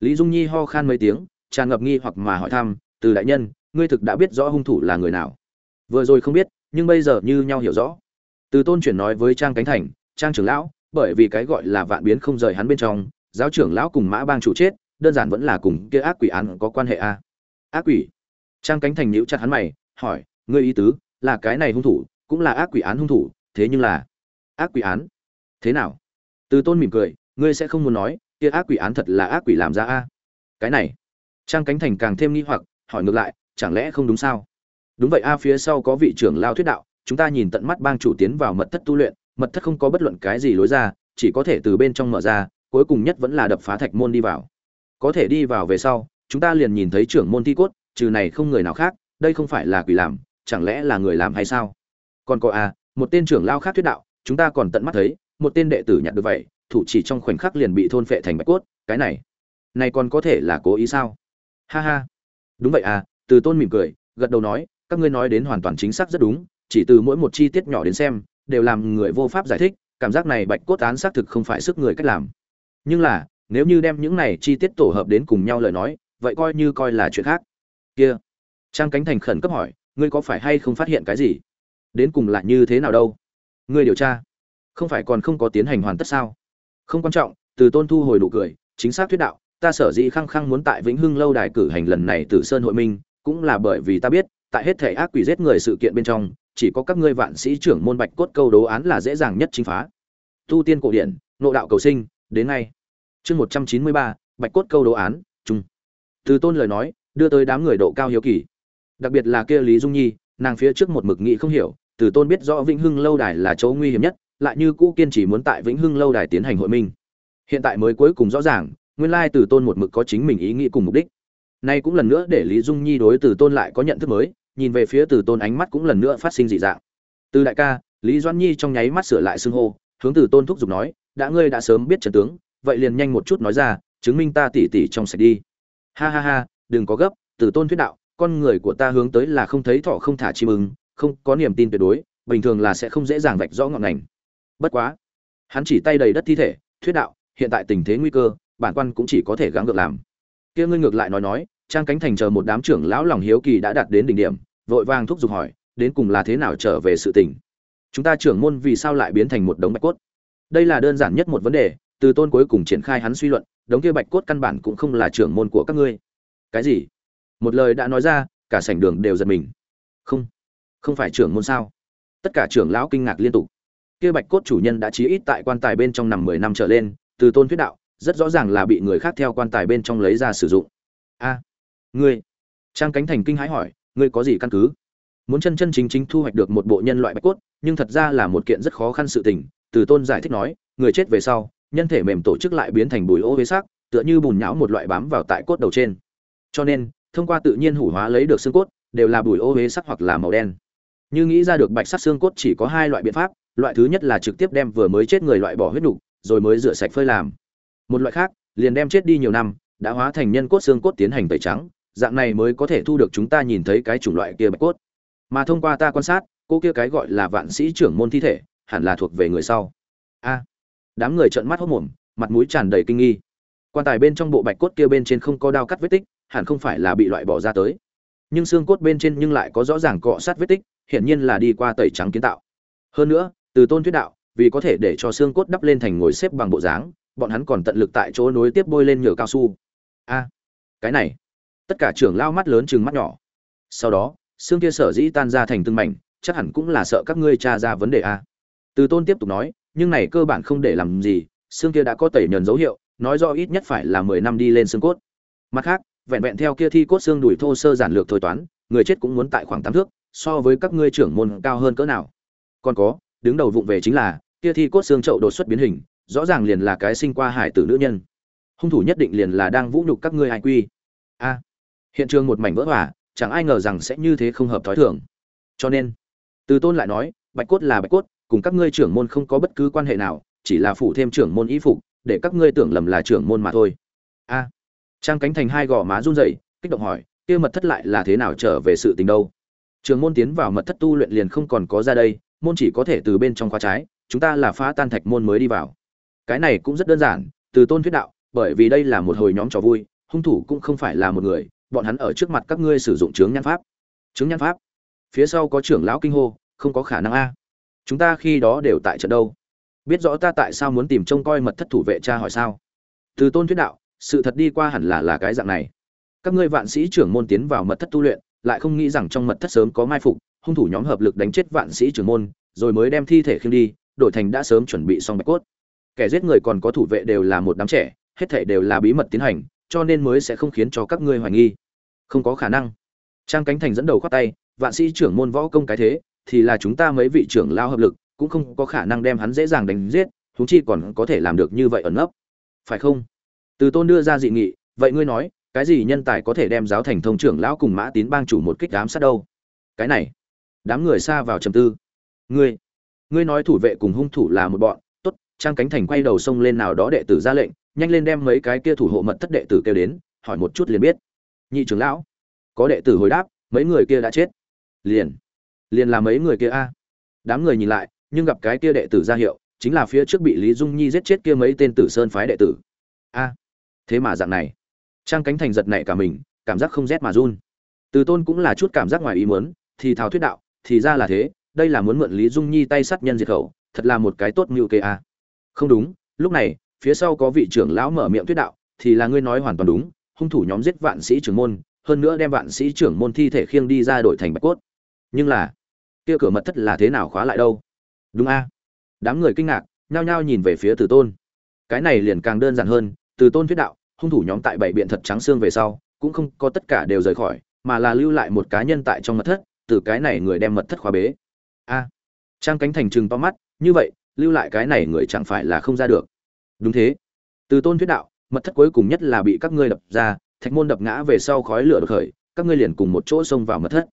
A: Lý dung nhi ho khan mấy tiếng tràn ngập nghi hoặc mà hỏi thăm, từ đại nhân, ngươi thực đã biết rõ hung thủ là người nào? Vừa rồi không biết, nhưng bây giờ như nhau hiểu rõ. Từ tôn chuyển nói với trang cánh thành, trang trưởng lão, bởi vì cái gọi là vạn biến không rời hắn bên trong, giáo trưởng lão cùng mã bang chủ chết, đơn giản vẫn là cùng kia ác quỷ án có quan hệ a. À? ác quỷ? Trang cánh thành nhíu chặt hắn mày, hỏi, ngươi ý tứ là cái này hung thủ cũng là ác quỷ án hung thủ, thế nhưng là ác quỷ án? Thế nào? Từ tôn mỉm cười, ngươi sẽ không muốn nói, kia ác quỷ án thật là ác quỷ làm ra a? Cái này trang cánh thành càng thêm nghi hoặc, hỏi ngược lại, chẳng lẽ không đúng sao? Đúng vậy a, phía sau có vị trưởng lao thuyết đạo, chúng ta nhìn tận mắt bang chủ tiến vào mật thất tu luyện, mật thất không có bất luận cái gì lối ra, chỉ có thể từ bên trong mở ra, cuối cùng nhất vẫn là đập phá thạch môn đi vào. Có thể đi vào về sau, chúng ta liền nhìn thấy trưởng môn thi cốt, trừ này không người nào khác, đây không phải là quỷ làm, chẳng lẽ là người làm hay sao? Còn có a, một tên trưởng lao khác thuyết đạo, chúng ta còn tận mắt thấy, một tên đệ tử nhặt được vậy, thủ chỉ trong khoảnh khắc liền bị thôn phệ thành bạch cốt, cái này này còn có thể là cố ý sao? Ha ha. Đúng vậy à từ tôn mỉm cười, gật đầu nói, các ngươi nói đến hoàn toàn chính xác rất đúng, chỉ từ mỗi một chi tiết nhỏ đến xem, đều làm người vô pháp giải thích, cảm giác này bạch cốt án xác thực không phải sức người cách làm. Nhưng là, nếu như đem những này chi tiết tổ hợp đến cùng nhau lời nói, vậy coi như coi là chuyện khác. Kia. Trang cánh thành khẩn cấp hỏi, ngươi có phải hay không phát hiện cái gì? Đến cùng là như thế nào đâu? Ngươi điều tra. Không phải còn không có tiến hành hoàn tất sao? Không quan trọng, từ tôn thu hồi đủ cười, chính xác thuyết đạo ta sở dĩ khăng khăng muốn tại vĩnh hưng lâu đài cử hành lần này tử sơn hội minh, cũng là bởi vì ta biết, tại hết thể ác quỷ giết người sự kiện bên trong, chỉ có các ngươi vạn sĩ trưởng môn bạch cốt câu đố án là dễ dàng nhất chính phá. Tu tiên cổ điển nộ đạo cầu sinh, đến ngay. Chương một trăm chín mươi ba, bạch cốt câu đố án, chung. Từ tôn lời nói, đưa tới đám người độ cao hiếu kỳ. Đặc biệt là kia lý dung nhi, nàng phía trước một mực nghị không hiểu, từ tôn biết rõ vĩnh hưng lâu đài là chỗ nguy hiểm nhất, lại như cũ kiên trì muốn tại vĩnh hưng lâu đài tiến hành hội minh. Hiện tại mới cuối cùng rõ ràng nguyên lai từ tôn một mực có chính mình ý nghĩ cùng mục đích. Nay cũng lần nữa để lý dung nhi đối từ tôn lại có nhận thức mới, nhìn về phía từ tôn ánh mắt cũng lần nữa phát sinh dị dạng. Từ đại ca, lý doan nhi trong nháy mắt sửa lại xưng hô, hướng từ tôn thúc giục nói, đã ngươi đã sớm biết trần tướng, vậy liền nhanh một chút nói ra, chứng minh ta tỉ tỉ trong sạch đi. Ha ha ha, đừng có gấp, từ tôn thuyết đạo, con người của ta hướng tới là không thấy thọ không thả chim ưng, không có niềm tin tuyệt đối, bình thường là sẽ không dễ dàng vạch rõ ngọn ngành. Bất quá. Hắn chỉ tay đầy đất thi thể, thuyết đạo, hiện tại tình thế nguy cơ bản quan cũng chỉ có thể gắng gượng làm. Kia ngươi ngược lại nói nói, trang cánh thành chờ một đám trưởng lão lòng hiếu kỳ đã đạt đến đỉnh điểm, vội vàng thúc giục hỏi, đến cùng là thế nào trở về sự tình? Chúng ta trưởng môn vì sao lại biến thành một đống bạch cốt? Đây là đơn giản nhất một vấn đề, từ tôn cuối cùng triển khai hắn suy luận, đống kia bạch cốt căn bản cũng không là trưởng môn của các ngươi. Cái gì? Một lời đã nói ra, cả sảnh đường đều giật mình. Không không phải trưởng môn sao? Tất cả trưởng lão kinh ngạc liên tục. Kia bạch cốt chủ nhân đã chí ít tại quan tài bên trong nằm mười năm trở lên, từ tôn thuyết đạo rất rõ ràng là bị người khác theo quan tài bên trong lấy ra sử dụng. A, ngươi, trang cánh thành kinh hãi hỏi, ngươi có gì căn cứ? Muốn chân chân chính chính thu hoạch được một bộ nhân loại bạch cốt, nhưng thật ra là một kiện rất khó khăn sự tình, từ tôn giải thích nói, người chết về sau, nhân thể mềm tổ chức lại biến thành bùi ô huế sắc, tựa như bùn nhão một loại bám vào tại cốt đầu trên. Cho nên, thông qua tự nhiên hủ hóa lấy được xương cốt, đều là bùi ô huế sắc hoặc là màu đen. Như nghĩ ra được bạch sắc xương cốt chỉ có hai loại biện pháp, loại thứ nhất là trực tiếp đem vừa mới chết người loại bỏ huyết nục, rồi mới rửa sạch phơi làm một loại khác, liền đem chết đi nhiều năm, đã hóa thành nhân cốt xương cốt tiến hành tẩy trắng, dạng này mới có thể thu được chúng ta nhìn thấy cái chủng loại kia bạch cốt. Mà thông qua ta quan sát, cô kia cái gọi là vạn sĩ trưởng môn thi thể, hẳn là thuộc về người sau. A. Đám người trợn mắt hốt mồm, mặt mũi tràn đầy kinh nghi. Quan tài bên trong bộ bạch cốt kia bên trên không có đao cắt vết tích, hẳn không phải là bị loại bỏ ra tới. Nhưng xương cốt bên trên nhưng lại có rõ ràng cọ sát vết tích, hiển nhiên là đi qua tẩy trắng kiến tạo. Hơn nữa, từ tôn thuyết đạo, vì có thể để cho xương cốt đắp lên thành ngồi xếp bằng bộ dáng bọn hắn còn tận lực tại chỗ nối tiếp bôi lên nhựa cao su. A, cái này. Tất cả trưởng lao mắt lớn chừng mắt nhỏ. Sau đó, xương kia sở dĩ tan ra thành từng mảnh, chắc hẳn cũng là sợ các ngươi tra ra vấn đề a. Từ tôn tiếp tục nói, nhưng này cơ bản không để làm gì, xương kia đã có tẩy nhờn dấu hiệu, nói rõ ít nhất phải là mười năm đi lên xương cốt. Mặt khác, vẹn vẹn theo kia thi cốt xương đùi thô sơ giản lược thôi toán, người chết cũng muốn tại khoảng tám thước, so với các ngươi trưởng môn cao hơn cỡ nào. Còn có, đứng đầu vụng về chính là, kia thi cốt xương chậu đột xuất biến hình rõ ràng liền là cái sinh qua hải tử nữ nhân. Hung thủ nhất định liền là đang vũ nhục các ngươi ai quy a. Hiện trường một mảnh vỡ hỏa chẳng ai ngờ rằng sẽ như thế không hợp thói thường. Cho nên, từ tôn lại nói, bạch cốt là bạch cốt, cùng các ngươi trưởng môn không có bất cứ quan hệ nào, chỉ là phủ thêm trưởng môn ý phục, để các ngươi tưởng lầm là trưởng môn mà thôi. A. Trang cánh thành hai gò má run rẩy, kích động hỏi, kia mật thất lại là thế nào trở về sự tình đâu? Trường môn tiến vào mật thất tu luyện liền không còn có ra đây, môn chỉ có thể từ bên trong khóa trái, chúng ta là phá tan thạch môn mới đi vào cái này cũng rất đơn giản, từ tôn thuyết đạo, bởi vì đây là một hồi nhóm trò vui, hung thủ cũng không phải là một người, bọn hắn ở trước mặt các ngươi sử dụng chướng nhan pháp. Chướng nhan pháp? Phía sau có trưởng lão kinh hô, không có khả năng a. Chúng ta khi đó đều tại trận đâu. Biết rõ ta tại sao muốn tìm trông coi mật thất thủ vệ cha hỏi sao? Từ tôn thuyết đạo, sự thật đi qua hẳn là là cái dạng này. Các ngươi vạn sĩ trưởng môn tiến vào mật thất tu luyện, lại không nghĩ rằng trong mật thất sớm có mai phục, hung thủ nhóm hợp lực đánh chết vạn sĩ trưởng môn, rồi mới đem thi thể khiêng đi, đổi thành đã sớm chuẩn bị xong bạch cốt kẻ giết người còn có thủ vệ đều là một đám trẻ, hết thể đều là bí mật tiến hành, cho nên mới sẽ không khiến cho các ngươi hoài nghi. Không có khả năng. Trang cánh thành dẫn đầu khoát tay, vạn sĩ trưởng môn võ công cái thế, thì là chúng ta mấy vị trưởng lao hợp lực, cũng không có khả năng đem hắn dễ dàng đánh giết chúng chi còn có thể làm được như vậy ẩn nấp. Phải không? Từ tôn đưa ra dị nghị, vậy ngươi nói, cái gì nhân tài có thể đem giáo thành thông trưởng lão cùng mã tín bang chủ một kích đám sát đâu? Cái này, đám người xa vào trầm tư. Ngươi ngươi nói thủ vệ cùng hung thủ là một bọn trang cánh thành quay đầu xông lên nào đó đệ tử ra lệnh, nhanh lên đem mấy cái kia thủ hộ mật thất đệ tử kêu đến, hỏi một chút liền biết. Nhị trưởng lão, có đệ tử hồi đáp, mấy người kia đã chết. Liền liền là mấy người kia a. Đám người nhìn lại, nhưng gặp cái kia đệ tử ra hiệu, chính là phía trước bị lý dung nhi giết chết kia mấy tên tử sơn phái đệ tử. A, thế mà dạng này. Trang cánh thành giật nảy cả mình, cảm giác không rét mà run. Từ tôn cũng là chút cảm giác ngoài ý muốn, thì thào thuyết đạo, thì ra là thế, đây là muốn mượn lý dung nhi tay sát nhân diệt khẩu, thật là một cái tốt mưu kê a không đúng, lúc này, phía sau có vị trưởng lão mở miệng thuyết đạo, thì là ngươi nói hoàn toàn đúng, hung thủ nhóm giết vạn sĩ trưởng môn, hơn nữa đem vạn sĩ trưởng môn thi thể khiêng đi ra đổi thành bạch cốt. Nhưng là, kia cửa mật thất là thế nào khóa lại đâu? Đúng a. Đám người kinh ngạc, nhao nhao nhìn về phía từ tôn. Cái này liền càng đơn giản hơn, từ tôn thuyết đạo, hung thủ nhóm tại bảy biện thật trắng xương về sau, cũng không có tất cả đều rời khỏi, mà là lưu lại một cá nhân tại trong mật thất, từ cái này người đem mật thất khóa bế. A. Trang cánh thành trừng to mắt, như vậy lưu lại cái này người chẳng phải là không ra được. Đúng thế. Từ tôn thuyết đạo, mật thất cuối cùng nhất là bị các ngươi đập ra, thạch môn đập ngã về sau khói lửa đột khởi, các ngươi liền cùng một chỗ xông vào mật thất.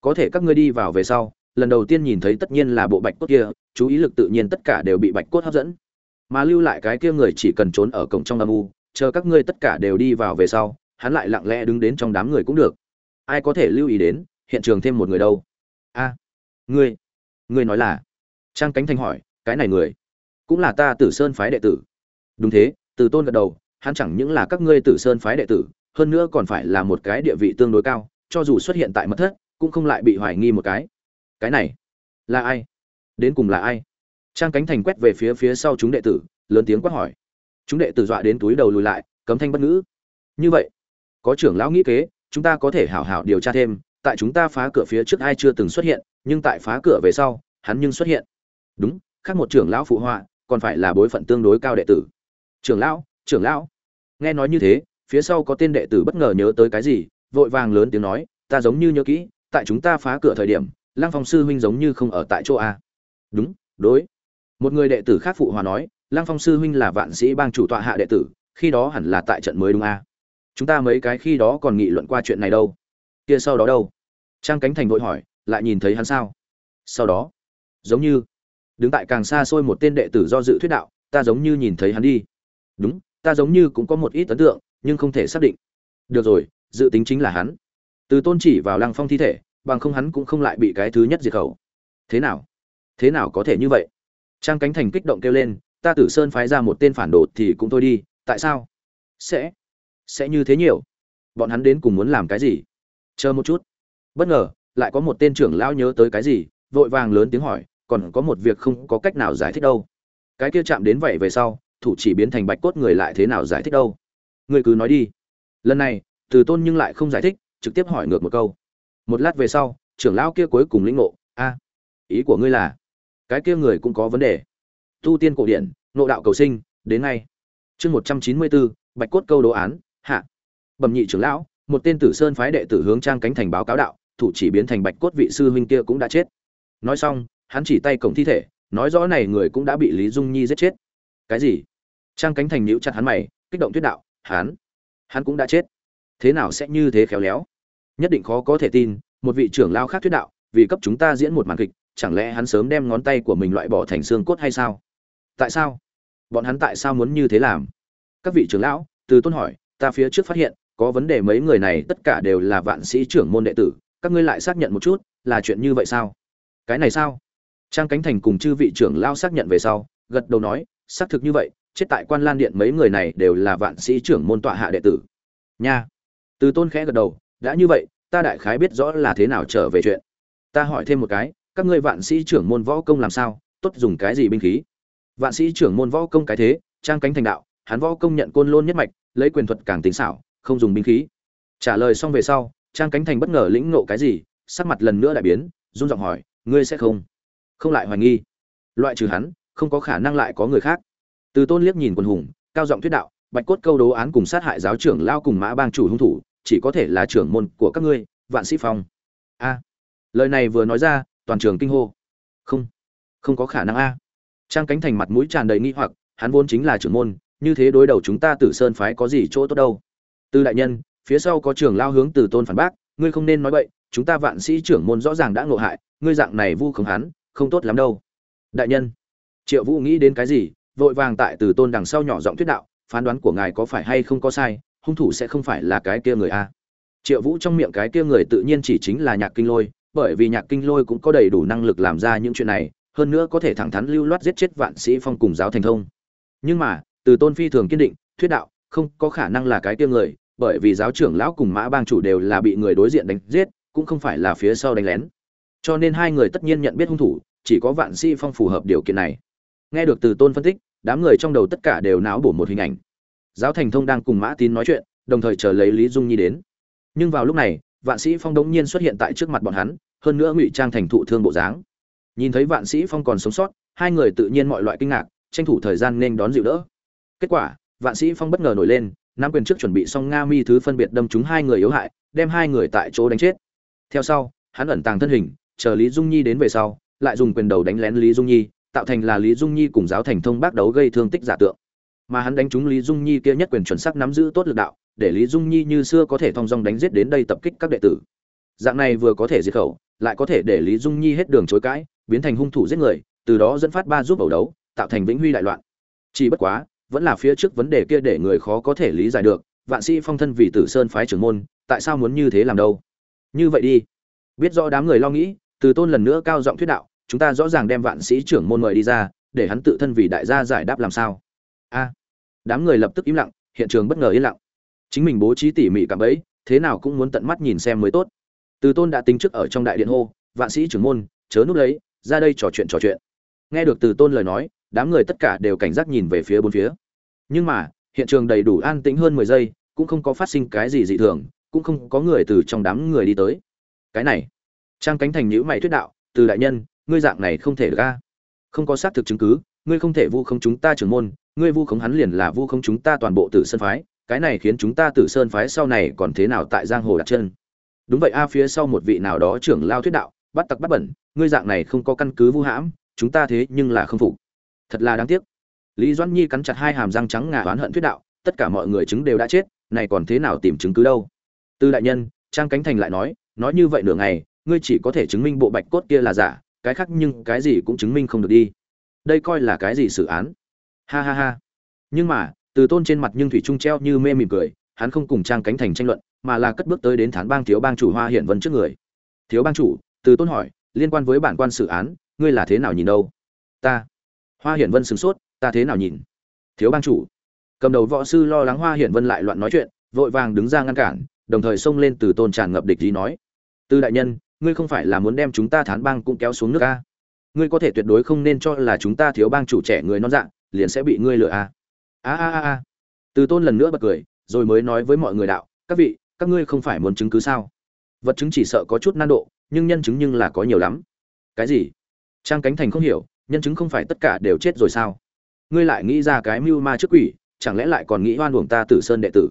A: Có thể các ngươi đi vào về sau, lần đầu tiên nhìn thấy tất nhiên là bộ bạch cốt kia, chú ý lực tự nhiên tất cả đều bị bạch cốt hấp dẫn. Mà lưu lại cái kia người chỉ cần trốn ở cổng trong âm u, chờ các ngươi tất cả đều đi vào về sau, hắn lại lặng lẽ đứng đến trong đám người cũng được. Ai có thể lưu ý đến, hiện trường thêm một người đâu. A, ngươi ngươi nói là? Trang cánh thanh hỏi cái này người. Cũng là ta tử sơn phái đệ tử. Đúng thế, từ tôn gật đầu, hắn chẳng những là các ngươi tử sơn phái đệ tử, hơn nữa còn phải là một cái địa vị tương đối cao, cho dù xuất hiện tại mật thất, cũng không lại bị hoài nghi một cái. Cái này, là ai? Đến cùng là ai? Trang cánh thành quét về phía phía sau chúng đệ tử, lớn tiếng quát hỏi. Chúng đệ tử dọa đến túi đầu lùi lại, cấm thanh bất ngữ. Như vậy, có trưởng lão nghĩ kế, chúng ta có thể hảo hảo điều tra thêm, tại chúng ta phá cửa phía trước ai chưa từng xuất hiện, nhưng tại phá cửa về sau, hắn nhưng xuất hiện. Đúng khác một trưởng lão phụ họa, còn phải là bối phận tương đối cao đệ tử. Trưởng lão trưởng lão. Nghe nói như thế, phía sau có tên đệ tử bất ngờ nhớ tới cái gì, vội vàng lớn tiếng nói, ta giống như nhớ kỹ, tại chúng ta phá cửa thời điểm, lăng phong sư huynh giống như không ở tại chỗ a đúng, đối. Một người đệ tử khác phụ hòa nói, lăng phong sư huynh là vạn sĩ bang chủ tọa hạ đệ tử, khi đó hẳn là tại trận mới đúng a chúng ta mấy cái khi đó còn nghị luận qua chuyện này đâu. Kia sau đó đâu? Trang cánh thành vội hỏi, lại nhìn thấy hắn sao? Sau đó. Giống như đứng tại càng xa xôi một tên đệ tử do dự thuyết đạo, ta giống như nhìn thấy hắn đi. Đúng, ta giống như cũng có một ít ấn tượng, nhưng không thể xác định. Được rồi, dự tính chính là hắn. Từ tôn chỉ vào lăng phong thi thể, bằng không hắn cũng không lại bị cái thứ nhất diệt khẩu. Thế nào? Thế nào có thể như vậy? Trang cánh thành kích động kêu lên, ta tử sơn phái ra một tên phản đồ thì cũng thôi đi, tại sao? Sẽ sẽ như thế nhiều. Bọn hắn đến cùng muốn làm cái gì? Chờ một chút. Bất ngờ, lại có một tên trưởng lão nhớ tới cái gì, vội vàng lớn tiếng hỏi còn có một việc không có cách nào giải thích đâu. Cái kia chạm đến vậy về sau, thủ chỉ biến thành bạch cốt người lại thế nào giải thích đâu? Người cứ nói đi. Lần này, từ tôn nhưng lại không giải thích, trực tiếp hỏi ngược một câu. Một lát về sau, trưởng lão kia cuối cùng lĩnh ngộ, a, ý của ngươi là, cái kia người cũng có vấn đề. Tu tiên cổ điển, nộ đạo cầu sinh, đến ngay. Chương một trăm chín mươi bốn bạch cốt câu đồ án, hạ. Bẩm nhị trưởng lão, một tên tử sơn phái đệ tử hướng trang cánh thành báo cáo đạo, thủ chỉ biến thành bạch cốt vị sư huynh kia cũng đã chết. Nói xong hắn chỉ tay cổng thi thể, nói rõ này người cũng đã bị lý dung nhi giết chết. Cái gì? Trang cánh thành nhíu chặt hắn mày, kích động tuyết đạo, hắn? Hắn cũng đã chết. Thế nào sẽ như thế khéo léo? Nhất định khó có thể tin, một vị trưởng lao khác thuyết đạo, vì cấp chúng ta diễn một màn kịch, chẳng lẽ hắn sớm đem ngón tay của mình loại bỏ thành xương cốt hay sao? Tại sao? Bọn hắn tại sao muốn như thế làm? Các vị trưởng lão, từ tôn hỏi, ta phía trước phát hiện, có vấn đề mấy người này tất cả đều là vạn sĩ trưởng môn đệ tử, các ngươi lại xác nhận một chút, là chuyện như vậy sao? Cái này sao? Trang cánh thành cùng chư vị trưởng lao xác nhận về sau, gật đầu nói, xác thực như vậy, chết tại quan lan điện mấy người này đều là vạn sĩ trưởng môn tọa hạ đệ tử. Nha. Từ tôn khẽ gật đầu, đã như vậy, ta đại khái biết rõ là thế nào trở về chuyện. Ta hỏi thêm một cái, các ngươi vạn sĩ trưởng môn võ công làm sao, tốt dùng cái gì binh khí? Vạn sĩ trưởng môn võ công cái thế, trang cánh thành đạo, hắn võ công nhận côn lôn nhất mạch, lấy quyền thuật càng tính xảo, không dùng binh khí. Trả lời xong về sau, trang cánh thành bất ngờ lĩnh ngộ cái gì, sắc mặt lần nữa đại biến, run giọng hỏi, ngươi sẽ không? Không lại hoài nghi. Loại trừ hắn, không có khả năng lại có người khác. Từ tôn liếc nhìn quần hùng, cao giọng thuyết đạo, bạch cốt câu đấu án cùng sát hại giáo trưởng lao cùng mã bang chủ hung thủ, chỉ có thể là trưởng môn của các ngươi, vạn sĩ phong. A. Lời này vừa nói ra, toàn trường kinh hô. Không không có khả năng a. Trang cánh thành mặt mũi tràn đầy nghi hoặc, hắn vốn chính là trưởng môn, như thế đối đầu chúng ta tử sơn phái có gì chỗ tốt đâu? Từ đại nhân, phía sau có trưởng lao hướng từ tôn phản bác, ngươi không nên nói vậy chúng ta vạn sĩ trưởng môn rõ ràng đã ngộ hại, ngươi dạng này vu khống hắn không tốt lắm đâu. Đại nhân, triệu vũ nghĩ đến cái gì, vội vàng tại từ tôn đằng sau nhỏ giọng thuyết đạo, phán đoán của ngài có phải hay không có sai, hung thủ sẽ không phải là cái kia người a. Triệu vũ trong miệng cái kia người tự nhiên chỉ chính là nhạc kinh lôi, bởi vì nhạc kinh lôi cũng có đầy đủ năng lực làm ra những chuyện này, hơn nữa có thể thẳng thắn lưu loát giết chết vạn sĩ phong cùng giáo thành thông. Nhưng mà, từ tôn phi thường kiên định, thuyết đạo, không có khả năng là cái kia người, bởi vì giáo trưởng lão cùng mã bang chủ đều là bị người đối diện đánh giết, cũng không phải là phía sau đánh lén. Cho nên hai người tất nhiên nhận biết hung thủ chỉ có vạn sĩ phong phù hợp điều kiện này. Nghe được từ tôn phân tích, đám người trong đầu tất cả đều não bổ một hình ảnh. Giáo thành thông đang cùng mã tín nói chuyện, đồng thời chờ lấy lý dung nhi đến. Nhưng vào lúc này, vạn sĩ phong đống nhiên xuất hiện tại trước mặt bọn hắn, hơn nữa ngụy trang thành thụ thương bộ dáng. Nhìn thấy vạn sĩ phong còn sống sót, hai người tự nhiên mọi loại kinh ngạc, tranh thủ thời gian nên đón dịu đỡ. Kết quả, vạn sĩ phong bất ngờ nổi lên nắm quyền trước chuẩn bị xong nga mi thứ phân biệt đâm trúng hai người yếu hại, đem hai người tại chỗ đánh chết. Theo sau, hắn ẩn tàng thân hình, chờ lý dung nhi đến về sau lại dùng quyền đầu đánh lén lý dung nhi, tạo thành là lý dung nhi cùng giáo thành thông bác đấu gây thương tích giả tượng. Mà hắn đánh trúng lý dung nhi kia nhất quyền chuẩn xác nắm giữ tốt lực đạo, để lý dung nhi như xưa có thể thong dong đánh giết đến đây tập kích các đệ tử. Dạng này vừa có thể diệt khẩu, lại có thể để lý dung nhi hết đường chối cãi, biến thành hung thủ giết người, từ đó dẫn phát ba giúp bầu đấu, tạo thành vĩnh huy đại loạn. Chỉ bất quá, vẫn là phía trước vấn đề kia để người khó có thể lý giải được, vạn sĩ phong thân vì tử sơn phái trưởng môn, tại sao muốn như thế làm đâu? Như vậy đi. Biết rõ đám người lo nghĩ, từ tôn lần nữa cao giọng thuyết đạo chúng ta rõ ràng đem vạn sĩ trưởng môn mời đi ra, để hắn tự thân vì đại gia giải đáp làm sao? A, đám người lập tức im lặng, hiện trường bất ngờ yên lặng. Chính mình bố trí tỉ mỉ cả bấy thế nào cũng muốn tận mắt nhìn xem mới tốt. Từ tôn đã tính trước ở trong đại điện hô, vạn sĩ trưởng môn, chớ núp lấy ra đây trò chuyện trò chuyện. Nghe được từ tôn lời nói, đám người tất cả đều cảnh giác nhìn về phía bốn phía. Nhưng mà, hiện trường đầy đủ an tĩnh hơn mười giây, cũng không có phát sinh cái gì dị thường, cũng không có người từ trong đám người đi tới. Cái này, trang cánh thành nhữ mày thuyết đạo, từ đại nhân ngươi dạng này không thể ra không có xác thực chứng cứ, ngươi không thể vu khống chúng ta trưởng môn, ngươi vu khống hắn liền là vu khống chúng ta toàn bộ tử sơn phái, cái này khiến chúng ta tử sơn phái sau này còn thế nào tại giang hồ đặt chân? Đúng vậy a, phía sau một vị nào đó trưởng lao thuyết đạo, bắt tặc bắt bẩn, ngươi dạng này không có căn cứ vu hãm, chúng ta thế nhưng là không phục. Thật là đáng tiếc. Lý doãn nhi cắn chặt hai hàm răng trắng ngà oán hận thuyết đạo, tất cả mọi người chứng đều đã chết, này còn thế nào tìm chứng cứ đâu? Tư đại nhân, trang cánh thành lại nói nói như vậy nửa ngày, ngươi chỉ có thể chứng minh bộ bạch cốt kia là giả cái khác nhưng cái gì cũng chứng minh không được đi. Đây coi là cái gì xử án? Ha ha ha. Nhưng mà, từ tôn trên mặt nhưng thủy trung treo như mê mỉm cười, hắn không cùng trang cánh thành tranh luận, mà là cất bước tới đến thán bang thiếu bang chủ hoa hiển vân trước người. Thiếu bang chủ, từ tôn hỏi, liên quan với bản quan xử án, ngươi là thế nào nhìn đâu? Ta. Hoa hiển vân sửng sốt, ta thế nào nhìn? Thiếu bang chủ. Cầm đầu võ sư lo lắng hoa hiển vân lại loạn nói chuyện, vội vàng đứng ra ngăn cản, đồng thời xông lên từ tôn tràn ngập địch ý nói. Tư đại nhân ngươi không phải là muốn đem chúng ta thán bang cũng kéo xuống nước a? Ngươi có thể tuyệt đối không nên cho là chúng ta thiếu bang chủ trẻ người non dạng liền sẽ bị ngươi lừa a. A a a a. Từ tôn lần nữa bật cười, rồi mới nói với mọi người đạo, các vị, các ngươi không phải muốn chứng cứ sao? Vật chứng chỉ sợ có chút nan độ, nhưng nhân chứng nhưng là có nhiều lắm. Cái gì? Trang cánh thành không hiểu, nhân chứng không phải tất cả đều chết rồi sao? Ngươi lại nghĩ ra cái mưu ma trước quỷ, chẳng lẽ lại còn nghĩ oan uổng ta tử sơn đệ tử?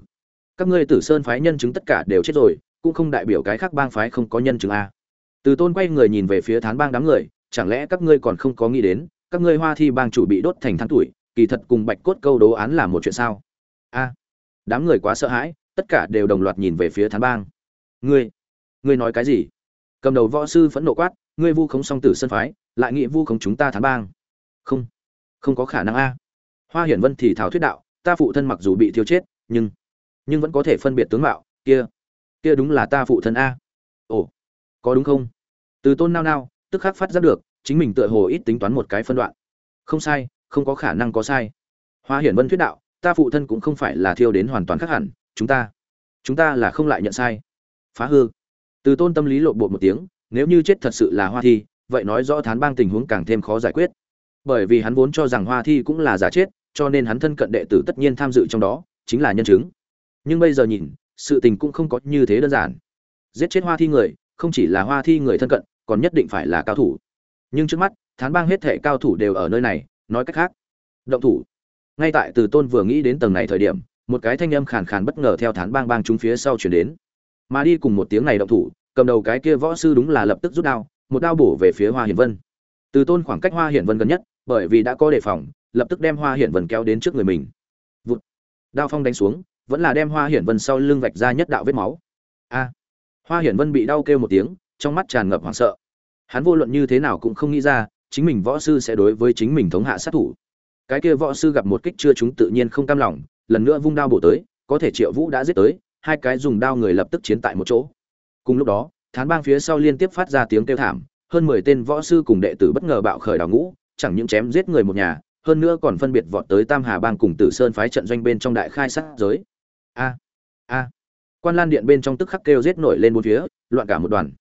A: Các ngươi tử sơn phái nhân chứng tất cả đều chết rồi, cũng không đại biểu cái khác bang phái không có nhân chứng a từ tôn quay người nhìn về phía thán bang đám người, chẳng lẽ các ngươi còn không có nghĩ đến, các ngươi hoa thi bang chủ bị đốt thành tháng tuổi, kỳ thật cùng bạch cốt câu đố án là một chuyện sao? A, đám người quá sợ hãi, tất cả đều đồng loạt nhìn về phía thán bang. Ngươi ngươi nói cái gì? Cầm đầu võ sư phẫn nộ quát, ngươi vu khống song tử sân phái, lại nghĩ vu khống chúng ta thán bang. Không không có khả năng a. Hoa hiển vân thì thảo thuyết đạo, ta phụ thân mặc dù bị thiêu chết, nhưng nhưng vẫn có thể phân biệt tướng mạo, kia kia đúng là ta phụ thân a. Ồ có đúng không? Từ tôn nao nao, tức khắc phát giác được, chính mình tựa hồ ít tính toán một cái phân đoạn. Không sai, không có khả năng có sai. Hoa hiển vân thuyết đạo, ta phụ thân cũng không phải là thiêu đến hoàn toàn khác hẳn, chúng ta chúng ta là không lại nhận sai. Phá hư. Từ tôn tâm lý lộ bộ một tiếng, nếu như chết thật sự là hoa thi, vậy nói rõ thán bang tình huống càng thêm khó giải quyết. Bởi vì hắn vốn cho rằng hoa thi cũng là giả chết, cho nên hắn thân cận đệ tử tất nhiên tham dự trong đó, chính là nhân chứng. Nhưng bây giờ nhìn, sự tình cũng không có như thế đơn giản. Giết chết hoa thi người không chỉ là hoa thi người thân cận, còn nhất định phải là cao thủ. Nhưng trước mắt, thán bang hết thệ cao thủ đều ở nơi này, nói cách khác, động thủ. Ngay tại từ tôn vừa nghĩ đến tầng này thời điểm, một cái thanh âm khàn khàn bất ngờ theo thán bang bang chúng phía sau chuyển đến. Mà đi cùng một tiếng này động thủ, cầm đầu cái kia võ sư đúng là lập tức rút đao, một đao bổ về phía hoa hiển vân. Từ tôn khoảng cách hoa hiển vân gần nhất, bởi vì đã có đề phòng, lập tức đem hoa hiển vân kéo đến trước người mình. Vụt. Đao phong đánh xuống, vẫn là đem hoa hiển vân sau lưng vạch ra nhất đạo vết máu. A hoa hiển vân bị đau kêu một tiếng, trong mắt tràn ngập hoảng sợ. Hắn vô luận như thế nào cũng không nghĩ ra, chính mình võ sư sẽ đối với chính mình thống hạ sát thủ. Cái kia võ sư gặp một kích chưa chúng tự nhiên không cam lòng, lần nữa vung đao bổ tới, có thể triệu vũ đã giết tới, hai cái dùng đao người lập tức chiến tại một chỗ. Cùng lúc đó, thán bang phía sau liên tiếp phát ra tiếng kêu thảm, hơn mười tên võ sư cùng đệ tử bất ngờ bạo khởi đào ngũ, chẳng những chém giết người một nhà, hơn nữa còn phân biệt vọt tới tam hà bang cùng tử sơn phái trận doanh bên trong đại khai sát giới. A a quan lan điện bên trong tức khắc kêu rết nổi lên bốn phía, loạn cả một đoàn.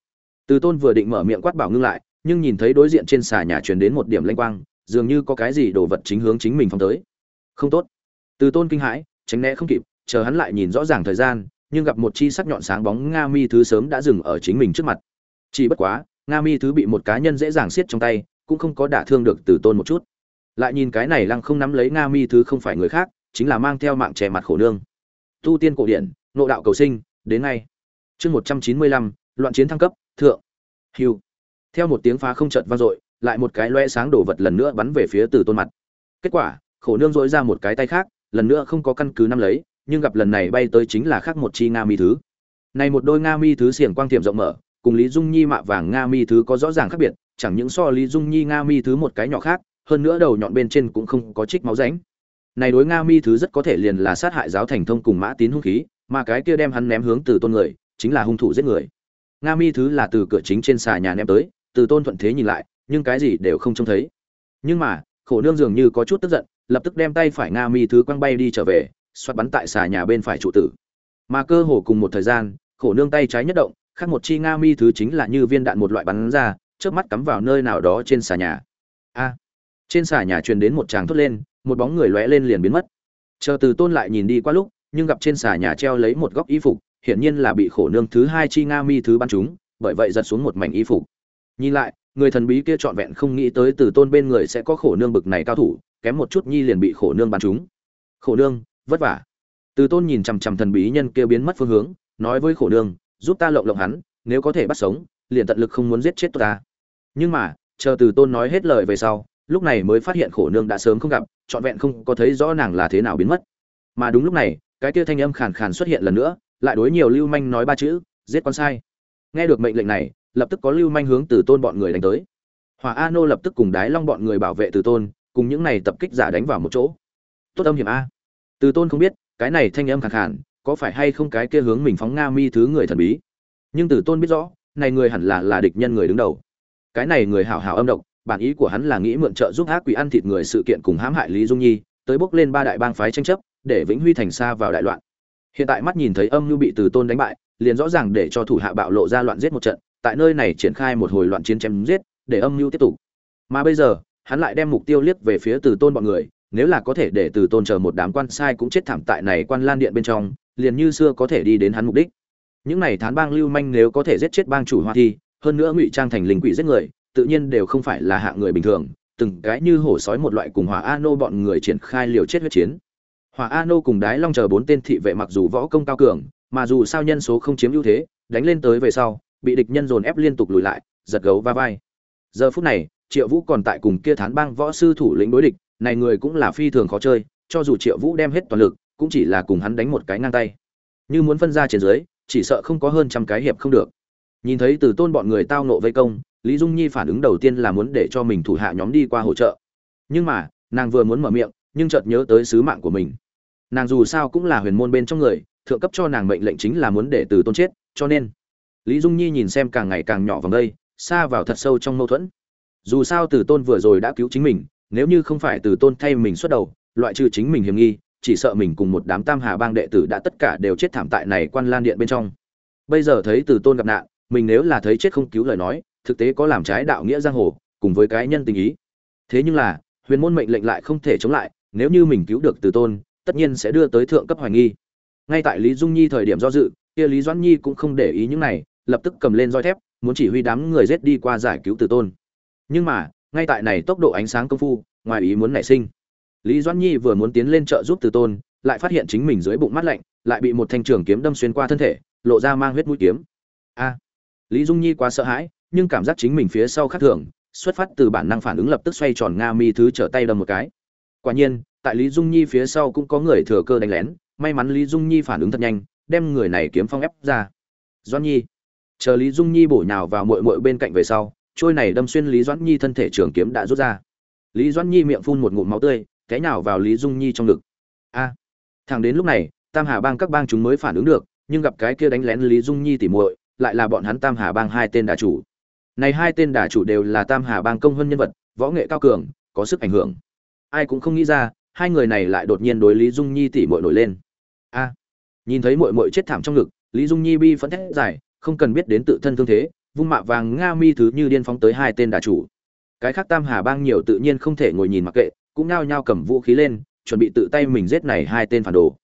A: Từ tôn vừa định mở miệng quát bảo ngưng lại, nhưng nhìn thấy đối diện trên xà nhà truyền đến một điểm lanh quang, dường như có cái gì đồ vật chính hướng chính mình phong tới. Không tốt. Từ tôn kinh hãi, tránh né không kịp, chờ hắn lại nhìn rõ ràng thời gian, nhưng gặp một chi sắc nhọn sáng bóng nga mi thứ sớm đã dừng ở chính mình trước mặt. Chỉ bất quá, nga mi thứ bị một cá nhân dễ dàng siết trong tay, cũng không có đả thương được từ tôn một chút. Lại nhìn cái này lăng không nắm lấy nga mi thứ không phải người khác, chính là mang theo mạng trẻ mặt khổ nương. Tu tiên cổ điển nộ đạo cầu sinh, đến ngay. Chương một trăm chín mươi lăm, loạn chiến thăng cấp, thượng. Hiu theo một tiếng phá không trận vang dội, lại một cái loe sáng đổ vật lần nữa bắn về phía từ tôn mặt. Kết quả, khổ nương dội ra một cái tay khác, lần nữa không có căn cứ nắm lấy, nhưng gặp lần này bay tới chính là khác một chi nga mi thứ. Này một đôi nga mi thứ xiềng quang tiệm rộng mở, cùng lý dung nhi mạ vàng nga mi thứ có rõ ràng khác biệt, chẳng những so lý dung nhi nga mi thứ một cái nhỏ khác, hơn nữa đầu nhọn bên trên cũng không có trích máu ránh này đối nga mi thứ rất có thể liền là sát hại giáo thành thông cùng mã tín hung khí mà cái kia đem hắn ném hướng từ tôn người, chính là hung thủ giết người. Nga mi thứ là từ cửa chính trên xà nhà ném tới, từ tôn thuận thế nhìn lại, nhưng cái gì đều không trông thấy. Nhưng mà, khổ nương dường như có chút tức giận, lập tức đem tay phải nga mi thứ quăng bay đi trở về, xoát bắn tại xà nhà bên phải trụ tử. Mà cơ hồ cùng một thời gian, khổ nương tay trái nhất động, khác một chi nga mi thứ chính là như viên đạn một loại bắn ra trước mắt cắm vào nơi nào đó trên xà nhà. A! Trên xà nhà truyền đến một tràng thốt lên, một bóng người lóe lên liền biến mất. Chờ từ tôn lại nhìn đi qua lúc nhưng gặp trên xà nhà treo lấy một góc y phục, hiển nhiên là bị khổ nương thứ hai chi nga mi thứ bắn chúng, bởi vậy giật xuống một mảnh y phục. Nhìn lại, người thần bí kia trọn vẹn không nghĩ tới từ tôn bên người sẽ có khổ nương bực này cao thủ, kém một chút nhi liền bị khổ nương bắn chúng. Khổ nương, vất vả. Từ tôn nhìn chằm chằm thần bí nhân kia biến mất phương hướng, nói với khổ nương, giúp ta lộng lộng hắn, nếu có thể bắt sống, liền tận lực không muốn giết chết tôi ta. Nhưng mà, chờ từ tôn nói hết lời về sau, lúc này mới phát hiện khổ nương đã sớm không gặp, trọn vẹn không có thấy rõ nàng là thế nào biến mất. Mà đúng lúc này cái kia thanh âm khàn khàn xuất hiện lần nữa, lại đối nhiều lưu manh nói ba chữ, giết con sai. Nghe được mệnh lệnh này, lập tức có lưu manh hướng từ tôn bọn người đánh tới. Hỏa a nô lập tức cùng đái long bọn người bảo vệ từ tôn, cùng những này tập kích giả đánh vào một chỗ. Tốt âm hiểm a. Từ tôn không biết, cái này thanh âm khàn khàn, có phải hay không cái kia hướng mình phóng nga mi thứ người thần bí? Nhưng từ tôn biết rõ, này người hẳn là là địch nhân người đứng đầu. Cái này người hảo hảo âm độc, bản ý của hắn là nghĩ mượn trợ giúp ác quỷ ăn thịt người sự kiện cùng hãm hại lý dung nhi, tới bốc lên ba đại bang phái tranh chấp để vĩnh huy thành xa vào đại loạn. Hiện tại mắt nhìn thấy âm nhu bị từ tôn đánh bại, liền rõ ràng để cho thủ hạ bạo lộ ra loạn giết một trận, tại nơi này triển khai một hồi loạn chiến chém giết, để âm mưu tiếp tục. Mà bây giờ, hắn lại đem mục tiêu liếc về phía từ tôn bọn người, nếu là có thể để từ tôn chờ một đám quan sai cũng chết thảm tại này quan lan điện bên trong, liền như xưa có thể đi đến hắn mục đích. Những này thán bang lưu manh nếu có thể giết chết bang chủ hoa thi, hơn nữa ngụy trang thành linh quỷ giết người, tự nhiên đều không phải là hạng người bình thường, từng cái như hổ sói một loại cùng hỏa a nô bọn người triển khai liều chết huyết chiến hỏa a nô cùng đái long chờ bốn tên thị vệ mặc dù võ công cao cường, mà dù sao nhân số không chiếm ưu thế, đánh lên tới về sau, bị địch nhân dồn ép liên tục lùi lại, giật gấu va vai. Giờ phút này, triệu vũ còn tại cùng kia thán bang võ sư thủ lĩnh đối địch, này người cũng là phi thường khó chơi, cho dù triệu vũ đem hết toàn lực, cũng chỉ là cùng hắn đánh một cái ngang tay. Như muốn phân ra trên dưới, chỉ sợ không có hơn trăm cái hiệp không được. Nhìn thấy từ tôn bọn người tao nộ vây công, lý dung nhi phản ứng đầu tiên là muốn để cho mình thủ hạ nhóm đi qua hỗ trợ. Nhưng mà, nàng vừa muốn mở miệng, nhưng chợt nhớ tới sứ mạng của mình nàng dù sao cũng là huyền môn bên trong người, thượng cấp cho nàng mệnh lệnh chính là muốn để từ tôn chết, cho nên, lý dung nhi nhìn xem càng ngày càng nhỏ vòng đây, xa vào thật sâu trong mâu thuẫn. Dù sao từ tôn vừa rồi đã cứu chính mình, nếu như không phải từ tôn thay mình xuất đầu, loại trừ chính mình hiểm nghi, chỉ sợ mình cùng một đám tam hà bang đệ tử đã tất cả đều chết thảm tại này quan lan điện bên trong. Bây giờ thấy từ tôn gặp nạn, mình nếu là thấy chết không cứu lời nói, thực tế có làm trái đạo nghĩa giang hồ, cùng với cái nhân tình ý. Thế nhưng là, huyền môn mệnh lệnh lại không thể chống lại, nếu như mình cứu được từ tôn tất nhiên sẽ đưa tới thượng cấp hoài nghi. Ngay tại lý dung nhi thời điểm do dự, kia lý doãn nhi cũng không để ý những này, lập tức cầm lên roi thép, muốn chỉ huy đám người giết đi qua giải cứu từ tôn. Nhưng mà, ngay tại này tốc độ ánh sáng công phu, ngoài ý muốn nảy sinh. Lý doãn nhi vừa muốn tiến lên trợ giúp từ tôn, lại phát hiện chính mình dưới bụng mắt lạnh, lại bị một thanh trường kiếm đâm xuyên qua thân thể, lộ ra mang huyết mũi kiếm. A! Lý dung nhi quá sợ hãi, nhưng cảm giác chính mình phía sau khác thường, xuất phát từ bản năng phản ứng lập tức xoay tròn nga mi thứ trở tay đâm một cái. Quả nhiên tại lý dung nhi phía sau cũng có người thừa cơ đánh lén, may mắn lý dung nhi phản ứng thật nhanh, đem người này kiếm phong ép ra. Doãn nhi, chờ lý dung nhi bổ nhào vào mội mội bên cạnh về sau, trôi này đâm xuyên lý doãn nhi thân thể trường kiếm đã rút ra. Lý doãn nhi miệng phun một ngụm máu tươi, té nhào vào lý dung nhi trong ngực. A thằng đến lúc này, tam hà bang các bang chúng mới phản ứng được, nhưng gặp cái kia đánh lén lý dung nhi tỉ muội, lại là bọn hắn tam hà bang hai tên đà chủ. Này hai tên đà chủ đều là tam hà bang công hơn nhân vật, võ nghệ cao cường, có sức ảnh hưởng. Ai cũng không nghĩ ra hai người này lại đột nhiên đối lý dung nhi tỉ muội nổi lên. A, nhìn thấy muội muội chết thảm trong ngực, lý dung nhi bi phẫn thét dài, không cần biết đến tự thân thương thế, vung mạ vàng nga mi thứ như điên phóng tới hai tên đà chủ. Cái khác tam hà bang nhiều tự nhiên không thể ngồi nhìn mặc kệ, cũng nao nhao cầm vũ khí lên, chuẩn bị tự tay mình giết này hai tên phản đồ.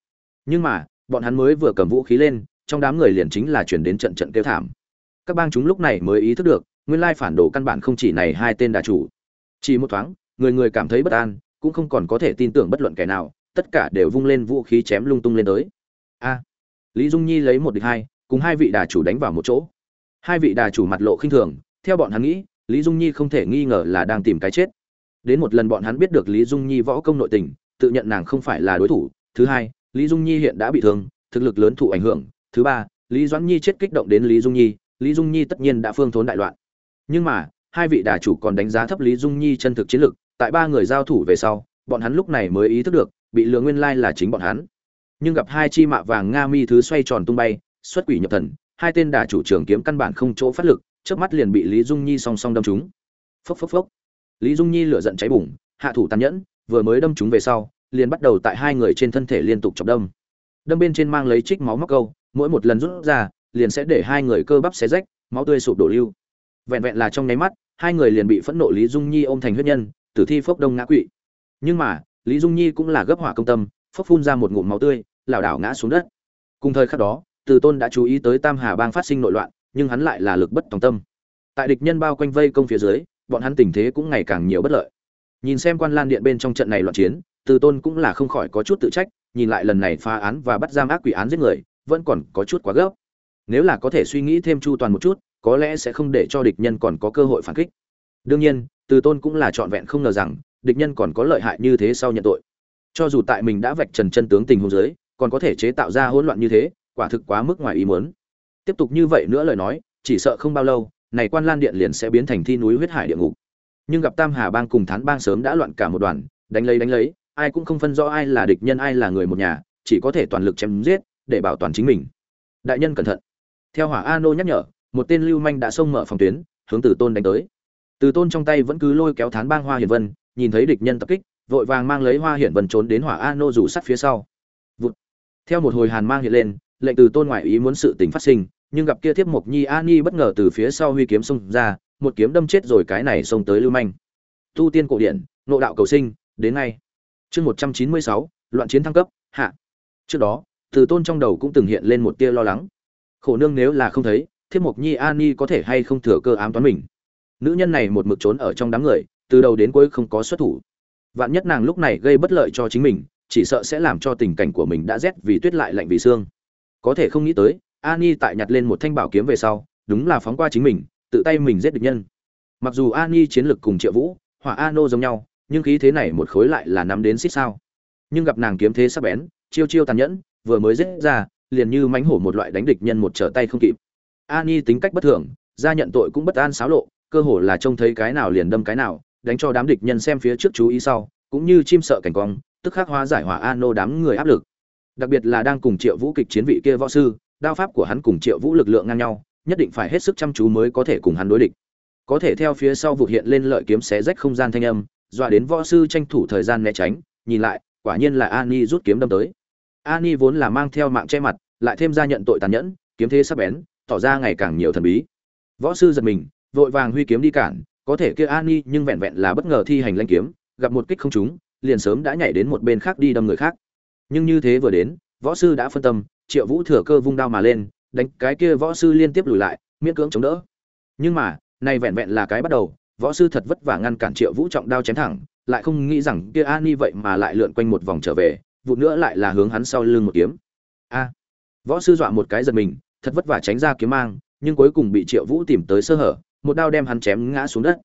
A: Nhưng mà, bọn hắn mới vừa cầm vũ khí lên, trong đám người liền chính là chuyển đến trận trận kêu thảm. Các bang chúng lúc này mới ý thức được, nguyên lai phản đồ căn bản không chỉ này hai tên đà chủ. Chỉ một thoáng, người người cảm thấy bất an cũng không còn có thể tin tưởng bất luận kẻ nào, tất cả đều vung lên vũ khí chém lung tung lên tới. A. Lý dung nhi lấy một địch hai, cùng hai vị đà chủ đánh vào một chỗ. Hai vị đà chủ mặt lộ khinh thường, theo bọn hắn nghĩ, lý dung nhi không thể nghi ngờ là đang tìm cái chết. Đến một lần bọn hắn biết được lý dung nhi võ công nội tình, tự nhận nàng không phải là đối thủ. Thứ hai, lý dung nhi hiện đã bị thương, thực lực lớn thụ ảnh hưởng. Thứ ba, lý doãn nhi chết kích động đến lý dung nhi, lý dung nhi tất nhiên đã phương thốn đại loạn. Nhưng mà, hai vị đà chủ còn đánh giá thấp lý dung nhi chân thực chiến lực tại ba người giao thủ về sau, bọn hắn lúc này mới ý thức được, bị lừa nguyên lai là chính bọn hắn. Nhưng gặp hai chi mạ vàng nga mi thứ xoay tròn tung bay, xuất quỷ nhập thần, hai tên đà chủ trưởng kiếm căn bản không chỗ phát lực trước mắt liền bị lý dung nhi song song đâm trúng. Phốc phốc phốc. Lý dung nhi lửa giận cháy bùng, hạ thủ tàn nhẫn, vừa mới đâm trúng về sau, liền bắt đầu tại hai người trên thân thể liên tục chọc đâm. Đâm bên trên mang lấy trích máu móc câu, mỗi một lần rút ra, liền sẽ để hai người cơ bắp xé rách, máu tươi sụp đổ lưu. Vẹn vẹn là trong nháy mắt, hai người liền bị phẫn nộ lý dung nhi ôm thành huyết nhân tử thi phốc đông ngã quỵ. Nhưng mà, lý dung nhi cũng là gấp hỏa công tâm, phốc phun ra một ngụm máu tươi, lảo đảo ngã xuống đất. Cùng thời khắc đó, từ tôn đã chú ý tới tam hà bang phát sinh nội loạn, nhưng hắn lại là lực bất tòng tâm. Tại địch nhân bao quanh vây công phía dưới, bọn hắn tình thế cũng ngày càng nhiều bất lợi. Nhìn xem quan lan điện bên trong trận này loạn chiến, từ tôn cũng là không khỏi có chút tự trách, nhìn lại lần này phá án và bắt giam ác quỷ án giết người, vẫn còn có chút quá gấp. Nếu là có thể suy nghĩ thêm chu toàn một chút, có lẽ sẽ không để cho địch nhân còn có cơ hội phản kích. Đương nhiên từ tôn cũng là trọn vẹn không ngờ rằng, địch nhân còn có lợi hại như thế sau nhận tội. Cho dù tại mình đã vạch trần chân tướng tình huống dưới, còn có thể chế tạo ra hỗn loạn như thế, quả thực quá mức ngoài ý muốn. Tiếp tục như vậy nữa lời nói, chỉ sợ không bao lâu, này quan lan điện liền sẽ biến thành thi núi huyết hải địa ngục. Nhưng gặp tam hà bang cùng thán bang sớm đã loạn cả một đoàn, đánh lấy đánh lấy, ai cũng không phân rõ ai là địch nhân, ai là người một nhà, chỉ có thể toàn lực chém giết, để bảo toàn chính mình. Đại nhân cẩn thận. Theo hỏa a nô nhắc nhở, một tên lưu manh đã xông mở phòng tuyến, hướng từ tôn đánh tới từ tôn trong tay vẫn cứ lôi kéo thán bang hoa hiển vân, nhìn thấy địch nhân tập kích, vội vàng mang lấy hoa hiển vân trốn đến hỏa a nô rủ sắt phía sau. Vụt. theo một hồi hàn mang hiện lên, lệnh từ tôn ngoại ý muốn sự tình phát sinh, nhưng gặp kia thiếp mộc nhi a ni bất ngờ từ phía sau huy kiếm xông ra, một kiếm đâm chết rồi cái này xông tới lưu manh. Tu tiên cổ điển, nộ đạo cầu sinh, đến ngay. Chương một trăm chín mươi sáu, loạn chiến thăng cấp, hạ. Trước đó, từ tôn trong đầu cũng từng hiện lên một tia lo lắng. Khổ nương nếu là không thấy, thiếp mộc nhi a ni có thể hay không thừa cơ ám toán mình? Nữ nhân này một mực trốn ở trong đám người, từ đầu đến cuối không có xuất thủ. Vạn nhất nàng lúc này gây bất lợi cho chính mình, chỉ sợ sẽ làm cho tình cảnh của mình đã rét vì tuyết lại lạnh vì xương. Có thể không nghĩ tới ani tại nhặt lên một thanh bảo kiếm về sau, đúng là phóng qua chính mình, tự tay mình giết địch nhân. Mặc dù ani chiến lực cùng triệu vũ, hỏa ano giống nhau, nhưng khí thế này một khối lại là nắm đến xích sao. Nhưng gặp nàng kiếm thế sắp bén, chiêu chiêu tàn nhẫn, vừa mới giết ra, liền như mánh hổ một loại đánh địch nhân một trở tay không kịp. Ani tính cách bất thường, ra nhận tội cũng bất an xáo lộ cơ hồ là trông thấy cái nào liền đâm cái nào, đánh cho đám địch nhân xem phía trước chú ý sau, cũng như chim sợ cảnh quang, tức khắc hóa giải hỏa ano đám người áp lực. Đặc biệt là đang cùng triệu vũ kịch chiến vị kia võ sư, đao pháp của hắn cùng triệu vũ lực lượng ngang nhau, nhất định phải hết sức chăm chú mới có thể cùng hắn đối địch. Có thể theo phía sau vụ hiện lên lợi kiếm xé rách không gian thanh âm, dọa đến võ sư tranh thủ thời gian né tránh, nhìn lại, quả nhiên là ani rút kiếm đâm tới. Ani vốn là mang theo mạng che mặt, lại thêm ra nhận tội tàn nhẫn, kiếm thế sắc bén, tỏ ra ngày càng nhiều thần bí. Võ sư giật mình vội vàng huy kiếm đi cản, có thể kia ani nhưng vẹn vẹn là bất ngờ thi hành lanh kiếm, gặp một kích không trúng, liền sớm đã nhảy đến một bên khác đi đâm người khác. Nhưng như thế vừa đến, võ sư đã phân tâm, triệu vũ thừa cơ vung đao mà lên, đánh cái kia võ sư liên tiếp lùi lại, miễn cưỡng chống đỡ. Nhưng mà, này vẹn vẹn là cái bắt đầu, võ sư thật vất vả ngăn cản triệu vũ trọng đao chém thẳng, lại không nghĩ rằng kia ani vậy mà lại lượn quanh một vòng trở về vụ nữa lại là hướng hắn sau lưng một kiếm. A! Võ sư dọa một cái giật mình, thật vất vả tránh ra kiếm mang, nhưng cuối cùng bị triệu vũ tìm tới sơ hở một đao đem hắn chém ngã xuống đất.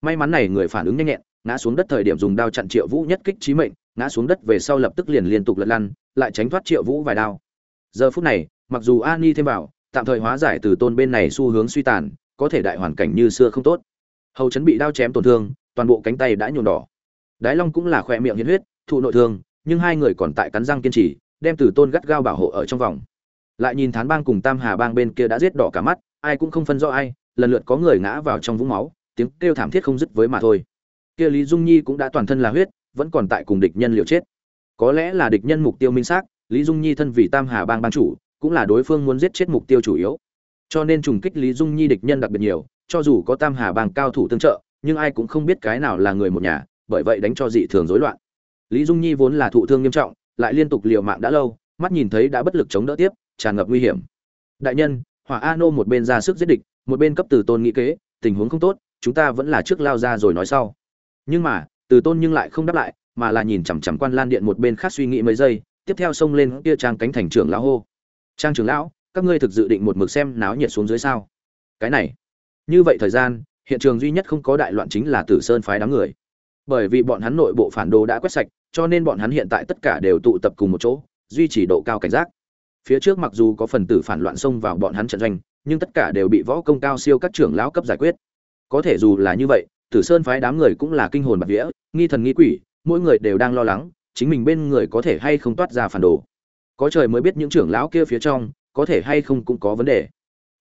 A: May mắn này người phản ứng nhanh nhẹn, ngã xuống đất thời điểm dùng đao chặn triệu vũ nhất kích trí mệnh, ngã xuống đất về sau lập tức liền liên tục lật lăn, lại tránh thoát triệu vũ vài đao. Giờ phút này, mặc dù an ni thêm vào, tạm thời hóa giải từ tôn bên này xu hướng suy tàn, có thể đại hoàn cảnh như xưa không tốt. Hầu chấn bị đao chém tổn thương, toàn bộ cánh tay đã nhuộm đỏ. Đái long cũng là khỏe miệng nhiệt huyết, thụ nội thương, nhưng hai người còn tại cắn răng kiên trì, đem từ tôn gắt gao bảo hộ ở trong vòng. Lại nhìn thán bang cùng tam hà bang bên kia đã giết đỏ cả mắt, ai cũng không phân rõ ai lần lượt có người ngã vào trong vũng máu, tiếng kêu thảm thiết không dứt với mà thôi. Kia lý dung nhi cũng đã toàn thân là huyết, vẫn còn tại cùng địch nhân liều chết. Có lẽ là địch nhân mục tiêu minh xác, lý dung nhi thân vì tam hà bang ban chủ, cũng là đối phương muốn giết chết mục tiêu chủ yếu. Cho nên trùng kích lý dung nhi địch nhân đặc biệt nhiều, cho dù có tam hà bang cao thủ tương trợ, nhưng ai cũng không biết cái nào là người một nhà, bởi vậy đánh cho dị thường rối loạn. Lý dung nhi vốn là thụ thương nghiêm trọng, lại liên tục liều mạng đã lâu, mắt nhìn thấy đã bất lực chống đỡ tiếp, tràn ngập nguy hiểm. Đại nhân, hỏa a nô một bên ra sức giết địch một bên cấp từ tôn nghĩ kế, tình huống không tốt, chúng ta vẫn là trước lao ra rồi nói sau. Nhưng mà, từ tôn nhưng lại không đáp lại, mà là nhìn chằm chằm quan lan điện một bên khác suy nghĩ mấy giây, tiếp theo xông lên kia trang cánh thành trưởng lão hô. Trang trưởng lão, các ngươi thực dự định một mực xem náo nhiệt xuống dưới sao? Cái này, như vậy thời gian, hiện trường duy nhất không có đại loạn chính là tử sơn phái đám người. Bởi vì bọn hắn nội bộ phản đồ đã quét sạch, cho nên bọn hắn hiện tại tất cả đều tụ tập cùng một chỗ, duy trì độ cao cảnh giác phía trước mặc dù có phần tử phản loạn xông vào bọn hắn trận doanh, nhưng tất cả đều bị võ công cao siêu các trưởng lão cấp giải quyết. Có thể dù là như vậy, tử sơn phái đám người cũng là kinh hồn bạc vía, nghi thần nghi quỷ, mỗi người đều đang lo lắng, chính mình bên người có thể hay không toát ra phản đồ. Có trời mới biết những trưởng lão kia phía trong, có thể hay không cũng có vấn đề.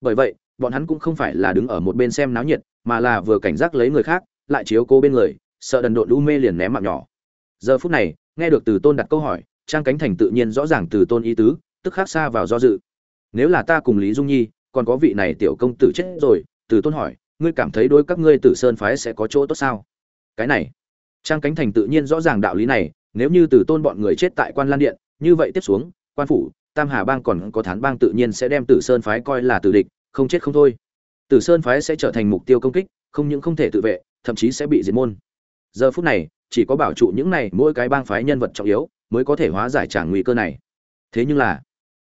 A: Bởi vậy, bọn hắn cũng không phải là đứng ở một bên xem náo nhiệt, mà là vừa cảnh giác lấy người khác, lại chiếu cố bên người, sợ đần độn đu mê liền ném mạng nhỏ. Giờ phút này, nghe được từ tôn đặt câu hỏi, trang cánh thành tự nhiên rõ ràng từ tôn ý tứ tức khắc xa vào do dự nếu là ta cùng lý dung nhi còn có vị này tiểu công tử chết rồi từ tôn hỏi ngươi cảm thấy đối các ngươi tử sơn phái sẽ có chỗ tốt sao cái này trang cánh thành tự nhiên rõ ràng đạo lý này nếu như từ tôn bọn người chết tại quan lan điện như vậy tiếp xuống quan phủ tam hà bang còn có thán bang tự nhiên sẽ đem tử sơn phái coi là tử địch không chết không thôi Tử Sơn phái sẽ trở thành mục tiêu công kích, không những không thể tự vệ, thậm chí sẽ bị diệt môn. Giờ phút này, chỉ có bảo trụ những này mỗi cái bang phái nhân vật trọng yếu mới có thể hóa giải tràng nguy cơ này. Thế nhưng là,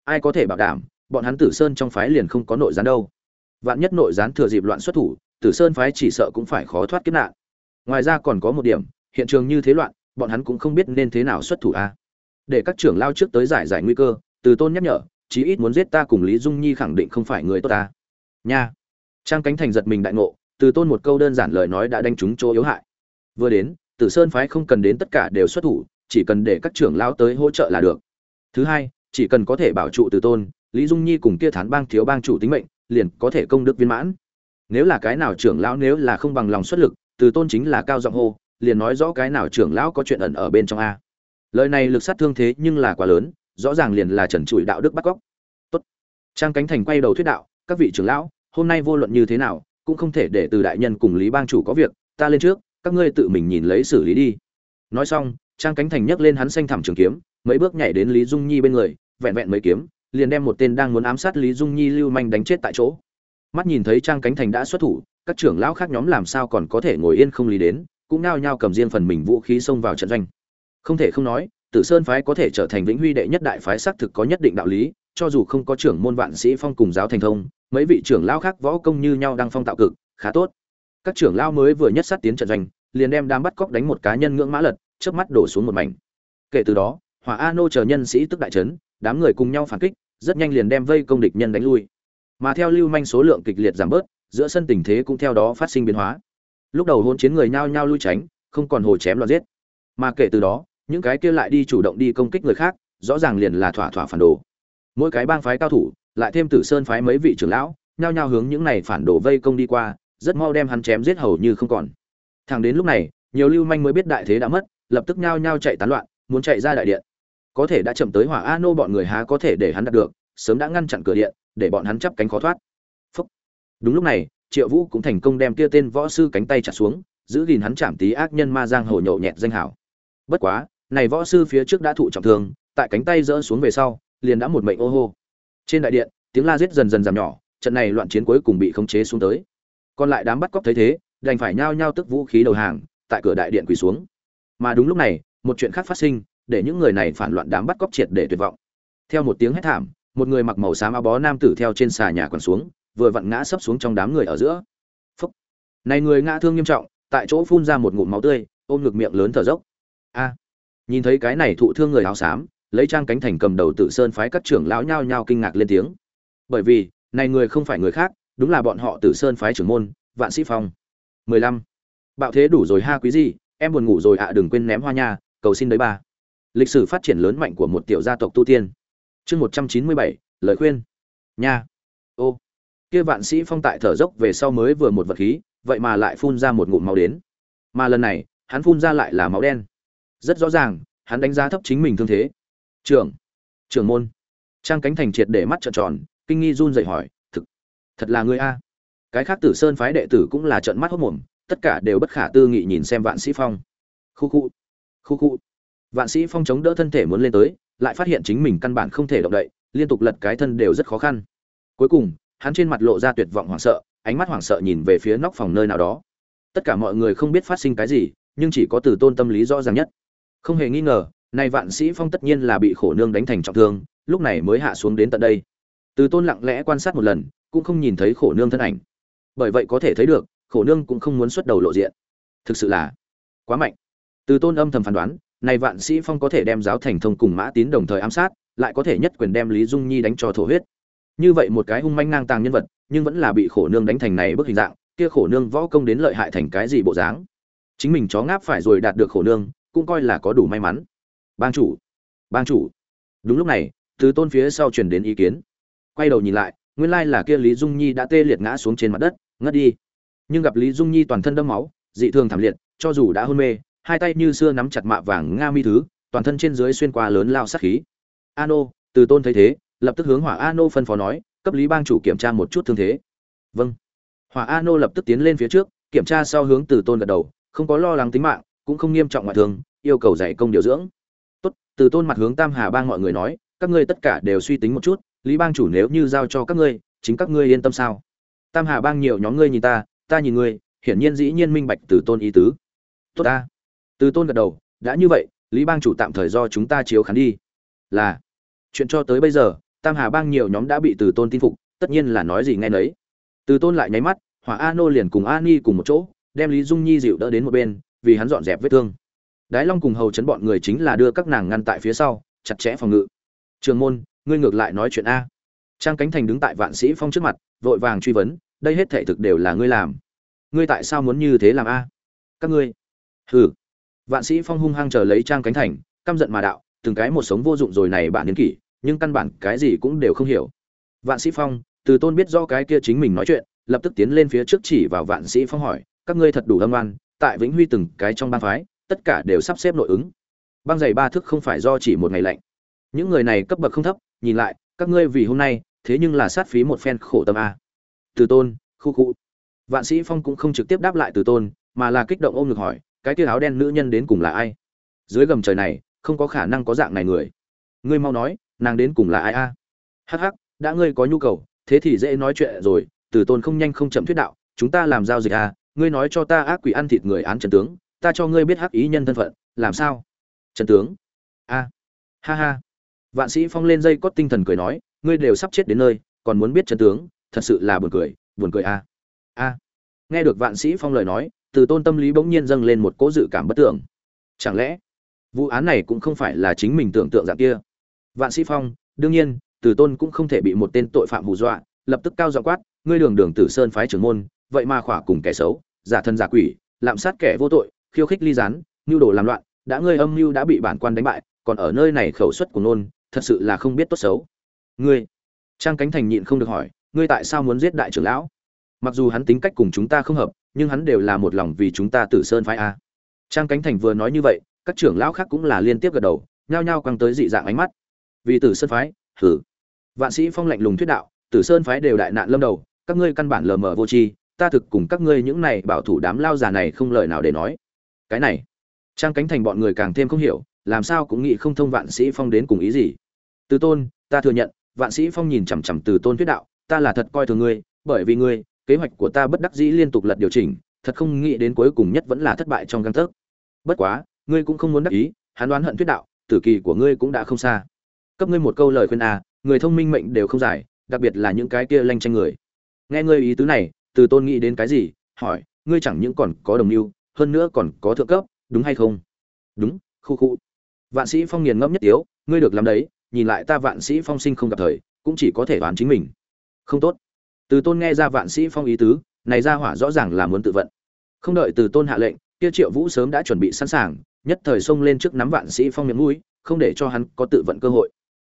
A: ai có thể bảo đảm bọn hắn Tử Sơn trong phái liền không có nội gián đâu? Vạn nhất nội gián thừa dịp loạn xuất thủ, Tử Sơn phái chỉ sợ cũng phải khó thoát kiếp nạn. Ngoài ra còn có một điểm, hiện trường như thế loạn, bọn hắn cũng không biết nên thế nào xuất thủ a. Để các trưởng lao trước tới giải giải nguy cơ, Từ Tôn nhắc nhở, chí ít muốn giết ta cùng Lý Dung Nhi khẳng định không phải người tốt ta. Nha. Trang Cánh Thành giật mình đại ngộ, Từ Tôn một câu đơn giản lời nói đã đánh trúng chỗ yếu hại. Vừa đến, Tử Sơn phái không cần đến tất cả đều xuất thủ, chỉ cần để các trưởng lao tới hỗ trợ là được. Thứ hai, chỉ cần có thể bảo trụ Từ Tôn, Lý Dung Nhi cùng kia thán bang thiếu bang chủ tính mệnh, liền có thể công đức viên mãn. Nếu là cái nào trưởng lão nếu là không bằng lòng xuất lực, Từ Tôn chính là cao giọng hô, liền nói rõ cái nào trưởng lão có chuyện ẩn ở bên trong a. Lời này lực sát thương thế nhưng là quá lớn, rõ ràng liền là trần trụi đạo đức bắt cóc. Tốt. Trang Cánh Thành quay đầu thuyết đạo, các vị trưởng lão, hôm nay vô luận như thế nào, cũng không thể để từ đại nhân cùng Lý bang chủ có việc, ta lên trước, các ngươi tự mình nhìn lấy xử lý đi. Nói xong, Trang Cánh Thành nhấc lên hắn xanh thẳm trường kiếm, mấy bước nhảy đến Lý Dung Nhi bên người, vẹn vẹn mấy kiếm, liền đem một tên đang muốn ám sát Lý Dung Nhi lưu manh đánh chết tại chỗ. Mắt nhìn thấy Trang Cánh Thành đã xuất thủ, các trưởng lão khác nhóm làm sao còn có thể ngồi yên không lý đến, cũng nao nhao cầm riêng phần mình vũ khí xông vào trận doanh. Không thể không nói, Tử Sơn phái có thể trở thành vĩnh huy đệ nhất đại phái xác thực có nhất định đạo lý, cho dù không có trưởng môn vạn sĩ phong cùng giáo thành thông, mấy vị trưởng lão khác võ công như nhau đang phong tạo cực, khá tốt. Các trưởng lão mới vừa nhất sát tiến trận doanh, liền đem đám bắt cóc đánh một cá nhân ngưỡng mã lật, chớp mắt đổ xuống một mảnh. Kể từ đó, Hỏa A nô chờ nhân sĩ tức đại trấn, đám người cùng nhau phản kích, rất nhanh liền đem vây công địch nhân đánh lui. Mà theo lưu manh số lượng kịch liệt giảm bớt, giữa sân tình thế cũng theo đó phát sinh biến hóa. Lúc đầu hỗn chiến người nhao nhao lui tránh, không còn hồ chém loạt giết. Mà kể từ đó, những cái kia lại đi chủ động đi công kích người khác, rõ ràng liền là thỏa thỏa phản đồ. Mỗi cái bang phái cao thủ, lại thêm Tử Sơn phái mấy vị trưởng lão, nhao nhao hướng những này phản đồ vây công đi qua, rất mau đem hắn chém giết hầu như không còn. Thẳng đến lúc này, nhiều lưu manh mới biết đại thế đã mất, lập tức nhao nhao chạy tán loạn, muốn chạy ra đại điện. Có thể đã chậm tới Hỏa A nô bọn người há có thể để hắn đạt được, sớm đã ngăn chặn cửa điện, để bọn hắn chắp cánh khó thoát. Phúc. Đúng lúc này, Triệu Vũ cũng thành công đem kia tên võ sư cánh tay chặt xuống, giữ gìn hắn chạm tí ác nhân ma giang hồ nhậu nhẹt danh hảo. Bất quá, này võ sư phía trước đã thụ trọng thương, tại cánh tay rỡ xuống về sau, liền đã một mệnh ô hô. Trên đại điện, tiếng la giết dần dần giảm nhỏ, trận này loạn chiến cuối cùng bị khống chế xuống tới. Còn lại đám bắt cóc thấy thế, đành phải nhao nhao tức vũ khí đầu hàng, tại cửa đại điện quỳ xuống. Mà đúng lúc này, một chuyện khác phát sinh, để những người này phản loạn đám bắt cóc triệt để tuyệt vọng. Theo một tiếng hét thảm, một người mặc màu xám áo bó nam tử theo trên xà nhà quằn xuống, vừa vặn ngã sấp xuống trong đám người ở giữa. Phúc. Này người ngã thương nghiêm trọng, tại chỗ phun ra một ngụm máu tươi, ôm ngực miệng lớn thở dốc. A. À. Nhìn thấy cái này thụ thương người áo xám, lấy trang cánh thành cầm đầu tự sơn phái các trưởng lão nhao nhao kinh ngạc lên tiếng. Bởi vì, này người không phải người khác, đúng là bọn họ Tử Sơn phái trưởng môn, Vạn Sĩ Phong. 15. Bạo thế đủ rồi ha quý gì, em buồn ngủ rồi ạ đừng quên ném hoa nha, cầu xin đấy bà. Lịch sử phát triển lớn mạnh của một tiểu gia tộc tu tiên. Chương 197, lời khuyên. Nha. Ô. Kia Vạn Sĩ Phong tại thở dốc về sau mới vừa một vật khí, vậy mà lại phun ra một ngụm máu đến. Mà lần này, hắn phun ra lại là máu đen. Rất rõ ràng, hắn đánh giá thấp chính mình thương thế. Trưởng, trưởng môn. Trang cánh thành triệt để mắt trợn tròn, kinh nghi run rẩy hỏi, "Thực, thật là ngươi a?" Cái khác Tử Sơn phái đệ tử cũng là trợn mắt hốt mồm, tất cả đều bất khả tư nghị nhìn xem Vạn Sĩ Phong. Khu khu, khu khu. Vạn Sĩ Phong chống đỡ thân thể muốn lên tới, lại phát hiện chính mình căn bản không thể động đậy, liên tục lật cái thân đều rất khó khăn. Cuối cùng, hắn trên mặt lộ ra tuyệt vọng hoảng sợ, ánh mắt hoảng sợ nhìn về phía nóc phòng nơi nào đó. Tất cả mọi người không biết phát sinh cái gì, nhưng chỉ có Từ Tôn tâm lý rõ ràng nhất. Không hề nghi ngờ, này Vạn Sĩ Phong tất nhiên là bị khổ nương đánh thành trọng thương, lúc này mới hạ xuống đến tận đây. Từ Tôn lặng lẽ quan sát một lần, cũng không nhìn thấy khổ nương thân ảnh. Bởi vậy có thể thấy được, khổ nương cũng không muốn xuất đầu lộ diện. Thực sự là quá mạnh. Từ Tôn âm thầm phán đoán, này Vạn Sĩ Phong có thể đem giáo thành thông cùng Mã Tín đồng thời ám sát, lại có thể nhất quyền đem Lý Dung Nhi đánh cho thổ huyết. Như vậy một cái hung manh ngang tàng nhân vật, nhưng vẫn là bị khổ nương đánh thành này bức hình dạng, kia khổ nương võ công đến lợi hại thành cái gì bộ dáng. Chính mình chó ngáp phải rồi đạt được khổ nương, cũng coi là có đủ may mắn. Bang chủ, bang chủ. Đúng lúc này, từ tôn phía sau truyền đến ý kiến. Quay đầu nhìn lại, nguyên lai là kia Lý Dung Nhi đã tê liệt ngã xuống trên mặt đất, ngất đi. Nhưng gặp Lý Dung Nhi toàn thân đâm máu, dị thường thảm liệt, cho dù đã hôn mê, hai tay như xưa nắm chặt mạ vàng nga mi thứ, toàn thân trên dưới xuyên qua lớn lao sát khí. Ano, từ tôn thấy thế, lập tức hướng Hỏa Ano phân phó nói, cấp Lý bang chủ kiểm tra một chút thương thế. Vâng. Hỏa Ano lập tức tiến lên phía trước, kiểm tra sau hướng từ tôn gật đầu, không có lo lắng tính mạng, cũng không nghiêm trọng ngoại thương, yêu cầu dạy công điều dưỡng. Tốt, từ tôn mặt hướng Tam Hà bang mọi người nói, các ngươi tất cả đều suy tính một chút, Lý bang chủ nếu như giao cho các ngươi, chính các ngươi yên tâm sao? tam hà bang nhiều nhóm ngươi nhìn ta ta nhìn ngươi hiển nhiên dĩ nhiên minh bạch từ tôn ý tứ tốt ta từ tôn gật đầu, đã như vậy, lý bang chủ tạm thời do chúng ta chiếu khán đi. Là. Chuyện cho tới bây giờ, tam hà bang nhiều nhóm đã bị từ tôn tin phục, tất nhiên là nói gì nghe nấy. Từ tôn lại nháy mắt, hỏa a nô liền cùng a ni cùng một chỗ, đem lý dung nhi dịu đỡ đến một bên, vì hắn dọn dẹp vết thương. Đái long cùng hầu chấn bọn người chính là đưa các nàng ngăn tại phía sau, chặt chẽ phòng ngự. Trường môn, ngươi ngược lại nói chuyện a. Trang cánh thành đứng tại vạn sĩ phong trước mặt, vội vàng truy vấn, đây hết thể thực đều là ngươi làm. Ngươi tại sao muốn như thế làm a? Các ngươi. Hừ vạn sĩ phong hung hăng chờ lấy trang cánh thành căm giận mà đạo từng cái một sống vô dụng rồi này bạn đến kỷ nhưng căn bản cái gì cũng đều không hiểu. Vạn sĩ phong từ tôn biết do cái kia chính mình nói chuyện lập tức tiến lên phía trước chỉ vào vạn sĩ phong hỏi các ngươi thật đủ âm ngoan, tại vĩnh huy từng cái trong bang phái tất cả đều sắp xếp nội ứng. Băng giày ba thước không phải do chỉ một ngày lạnh. Những người này cấp bậc không thấp nhìn lại các ngươi vì hôm nay thế nhưng là sát phí một phen khổ tâm a. Từ tôn khu cụ. vạn sĩ phong cũng không trực tiếp đáp lại từ tôn mà là kích động ôm ngực hỏi cái kia áo đen nữ nhân đến cùng là ai? Dưới gầm trời này, không có khả năng có dạng này người. Ngươi mau nói, nàng đến cùng là ai a? Hắc hắc, đã ngươi có nhu cầu, thế thì dễ nói chuyện rồi, từ tôn không nhanh không chậm thuyết đạo, chúng ta làm giao dịch a? Ngươi nói cho ta ác quỷ ăn thịt người án trần tướng, ta cho ngươi biết hắc ý nhân thân phận, làm sao? Trần tướng. A. Ha ha. Vạn sĩ phong lên dây cót tinh thần cười nói, ngươi đều sắp chết đến nơi, còn muốn biết trần tướng, thật sự là buồn cười buồn cười a. A. Nghe được vạn sĩ phong lời nói từ tôn tâm lý bỗng nhiên dâng lên một cỗ dự cảm bất tưởng. Chẳng lẽ, vụ án này cũng không phải là chính mình tưởng tượng dạng kia? Vạn sĩ phong, đương nhiên, từ tôn cũng không thể bị một tên tội phạm hù dọa, lập tức cao giọng quát, ngươi đường đường tử sơn phái trưởng môn, vậy mà khỏa cùng kẻ xấu, giả thân giả quỷ, lạm sát kẻ vô tội, khiêu khích ly gián nhu đồ làm loạn, đã ngươi âm mưu đã bị bản quan đánh bại, còn ở nơi này khẩu suất của nôn, thật sự là không biết tốt xấu. Ngươi? Trang cánh thành nhịn không được hỏi, ngươi tại sao muốn giết đại trưởng lão? Mặc dù hắn tính cách cùng chúng ta không hợp, nhưng hắn đều là một lòng vì chúng ta tử sơn phái a. Trang cánh thành vừa nói như vậy, các trưởng lão khác cũng là liên tiếp gật đầu, nhao nhao quăng tới dị dạng ánh mắt. Vì tử sơn phái, hử. Vạn sĩ phong lạnh lùng thuyết đạo, tử sơn phái đều đại nạn lâm đầu, các ngươi căn bản lờ mờ vô tri, ta thực cùng các ngươi những này bảo thủ đám lao già này không lời nào để nói. Cái này, trang cánh thành bọn người càng thêm không hiểu, làm sao cũng nghĩ không thông vạn sĩ phong đến cùng ý gì. Từ tôn, ta thừa nhận, vạn sĩ phong nhìn chằm chằm từ tôn thuyết đạo, ta là thật coi thường ngươi, bởi vì ngươi kế hoạch của ta bất đắc dĩ liên tục lật điều chỉnh thật không nghĩ đến cuối cùng nhất vẫn là thất bại trong gang tấc. Bất quá ngươi cũng không muốn đắc ý hắn đoán hận thuyết đạo tử kỳ của ngươi cũng đã không xa. Cấp ngươi một câu lời khuyên à người thông minh mệnh đều không giải đặc biệt là những cái kia lanh tranh người. Nghe ngươi ý tứ này từ tôn nghĩ đến cái gì hỏi ngươi chẳng những còn có đồng lưu, hơn nữa còn có thượng cấp đúng hay không? Đúng khu khu. Vạn sĩ phong nghiền ngẫm nhất yếu, ngươi được làm đấy nhìn lại ta vạn sĩ phong sinh không gặp thời cũng chỉ có thể đoán chính mình. Không tốt từ tôn nghe ra vạn sĩ phong ý tứ, này ra hỏa rõ ràng là muốn tự vận. Không đợi từ tôn hạ lệnh, kia triệu vũ sớm đã chuẩn bị sẵn sàng, nhất thời xông lên trước nắm vạn sĩ phong miệng mũi, không để cho hắn có tự vận cơ hội.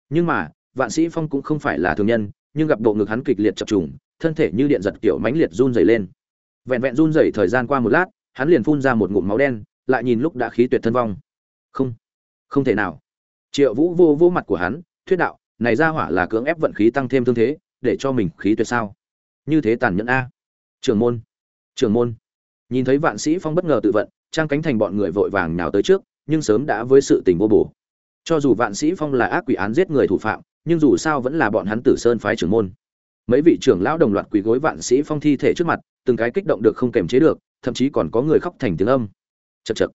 A: Nhưng mà, vạn sĩ phong cũng không phải là thường nhân, nhưng gặp bộ ngực hắn kịch liệt chập trùng, thân thể như điện giật kiểu mãnh liệt run rẩy lên. Vẹn vẹn run rẩy thời gian qua một lát, hắn liền phun ra một ngụm máu đen, lại nhìn lúc đã khí tuyệt thân vong. Không không thể nào. Triệu vũ vô vô mặt của hắn, thuyết đạo, này ra hỏa là cưỡng ép vận khí tăng thêm thương thế, để cho mình khí tuyệt sao? Như thế tàn nhẫn a. Trưởng môn trưởng môn. Nhìn thấy vạn sĩ phong bất ngờ tự vận, trang cánh thành bọn người vội vàng nhào tới trước, nhưng sớm đã với sự tình vô bổ. Cho dù vạn sĩ phong là ác quỷ án giết người thủ phạm, nhưng dù sao vẫn là bọn hắn tử sơn phái trưởng môn. Mấy vị trưởng lão đồng loạt quỳ gối vạn sĩ phong thi thể trước mặt, từng cái kích động được không kềm chế được, thậm chí còn có người khóc thành tiếng âm. Chật chật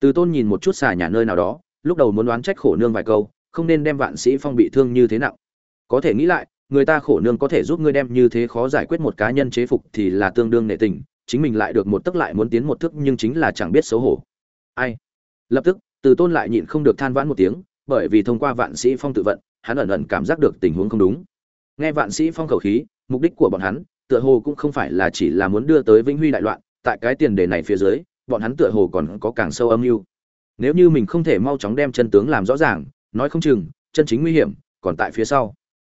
A: từ tôn nhìn một chút xà nhà nơi nào đó, lúc đầu muốn đoán trách khổ nương vài câu, không nên đem vạn sĩ phong bị thương như thế nào có thể nghĩ lại người ta khổ nương có thể giúp ngươi đem như thế khó giải quyết một cá nhân chế phục thì là tương đương nệ tình, chính mình lại được một tức lại muốn tiến một thức nhưng chính là chẳng biết xấu hổ. Ai? Lập tức, từ tôn lại nhịn không được than vãn một tiếng, bởi vì thông qua vạn sĩ phong tự vận, hắn ẩn ẩn cảm giác được tình huống không đúng. Nghe vạn sĩ phong khẩu khí, mục đích của bọn hắn, tựa hồ cũng không phải là chỉ là muốn đưa tới vĩnh huy đại loạn, tại cái tiền đề này phía dưới, bọn hắn tựa hồ còn có càng sâu âm mưu. Nếu như mình không thể mau chóng đem chân tướng làm rõ ràng, nói không chừng, chân chính nguy hiểm còn tại phía sau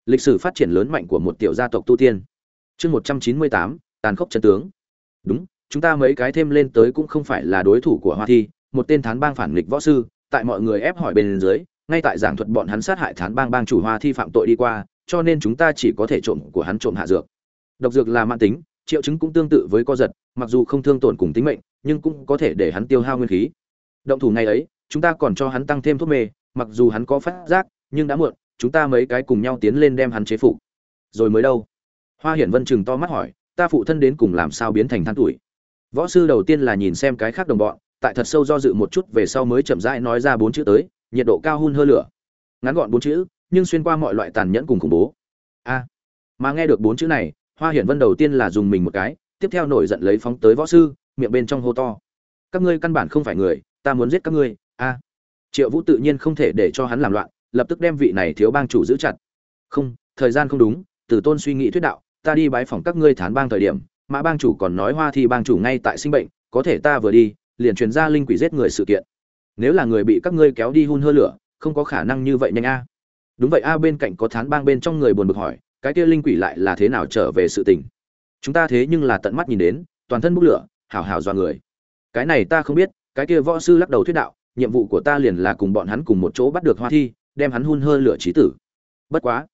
A: lịch sử phát triển lớn mạnh của một tiểu gia tộc tu tiên. Chương một trăm chín mươi tám, tàn khốc chân tướng. Đúng, chúng ta mấy cái thêm lên tới cũng không phải là đối thủ của hoa thi, một tên thán bang phản nghịch võ sư, tại mọi người ép hỏi bên dưới, ngay tại giảng thuật bọn hắn sát hại thán bang bang chủ hoa thi phạm tội đi qua, cho nên chúng ta chỉ có thể trộm của hắn trộm hạ dược. Độc dược là mãn tính, triệu chứng cũng tương tự với co giật, mặc dù không thương tổn cùng tính mệnh, nhưng cũng có thể để hắn tiêu hao nguyên khí. Động thủ ngày ấy, chúng ta còn cho hắn tăng thêm thuốc mê, mặc dù hắn có phát giác, nhưng đã muộn chúng ta mấy cái cùng nhau tiến lên đem hắn chế phục. Rồi mới đâu? Hoa hiển vân chừng to mắt hỏi, ta phụ thân đến cùng làm sao biến thành than tuổi? Võ sư đầu tiên là nhìn xem cái khác đồng bọn, tại thật sâu do dự một chút về sau mới chậm rãi nói ra bốn chữ tới, nhiệt độ cao hun hơ lửa. Ngắn gọn bốn chữ, nhưng xuyên qua mọi loại tàn nhẫn cùng khủng bố. A. Mà nghe được bốn chữ này, hoa hiển vân đầu tiên là dùng mình một cái, tiếp theo nổi giận lấy phóng tới võ sư, miệng bên trong hô to. Các ngươi căn bản không phải người, ta muốn giết các ngươi. A. Triệu vũ tự nhiên không thể để cho hắn làm loạn lập tức đem vị này thiếu bang chủ giữ chặt. Không, thời gian không đúng từ tôn suy nghĩ thuyết đạo, ta đi bái phòng các ngươi thán bang thời điểm, mã bang chủ còn nói hoa thi bang chủ ngay tại sinh bệnh, có thể ta vừa đi, liền truyền ra linh quỷ giết người sự kiện. Nếu là người bị các ngươi kéo đi hun hơ lửa, không có khả năng như vậy nhanh a. Đúng vậy a, bên cạnh có thán bang bên trong người buồn bực hỏi, cái kia linh quỷ lại là thế nào trở về sự tình? Chúng ta thế nhưng là tận mắt nhìn đến, toàn thân bốc lửa hào hào do người. Cái này ta không biết, cái kia võ sư lắc đầu thuyết đạo, nhiệm vụ của ta liền là cùng bọn hắn cùng một chỗ bắt được hoa thi đem hắn hun hơ lửa trí tử. Bất quá,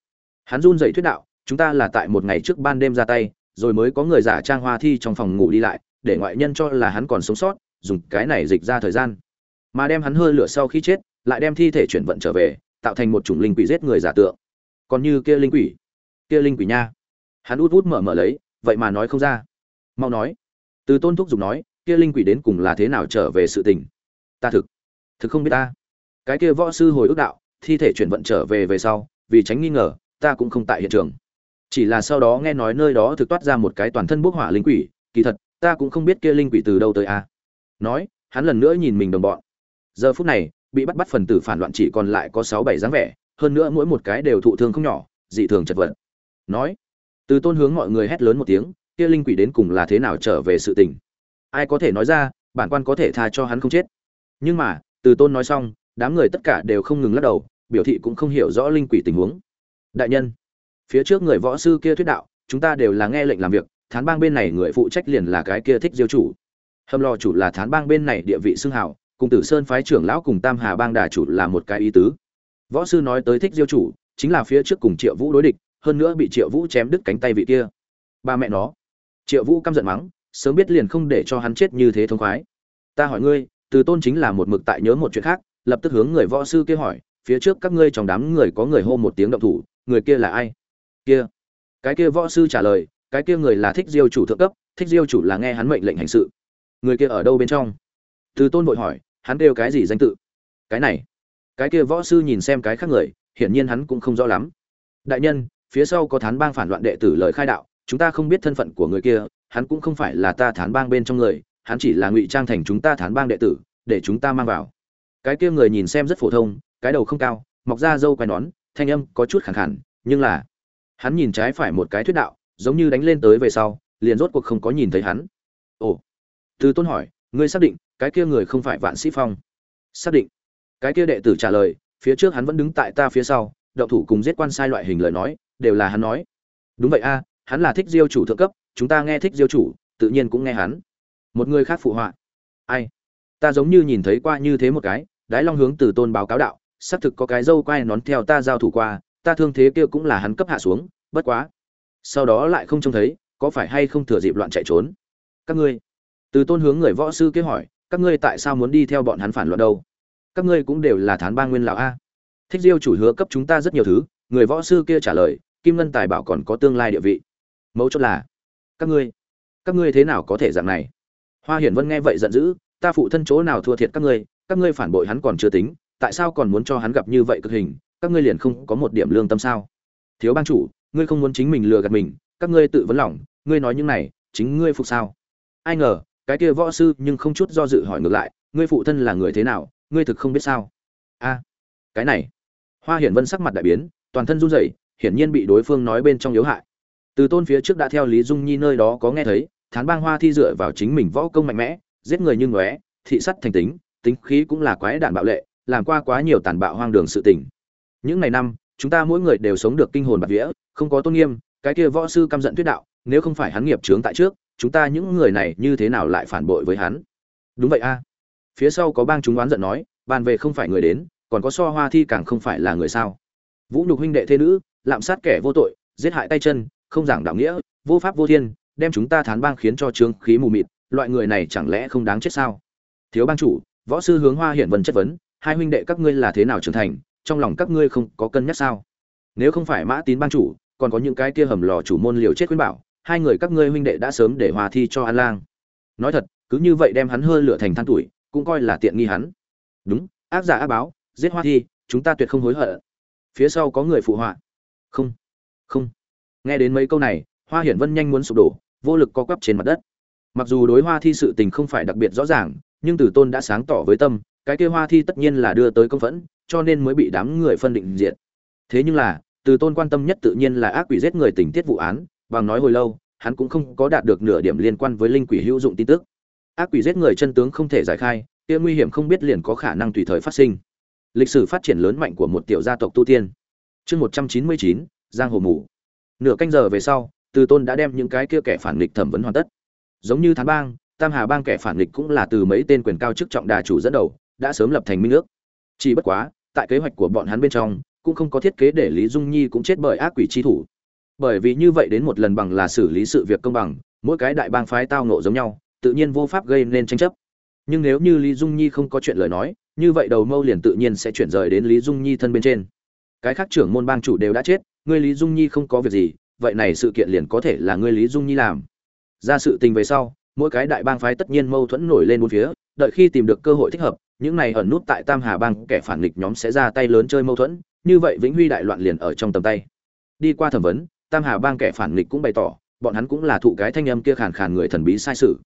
A: hắn run dậy thuyết đạo, chúng ta là tại một ngày trước ban đêm ra tay, rồi mới có người giả trang hoa thi trong phòng ngủ đi lại, để ngoại nhân cho là hắn còn sống sót, dùng cái này dịch ra thời gian. Mà đem hắn hơ lửa sau khi chết, lại đem thi thể chuyển vận trở về, tạo thành một chủng linh quỷ giết người giả tượng. Còn như kia linh quỷ, kia linh quỷ nha. Hắn út út mở mở lấy, vậy mà nói không ra. Mau nói. Từ tôn thúc giục nói, kia linh quỷ đến cùng là thế nào trở về sự tình? Ta thực thực không biết ta. Cái kia võ sư hồi ước đạo thi thể chuyển vận trở về về sau, vì tránh nghi ngờ, ta cũng không tại hiện trường. Chỉ là sau đó nghe nói nơi đó thực toát ra một cái toàn thân bốc hỏa linh quỷ, kỳ thật, ta cũng không biết kia linh quỷ từ đâu tới a. Nói, hắn lần nữa nhìn mình đồng bọn. Giờ phút này, bị bắt bắt phần tử phản loạn chỉ còn lại có sáu bảy dáng vẻ, hơn nữa mỗi một cái đều thụ thương không nhỏ, dị thường chật vật. Nói, từ tôn hướng mọi người hét lớn một tiếng, kia linh quỷ đến cùng là thế nào trở về sự tình? Ai có thể nói ra, bản quan có thể tha cho hắn không chết. Nhưng mà, từ tôn nói xong, đám người tất cả đều không ngừng lắc đầu biểu thị cũng không hiểu rõ linh quỷ tình huống. Đại nhân, phía trước người võ sư kia thuyết đạo, chúng ta đều là nghe lệnh làm việc, thán bang bên này người phụ trách liền là cái kia thích diêu chủ. Hâm lò chủ là thán bang bên này địa vị xưng hào, cùng tử sơn phái trưởng lão cùng tam hà bang đà chủ là một cái ý tứ. Võ sư nói tới thích diêu chủ, chính là phía trước cùng triệu vũ đối địch, hơn nữa bị triệu vũ chém đứt cánh tay vị kia. Ba mẹ nó, triệu vũ căm giận mắng, sớm biết liền không để cho hắn chết như thế thông khoái. Ta hỏi ngươi, từ tôn chính là một mực tại nhớ một chuyện khác, lập tức hướng người võ sư kia hỏi phía trước các ngươi trong đám người có người hô một tiếng động thủ, người kia là ai? Kia. Cái kia võ sư trả lời, cái kia người là thích diêu chủ thượng cấp, thích diêu chủ là nghe hắn mệnh lệnh hành sự. Người kia ở đâu bên trong? Từ tôn vội hỏi, hắn đều cái gì danh tự? Cái này. Cái kia võ sư nhìn xem cái khác người, hiển nhiên hắn cũng không rõ lắm. Đại nhân, phía sau có thán bang phản loạn đệ tử lời khai đạo, chúng ta không biết thân phận của người kia, hắn cũng không phải là ta thán bang bên trong người, hắn chỉ là ngụy trang thành chúng ta thán bang đệ tử, để chúng ta mang vào. Cái kia người nhìn xem rất phổ thông cái đầu không cao, mọc ra râu quai nón, thanh âm có chút khẳng khẳng, nhưng là, hắn nhìn trái phải một cái thuyết đạo, giống như đánh lên tới về sau, liền rốt cuộc không có nhìn thấy hắn. Ồ, từ tôn hỏi, ngươi xác định cái kia người không phải vạn sĩ phong? Xác định. Cái kia đệ tử trả lời, phía trước hắn vẫn đứng tại ta phía sau đậu thủ cùng giết quan sai loại hình lời nói, đều là hắn nói. Đúng vậy a, hắn là thích diêu chủ thượng cấp, chúng ta nghe thích diêu chủ, tự nhiên cũng nghe hắn. Một người khác phụ họa. Ai? Ta giống như nhìn thấy qua như thế một cái, đái long hướng từ tôn báo cáo đạo xác thực có cái dâu quai nón theo ta giao thủ qua, ta thương thế kia cũng là hắn cấp hạ xuống, bất quá. Sau đó lại không trông thấy, có phải hay không thừa dịp loạn chạy trốn? Các ngươi. Từ tôn hướng người võ sư kia hỏi, các ngươi tại sao muốn đi theo bọn hắn phản loạn đâu? Các ngươi cũng đều là thán ba nguyên lão a. Thích diêu chủ hứa cấp chúng ta rất nhiều thứ, người võ sư kia trả lời, kim ngân tài bảo còn có tương lai địa vị. Mấu chốt là, các ngươi các ngươi thế nào có thể dạng này? Hoa hiển vân nghe vậy giận dữ, ta phụ thân chỗ nào thua thiệt các ngươi các ngươi phản bội hắn còn chưa tính tại sao còn muốn cho hắn gặp như vậy cực hình? Các ngươi liền không có một điểm lương tâm sao? Thiếu bang chủ, ngươi không muốn chính mình lừa gạt mình, các ngươi tự vấn lòng, ngươi nói những này, chính ngươi phục sao? Ai ngờ, cái kia võ sư nhưng không chút do dự hỏi ngược lại, ngươi phụ thân là người thế nào, ngươi thực không biết sao? A, cái này. Hoa hiển vân sắc mặt đại biến, toàn thân run rẩy, hiển nhiên bị đối phương nói bên trong yếu hại. Từ tôn phía trước đã theo lý dung nhi nơi đó có nghe thấy, thán bang hoa thi dựa vào chính mình võ công mạnh mẽ, giết người như ngóe, thị sắt thành tính tính khí cũng là quái đản bạo lệ làm qua quá nhiều tàn bạo hoang đường sự tình. Những ngày năm, chúng ta mỗi người đều sống được kinh hồn bạt vía, không có tôn nghiêm, cái kia võ sư căm giận tuyết đạo, nếu không phải hắn nghiệp chướng tại trước, chúng ta những người này như thế nào lại phản bội với hắn? Đúng vậy a. Phía sau có bang chúng oán giận nói, bàn về không phải người đến, còn có so hoa thi càng không phải là người sao. Vũ nhục huynh đệ thế nữ, lạm sát kẻ vô tội, giết hại tay chân, không giảng đạo nghĩa, vô pháp vô thiên, đem chúng ta thán bang khiến cho trương khí mù mịt, loại người này chẳng lẽ không đáng chết sao? Thiếu bang chủ, võ sư hướng hoa hiển vân chất vấn hai huynh đệ các ngươi là thế nào trưởng thành, trong lòng các ngươi không có cân nhắc sao? Nếu không phải mã tín ban chủ, còn có những cái kia hầm lò chủ môn liều chết khuyên bảo, hai người các ngươi huynh đệ đã sớm để hòa thi cho an lang. Nói thật, cứ như vậy đem hắn hơi lửa thành than tuổi, cũng coi là tiện nghi hắn. Đúng, ác giả ác báo, giết hoa thi, chúng ta tuyệt không hối hận. Phía sau có người phụ họa. Không không. Nghe đến mấy câu này, hoa hiển vân nhanh muốn sụp đổ, vô lực co quắp trên mặt đất. Mặc dù đối hoa thi sự tình không phải đặc biệt rõ ràng, nhưng tử tôn đã sáng tỏ với tâm cái kia hoa thi tất nhiên là đưa tới công phẫn, cho nên mới bị đám người phân định diện thế nhưng là, từ tôn quan tâm nhất tự nhiên là ác quỷ giết người tình tiết vụ án, bằng nói hồi lâu, hắn cũng không có đạt được nửa điểm liên quan với linh quỷ hữu dụng tin tức. Ác quỷ giết người chân tướng không thể giải khai, kia nguy hiểm không biết liền có khả năng tùy thời phát sinh. Lịch sử phát triển lớn mạnh của một tiểu gia tộc tu tiên. Chương một trăm chín mươi chín, giang hồ mù. Nửa canh giờ về sau, từ tôn đã đem những cái kia kẻ phản nghịch thẩm vấn hoàn tất. Giống như thán bang, tam hà bang kẻ phản nghịch cũng là từ mấy tên quyền cao chức trọng đà chủ dẫn đầu đã sớm lập thành minh ước. Chỉ bất quá, tại kế hoạch của bọn hắn bên trong, cũng không có thiết kế để lý dung nhi cũng chết bởi ác quỷ chi thủ. Bởi vì như vậy đến một lần bằng là xử lý sự việc công bằng, mỗi cái đại bang phái tao nộ giống nhau, tự nhiên vô pháp gây nên tranh chấp. Nhưng nếu như lý dung nhi không có chuyện lời nói, như vậy đầu mâu liền tự nhiên sẽ chuyển rời đến lý dung nhi thân bên trên. Cái khác trưởng môn bang chủ đều đã chết, ngươi lý dung nhi không có việc gì, vậy này sự kiện liền có thể là ngươi lý dung nhi làm. Ra sự tình về sau, mỗi cái đại bang phái tất nhiên mâu thuẫn nổi lên bốn phía, đợi khi tìm được cơ hội thích hợp những này ẩn nút tại tam hà bang, kẻ phản nghịch nhóm sẽ ra tay lớn chơi mâu thuẫn, như vậy vĩnh huy đại loạn liền ở trong tầm tay. Đi qua thẩm vấn, tam hà bang kẻ phản nghịch cũng bày tỏ, bọn hắn cũng là thụ cái thanh âm kia khàn khàn người thần bí sai sự.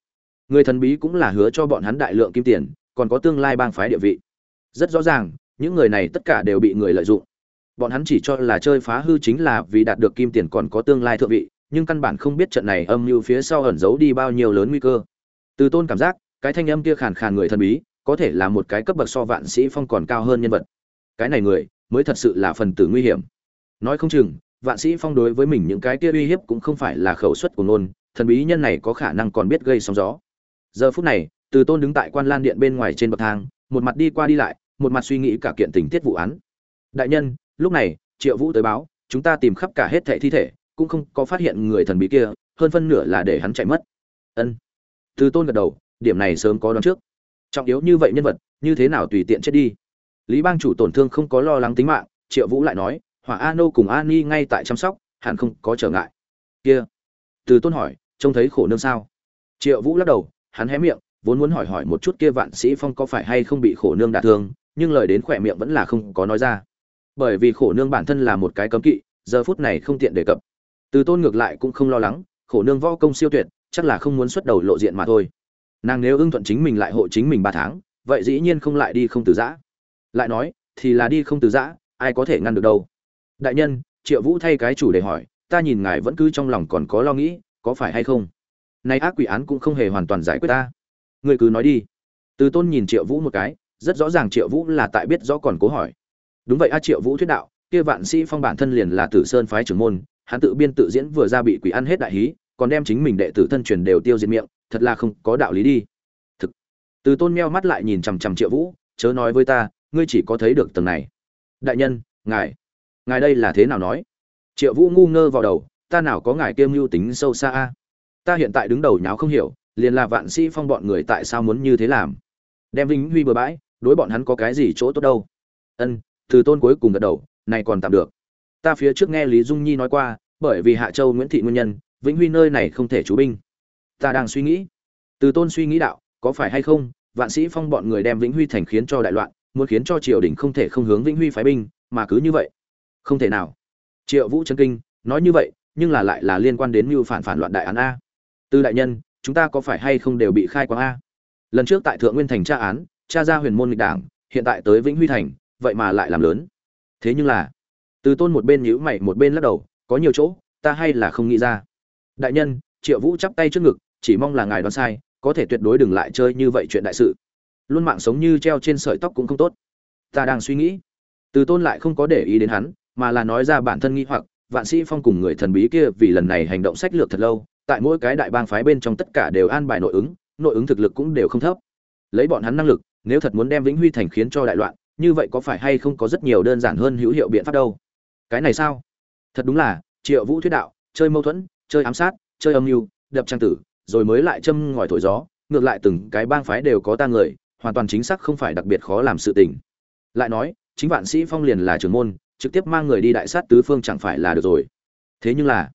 A: Người thần bí cũng là hứa cho bọn hắn đại lượng kim tiền, còn có tương lai bang phái địa vị. Rất rõ ràng, những người này tất cả đều bị người lợi dụng. Bọn hắn chỉ cho là chơi phá hư chính là vì đạt được kim tiền còn có tương lai thượng vị, nhưng căn bản không biết trận này âm mưu phía sau ẩn giấu đi bao nhiêu lớn nguy cơ. Từ tôn cảm giác, cái thanh âm kia khàn khàn người thần bí có thể là một cái cấp bậc so vạn sĩ phong còn cao hơn nhân vật. Cái này người, mới thật sự là phần tử nguy hiểm. Nói không chừng, vạn sĩ phong đối với mình những cái kia uy hiếp cũng không phải là khẩu suất của nôn thần bí nhân này có khả năng còn biết gây sóng gió. Giờ phút này, từ tôn đứng tại quan lan điện bên ngoài trên bậc thang, một mặt đi qua đi lại, một mặt suy nghĩ cả kiện tình tiết vụ án. Đại nhân, lúc này, triệu vũ tới báo, chúng ta tìm khắp cả hết thẻ thi thể, cũng không có phát hiện người thần bí kia, hơn phân nửa là để hắn chạy mất. Ân. Từ tôn gật đầu, điểm này sớm có đoán trước trọng yếu như vậy nhân vật, như thế nào tùy tiện chết đi? Lý bang chủ tổn thương không có lo lắng tính mạng, triệu vũ lại nói, hỏa a nô cùng a ni ngay tại chăm sóc, hẳn không có trở ngại. Kia. Từ tôn hỏi, trông thấy khổ nương sao? Triệu vũ lắc đầu, hắn hé miệng, vốn muốn hỏi hỏi một chút kia vạn sĩ phong có phải hay không bị khổ nương đả thương, nhưng lời đến khỏe miệng vẫn là không có nói ra. Bởi vì khổ nương bản thân là một cái cấm kỵ, giờ phút này không tiện đề cập. Từ tôn ngược lại cũng không lo lắng, khổ nương võ công siêu tuyệt, chắc là không muốn xuất đầu lộ diện mà thôi nàng nếu ưng thuận chính mình lại hộ chính mình ba tháng, vậy dĩ nhiên không lại đi không từ giã. Lại nói, thì là đi không từ giã, ai có thể ngăn được đâu. Đại nhân, triệu vũ thay cái chủ đề hỏi, ta nhìn ngài vẫn cứ trong lòng còn có lo nghĩ, có phải hay không? Nay ác quỷ án cũng không hề hoàn toàn giải quyết ta. Người cứ nói đi. Từ tôn nhìn triệu vũ một cái, rất rõ ràng triệu vũ là tại biết rõ còn cố hỏi. Đúng vậy a, triệu vũ thuyết đạo, kia vạn sĩ phong bản thân liền là tử sơn phái trưởng môn, hắn tự biên tự diễn vừa ra bị quỷ ăn hết đại hí, còn đem chính mình đệ tử thân truyền đều tiêu diệt miệng thật là không có đạo lý đi. Thực. Từ tôn meo mắt lại nhìn chằm chằm triệu vũ, chớ nói với ta, ngươi chỉ có thấy được tầng này. Đại nhân, ngài. Ngài đây là thế nào nói? Triệu vũ ngu ngơ vào đầu, ta nào có ngài kiêm mưu tính sâu xa a? Ta hiện tại đứng đầu nháo không hiểu, liền là vạn sĩ phong bọn người tại sao muốn như thế làm? Đem vinh huy bừa bãi, đối bọn hắn có cái gì chỗ tốt đâu? Ân, từ tôn cuối cùng gật đầu, này còn tạm được. Ta phía trước nghe lý dung nhi nói qua, bởi vì hạ châu nguyễn thị nguyên nhân, vĩnh huy nơi này không thể chú binh ta đang suy nghĩ. Từ tôn suy nghĩ đạo, có phải hay không, vạn sĩ phong bọn người đem vĩnh huy thành khiến cho đại loạn, muốn khiến cho triều đình không thể không hướng vĩnh huy phái binh, mà cứ như vậy. Không thể nào. Triệu vũ trấn kinh, nói như vậy, nhưng là lại là liên quan đến mưu phản phản loạn đại án a. Từ đại nhân, chúng ta có phải hay không đều bị khai quang a? Lần trước tại thượng nguyên thành tra án, tra ra huyền môn nghịch đảng, hiện tại tới vĩnh huy thành, vậy mà lại làm lớn. Thế nhưng là, từ tôn một bên nhíu mày, một bên lắc đầu, có nhiều chỗ, ta hay là không nghĩ ra. Đại nhân, triệu vũ chắp tay trước ngực chỉ mong là ngài đoán sai, có thể tuyệt đối đừng lại chơi như vậy chuyện đại sự. Luôn mạng sống như treo trên sợi tóc cũng không tốt. Ta đang suy nghĩ. Từ tôn lại không có để ý đến hắn, mà là nói ra bản thân nghi hoặc, vạn sĩ phong cùng người thần bí kia vì lần này hành động sách lược thật lâu, tại mỗi cái đại bang phái bên trong tất cả đều an bài nội ứng nội ứng thực lực cũng đều không thấp. Lấy bọn hắn năng lực, nếu thật muốn đem vĩnh huy thành khiến cho đại loạn, như vậy có phải hay không có rất nhiều đơn giản hơn hữu hiệu biện pháp đâu? Cái này sao? Thật đúng là, triệu vũ thuyết đạo, chơi mâu thuẫn, chơi ám sát, chơi âm mưu, đập trang tử rồi mới lại châm ngòi thổi gió, ngược lại từng cái bang phái đều có ta người, hoàn toàn chính xác không phải đặc biệt khó làm sự tình. Lại nói, chính vạn sĩ phong liền là trưởng môn, trực tiếp mang người đi đại sát tứ phương chẳng phải là được rồi. Thế nhưng là,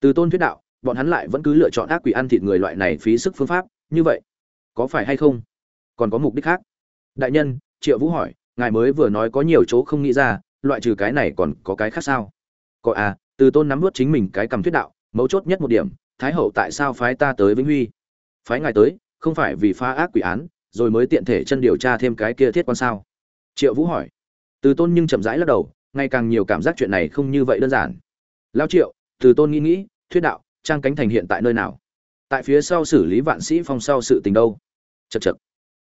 A: từ tôn thuyết đạo, bọn hắn lại vẫn cứ lựa chọn ác quỷ ăn thịt người loại này phí sức phương pháp, như vậy, có phải hay không? Còn có mục đích khác. Đại nhân, triệu vũ hỏi, ngài mới vừa nói có nhiều chỗ không nghĩ ra, loại trừ cái này còn có cái khác sao? Có à từ tôn nắm vút chính mình cái cầm thuyết đạo, mấu chốt nhất một điểm thái hậu tại sao phái ta tới vĩnh huy? Phái ngài tới, không phải vì phá ác quỷ án, rồi mới tiện thể chân điều tra thêm cái kia thiết quan sao? Triệu vũ hỏi. Từ tôn nhưng chậm rãi lắc đầu ngày càng nhiều cảm giác chuyện này không như vậy đơn giản. Lao triệu, từ tôn nghĩ nghĩ, thuyết đạo, trang cánh thành hiện tại nơi nào? Tại phía sau xử lý vạn sĩ phong sau sự tình đâu? Chật chật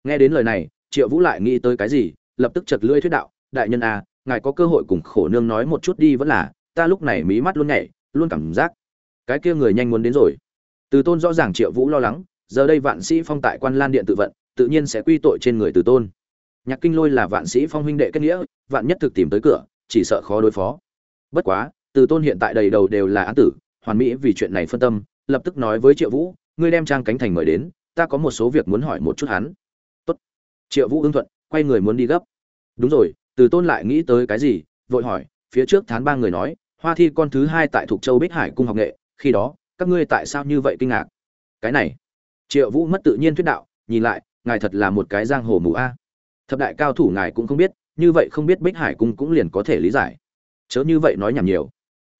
A: nghe đến lời này, triệu vũ lại nghĩ tới cái gì, lập tức chật lưỡi thuyết đạo, đại nhân à ngài có cơ hội cùng khổ nương nói một chút đi vẫn là, ta lúc này mí mắt luôn nhảy, luôn cảm giác cái kia người nhanh muốn đến rồi. Từ tôn rõ ràng triệu vũ lo lắng, giờ đây vạn sĩ phong tại quan lan điện tự vận, tự nhiên sẽ quy tội trên người từ tôn. Nhạc kinh lôi là vạn sĩ phong huynh đệ kết nghĩa, vạn nhất thực tìm tới cửa, chỉ sợ khó đối phó. Bất quá, từ tôn hiện tại đầy đầu đều là án tử, hoàn mỹ vì chuyện này phân tâm, lập tức nói với triệu vũ, ngươi đem trang cánh thành mời đến, ta có một số việc muốn hỏi một chút hắn. Tốt. triệu vũ ưng thuận, quay người muốn đi gấp. Đúng rồi, từ tôn lại nghĩ tới cái gì? vội hỏi, phía trước thán ba người nói, hoa thi con thứ hai tại thuộc châu bích hải cung học nghệ khi đó, các ngươi tại sao như vậy kinh ngạc? Cái này, triệu vũ mất tự nhiên thuyết đạo, nhìn lại, ngài thật là một cái giang hồ mù a. Thập đại cao thủ ngài cũng không biết, như vậy không biết bích hải cung cũng liền có thể lý giải. Chớ như vậy nói nhảm nhiều.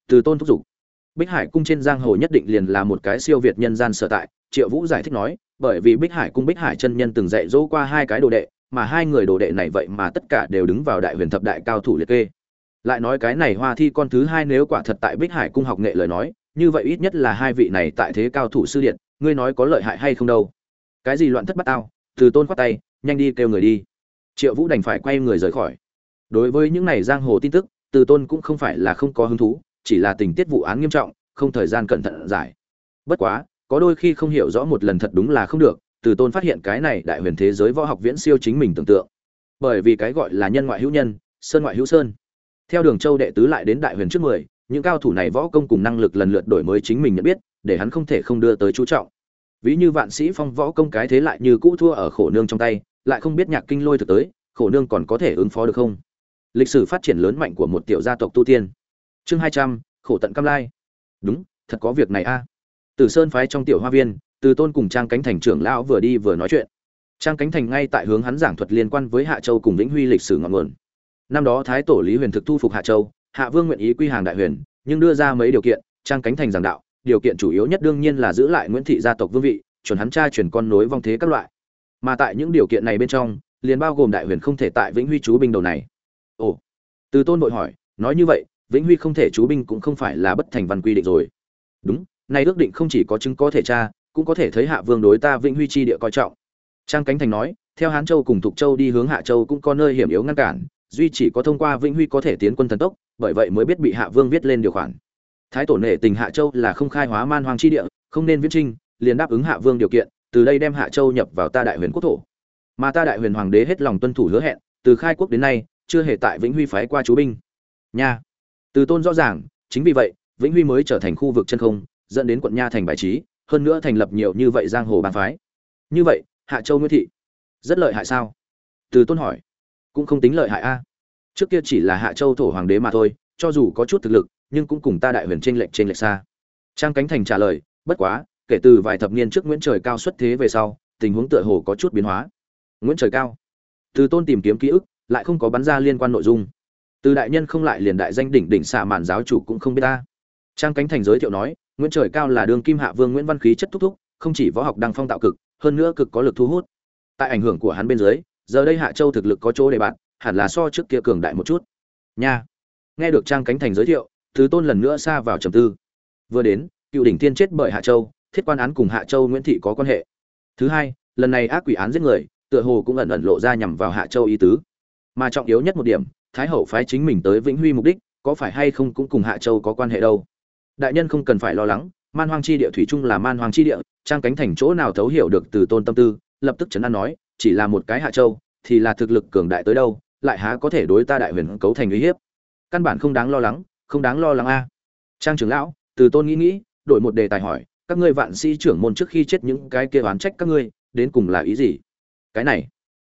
A: Từ tôn thúc giục. Bích hải cung trên giang hồ nhất định liền là một cái siêu việt nhân gian sở tại, triệu vũ giải thích nói, bởi vì bích hải cung bích hải chân nhân từng dạy dỗ qua hai cái đồ đệ, mà hai người đồ đệ này vậy mà tất cả đều đứng vào đại huyền thập đại cao thủ liệt kê. Lại nói cái này hoa thi con thứ hai nếu quả thật tại bích hải cung học nghệ lời nói như vậy ít nhất là hai vị này tại thế cao thủ sư điện, ngươi nói có lợi hại hay không đâu. Cái gì loạn thất bát tao, từ tôn khoát tay, nhanh đi kêu người đi. Triệu vũ đành phải quay người rời khỏi. Đối với những này giang hồ tin tức, từ tôn cũng không phải là không có hứng thú, chỉ là tình tiết vụ án nghiêm trọng, không thời gian cẩn thận giải. Bất quá, có đôi khi không hiểu rõ một lần thật đúng là không được, từ tôn phát hiện cái này đại huyền thế giới võ học viễn siêu chính mình tưởng tượng. Bởi vì cái gọi là nhân ngoại hữu nhân, sơn ngoại hữu sơn. Theo đường châu đệ tứ lại đến đại huyền trước mười những cao thủ này võ công cùng năng lực lần lượt đổi mới chính mình nhận biết, để hắn không thể không đưa tới chú trọng. Ví như vạn sĩ phong võ công cái thế lại như cũ thua ở khổ nương trong tay, lại không biết nhạc kinh lôi thực tới, khổ nương còn có thể ứng phó được không? Lịch sử phát triển lớn mạnh của một tiểu gia tộc tu tiên. Chương hai trăm, khổ tận cam lai. Đúng, thật có việc này a. Từ sơn phái trong tiểu hoa viên, từ tôn cùng trang cánh thành trưởng lão vừa đi vừa nói chuyện. Trang cánh thành ngay tại hướng hắn giảng thuật liên quan với hạ châu cùng vĩnh huy lịch sử ngọn nguồn. Năm đó thái tổ lý huyền thực thu phục hạ châu hạ vương nguyện ý quy hàng đại huyền, nhưng đưa ra mấy điều kiện, trang cánh thành giảng đạo. Điều kiện chủ yếu nhất đương nhiên là giữ lại nguyễn thị gia tộc vương vị, chuẩn hắn cha chuyển con nối vong thế các loại. Mà tại những điều kiện này bên trong, liền bao gồm đại huyền không thể tại vĩnh huy chú binh đầu này. Ồ, từ tôn bội hỏi, nói như vậy, vĩnh huy không thể chú binh cũng không phải là bất thành văn quy định rồi. Đúng nay ước định không chỉ có chứng có thể tra, cũng có thể thấy hạ vương đối ta vĩnh huy chi địa coi trọng. Trang cánh thành nói, theo hán châu cùng thục châu đi hướng hạ châu cũng có nơi hiểm yếu ngăn cản duy chỉ có thông qua vĩnh huy có thể tiến quân thần tốc, bởi vậy mới biết bị hạ vương viết lên điều khoản. Thái tổ nể tình hạ châu là không khai hóa man hoàng chi địa, không nên viễn trinh, liền đáp ứng hạ vương điều kiện, từ đây đem hạ châu nhập vào ta đại huyền quốc thổ. Mà ta đại huyền hoàng đế hết lòng tuân thủ hứa hẹn, từ khai quốc đến nay, chưa hề tại vĩnh huy phái qua chú binh. Nha. Từ tôn rõ ràng, chính vì vậy, vĩnh huy mới trở thành khu vực chân không, dẫn đến quận nha thành bài trí, hơn nữa thành lập nhiều như vậy giang hồ bàn phái. Như vậy, hạ châu nguyễn thị rất lợi hại sao? Từ tôn hỏi cũng không tính lợi hại a. Trước kia chỉ là hạ châu thổ hoàng đế mà thôi, cho dù có chút thực lực, nhưng cũng cùng ta đại huyền trên lệnh trên lệch xa. Trang cánh thành trả lời, bất quá, kể từ vài thập niên trước nguyễn trời cao xuất thế về sau, tình huống tựa hồ có chút biến hóa. Nguyễn trời cao? Từ tôn tìm kiếm ký ức, lại không có bắn ra liên quan nội dung. Từ đại nhân không lại liền đại danh đỉnh đỉnh xạ mạn giáo chủ cũng không biết ta. Trang cánh thành giới thiệu nói, nguyễn trời cao là đường kim hạ vương nguyễn văn khí chất thúc thúc, không chỉ võ học đăng phong tạo cực, hơn nữa cực có lực thu hút. Tại ảnh hưởng của hắn bên dưới giờ đây hạ châu thực lực có chỗ để bạn, hẳn là so trước kia cường đại một chút. Nha. Nghe được trang cánh thành giới thiệu, thứ tôn lần nữa xa vào trầm tư. Vừa đến, cựu đỉnh tiên chết bởi hạ châu, thiết quan án cùng hạ châu nguyễn thị có quan hệ. Thứ hai, lần này ác quỷ án giết người, tựa hồ cũng ẩn ẩn lộ ra nhằm vào hạ châu ý tứ. Mà trọng yếu nhất một điểm, thái hậu phái chính mình tới vĩnh huy mục đích, có phải hay không cũng cùng hạ châu có quan hệ đâu. Đại nhân không cần phải lo lắng, man hoang chi địa thủy chung là man hoang chi địa, trang cánh thành chỗ nào thấu hiểu được từ tôn tâm tư, lập tức chấn an nói chỉ là một cái hạ châu, thì là thực lực cường đại tới đâu, lại há có thể đối ta đại huyền cấu thành uy hiếp? Căn bản không đáng lo lắng, không đáng lo lắng a. Trang trưởng lão, từ tôn nghĩ nghĩ, đổi một đề tài hỏi, các ngươi vạn sĩ trưởng môn trước khi chết những cái kia oán trách các ngươi, đến cùng là ý gì? Cái này,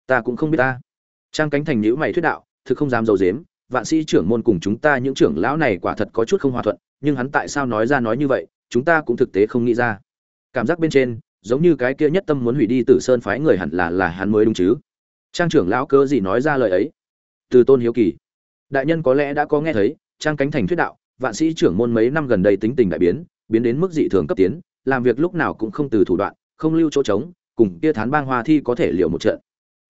A: ta cũng không biết ta. Trang cánh thành nhữ mày thuyết đạo, thực không dám dầu dếm vạn sĩ trưởng môn cùng chúng ta những trưởng lão này quả thật có chút không hòa thuận, nhưng hắn tại sao nói ra nói như vậy, chúng ta cũng thực tế không nghĩ ra. Cảm giác bên trên giống như cái kia nhất tâm muốn hủy đi tử sơn phái người hẳn là là hắn mới đúng chứ. Trang trưởng lão cơ gì nói ra lời ấy? Từ tôn hiếu kỳ. Đại nhân có lẽ đã có nghe thấy, trang cánh thành thuyết đạo, vạn sĩ trưởng môn mấy năm gần đây tính tình đại biến biến đến mức dị thường cấp tiến, làm việc lúc nào cũng không từ thủ đoạn, không lưu chỗ trống, cùng kia thán bang hoa thi có thể liệu một trận.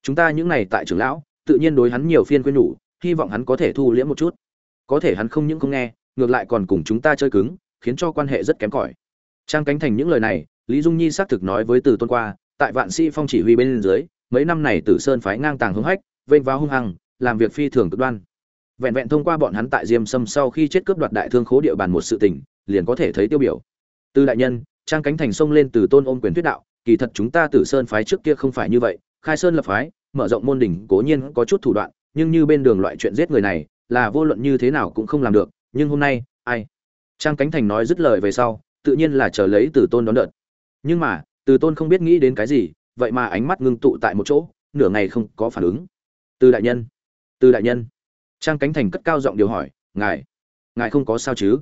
A: Chúng ta những này tại trưởng lão, tự nhiên đối hắn nhiều phiên quên nhủ, hy vọng hắn có thể thu liễm một chút. Có thể hắn không những không nghe, ngược lại còn cùng chúng ta chơi cứng, khiến cho quan hệ rất kém cỏi. Trang cánh thành những lời này lý dung nhi xác thực nói với từ tôn qua, tại vạn sĩ phong chỉ huy bên dưới, mấy năm này tử sơn phái ngang tàng hứng hách, vênh vào hung hăng, làm việc phi thường cực đoan. Vẹn vẹn thông qua bọn hắn tại diêm sâm sau khi chết cướp đoạt đại thương khố địa bàn một sự tình, liền có thể thấy tiêu biểu. Từ đại nhân, trang cánh thành sông lên từ tôn ôm quyền thuyết đạo, kỳ thật chúng ta tử sơn phái trước kia không phải như vậy, khai sơn lập phái, mở rộng môn đỉnh cố nhiên có chút thủ đoạn, nhưng như bên đường loại chuyện giết người này, là vô luận như thế nào cũng không làm được, nhưng hôm nay, ai? Trang cánh thành nói dứt lời về sau, tự nhiên là chờ lấy từ tôn đón đợt nhưng mà, từ tôn không biết nghĩ đến cái gì, vậy mà ánh mắt ngưng tụ tại một chỗ, nửa ngày không có phản ứng. Từ đại nhân, từ đại nhân. Trang cánh thành cất cao giọng điều hỏi, ngài ngài không có sao chứ?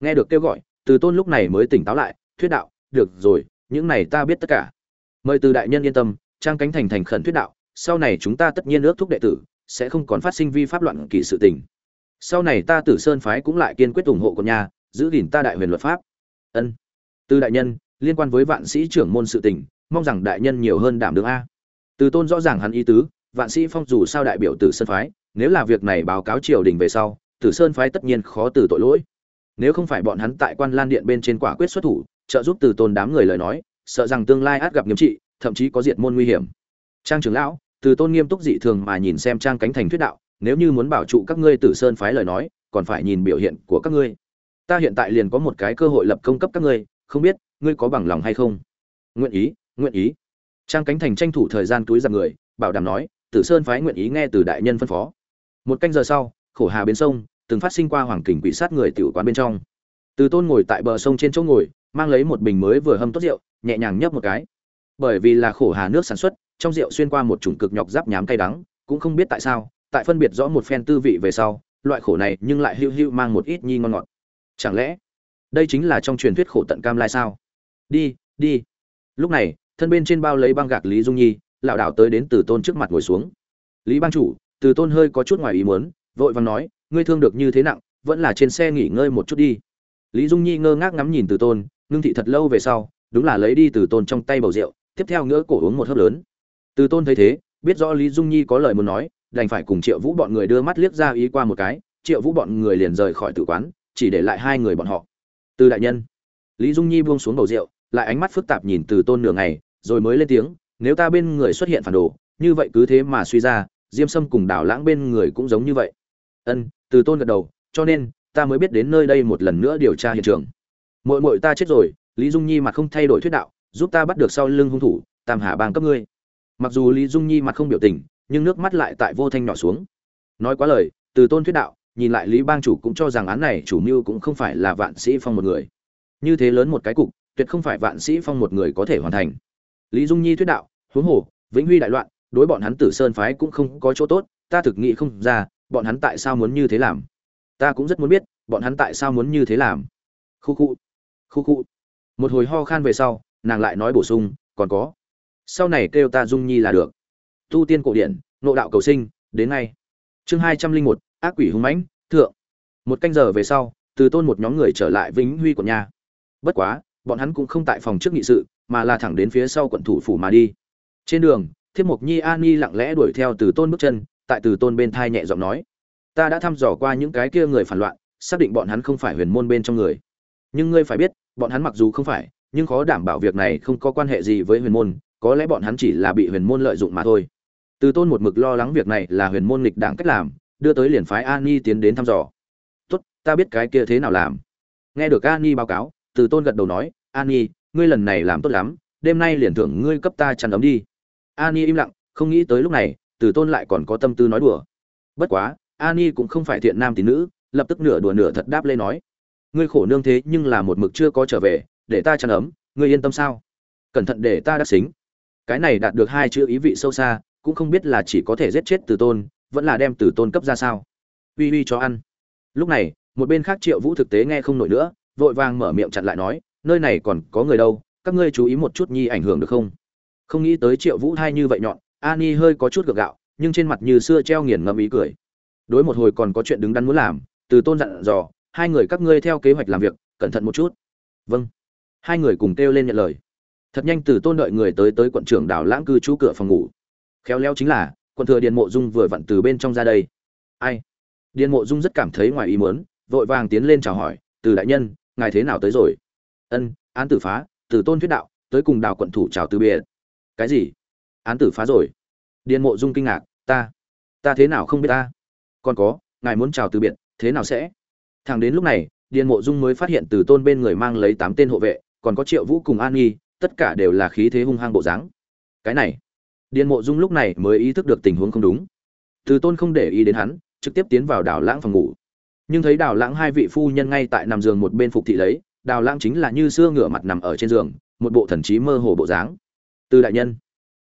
A: Nghe được kêu gọi, từ tôn lúc này mới tỉnh táo lại, thuyết đạo, được rồi, những này ta biết tất cả. Mời từ đại nhân yên tâm, trang cánh thành thành khẩn thuyết đạo, sau này chúng ta tất nhiên ước thúc đệ tử, sẽ không còn phát sinh vi pháp loạn kỳ sự tình. Sau này ta tử sơn phái cũng lại kiên quyết ủng hộ của nhà, giữ gìn ta đại huyền luật pháp. Ân. Từ đại nhân liên quan với vạn sĩ trưởng môn sự tình, mong rằng đại nhân nhiều hơn đảm đương a. Từ tôn rõ ràng hắn ý tứ, vạn sĩ phong dù sao đại biểu tử sơn phái, nếu là việc này báo cáo triều đình về sau, tử sơn phái tất nhiên khó từ tội lỗi. Nếu không phải bọn hắn tại quan lan điện bên trên quả quyết xuất thủ, trợ giúp từ tôn đám người lời nói, sợ rằng tương lai át gặp nghiêm trị, thậm chí có diệt môn nguy hiểm. Trang trưởng lão, từ tôn nghiêm túc dị thường mà nhìn xem trang cánh thành thuyết đạo, nếu như muốn bảo trụ các ngươi tử sơn phái lời nói, còn phải nhìn biểu hiện của các ngươi. Ta hiện tại liền có một cái cơ hội lập công cấp các ngươi không biết, ngươi có bằng lòng hay không? Nguyện ý nguyện ý. Trang cánh thành tranh thủ thời gian túi giặc người, bảo đảm nói, tử sơn phái nguyện ý nghe từ đại nhân phân phó. Một canh giờ sau, khổ hà bên sông, từng phát sinh qua hoàng kình quỷ sát người tiểu quán bên trong. Từ tôn ngồi tại bờ sông trên chỗ ngồi, mang lấy một bình mới vừa hâm tốt rượu, nhẹ nhàng nhấp một cái. Bởi vì là khổ hà nước sản xuất, trong rượu xuyên qua một chủng cực nhọc giáp nhám cay đắng, cũng không biết tại sao, tại phân biệt rõ một phen tư vị về sau, loại khổ này nhưng lại hữu hữu mang một ít nhi ngon ngọt. Chẳng lẽ đây chính là trong truyền thuyết khổ tận cam lai sao? Đi đi. Lúc này, thân bên trên bao lấy băng gạc lý dung nhi, lảo đảo tới đến từ tôn trước mặt ngồi xuống. Lý bang chủ, từ tôn hơi có chút ngoài ý muốn, vội vàng nói, ngươi thương được như thế nặng, vẫn là trên xe nghỉ ngơi một chút đi. Lý dung nhi ngơ ngác ngắm nhìn từ tôn, ngưng thị thật lâu về sau, đúng là lấy đi từ tôn trong tay bầu rượu, tiếp theo ngỡ cổ uống một hớp lớn. Từ tôn thấy thế, biết rõ lý dung nhi có lời muốn nói, đành phải cùng triệu vũ bọn người đưa mắt liếc ra ý qua một cái, triệu vũ bọn người liền rời khỏi tử quán, chỉ để lại hai người bọn họ từ đại nhân. Lý dung nhi buông xuống bầu rượu, lại ánh mắt phức tạp nhìn từ tôn nửa ngày, rồi mới lên tiếng, nếu ta bên người xuất hiện phản đồ, như vậy cứ thế mà suy ra, diêm sâm cùng đảo lãng bên người cũng giống như vậy. Ân, từ tôn gật đầu, cho nên, ta mới biết đến nơi đây một lần nữa điều tra hiện trường. Mội mội ta chết rồi. Lý dung nhi mặt không thay đổi thuyết đạo, giúp ta bắt được sau lưng hung thủ, tam hà bang cấp ngươi. Mặc dù lý dung nhi mặt không biểu tình, nhưng nước mắt lại tại vô thanh nhỏ xuống. Nói quá lời, từ tôn thuyết đạo nhìn lại lý bang chủ cũng cho rằng án này chủ mưu cũng không phải là vạn sĩ phong một người. Như thế lớn một cái cục, tuyệt không phải vạn sĩ phong một người có thể hoàn thành. Lý dung nhi thuyết đạo, huống hồ, vĩnh huy đại loạn, đối bọn hắn tử sơn phái cũng không có chỗ tốt, ta thực nghĩ không ra, bọn hắn tại sao muốn như thế làm? Ta cũng rất muốn biết, bọn hắn tại sao muốn như thế làm? Khu khu khu khu. Một hồi ho khan về sau, nàng lại nói bổ sung, còn có. Sau này kêu ta dung nhi là được. Tu tiên cổ điển nộ đạo cầu sinh, đến ngay. Chương hai trăm linh một ác quỷ hung mãnh, thượng. Một canh giờ về sau, từ tôn một nhóm người trở lại vĩnh huy của nhà. Bất quá, bọn hắn cũng không tại phòng trước nghị sự, mà là thẳng đến phía sau quận thủ phủ mà đi. Trên đường, thiếp mục nhi an nhi lặng lẽ đuổi theo từ tôn bước chân, tại từ tôn bên thai nhẹ giọng nói, ta đã thăm dò qua những cái kia người phản loạn, xác định bọn hắn không phải huyền môn bên trong người. Nhưng ngươi phải biết, bọn hắn mặc dù không phải, nhưng khó đảm bảo việc này không có quan hệ gì với huyền môn, có lẽ bọn hắn chỉ là bị huyền môn lợi dụng mà thôi. Từ tôn một mực lo lắng việc này là huyền môn nghịch đảng cách làm đưa tới liền phái an nhi tiến đến thăm dò. Tốt, ta biết cái kia thế nào làm. Nghe được an nhi báo cáo, từ tôn gật đầu nói an nhi ngươi lần này làm tốt lắm, đêm nay liền thưởng ngươi cấp ta chăn ấm đi. An nhi im lặng, không nghĩ tới lúc này, từ tôn lại còn có tâm tư nói đùa. Bất quá an nhi cũng không phải thiện nam tín nữ, lập tức nửa đùa nửa thật đáp lên nói, ngươi khổ nương thế nhưng là một mực chưa có trở về, để ta chăn ấm, ngươi yên tâm sao? Cẩn thận để ta đắc xính. Cái này đạt được hai chữ ý vị sâu xa, cũng không biết là chỉ có thể giết chết từ tôn vẫn là đem từ tôn cấp ra sao? Uy uy cho ăn. Lúc này, một bên khác triệu vũ thực tế nghe không nổi nữa, vội vàng mở miệng chặn lại nói, nơi này còn có người đâu, các ngươi chú ý một chút nhi ảnh hưởng được không? Không nghĩ tới triệu vũ hai như vậy nhọn ani hơi có chút gượng gạo, nhưng trên mặt như xưa treo nghiền ngẫm ý cười. Đối một hồi còn có chuyện đứng đắn muốn làm, từ tôn dặn dò, hai người các ngươi theo kế hoạch làm việc, cẩn thận một chút. Vâng. Hai người cùng kêu lên nhận lời. Thật nhanh từ tôn đợi người tới tới quận trưởng đảo lãng cư trú cửa phòng ngủ. Khéo léo chính là quận thừa điền mộ dung vừa vặn từ bên trong ra đây. Ai? Điền mộ dung rất cảm thấy ngoài ý muốn, vội vàng tiến lên chào hỏi, từ đại nhân, ngài thế nào tới rồi? Ân, án tử phá, từ tôn thuyết đạo, tới cùng đào quận thủ chào từ biệt. Cái gì? Án tử phá rồi? Điền mộ dung kinh ngạc, ta ta thế nào không biết ta? Còn có, ngài muốn chào từ biệt, thế nào sẽ? Thằng đến lúc này, điền mộ dung mới phát hiện từ tôn bên người mang lấy tám tên hộ vệ, còn có triệu vũ cùng an nghi, tất cả đều là khí thế hung hăng bộ dáng. Cái này điền mộ dung lúc này mới ý thức được tình huống không đúng. Từ tôn không để ý đến hắn, trực tiếp tiến vào đảo lãng phòng ngủ. Nhưng thấy đào lãng hai vị phu nhân ngay tại nằm giường một bên phục thị lấy, đào lãng chính là như xưa ngửa mặt nằm ở trên giường, một bộ thần trí mơ hồ bộ dáng. Từ đại nhân.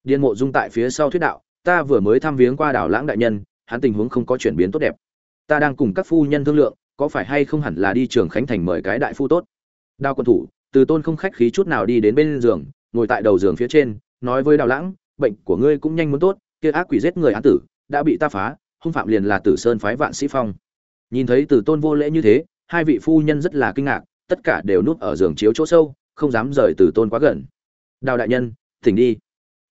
A: Điền mộ dung tại phía sau thuyết đạo, ta vừa mới thăm viếng qua đào lãng đại nhân, hắn tình huống không có chuyển biến tốt đẹp. Ta đang cùng các phu nhân thương lượng, có phải hay không hẳn là đi trường khánh thành mời cái đại phu tốt? Đào quân thủ, từ tôn không khách khí chút nào đi đến bên giường, ngồi tại đầu giường phía trên, nói với đào lãng bệnh của ngươi cũng nhanh muốn tốt, kia ác quỷ giết người án tử, đã bị ta phá, hung phạm liền là tử sơn phái vạn sĩ phong. Nhìn thấy từ tôn vô lễ như thế, hai vị phu nhân rất là kinh ngạc, tất cả đều núp ở giường chiếu chỗ sâu, không dám rời từ tôn quá gần. Đào đại nhân, thỉnh đi.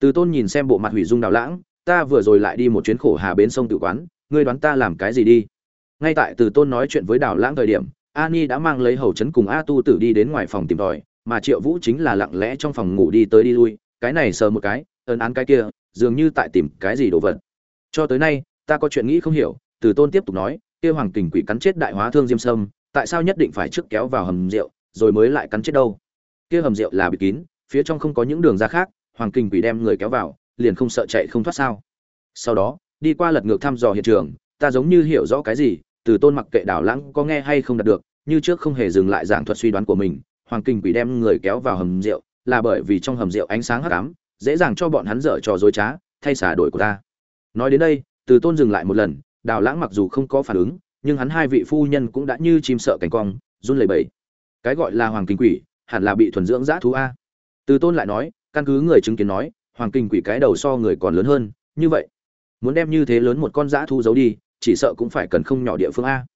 A: Từ tôn nhìn xem bộ mặt hủy dung đào lãng, ta vừa rồi lại đi một chuyến khổ hà bến sông tự quán, ngươi đoán ta làm cái gì đi? Ngay tại từ tôn nói chuyện với đào lãng thời điểm, ani đã mang lấy hầu chấn cùng a tu tử đi đến ngoài phòng tìm tòi, mà triệu vũ chính là lặng lẽ trong phòng ngủ đi tới đi lui, cái này sờ một cái ơn án cái kia, dường như tại tìm cái gì đồ vật. Cho tới nay, ta có chuyện nghĩ không hiểu, từ tôn tiếp tục nói, kia hoàng kình quỷ cắn chết đại hóa thương diêm sâm, tại sao nhất định phải trước kéo vào hầm rượu, rồi mới lại cắn chết đâu? Kia hầm rượu là bị kín, phía trong không có những đường ra khác, hoàng kình quỷ đem người kéo vào, liền không sợ chạy không thoát sao? Sau đó, đi qua lật ngược thăm dò hiện trường, ta giống như hiểu rõ cái gì, từ tôn mặc kệ đảo lãng có nghe hay không đạt được, như trước không hề dừng lại giảng thuật suy đoán của mình, hoàng kình quỷ đem người kéo vào hầm rượu, là bởi vì trong hầm rượu ánh sáng hắc ám dễ dàng cho bọn hắn dở trò dối trá, thay xả đổi của ta. Nói đến đây, từ tôn dừng lại một lần, đào lãng mặc dù không có phản ứng, nhưng hắn hai vị phu nhân cũng đã như chim sợ cảnh cong, run lẩy bẩy. Cái gọi là hoàng kinh quỷ, hẳn là bị thuần dưỡng giã thú a. Từ tôn lại nói, căn cứ người chứng kiến nói, hoàng kinh quỷ cái đầu so người còn lớn hơn, như vậy, muốn đem như thế lớn một con giã thú giấu đi, chỉ sợ cũng phải cần không nhỏ địa phương a.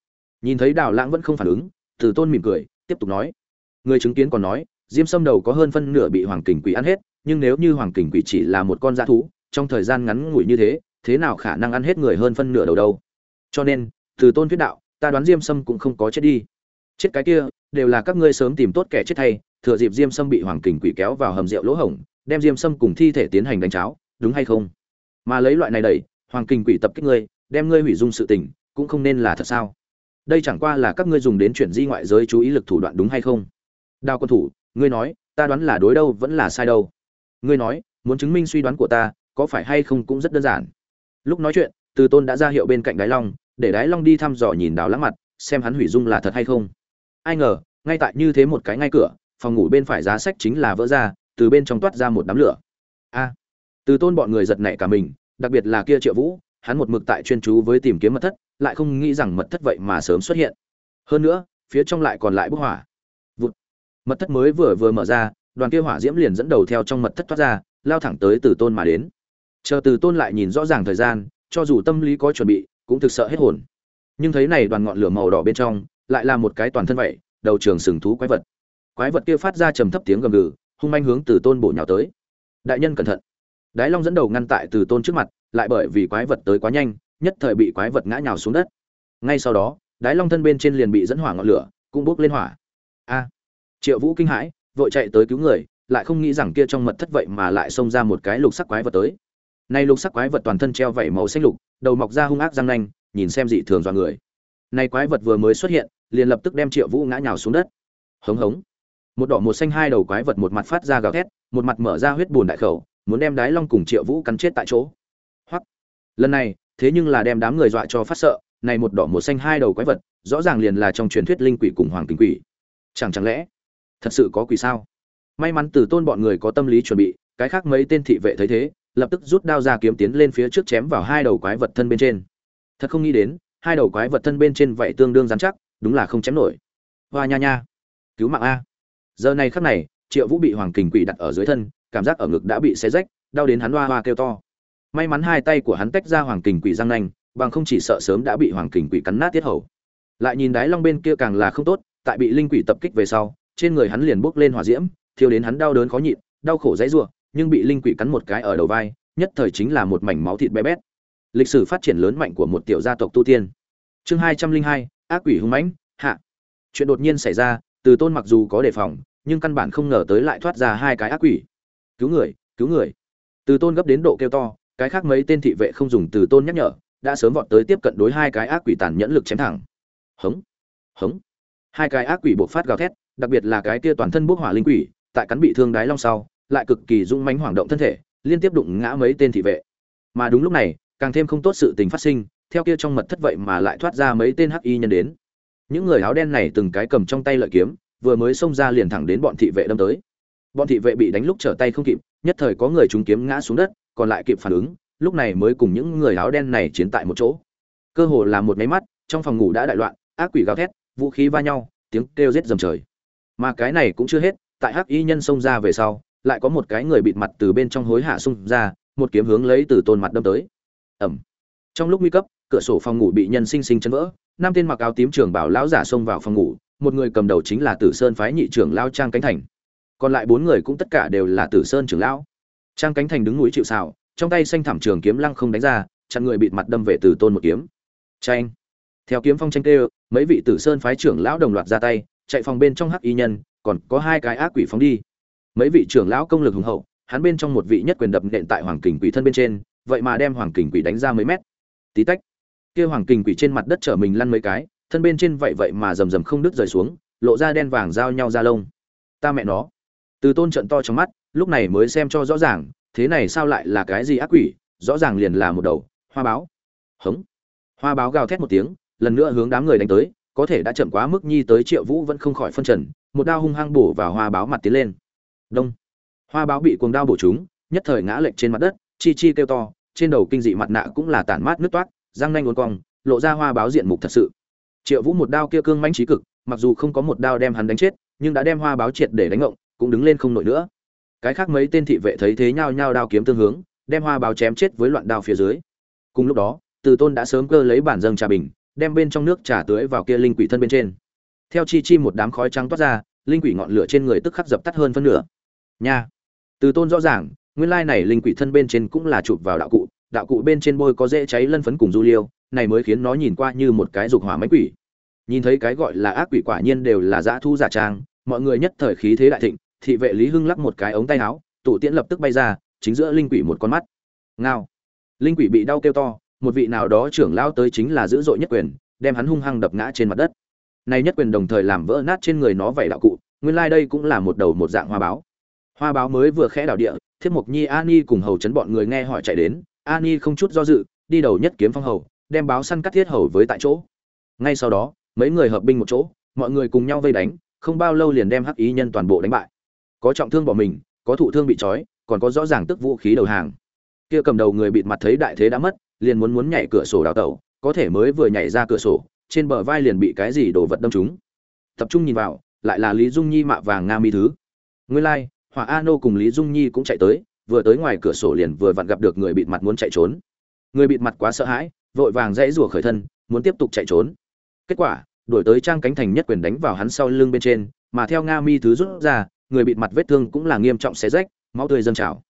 A: Nhìn thấy đào lãng vẫn không phản ứng, từ tôn mỉm cười, tiếp tục nói. Người chứng kiến còn nói, diêm sâm đầu có hơn phân nửa bị hoàng kình quỷ ăn hết nhưng nếu như hoàng kình quỷ chỉ là một con dã thú, trong thời gian ngắn ngủi như thế thế nào khả năng ăn hết người hơn phân nửa đầu đâu? Cho nên, từ tôn thuyết đạo, ta đoán diêm sâm cũng không có chết đi. Chết cái kia, đều là các ngươi sớm tìm tốt kẻ chết thay, thừa dịp diêm sâm bị hoàng kình quỷ kéo vào hầm rượu lỗ hổng, đem diêm sâm cùng thi thể tiến hành đánh cháo, đúng hay không? Mà lấy loại này đẩy, hoàng kình quỷ tập kích ngươi, đem ngươi hủy dung sự tình, cũng không nên là thật sao? Đây chẳng qua là các ngươi dùng đến chuyển di ngoại giới chú ý lực thủ đoạn đúng hay không? Đào quân thủ, ngươi nói, ta đoán là đối đâu vẫn là sai đâu? Ngươi nói, muốn chứng minh suy đoán của ta, có phải hay không cũng rất đơn giản. Lúc nói chuyện, từ tôn đã ra hiệu bên cạnh đái long, để đái long đi thăm dò nhìn đào lãng mặt, xem hắn hủy dung là thật hay không. Ai ngờ, ngay tại như thế một cái ngay cửa, phòng ngủ bên phải giá sách chính là vỡ ra, từ bên trong toát ra một đám lửa. A! Từ tôn bọn người giật nảy cả mình, đặc biệt là kia triệu vũ, hắn một mực tại chuyên chú với tìm kiếm mật thất, lại không nghĩ rằng mật thất vậy mà sớm xuất hiện. Hơn nữa, phía trong lại còn lại bức hỏa Vụt. mật thất mới vừa vừa mở ra đoàn kia hỏa diễm liền dẫn đầu theo trong mật thất thoát ra, lao thẳng tới từ tôn mà đến. Chờ từ tôn lại nhìn rõ ràng thời gian, cho dù tâm lý có chuẩn bị, cũng thực sợ hết hồn. Nhưng thấy này đoàn ngọn lửa màu đỏ bên trong, lại là một cái toàn thân vậy, đầu trường sừng thú quái vật. Quái vật kia phát ra trầm thấp tiếng gầm gừ, hung manh hướng từ tôn bổ nhào tới. Đại nhân cẩn thận. Đái long dẫn đầu ngăn tại từ tôn trước mặt, lại bởi vì quái vật tới quá nhanh, nhất thời bị quái vật ngã nhào xuống đất. Ngay sau đó, đái long thân bên trên liền bị dẫn hỏa ngọn lửa, cũng bốc lên hỏa. A, triệu vũ kinh hãi vội chạy tới cứu người lại không nghĩ rằng kia trong mật thất vậy mà lại xông ra một cái lục sắc quái vật tới Nay lục sắc quái vật toàn thân treo vảy màu xanh lục, đầu mọc ra hung ác răng nanh, nhìn xem dị thường dọa người. Nay quái vật vừa mới xuất hiện, liền lập tức đem Triệu Vũ ngã nhào xuống đất. Hống hống. Một đỏ một xanh hai đầu quái vật một mặt phát ra gào thét, một mặt mở ra huyết bùn đại khẩu, muốn đem Đái Long cùng Triệu Vũ cắn chết tại chỗ. Hoặc, lần này, thế nhưng là đem đám người dọa cho phát sợ, này một đỏ một xanh hai đầu quái vật, rõ ràng liền là trong truyền thuyết linh quỷ cùng hoàng kinh quỷ. Chẳng chẳng lẽ, thật sự có quỷ sao? May mắn Từ Tôn bọn người có tâm lý chuẩn bị, cái khác mấy tên thị vệ thấy thế, lập tức rút đao ra kiếm tiến lên phía trước chém vào hai đầu quái vật thân bên trên. Thật không nghĩ đến hai đầu quái vật thân bên trên vậy tương đương dán chắc đúng là không chém nổi. Hoa nha nha. Cứu mạng a. Giờ này khắc này triệu vũ bị hoàng kình quỷ đặt ở dưới thân cảm giác ở ngực đã bị xé rách đau đến hắn hoa hoa kêu to. May mắn hai tay của hắn tách ra hoàng kình quỷ răng nanh bằng không chỉ sợ sớm đã bị hoàng kình quỷ cắn nát tiết hầu. Lại nhìn đái long bên kia càng là không tốt tại bị linh quỷ tập kích về sau trên người hắn liền bốc lên hỏa diễm thiêu đến hắn đau đớn khó nhịn đau khổ dãy rủa, nhưng bị linh quỷ cắn một cái ở đầu vai nhất thời chính là một mảnh máu thịt bé bét. Lịch sử phát triển lớn mạnh của một tiểu gia tộc tu tiên. Chương hai trăm linh hai ác quỷ hung mãnh hạ. Chuyện đột nhiên xảy ra từ tôn mặc dù có đề phòng nhưng căn bản không ngờ tới lại thoát ra hai cái ác quỷ. Cứu người cứu người. Từ tôn gấp đến độ kêu to cái khác mấy tên thị vệ không dùng từ tôn nhắc nhở đã sớm vọt tới tiếp cận đối hai cái ác quỷ tàn nhẫn lực chém thẳng. Hống hống. Hai cái ác quỷ bộc phát gào thét đặc biệt là cái kia toàn thân bốc hỏa linh quỷ, tại cắn bị thương đái long sau, lại cực kỳ dũng mãnh hoảng động thân thể, liên tiếp đụng ngã mấy tên thị vệ. Mà đúng lúc này, càng thêm không tốt sự tình phát sinh, theo kia trong mật thất vậy mà lại thoát ra mấy tên hắc y nhân đến. Những người áo đen này từng cái cầm trong tay lợi kiếm, vừa mới xông ra liền thẳng đến bọn thị vệ đâm tới. Bọn thị vệ bị đánh lúc trở tay không kịp, nhất thời có người trúng kiếm ngã xuống đất, còn lại kịp phản ứng, lúc này mới cùng những người áo đen này chiến tại một chỗ. Cơ hồ là một máy mắt, trong phòng ngủ đã đại loạn, ác quỷ gào thét, vũ khí va nhau, tiếng kêu giết rầm trời mà cái này cũng chưa hết, tại hắc y nhân xông ra về sau, lại có một cái người bịt mặt từ bên trong hối hạ xung ra, một kiếm hướng lấy từ tôn mặt đâm tới. Ẩm. Trong lúc nguy cấp, cửa sổ phòng ngủ bị nhân sinh sinh chấn vỡ, năm tên mặc áo tím trưởng bảo lão giả xông vào phòng ngủ, một người cầm đầu chính là tử sơn phái nhị trưởng lao trang cánh thành. Còn lại bốn người cũng tất cả đều là tử sơn trưởng lão. Trang cánh thành đứng núi chịu xào trong tay xanh thảm trường kiếm lăng không đánh ra, chặn người bịt mặt đâm về từ tôn một kiếm. Tranh theo kiếm phong tranh tê mấy vị tử sơn phái trưởng lão đồng loạt ra tay chạy phòng bên trong hắc y nhân, còn có hai cái ác quỷ phóng đi. Mấy vị trưởng lão công lực hùng hậu, hắn bên trong một vị nhất quyền đập nện tại hoàng kình quỷ thân bên trên, vậy mà đem hoàng kình quỷ đánh ra mấy mét. Tí tách, kia hoàng kình quỷ trên mặt đất trở mình lăn mấy cái, thân bên trên vậy vậy mà rầm rầm không đứt rời xuống, lộ ra đen vàng giao nhau ra lông. Ta mẹ nó. Từ tôn trận to trong mắt, lúc này mới xem cho rõ ràng, thế này sao lại là cái gì ác quỷ, rõ ràng liền là một đầu, hoa báo. Hống. Hoa báo gào thét một tiếng, lần nữa hướng đám người đánh tới có thể đã chậm quá mức nhi tới triệu vũ vẫn không khỏi phân trần, một đao hung hăng bổ vào hoa báo mặt tiến lên. Đông. Hoa báo bị cuồng đao bổ trúng, nhất thời ngã lệch trên mặt đất, chi chi kêu to, trên đầu kinh dị mặt nạ cũng là tản mát nước toát, răng nanh uốn cong, lộ ra hoa báo diện mục thật sự. Triệu vũ một đao kia cương mãnh trí cực, mặc dù không có một đao đem hắn đánh chết, nhưng đã đem hoa báo triệt để đánh ngộng, cũng đứng lên không nổi nữa. Cái khác mấy tên thị vệ thấy thế nhao nhao đao kiếm tương hướng, đem hoa báo chém chết với loạn đao phía dưới. Cùng lúc đó, từ tôn đã sớm cơ lấy bản dâng trà bình đem bên trong nước trà tưới vào kia linh quỷ thân bên trên. Theo chi chi một đám khói trắng toát ra, linh quỷ ngọn lửa trên người tức khắc dập tắt hơn phân nửa. Nha! Từ tôn rõ ràng, nguyên lai này linh quỷ thân bên trên cũng là chụp vào đạo cụ đạo cụ bên trên bôi có dễ cháy lân phấn cùng du liêu, này mới khiến nó nhìn qua như một cái dục hỏa máy quỷ. Nhìn thấy cái gọi là ác quỷ quả nhiên đều là dã thu giả trang, mọi người nhất thời khí thế đại thịnh, thị vệ lý hưng lắc một cái ống tay áo, tụ tiễn lập tức bay ra, chính giữa linh quỷ một con mắt. Ngao! Linh quỷ bị đau kêu to một vị nào đó trưởng lao tới chính là dữ dội nhất quyền, đem hắn hung hăng đập ngã trên mặt đất. Này nhất quyền đồng thời làm vỡ nát trên người nó vảy đạo cụ, nguyên lai đây cũng là một đầu một dạng hoa báo. Hoa báo mới vừa khẽ đảo địa, thiết mục nhi ani cùng hầu chấn bọn người nghe hỏi chạy đến ani không chút do dự, đi đầu nhất kiếm phong hầu, đem báo săn cắt thiết hầu với tại chỗ. Ngay sau đó, mấy người hợp binh một chỗ, mọi người cùng nhau vây đánh, không bao lâu liền đem hắc ý nhân toàn bộ đánh bại. Có trọng thương bỏ mình, có thụ thương bị trói, còn có rõ ràng tức vũ khí đầu hàng. Kia cầm đầu người bịt mặt thấy đại thế đã mất liền muốn muốn nhảy cửa sổ đào tẩu có thể mới vừa nhảy ra cửa sổ trên bờ vai liền bị cái gì đổ vật đâm trúng. Tập trung nhìn vào lại là lý dung nhi mạ vàng nga mi thứ. Nguyên lai、like, hỏa a nô cùng lý dung nhi cũng chạy tới vừa tới ngoài cửa sổ liền vừa vặn gặp được người bịt mặt muốn chạy trốn. Người bịt mặt quá sợ hãi vội vàng dãy rủa khởi thân muốn tiếp tục chạy trốn. Kết quả đổi tới trang cánh thành nhất quyền đánh vào hắn sau lưng bên trên mà theo nga mi thứ rút ra người bịt mặt vết thương cũng là nghiêm trọng xé rách máu tươi dâng trào.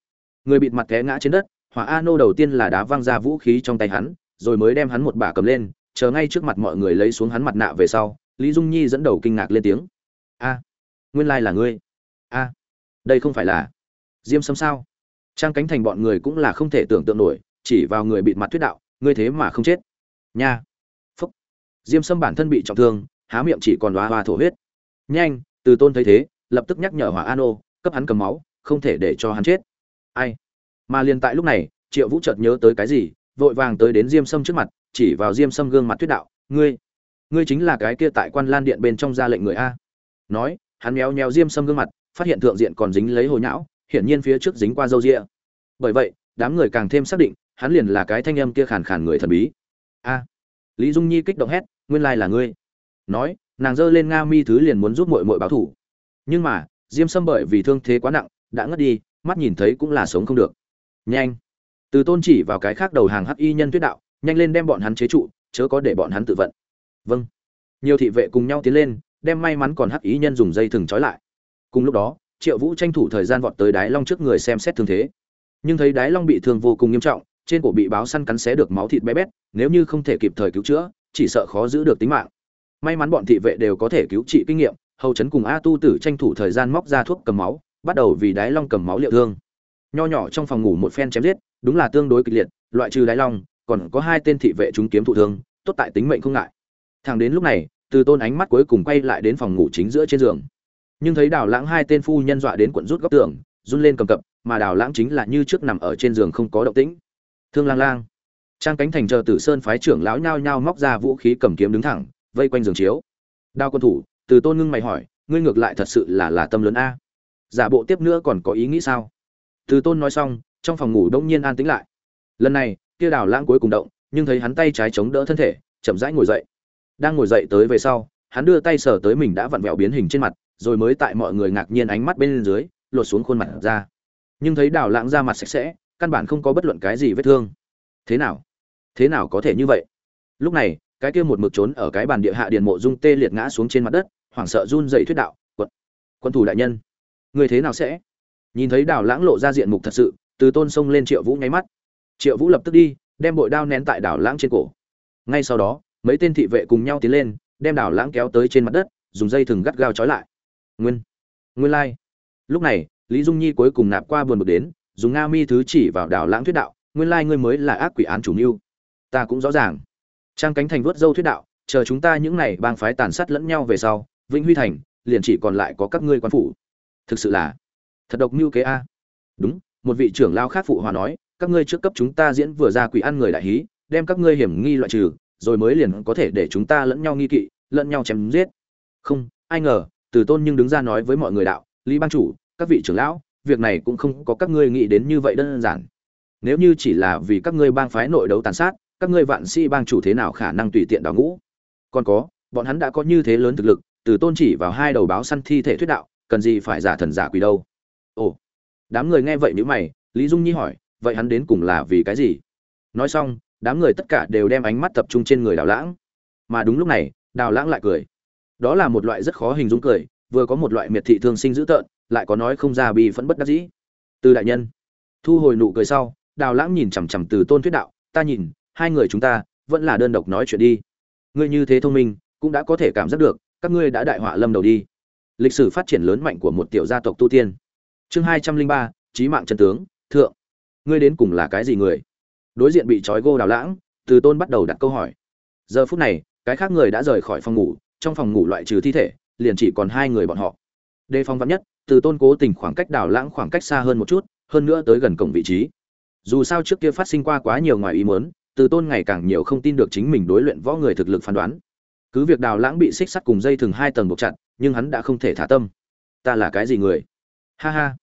A: Người bịt mặt té ngã trên đất hỏa a nô đầu tiên là đá văng ra vũ khí trong tay hắn, rồi mới đem hắn một bả cầm lên, chờ ngay trước mặt mọi người lấy xuống hắn mặt nạ về sau, lý dung nhi dẫn đầu kinh ngạc lên tiếng. A, nguyên lai là ngươi. A, đây không phải là diêm sâm sao? Trang cánh thành bọn người cũng là không thể tưởng tượng nổi, chỉ vào người bịt mặt thuyết đạo, ngươi thế mà không chết. Nha. Phúc. Diêm sâm bản thân bị trọng thương, há miệng chỉ còn đoá hoa thổ huyết. Nhanh, từ tôn thấy thế, lập tức nhắc nhở hỏa an ô cấp hắn cầm máu, không thể để cho hắn chết. Ai? Mà liền tại lúc này, triệu vũ chợt nhớ tới cái gì, vội vàng tới đến diêm sâm trước mặt, chỉ vào diêm sâm gương mặt thuyết đạo, ngươi ngươi chính là cái kia tại quan lan điện bên trong ra lệnh người a. Nói, hắn méo méo diêm sâm gương mặt, phát hiện thượng diện còn dính lấy hồi nhão, hiển nhiên phía trước dính qua râu ria. Bởi vậy, đám người càng thêm xác định, hắn liền là cái thanh âm kia khàn khàn người thần bí. A, lý dung nhi kích động hét, nguyên lai là ngươi. Nói, nàng giơ lên nga mi thứ liền muốn giúp mội mội báo thủ. Nhưng mà, diêm sâm bởi vì thương thế quá nặng, đã ngất đi, mắt nhìn thấy cũng là sống không được nhanh. Từ tôn chỉ vào cái khác đầu hàng hắc y nhân tuyết đạo, nhanh lên đem bọn hắn chế trụ, chớ có để bọn hắn tự vận. Vâng. Nhiều thị vệ cùng nhau tiến lên, đem may mắn còn hắc y nhân dùng dây thừng trói lại. Cùng lúc đó, triệu vũ tranh thủ thời gian vọt tới đái long trước người xem xét thương thế. Nhưng thấy đái long bị thương vô cùng nghiêm trọng, trên cổ bị báo săn cắn xé được máu thịt bé bét, nếu như không thể kịp thời cứu chữa, chỉ sợ khó giữ được tính mạng. May mắn bọn thị vệ đều có thể cứu trị kinh nghiệm, hầu chấn cùng a tu tử tranh thủ thời gian móc ra thuốc cầm máu, bắt đầu vì đái long cầm máu liệu thương nho nhỏ trong phòng ngủ một phen chém giết, đúng là tương đối kịch liệt, loại trừ đái long, còn có hai tên thị vệ chúng kiếm thụ thương, tốt tại tính mệnh không ngại. Thẳng đến lúc này, từ tôn ánh mắt cuối cùng quay lại đến phòng ngủ chính giữa trên giường. Nhưng thấy đào lãng hai tên phu nhân dọa đến quận rút góc tường, run lên cầm cập, mà đào lãng chính là như trước nằm ở trên giường không có động tĩnh. Thương lang lang. Trang cánh thành chờ tử sơn phái trưởng lão nhao nhao móc ra vũ khí cầm kiếm đứng thẳng, vây quanh giường chiếu. Đao quân thủ, từ tôn ngưng mày hỏi, ngươi ngược lại thật sự là là tâm lớn a. Giả bộ tiếp nữa còn có ý nghĩ sao? Từ tôn nói xong, trong phòng ngủ đông nhiên an tĩnh lại. Lần này, kia đào lãng cuối cùng động, nhưng thấy hắn tay trái chống đỡ thân thể, chậm rãi ngồi dậy. Đang ngồi dậy tới về sau, hắn đưa tay sờ tới mình đã vặn vẹo biến hình trên mặt, rồi mới tại mọi người ngạc nhiên ánh mắt bên dưới, lột xuống khuôn mặt ra. Nhưng thấy đào lãng ra mặt sạch sẽ, căn bản không có bất luận cái gì vết thương. Thế nào? Thế nào có thể như vậy? Lúc này, cái kia một mực trốn ở cái bàn địa hạ điện mộ dung tê liệt ngã xuống trên mặt đất, hoảng sợ run dậy thuyết đạo, quận quân thủ đại nhân, người thế nào sẽ? Nhìn thấy đào lãng lộ ra diện mục thật sự, từ tôn sông lên triệu vũ nháy mắt. Triệu vũ lập tức đi, đem bội đao nén tại đào lãng trên cổ. Ngay sau đó, mấy tên thị vệ cùng nhau tiến lên, đem đào lãng kéo tới trên mặt đất, dùng dây thừng gắt gao trói lại. Nguyên nguyên lai、like. lúc này, lý dung nhi cuối cùng nạp qua buồn bực đến, dùng nga mi thứ chỉ vào đào lãng thuyết đạo, nguyên lai ngươi mới là ác quỷ án chủ mưu. Ta cũng rõ ràng. Trang cánh thành vớt dâu thuyết đạo, chờ chúng ta những này bang phái tàn sát lẫn nhau về sau, vĩnh huy thành liền chỉ còn lại có các ngươi quan phủ. Thực sự là thật độc mưu kế a. Đúng, một vị trưởng lao khác phụ hòa nói, các ngươi trước cấp chúng ta diễn vừa ra quỷ ăn người đại hí, đem các ngươi hiểm nghi loại trừ, rồi mới liền có thể để chúng ta lẫn nhau nghi kỵ, lẫn nhau chém giết. Không, ai ngờ, từ tôn nhưng đứng ra nói với mọi người đạo, lý ban chủ, các vị trưởng lão, việc này cũng không có các ngươi nghĩ đến như vậy đơn giản. Nếu như chỉ là vì các ngươi bang phái nội đấu tàn sát, các ngươi vạn sĩ bang chủ thế nào khả năng tùy tiện đào ngũ? Còn có, bọn hắn đã có như thế lớn thực lực, từ tôn chỉ vào hai đầu báo săn thi thể thuyết đạo, cần gì phải giả thần giả quỷ đâu? Ồ, đám người nghe vậy nếu mày, lý dung nhi hỏi, vậy hắn đến cùng là vì cái gì? Nói xong, đám người tất cả đều đem ánh mắt tập trung trên người đào lãng. Mà đúng lúc này, đào lãng lại cười. Đó là một loại rất khó hình dung cười, vừa có một loại miệt thị thương sinh dữ tợn, lại có nói không ra bi phẫn bất đắc dĩ. Từ đại nhân, thu hồi nụ cười sau, đào lãng nhìn chằm chằm từ tôn thuyết đạo, ta nhìn, hai người chúng ta vẫn là đơn độc nói chuyện đi. Ngươi như thế thông minh, cũng đã có thể cảm giác được, các ngươi đã đại họa lâm đầu đi. Lịch sử phát triển lớn mạnh của một tiểu gia tộc tu tiên chương hai trăm linh ba trí mạng chân tướng, thượng. Ngươi đến cùng là cái gì người? Đối diện bị trói gô đào lãng, từ tôn bắt đầu đặt câu hỏi. Giờ phút này, cái khác người đã rời khỏi phòng ngủ, trong phòng ngủ loại trừ thi thể, liền chỉ còn hai người bọn họ. Đề phòng vắn nhất, từ tôn cố tình khoảng cách đào lãng khoảng cách xa hơn một chút, hơn nữa tới gần cổng vị trí. Dù sao trước kia phát sinh qua quá nhiều ngoài ý muốn, từ tôn ngày càng nhiều không tin được chính mình đối luyện võ người thực lực phán đoán. Cứ việc đào lãng bị xích sắt cùng dây thừng hai tầng buộc chặt, nhưng hắn đã không thể thả tâm. Ta là cái gì người? Ha ha.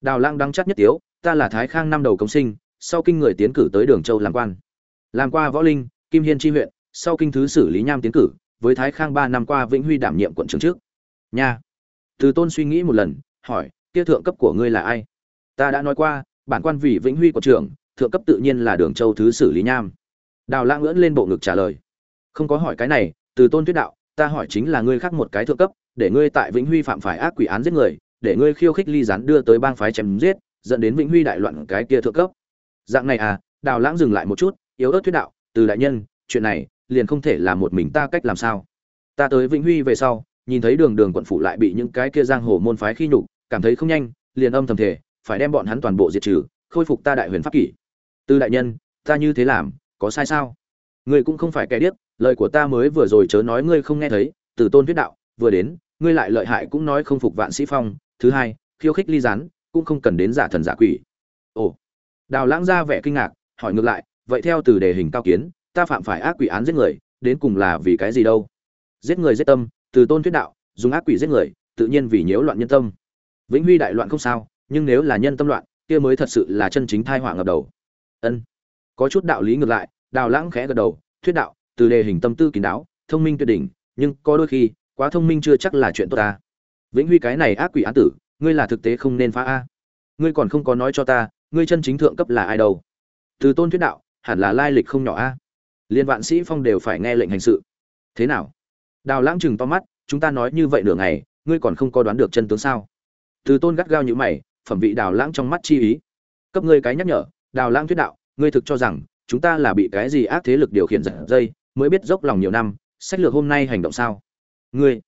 A: Đào Lang đắng chắc nhất tiếu, ta là thái khang năm đầu công sinh, sau kinh người tiến cử tới đường châu làm quan. Làm qua võ linh, kim hiên tri huyện, sau kinh thứ xử lý nham tiến cử, với thái khang ba năm qua vĩnh huy đảm nhiệm quận trưởng trước. Nha. Từ tôn suy nghĩ một lần, hỏi, kia thượng cấp của ngươi là ai? Ta đã nói qua, bản quan vì vĩnh huy quận trưởng, thượng cấp tự nhiên là đường châu thứ xử lý nham. Đào lãng ngưỡng lên bộ ngực trả lời. Không có hỏi cái này, từ tôn tuyết đạo, ta hỏi chính là ngươi khác một cái thượng cấp, để ngươi tại vĩnh huy phạm phải ác quỷ án giết người để ngươi khiêu khích ly rán đưa tới bang phái chém giết, dẫn đến vĩnh huy đại loạn cái kia thượng cấp. Dạng này à đào lãng dừng lại một chút, yếu ớt thuyết đạo, từ đại nhân, chuyện này liền không thể là một mình ta cách làm sao. Ta tới vĩnh huy về sau, nhìn thấy đường đường quận phủ lại bị những cái kia giang hồ môn phái khi nhục, cảm thấy không nhanh, liền âm thầm thể phải đem bọn hắn toàn bộ diệt trừ, khôi phục ta đại huyền pháp kỷ. Từ đại nhân, ta như thế làm, có sai sao? Ngươi cũng không phải kẻ điếc, lời của ta mới vừa rồi chớ nói ngươi không nghe thấy, từ tôn thuyết đạo, vừa đến, ngươi lại lợi hại cũng nói không phục vạn sĩ phong thứ hai, khiêu khích ly rán cũng không cần đến giả thần giả quỷ. Ồ, đào lãng ra vẻ kinh ngạc, hỏi ngược lại, vậy theo từ đề hình cao kiến, ta phạm phải ác quỷ án giết người, đến cùng là vì cái gì đâu? Giết người giết tâm, từ tôn thuyết đạo, dùng ác quỷ giết người, tự nhiên vì nhiễu loạn nhân tâm. Vĩnh huy đại loạn không sao, nhưng nếu là nhân tâm loạn, kia mới thật sự là chân chính thai họa ngập đầu. Ân. Có chút đạo lý ngược lại, đào lãng khẽ gật đầu, thuyết đạo, từ đề hình tâm tư kín đáo, thông minh tuyệt đỉnh, nhưng có đôi khi, quá thông minh chưa chắc là chuyện tốt ta vĩnh huy cái này ác quỷ án tử, ngươi là thực tế không nên phá a. Ngươi còn không có nói cho ta, ngươi chân chính thượng cấp là ai đâu? Từ tôn thuyết đạo, hẳn là lai lịch không nhỏ a. Liên vạn sĩ phong đều phải nghe lệnh hành sự. Thế nào? Đào lãng chừng to mắt, chúng ta nói như vậy nửa ngày, ngươi còn không có đoán được chân tướng sao? Từ tôn gắt gao như mày, phẩm vị đào lãng trong mắt chi ý. Cấp ngươi cái nhắc nhở, đào lãng thuyết đạo, ngươi thực cho rằng, chúng ta là bị cái gì ác thế lực điều khiển giật dây, mới biết dốc lòng nhiều năm, sách lược hôm nay hành động sao? Ngươi,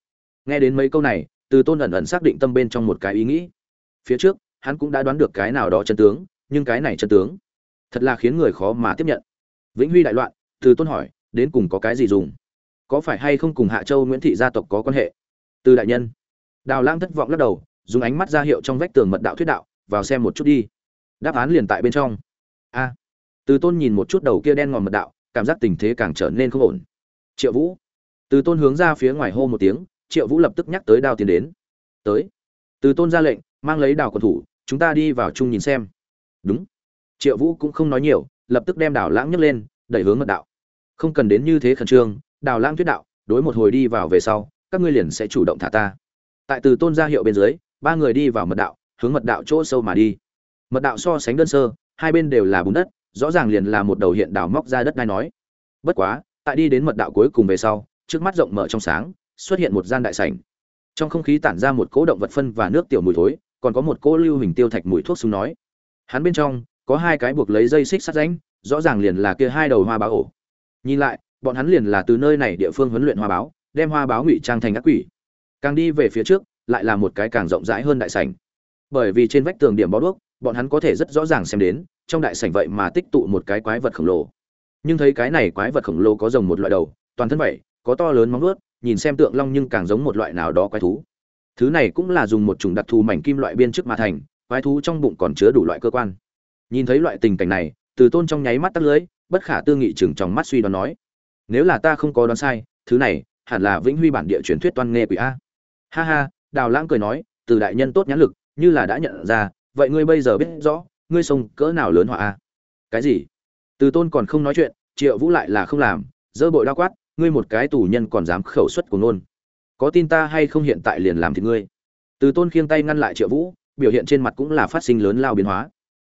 A: nghe đến mấy câu này từ tôn ẩn ẩn xác định tâm bên trong một cái ý nghĩ. Phía trước, hắn cũng đã đoán được cái nào đó chân tướng, nhưng cái này chân tướng thật là khiến người khó mà tiếp nhận. Vĩnh huy đại loạn, từ tôn hỏi, đến cùng có cái gì dùng? Có phải hay không cùng hạ châu nguyễn thị gia tộc có quan hệ? Từ đại nhân, đào lãng thất vọng lắc đầu, dùng ánh mắt ra hiệu trong vách tường mật đạo thuyết đạo, vào xem một chút đi. Đáp án liền tại bên trong. A. Từ tôn nhìn một chút đầu kia đen ngòm mật đạo, cảm giác tình thế càng trở nên không ổn. Triệu vũ. Từ tôn hướng ra phía ngoài hô một tiếng triệu vũ lập tức nhắc tới đào tiến đến. Tới. Từ tôn ra lệnh, mang lấy đào quần thủ, chúng ta đi vào chung nhìn xem. Đúng. Triệu vũ cũng không nói nhiều, lập tức đem đào lãng nhấc lên, đẩy hướng mật đạo. Không cần đến như thế khẩn trương, đào lãng thuyết đạo, đối một hồi đi vào về sau, các ngươi liền sẽ chủ động thả ta. Tại từ tôn ra hiệu bên dưới, ba người đi vào mật đạo, hướng mật đạo chỗ sâu mà đi. Mật đạo so sánh đơn sơ, hai bên đều là bùn đất, rõ ràng liền là một đầu hiện đào móc ra đất ngay nói. Bất quá, tại đi đến mật đạo cuối cùng về sau, trước mắt rộng mở trong sáng xuất hiện một gian đại sảnh. Trong không khí tản ra một cỗ động vật phân và nước tiểu mùi thối, còn có một cỗ lưu hình tiêu thạch mùi thuốc súng nói. Hắn bên trong, có hai cái buộc lấy dây xích sắt ránh rõ ràng liền là kia hai đầu hoa báo ổ. Nhìn lại, bọn hắn liền là từ nơi này địa phương huấn luyện hoa báo, đem hoa báo ngụy trang thành ác quỷ. Càng đi về phía trước, lại là một cái càng rộng rãi hơn đại sảnh. Bởi vì trên vách tường điểm báo đuốc, bọn hắn có thể rất rõ ràng xem đến, trong đại sảnh vậy mà tích tụ một cái quái vật khổng lồ. Nhưng thấy cái này quái vật khổng lồ có rồng một loại đầu, toàn thân vậy có to lớn móng vuốt nhìn xem tượng long nhưng càng giống một loại nào đó quái thú. Thứ này cũng là dùng một chủng đặc thù mảnh kim loại biên chức mà thành, quái thú trong bụng còn chứa đủ loại cơ quan. Nhìn thấy loại tình cảnh này, từ tôn trong nháy mắt tắt lưới, bất khả tư nghị chừng trong mắt suy đoán nói, nếu là ta không có đoán sai, thứ này hẳn là vĩnh huy bản địa truyền thuyết toan nghe quỷ a. Ha ha, đào lãng cười nói, từ đại nhân tốt nhãn lực, như là đã nhận ra, vậy ngươi bây giờ biết rõ, ngươi sông cỡ nào lớn họa a? Cái gì? Từ tôn còn không nói chuyện, triệu vũ lại là không làm dơ bội đa quát ngươi một cái tù nhân còn dám khẩu xuất của nôn có tin ta hay không hiện tại liền làm thì ngươi? Từ tôn khiêng tay ngăn lại triệu vũ, biểu hiện trên mặt cũng là phát sinh lớn lao biến hóa.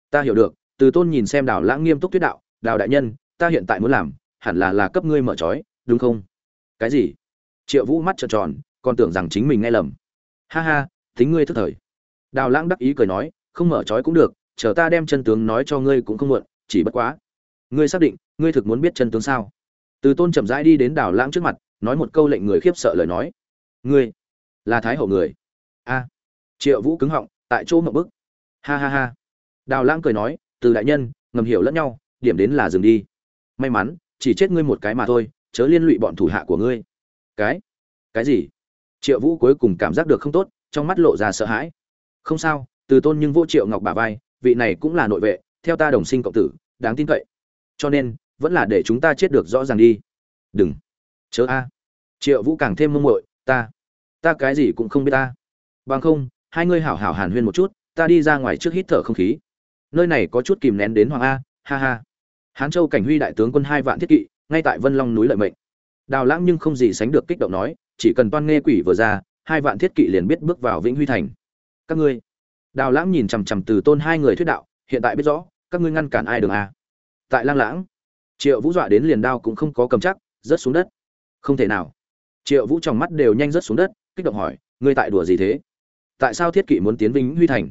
A: Ta hiểu được, từ tôn nhìn xem đào lãng nghiêm túc tuyết đạo, đào đại nhân, ta hiện tại muốn làm, hẳn là là cấp ngươi mở trói, đúng không? Cái gì? Triệu vũ mắt trợn tròn, còn tưởng rằng chính mình nghe lầm. Ha ha tính ngươi thức thời. Đào lãng đắc ý cười nói, không mở trói cũng được, chờ ta đem chân tướng nói cho ngươi cũng không muộn, chỉ bất quá. Ngươi xác định, ngươi thực muốn biết chân tướng sao? Từ tôn chậm rãi đi đến đào lãng trước mặt, nói một câu lệnh người khiếp sợ lời nói. Ngươi là thái hậu người? A. Triệu vũ cứng họng, tại chỗ mậu bức. Ha ha ha. Đào lãng cười nói, từ đại nhân, ngầm hiểu lẫn nhau, điểm đến là dừng đi. May mắn, chỉ chết ngươi một cái mà thôi, chớ liên lụy bọn thủ hạ của ngươi. Cái? Cái gì? Triệu vũ cuối cùng cảm giác được không tốt, trong mắt lộ ra sợ hãi. Không sao, từ tôn nhưng vô triệu ngọc bà vai, vị này cũng là nội vệ, theo ta đồng sinh cộng tử, đáng tin cậy. Cho nên vẫn là để chúng ta chết được rõ ràng đi. Đừng. Chớ a. Triệu vũ càng thêm mông mội ta ta cái gì cũng không biết ta. Bằng không, hai ngươi hảo hảo hàn huyên một chút, ta đi ra ngoài trước hít thở không khí. Nơi này có chút kìm nén đến hoàng a, ha ha. Hán châu cảnh huy đại tướng quân hai vạn thiết kỵ, ngay tại vân long núi lợi mệnh. Đào lãng nhưng không gì sánh được kích động nói, chỉ cần toan nghe quỷ vừa ra, hai vạn thiết kỵ liền biết bước vào vĩnh huy thành. Các ngươi. Đào lãng nhìn chằm chằm từ tôn hai người thuyết đạo, hiện tại biết rõ, các ngươi ngăn cản ai đường a? Tại lang lãng triệu vũ dọa đến liền đao cũng không có cầm chắc, rớt xuống đất. Không thể nào. Triệu vũ trong mắt đều nhanh rớt xuống đất, kích động hỏi, ngươi tại đùa gì thế? Tại sao thiết kỵ muốn tiến vinh huy thành?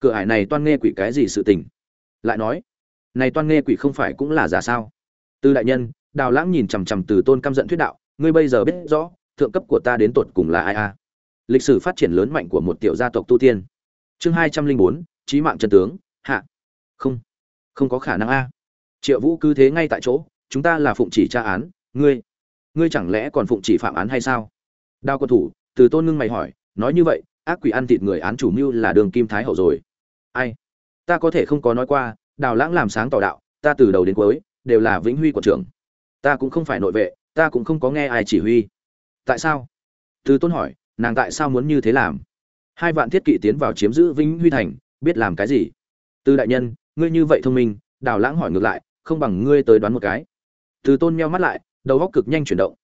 A: Cửa ải này toan nghe quỷ cái gì sự tình? Lại nói, này toan nghe quỷ không phải cũng là giả sao? Tư đại nhân, đào lãng nhìn chằm chằm từ tôn căm giận thuyết đạo, ngươi bây giờ biết rõ, thượng cấp của ta đến tột cùng là ai a? Lịch sử phát triển lớn mạnh của một tiểu gia tộc tu tiên. Chương hai trăm linh bốn trí mạng chân tướng, hạ. Không không có khả năng a triệu vũ cứ thế ngay tại chỗ, chúng ta là phụng chỉ tra án, ngươi ngươi chẳng lẽ còn phụng chỉ phạm án hay sao? Đao quân thủ, từ tôn ngưng mày hỏi, nói như vậy, ác quỷ ăn thịt người án chủ mưu là đường kim thái hậu rồi. Ai? Ta có thể không có nói qua, đào lãng làm sáng tỏ đạo, ta từ đầu đến cuối, đều là vĩnh huy của trưởng. Ta cũng không phải nội vệ, ta cũng không có nghe ai chỉ huy. Tại sao? Từ tôn hỏi, nàng tại sao muốn như thế làm? Hai vạn thiết kỵ tiến vào chiếm giữ vĩnh huy thành, biết làm cái gì? Từ đại nhân, ngươi như vậy thông minh, đào lãng hỏi ngược lại không bằng ngươi tới đoán một cái. Từ tôn meo mắt lại, đầu góc cực nhanh chuyển động.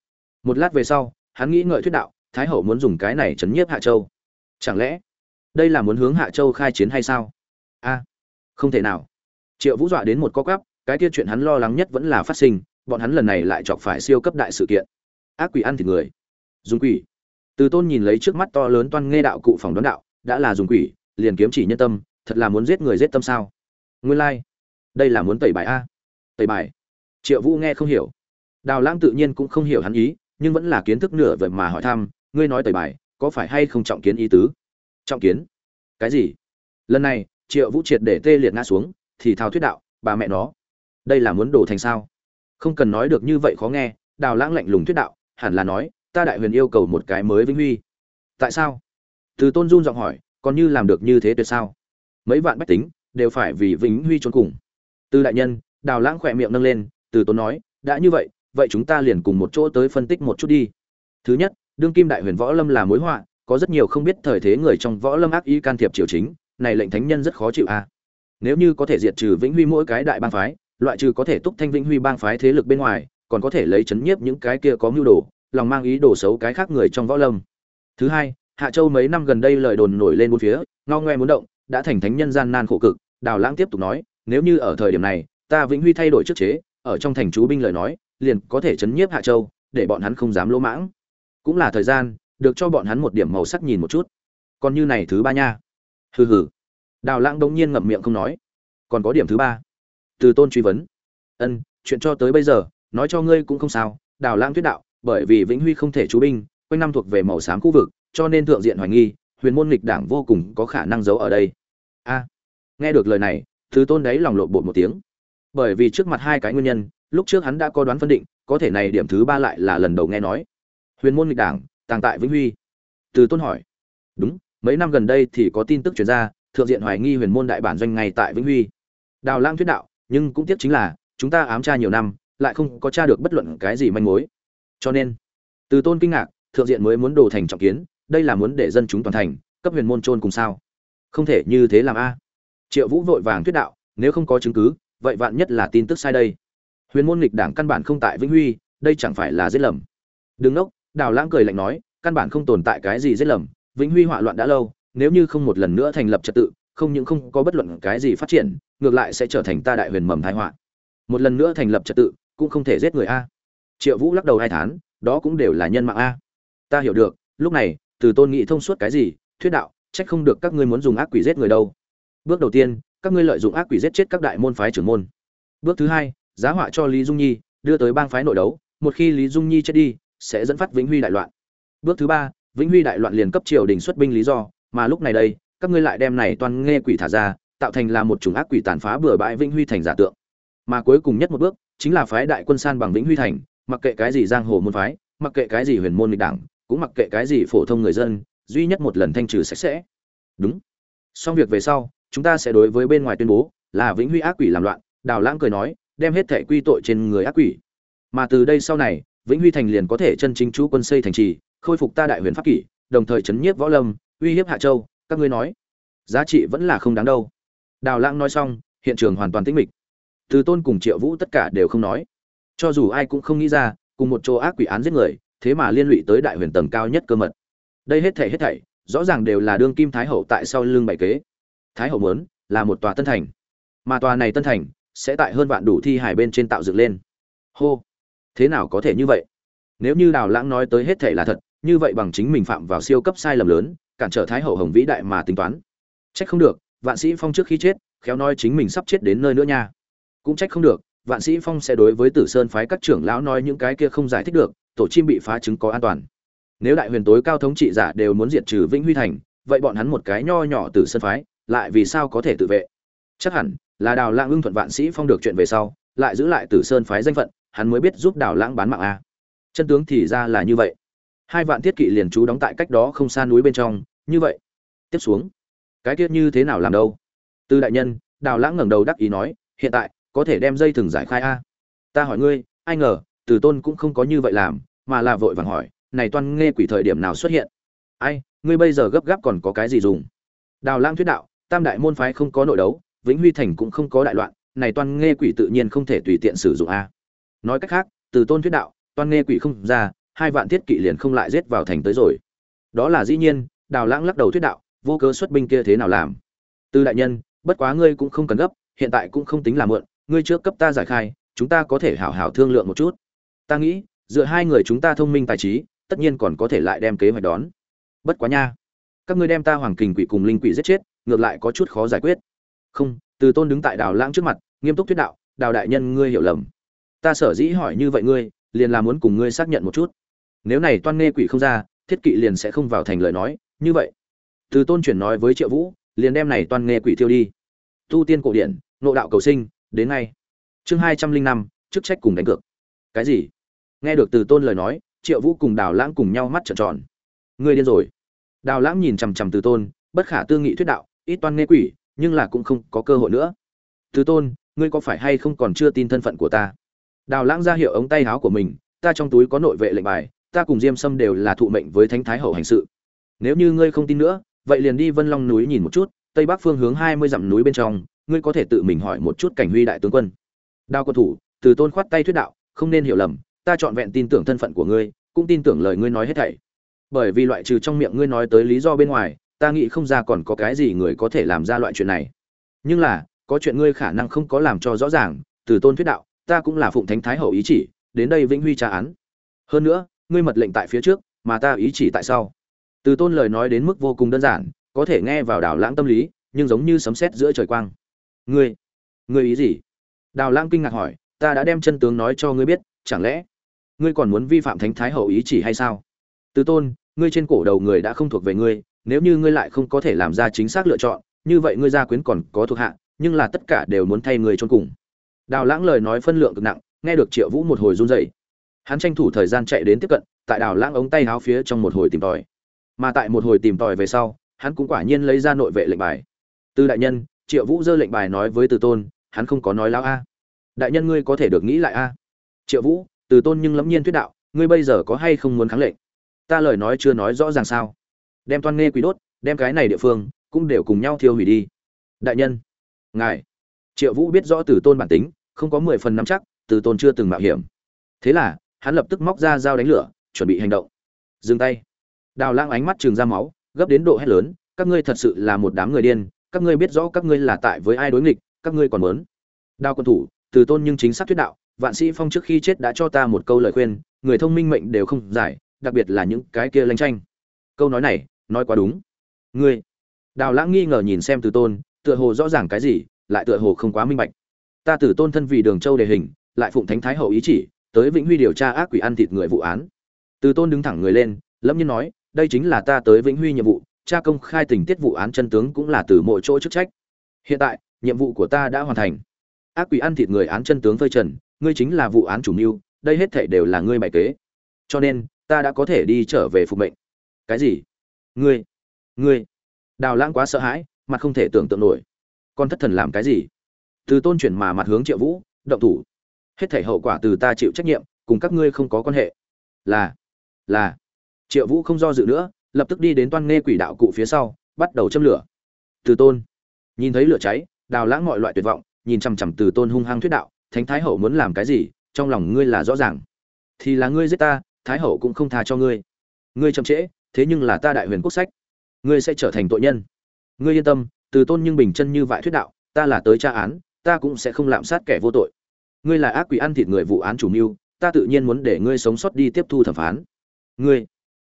A: Một lát về sau, hắn nghĩ ngợi thuyết đạo, thái hậu muốn dùng cái này chấn nhiếp hạ châu. Chẳng lẽ, đây là muốn hướng hạ châu khai chiến hay sao? A, không thể nào. Triệu vũ dọa đến một co cắp cái kia chuyện hắn lo lắng nhất vẫn là phát sinh, bọn hắn lần này lại chọc phải siêu cấp đại sự kiện. Ác quỷ ăn thịt người. Dùng quỷ. Từ tôn nhìn lấy trước mắt to lớn toan nghe đạo cụ phòng đoán đạo, đã là dùng quỷ, liền kiếm chỉ nhân tâm, thật là muốn giết người giết tâm sao? Nguyên lai、like. đây là muốn tẩy bài a tẩy bài. Triệu vũ nghe không hiểu. Đào lãng tự nhiên cũng không hiểu hắn ý, nhưng vẫn là kiến thức nửa vậy mà hỏi thăm, ngươi nói tẩy bài, có phải hay không trọng kiến ý tứ? Trọng kiến? Cái gì? Lần này, triệu vũ triệt để tê liệt ngã xuống, thì thao thuyết đạo, bà mẹ nó, đây là muốn đổ thành sao? Không cần nói được như vậy khó nghe, đào lãng lạnh lùng thuyết đạo, hẳn là nói, ta đại huyền yêu cầu một cái mới vĩnh huy. Tại sao? Từ tôn run giọng hỏi, còn như làm được như thế tuyệt sao? Mấy vạn bách tính đều phải vì vĩnh huy trốn cùng. Từ đại nhân đào lãng khỏe miệng nâng lên, từ tôn nói, đã như vậy vậy chúng ta liền cùng một chỗ tới phân tích một chút đi thứ nhất, đương kim đại huyền võ lâm là mối họa, có rất nhiều không biết thời thế người trong võ lâm ác ý can thiệp triều chính, này lệnh thánh nhân rất khó chịu a à. nếu như có thể diệt trừ vĩnh huy mỗi cái đại bang phái, loại trừ có thể túc thanh vĩnh huy bang phái thế lực bên ngoài, còn có thể lấy chấn nhiếp những cái kia có mưu đồ, lòng mang ý đồ xấu cái khác người trong võ lâm thứ hai, hạ châu mấy năm gần đây lời đồn nổi lên bốn phía, ngao ngoe muốn động, đã thành thánh nhân gian nan khổ cực, đào lãng tiếp tục nói, nếu như ở thời điểm này ta vĩnh huy thay đổi chức chế, ở trong thành chú binh lời nói, liền có thể chấn nhiếp hạ châu, để bọn hắn không dám lỗ mãng. Cũng là thời gian, được cho bọn hắn một điểm màu sắc nhìn một chút. Còn như này thứ ba nha. Hừ hừ. Đào lãng đống nhiên ngậm miệng không nói. Còn có điểm thứ ba. Từ tôn truy vấn. Ân, chuyện cho tới bây giờ, nói cho ngươi cũng không sao. Đào lãng thuyết đạo, bởi vì vĩnh huy không thể chú binh, quanh năm thuộc về màu xám khu vực, cho nên thượng diện hoài nghi, huyền môn nghịch đảng vô cùng có khả năng giấu ở đây. A. Nghe được lời này thứ tôn đấy lòng lộn bột một tiếng bởi vì trước mặt hai cái nguyên nhân, lúc trước hắn đã có đoán phân định, có thể này điểm thứ ba lại là lần đầu nghe nói. Huyền môn nghịch đảng, tàng tại vĩnh huy. Từ tôn hỏi. Đúng, mấy năm gần đây thì có tin tức chuyển ra, thượng diện hoài nghi huyền môn đại bản doanh ngay tại vĩnh huy. Đào lang thuyết đạo, nhưng cũng tiếc chính là, chúng ta ám tra nhiều năm, lại không có tra được bất luận cái gì manh mối. Cho nên, từ tôn kinh ngạc, thượng diện mới muốn đồ thành trọng kiến, đây là muốn để dân chúng toàn thành, cấp huyền môn trôn cùng sao? Không thể như thế làm a. Triệu vũ vội vàng thuyết đạo, nếu không có chứng cứ vậy vạn nhất là tin tức sai đây. Huyền môn nghịch đảng căn bản không tại vĩnh huy, đây chẳng phải là giết lầm. Đứng ốc đào lãng cười lạnh nói, căn bản không tồn tại cái gì giết lầm, vĩnh huy hỏa loạn đã lâu, nếu như không một lần nữa thành lập trật tự, không những không có bất luận cái gì phát triển, ngược lại sẽ trở thành ta đại huyền mầm thái họa. Một lần nữa thành lập trật tự, cũng không thể giết người a. Triệu vũ lắc đầu hai tháng đó cũng đều là nhân mạng a. Ta hiểu được, lúc này, từ tôn nghị thông suốt cái gì, thuyết đạo, trách không được các ngươi muốn dùng ác quỷ giết người đâu. Bước đầu tiên các ngươi lợi dụng ác quỷ giết chết các đại môn phái trưởng môn. Bước thứ hai, giá họa cho lý dung nhi, đưa tới bang phái nội đấu, một khi lý dung nhi chết đi, sẽ dẫn phát vĩnh huy đại loạn. Bước thứ ba, vĩnh huy đại loạn liền cấp triều đình xuất binh lý do, mà lúc này đây, các ngươi lại đem này toàn nghe quỷ thả ra, tạo thành là một chủng ác quỷ tàn phá bừa bãi vĩnh huy thành giả tượng. Mà cuối cùng nhất một bước, chính là phái đại quân san bằng vĩnh huy thành, mặc kệ cái gì giang hồ môn phái, mặc kệ cái gì huyền môn nghịch đảng, cũng mặc kệ cái gì phổ thông người dân, duy nhất một lần thanh trừ sạch sẽ. Đúng. Xong việc về sau chúng ta sẽ đối với bên ngoài tuyên bố là vĩnh huy ác quỷ làm loạn, đào lãng cười nói, đem hết thẻ quy tội trên người ác quỷ. Mà từ đây sau này, vĩnh huy thành liền có thể chân chính chú quân xây thành trì, khôi phục ta đại huyền pháp kỷ, đồng thời chấn nhiếp võ lâm, uy hiếp hạ châu, các ngươi nói, giá trị vẫn là không đáng đâu. Đào lãng nói xong, hiện trường hoàn toàn tĩnh mịch. Từ tôn cùng triệu vũ tất cả đều không nói. Cho dù ai cũng không nghĩ ra, cùng một chỗ ác quỷ án giết người, thế mà liên lụy tới đại huyền tầng cao nhất cơ mật. Đây hết thảy hết thảy, rõ ràng đều là đương kim thái hậu tại sau lưng bày kế thái hậu muốn là một tòa tân thành, mà tòa này tân thành sẽ tại hơn vạn đủ thi hải bên trên tạo dựng lên. Hô, thế nào có thể như vậy? Nếu như đào lãng nói tới hết thể là thật, như vậy bằng chính mình phạm vào siêu cấp sai lầm lớn, cản trở thái hậu hồng vĩ đại mà tính toán. Trách không được, vạn sĩ phong trước khi chết, khéo nói chính mình sắp chết đến nơi nữa nha. Cũng trách không được, vạn sĩ phong sẽ đối với tử sơn phái các trưởng lão nói những cái kia không giải thích được, tổ chim bị phá chứng có an toàn. Nếu đại huyền tối cao thống trị giả đều muốn diệt trừ vĩnh huy thành, vậy bọn hắn một cái nho nhỏ tử sơn phái lại vì sao có thể tự vệ? Chắc hẳn là đào lãng ưng thuận vạn sĩ phong được chuyện về sau, lại giữ lại tử sơn phái danh phận, hắn mới biết giúp đào lãng bán mạng a. Chân tướng thì ra là như vậy. Hai vạn thiết kỵ liền trú đóng tại cách đó không xa núi bên trong, như vậy. Tiếp xuống, cái tiết như thế nào làm đâu? Tư đại nhân, đào lãng ngẩng đầu đắc ý nói, hiện tại, có thể đem dây thừng giải khai a. Ta hỏi ngươi, ai ngờ từ tôn cũng không có như vậy làm, mà là vội vàng hỏi, này toan nghe quỷ thời điểm nào xuất hiện? Ai, ngươi bây giờ gấp gáp còn có cái gì dùng? Đào lãng thuyết đạo tam đại môn phái không có nội đấu, vĩnh huy thành cũng không có đại loạn, này toan nghe quỷ tự nhiên không thể tùy tiện sử dụng a. Nói cách khác, từ tôn thuyết đạo toan nghe quỷ không ra, hai vạn thiết kỵ liền không lại giết vào thành tới rồi. Đó là dĩ nhiên, đào lãng lắc đầu thuyết đạo, vô cớ xuất binh kia thế nào làm? Từ đại nhân, bất quá ngươi cũng không cần gấp, hiện tại cũng không tính là mượn ngươi trước cấp ta giải khai, chúng ta có thể hảo hảo thương lượng một chút. Ta nghĩ, dựa hai người chúng ta thông minh tài trí, tất nhiên còn có thể lại đem kế hoạch đón. Bất quá nha, các ngươi đem ta hoàng kình quỷ cùng linh quỷ giết chết ngược lại có chút khó giải quyết. Không, từ tôn đứng tại đào lãng trước mặt, nghiêm túc thuyết đạo, đào đại nhân, ngươi hiểu lầm. Ta sở dĩ hỏi như vậy ngươi, liền là muốn cùng ngươi xác nhận một chút. Nếu này toan nghe quỷ không ra, thiết kỵ liền sẽ không vào thành lời nói, như vậy. Từ tôn chuyển nói với triệu vũ, liền đem này toan nghe quỷ tiêu đi. Tu tiên cổ điển, nộ đạo cầu sinh, đến ngay. Chương hai trăm linh năm, chức trách cùng đánh cược. Cái gì? Nghe được từ tôn lời nói, triệu vũ cùng đào lãng cùng nhau mắt trợn tròn. Ngươi điên rồi. Đào lãng nhìn chằm chằm từ tôn, bất khả tư nghị thuyết đạo ít toan nghe quỷ, nhưng là cũng không có cơ hội nữa. Từ tôn, ngươi có phải hay không còn chưa tin thân phận của ta? Đào lãng ra hiệu ống tay áo của mình, ta trong túi có nội vệ lệnh bài, ta cùng diêm sâm đều là thụ mệnh với thánh thái hậu hành sự. Nếu như ngươi không tin nữa, vậy liền đi vân long núi nhìn một chút, tây bắc phương hướng hai mươi dặm núi bên trong, ngươi có thể tự mình hỏi một chút cảnh huy đại tướng quân. Đao quân thủ, từ tôn khoát tay thuyết đạo, không nên hiểu lầm, ta trọn vẹn tin tưởng thân phận của ngươi, cũng tin tưởng lời ngươi nói hết thảy. Bởi vì loại trừ trong miệng ngươi nói tới lý do bên ngoài ta nghĩ không ra còn có cái gì người có thể làm ra loại chuyện này. Nhưng là, có chuyện ngươi khả năng không có làm cho rõ ràng, từ tôn thuyết đạo, ta cũng là phụng thánh thái hậu ý chỉ, đến đây vĩnh huy tra án. Hơn nữa, ngươi mật lệnh tại phía trước, mà ta ý chỉ tại sau. Từ tôn lời nói đến mức vô cùng đơn giản, có thể nghe vào đảo lãng tâm lý, nhưng giống như sấm sét giữa trời quang. Ngươi ngươi ý gì? Đào lãng kinh ngạc hỏi, ta đã đem chân tướng nói cho ngươi biết, chẳng lẽ ngươi còn muốn vi phạm thánh thái hậu ý chỉ hay sao? Từ tôn, ngươi trên cổ đầu người đã không thuộc về ngươi nếu như ngươi lại không có thể làm ra chính xác lựa chọn, như vậy ngươi gia quyến còn có thuộc hạ, nhưng là tất cả đều muốn thay người chôn cùng. Đào lãng lời nói phân lượng cực nặng, nghe được triệu vũ một hồi run rẩy. Hắn tranh thủ thời gian chạy đến tiếp cận, tại đào lãng ống tay háo phía trong một hồi tìm tòi. Mà tại một hồi tìm tòi về sau, hắn cũng quả nhiên lấy ra nội vệ lệnh bài. Từ đại nhân, triệu vũ dơ lệnh bài nói với từ tôn, hắn không có nói lão a. Đại nhân ngươi có thể được nghĩ lại a. Triệu vũ, từ tôn nhưng lẫm nhiên thuyết đạo, ngươi bây giờ có hay không muốn kháng lệnh? Ta lời nói chưa nói rõ ràng sao? Đem toan nghe quý đốt, đem cái này địa phương cũng đều cùng nhau thiêu hủy đi. Đại nhân, ngài, triệu vũ biết rõ từ tôn bản tính, không có mười phần nắm chắc từ tôn chưa từng mạo hiểm. Thế là, hắn lập tức móc ra dao đánh lửa, chuẩn bị hành động. Dừng tay. Đào lang ánh mắt trường ra máu, gấp đến độ hét lớn, các ngươi thật sự là một đám người điên, các ngươi biết rõ các ngươi là tại với ai đối nghịch, các ngươi còn muốn. Đao quân thủ từ tôn nhưng chính xác thuyết đạo, vạn sĩ phong trước khi chết đã cho ta một câu lời khuyên, người thông minh mệnh đều không giải, đặc biệt là những cái kia lanh tranh. Câu nói này nói quá đúng. Ngươi, đào lãng nghi ngờ nhìn xem từ tôn, tựa hồ rõ ràng cái gì, lại tựa hồ không quá minh bạch. Ta từ tôn thân vì đường châu đề hình, lại phụng thánh thái hậu ý chỉ, tới vĩnh huy điều tra ác quỷ ăn thịt người vụ án. Từ tôn đứng thẳng người lên lâm nhiên nói, đây chính là ta tới vĩnh huy nhiệm vụ tra công khai tình tiết vụ án chân tướng cũng là từ mỗi chỗ chức trách. Hiện tại, nhiệm vụ của ta đã hoàn thành. Ác quỷ ăn thịt người án chân tướng phơi trần, ngươi chính là vụ án chủ mưu, đây hết thảy đều là ngươi bày kế. Cho nên, ta đã có thể đi trở về phục mệnh. Cái gì? Ngươi ngươi. Đào lãng quá sợ hãi, mặt không thể tưởng tượng nổi. Con thất thần làm cái gì? Từ tôn chuyển mà mặt hướng triệu vũ, động thủ. Hết thảy hậu quả từ ta chịu trách nhiệm, cùng các ngươi không có quan hệ. Là là. Triệu vũ không do dự nữa, lập tức đi đến toan nghe quỷ đạo cụ phía sau, bắt đầu châm lửa. Từ tôn. Nhìn thấy lửa cháy, đào lãng mọi loại tuyệt vọng, nhìn chằm chằm từ tôn hung hăng thuyết đạo, thánh thái hậu muốn làm cái gì? Trong lòng ngươi là rõ ràng. Thì là ngươi giết ta, thái hậu cũng không tha cho ngươi. Ngươi chậm trễ thế nhưng là ta đại huyền quốc sách, ngươi sẽ trở thành tội nhân. Ngươi yên tâm, từ tôn nhưng bình chân như vại thuyết đạo, ta là tới tra án, ta cũng sẽ không lạm sát kẻ vô tội. Ngươi là ác quỷ ăn thịt người vụ án chủ mưu, ta tự nhiên muốn để ngươi sống sót đi tiếp thu thẩm phán. Ngươi.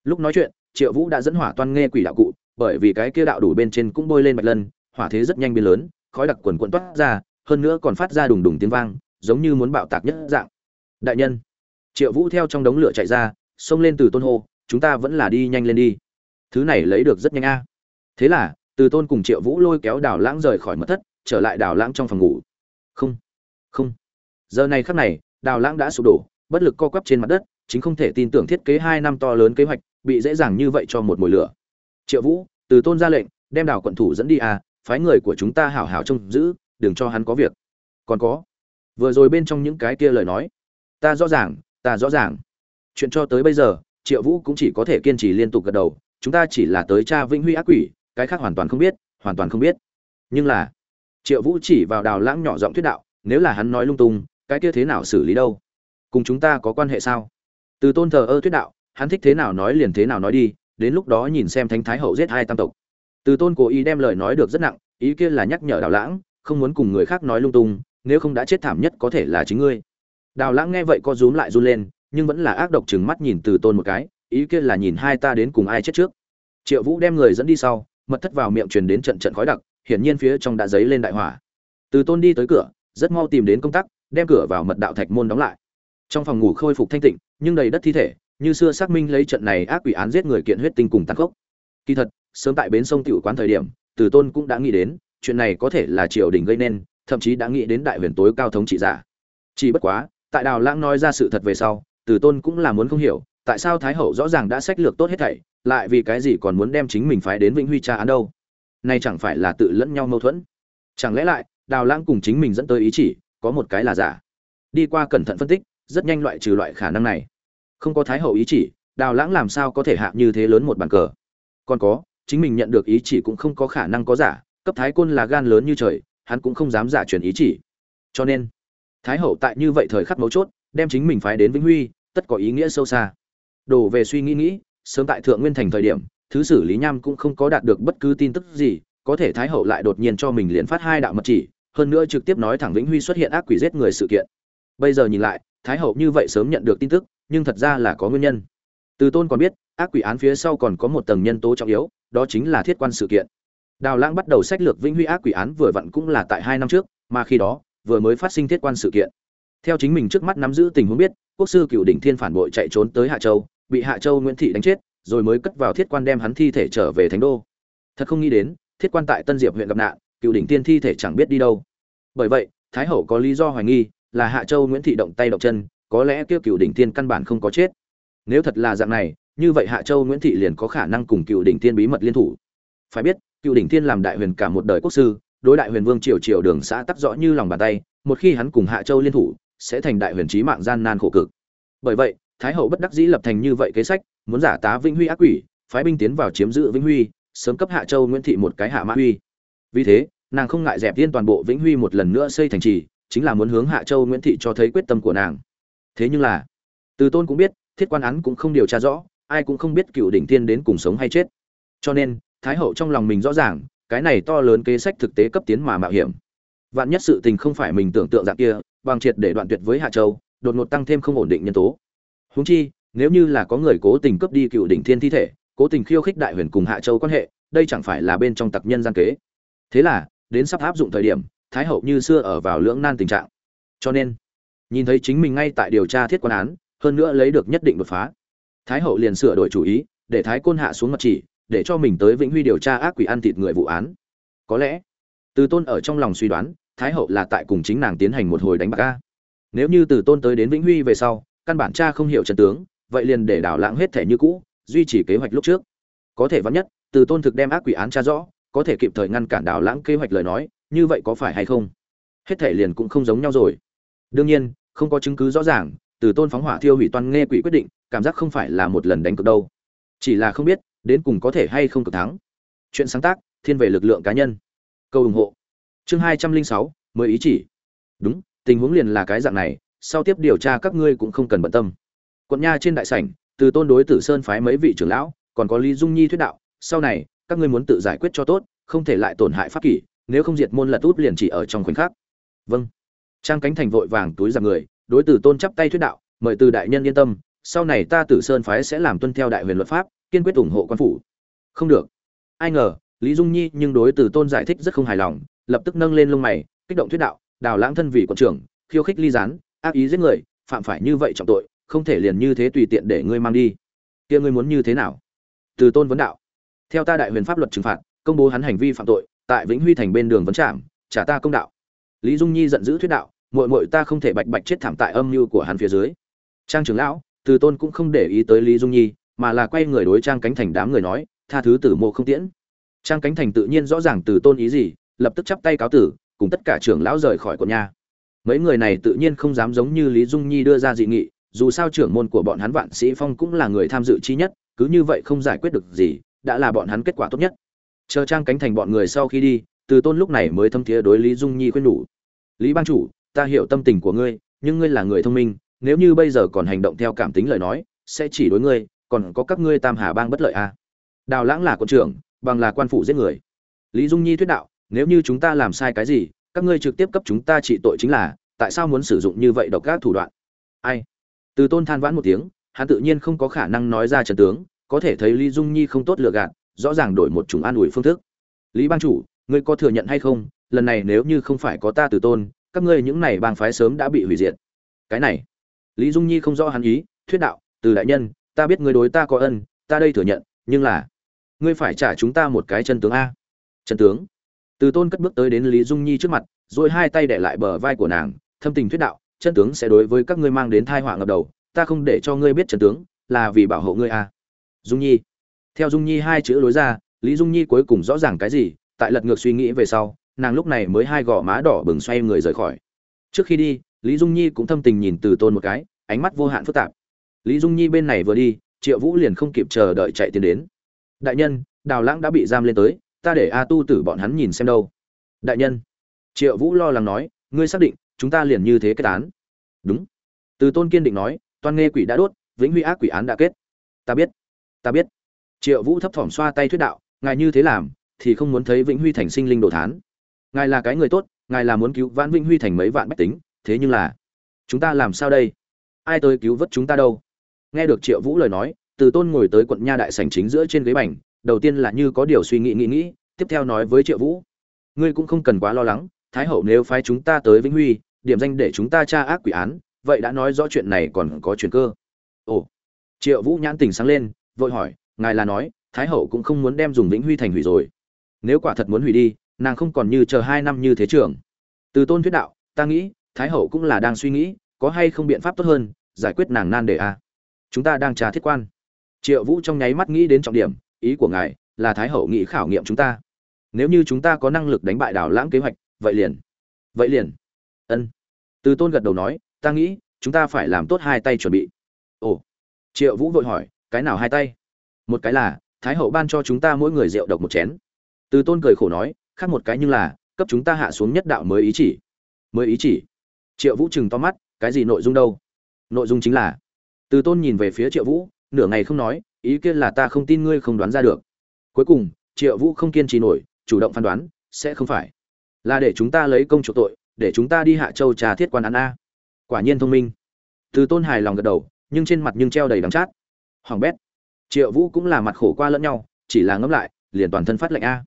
A: Lúc nói chuyện, triệu vũ đã dẫn hỏa toan nghe quỷ đạo cụ, bởi vì cái kia đạo đủ bên trên cũng bôi lên bạch lân, hỏa thế rất nhanh biến lớn, khói đặc quần quận toát ra, hơn nữa còn phát ra đùng đùng tiếng vang, giống như muốn bạo tạc nhất dạng. Đại nhân. Triệu vũ theo trong đống lửa chạy ra, xông lên từ tôn hô chúng ta vẫn là đi nhanh lên đi. Thứ này lấy được rất nhanh a. Thế là, từ tôn cùng triệu vũ lôi kéo đào lãng rời khỏi mật thất, trở lại đào lãng trong phòng ngủ. Không không. Giờ này khắc này, đào lãng đã sụp đổ, bất lực co quắp trên mặt đất, chính không thể tin tưởng thiết kế hai năm to lớn kế hoạch, bị dễ dàng như vậy cho một mồi lửa. Triệu vũ, từ tôn ra lệnh, đem đào quận thủ dẫn đi à phái người của chúng ta hảo hảo trông giữ, đừng cho hắn có việc. Còn có, vừa rồi bên trong những cái kia lời nói. Ta rõ ràng, ta rõ ràng. Chuyện cho tới bây giờ triệu vũ cũng chỉ có thể kiên trì liên tục gật đầu, chúng ta chỉ là tới cha vĩnh huy ác quỷ, cái khác hoàn toàn không biết, hoàn toàn không biết. Nhưng là, triệu vũ chỉ vào đào lãng nhỏ giọng thuyết đạo, nếu là hắn nói lung tung, cái kia thế nào xử lý đâu? Cùng chúng ta có quan hệ sao? Từ tôn thờ ơ thuyết đạo, hắn thích thế nào nói liền thế nào nói đi, đến lúc đó nhìn xem thánh thái hậu giết hai tam tộc. Từ tôn cố ý đem lời nói được rất nặng, ý kia là nhắc nhở đào lãng, không muốn cùng người khác nói lung tung, nếu không đã chết thảm nhất có thể là chính ngươi. Đào lãng nghe vậy co rúm lại run lên nhưng vẫn là ác độc chừng mắt nhìn từ tôn một cái, ý kia là nhìn hai ta đến cùng ai chết trước. Triệu vũ đem người dẫn đi sau, mật thất vào miệng truyền đến trận trận khói đặc, hiển nhiên phía trong đã dấy lên đại hỏa. Từ tôn đi tới cửa, rất mau tìm đến công tắc đem cửa vào mật đạo thạch môn đóng lại. Trong phòng ngủ khôi phục thanh tịnh, nhưng đầy đất thi thể, như xưa xác minh lấy trận này ác quỷ án giết người kiện huyết tinh cùng tăng cốc kỳ thật, sớm tại bến sông tiểu quán thời điểm, từ tôn cũng đã nghĩ đến, chuyện này có thể là triều đình gây nên, thậm chí đã nghĩ đến đại huyền tối cao thống trị giả. Chỉ bất quá, tại đào lãng nói ra sự thật về sau từ tôn cũng là muốn không hiểu, tại sao thái hậu rõ ràng đã sách lược tốt hết thảy, lại vì cái gì còn muốn đem chính mình phái đến vĩnh huy tra án đâu? Nay chẳng phải là tự lẫn nhau mâu thuẫn? Chẳng lẽ lại, đào lãng cùng chính mình dẫn tới ý chỉ, có một cái là giả? Đi qua cẩn thận phân tích, rất nhanh loại trừ loại khả năng này. Không có thái hậu ý chỉ, đào lãng làm sao có thể hạ như thế lớn một bàn cờ? Còn có, chính mình nhận được ý chỉ cũng không có khả năng có giả, cấp thái côn là gan lớn như trời, hắn cũng không dám giả truyền ý chỉ. Cho nên, thái hậu tại như vậy thời khắc mấu chốt đem chính mình phái đến vĩnh huy, tất có ý nghĩa sâu xa. Đổ về suy nghĩ nghĩ, sớm tại thượng nguyên thành thời điểm, thứ sử lý nham cũng không có đạt được bất cứ tin tức gì, có thể thái hậu lại đột nhiên cho mình liền phát hai đạo mật chỉ, hơn nữa trực tiếp nói thẳng vĩnh huy xuất hiện ác quỷ giết người sự kiện. Bây giờ nhìn lại, thái hậu như vậy sớm nhận được tin tức, nhưng thật ra là có nguyên nhân. Từ tôn còn biết, ác quỷ án phía sau còn có một tầng nhân tố trọng yếu, đó chính là thiết quan sự kiện. Đào lãng bắt đầu sách lược vĩnh huy ác quỷ án vừa vặn cũng là tại hai năm trước, mà khi đó, vừa mới phát sinh thiết quan sự kiện theo chính mình trước mắt nắm giữ tình huống biết, quốc sư cựu đỉnh thiên phản bội chạy trốn tới hạ châu, bị hạ châu nguyễn thị đánh chết, rồi mới cất vào thiết quan đem hắn thi thể trở về thánh đô. Thật không nghĩ đến, thiết quan tại tân diệp huyện gặp nạn, cựu đỉnh tiên thi thể chẳng biết đi đâu. Bởi vậy, thái hậu có lý do hoài nghi, là hạ châu nguyễn thị động tay động chân, có lẽ kia cựu đỉnh tiên căn bản không có chết. Nếu thật là dạng này, như vậy hạ châu nguyễn thị liền có khả năng cùng cựu đỉnh tiên bí mật liên thủ. Phải biết, cựu đỉnh tiên làm đại huyền cả một đời quốc sư, đối đại huyền vương triều triều đường xã tắc rõ như lòng bàn tay, một khi hắn cùng hạ châu liên thủ sẽ thành đại huyền trí mạng gian nan khổ cực. Bởi vậy, thái hậu bất đắc dĩ lập thành như vậy kế sách, muốn giả tá vĩnh huy ác quỷ, phái binh tiến vào chiếm giữ vĩnh huy, sớm cấp hạ châu nguyễn thị một cái hạ mã huy vì thế, nàng không ngại dẹp tiên toàn bộ vĩnh huy một lần nữa xây thành trì, chính là muốn hướng hạ châu nguyễn thị cho thấy quyết tâm của nàng. Thế nhưng là, từ tôn cũng biết, thiết quan án cũng không điều tra rõ, ai cũng không biết cựu đỉnh tiên đến cùng sống hay chết. Cho nên, thái hậu trong lòng mình rõ ràng, cái này to lớn kế sách thực tế cấp tiến mà mạo hiểm. Vạn nhất sự tình không phải mình tưởng tượng dạng kia bằng triệt để đoạn tuyệt với hạ châu, đột ngột tăng thêm không ổn định nhân tố. Huống chi, nếu như là có người cố tình cướp đi cựu đỉnh thiên thi thể, cố tình khiêu khích đại huyền cùng hạ châu quan hệ, đây chẳng phải là bên trong tặc nhân gian kế. Thế là, đến sắp áp dụng thời điểm, thái hậu như xưa ở vào lưỡng nan tình trạng. Cho nên, nhìn thấy chính mình ngay tại điều tra thiết quan án, hơn nữa lấy được nhất định đột phá. Thái hậu liền sửa đổi chủ ý, để thái côn hạ xuống mặt chỉ, để cho mình tới vĩnh huy điều tra ác quỷ ăn thịt người vụ án. Có lẽ, từ tôn ở trong lòng suy đoán thái hậu là tại cùng chính nàng tiến hành một hồi đánh bạc a. Nếu như từ tôn tới đến vĩnh huy về sau, căn bản cha không hiểu trận tướng, vậy liền để đảo lãng hết thể như cũ, duy trì kế hoạch lúc trước. Có thể vắn nhất, từ tôn thực đem ác quỷ án cha rõ, có thể kịp thời ngăn cản đảo lãng kế hoạch lời nói, như vậy có phải hay không? Hết thể liền cũng không giống nhau rồi. Đương nhiên, không có chứng cứ rõ ràng, từ tôn phóng hỏa thiêu hủy toàn nghe quỷ quyết định, cảm giác không phải là một lần đánh cược đâu. Chỉ là không biết, đến cùng có thể hay không cực thắng. Chuyện sáng tác, thiên về lực lượng cá nhân. Câu ủng hộ chương hai trăm linh sáu, mới ý chỉ. Đúng, tình huống liền là cái dạng này, sau tiếp điều tra các ngươi cũng không cần bận tâm. Quận nha trên đại sảnh, từ tôn đối tử sơn phái mấy vị trưởng lão, còn có lý dung nhi thuyết đạo, sau này, các ngươi muốn tự giải quyết cho tốt, không thể lại tổn hại pháp kỷ, nếu không diệt môn lật út liền chỉ ở trong khoảnh khắc. Vâng. Trang cánh thành vội vàng túi giặc người, đối tử tôn chắp tay thuyết đạo, mời từ đại nhân yên tâm, sau này ta tử sơn phái sẽ làm tuân theo đại huyền luật pháp, kiên quyết ủng hộ quan phủ. Không được. Ai ngờ, lý dung nhi nhưng đối tử tôn giải thích rất không hài lòng lập tức nâng lên lông mày, kích động thuyết đạo, đào lãng thân vị quận trưởng, khiêu khích ly gián, ác ý giết người, phạm phải như vậy trọng tội, không thể liền như thế tùy tiện để ngươi mang đi. Kia ngươi muốn như thế nào? Từ tôn vấn đạo, theo ta đại huyền pháp luật trừng phạt, công bố hắn hành vi phạm tội, tại vĩnh huy thành bên đường vấn trạm trả ta công đạo. Lý dung nhi giận dữ thuyết đạo, muội muội ta không thể bạch bạch chết thảm tại âm mưu của hắn phía dưới. Trang trưởng lão, từ tôn cũng không để ý tới lý dung nhi, mà là quay người đối trang cánh thành đám người nói, tha thứ tử mộ không tiễn. Trang cánh thành tự nhiên rõ ràng từ tôn ý gì lập tức chắp tay cáo tử, cùng tất cả trưởng lão rời khỏi quận nhà. Mấy người này tự nhiên không dám giống như lý dung nhi đưa ra dị nghị, dù sao trưởng môn của bọn hắn vạn sĩ phong cũng là người tham dự chi nhất, cứ như vậy không giải quyết được gì, đã là bọn hắn kết quả tốt nhất. Chờ trang cánh thành bọn người sau khi đi, từ tôn lúc này mới thâm thiế đối lý dung nhi khuyên nhủ. Lý ban chủ, ta hiểu tâm tình của ngươi, nhưng ngươi là người thông minh, nếu như bây giờ còn hành động theo cảm tính lời nói, sẽ chỉ đối ngươi, còn có các ngươi tam hà bang bất lợi à. đào lãng là quân trưởng, bằng là quan phủ giết người. Lý dung nhi thuyết đạo nếu như chúng ta làm sai cái gì, các ngươi trực tiếp cấp chúng ta trị tội chính là, tại sao muốn sử dụng như vậy độc ác thủ đoạn? Ai? Từ tôn than vãn một tiếng, hắn tự nhiên không có khả năng nói ra trần tướng, có thể thấy lý dung nhi không tốt lựa gạt, rõ ràng đổi một chủng an ủi phương thức. Lý bang chủ, ngươi có thừa nhận hay không? Lần này nếu như không phải có ta từ tôn, các ngươi những này bang phái sớm đã bị hủy diệt. Cái này, lý dung nhi không rõ hắn ý, thuyết đạo, từ đại nhân, ta biết ngươi đối ta có ân, ta đây thừa nhận, nhưng là, ngươi phải trả chúng ta một cái chân tướng a. Chân tướng? Từ tôn cất bước tới đến lý dung nhi trước mặt, rồi hai tay để lại bờ vai của nàng, thâm tình thuyết đạo, chân tướng sẽ đối với các ngươi mang đến thai họa ngập đầu, ta không để cho ngươi biết chân tướng, là vì bảo hộ ngươi à? dung nhi. Theo dung nhi hai chữ lối ra, lý dung nhi cuối cùng rõ ràng cái gì, tại lật ngược suy nghĩ về sau, nàng lúc này mới hai gò má đỏ bừng xoay người rời khỏi. Trước khi đi, lý dung nhi cũng thâm tình nhìn từ tôn một cái, ánh mắt vô hạn phức tạp. Lý dung nhi bên này vừa đi, triệu vũ liền không kịp chờ đợi chạy tiến đến. Đại nhân, đào lãng đã bị giam lên tới ta để a tu tử bọn hắn nhìn xem đâu. Đại nhân. Triệu vũ lo lắng nói, ngươi xác định, chúng ta liền như thế kết án. Đúng. Từ tôn kiên định nói, toàn nghe quỷ đã đốt, vĩnh huy ác quỷ án đã kết. Ta biết. Ta biết. Triệu vũ thấp thỏm xoa tay thuyết đạo, ngài như thế làm, thì không muốn thấy vĩnh huy thành sinh linh đồ thán. Ngài là cái người tốt, ngài là muốn cứu vãn vĩnh huy thành mấy vạn bách tính, thế nhưng là, chúng ta làm sao đây? Ai tới cứu vớt chúng ta đâu? Nghe được triệu vũ lời nói, từ tôn ngồi tới quận nha đại sảnh chính giữa trên ghế bành đầu tiên là như có điều suy nghĩ nghĩ nghĩ, tiếp theo nói với triệu vũ. Ngươi cũng không cần quá lo lắng, thái hậu nếu phái chúng ta tới vĩnh huy, điểm danh để chúng ta tra ác quỷ án, vậy đã nói rõ chuyện này còn có chuyện cơ. Ồ. Triệu vũ nhãn tình sáng lên, vội hỏi, ngài là nói, thái hậu cũng không muốn đem dùng vĩnh huy thành hủy rồi. Nếu quả thật muốn hủy đi, nàng không còn như chờ hai năm như thế trường từ tôn thuyết đạo, ta nghĩ, thái hậu cũng là đang suy nghĩ, có hay không biện pháp tốt hơn, giải quyết nàng nan đề a. À. chúng ta đang trà thiết quan. Triệu vũ trong nháy mắt nghĩ đến trọng điểm ý của ngài là thái hậu nghĩ khảo nghiệm chúng ta. Nếu như chúng ta có năng lực đánh bại đảo lãng kế hoạch, vậy liền. Vậy liền. Ân. Từ tôn gật đầu nói, ta nghĩ, chúng ta phải làm tốt hai tay chuẩn bị. Ồ. Triệu vũ vội hỏi, cái nào hai tay? Một cái là, thái hậu ban cho chúng ta mỗi người rượu độc một chén. Từ tôn cười khổ nói, khác một cái nhưng là, cấp chúng ta hạ xuống nhất đạo mới ý chỉ. Mới ý chỉ. Triệu vũ chừng to mắt, cái gì nội dung đâu? Nội dung chính là, từ tôn nhìn về phía triệu vũ, nửa ngày không nói ý kiến là ta không tin ngươi không đoán ra được. Cuối cùng, triệu vũ không kiên trì nổi, chủ động phán đoán, sẽ không phải. Là để chúng ta lấy công chủ tội, để chúng ta đi hạ châu trà thiết quan án a. Quả nhiên thông minh. Từ tôn hài lòng gật đầu, nhưng trên mặt nhưng treo đầy đắng chát. Hoàng bét. Triệu vũ cũng là mặt khổ qua lẫn nhau, chỉ là ngẫm lại, liền toàn thân phát lệnh a.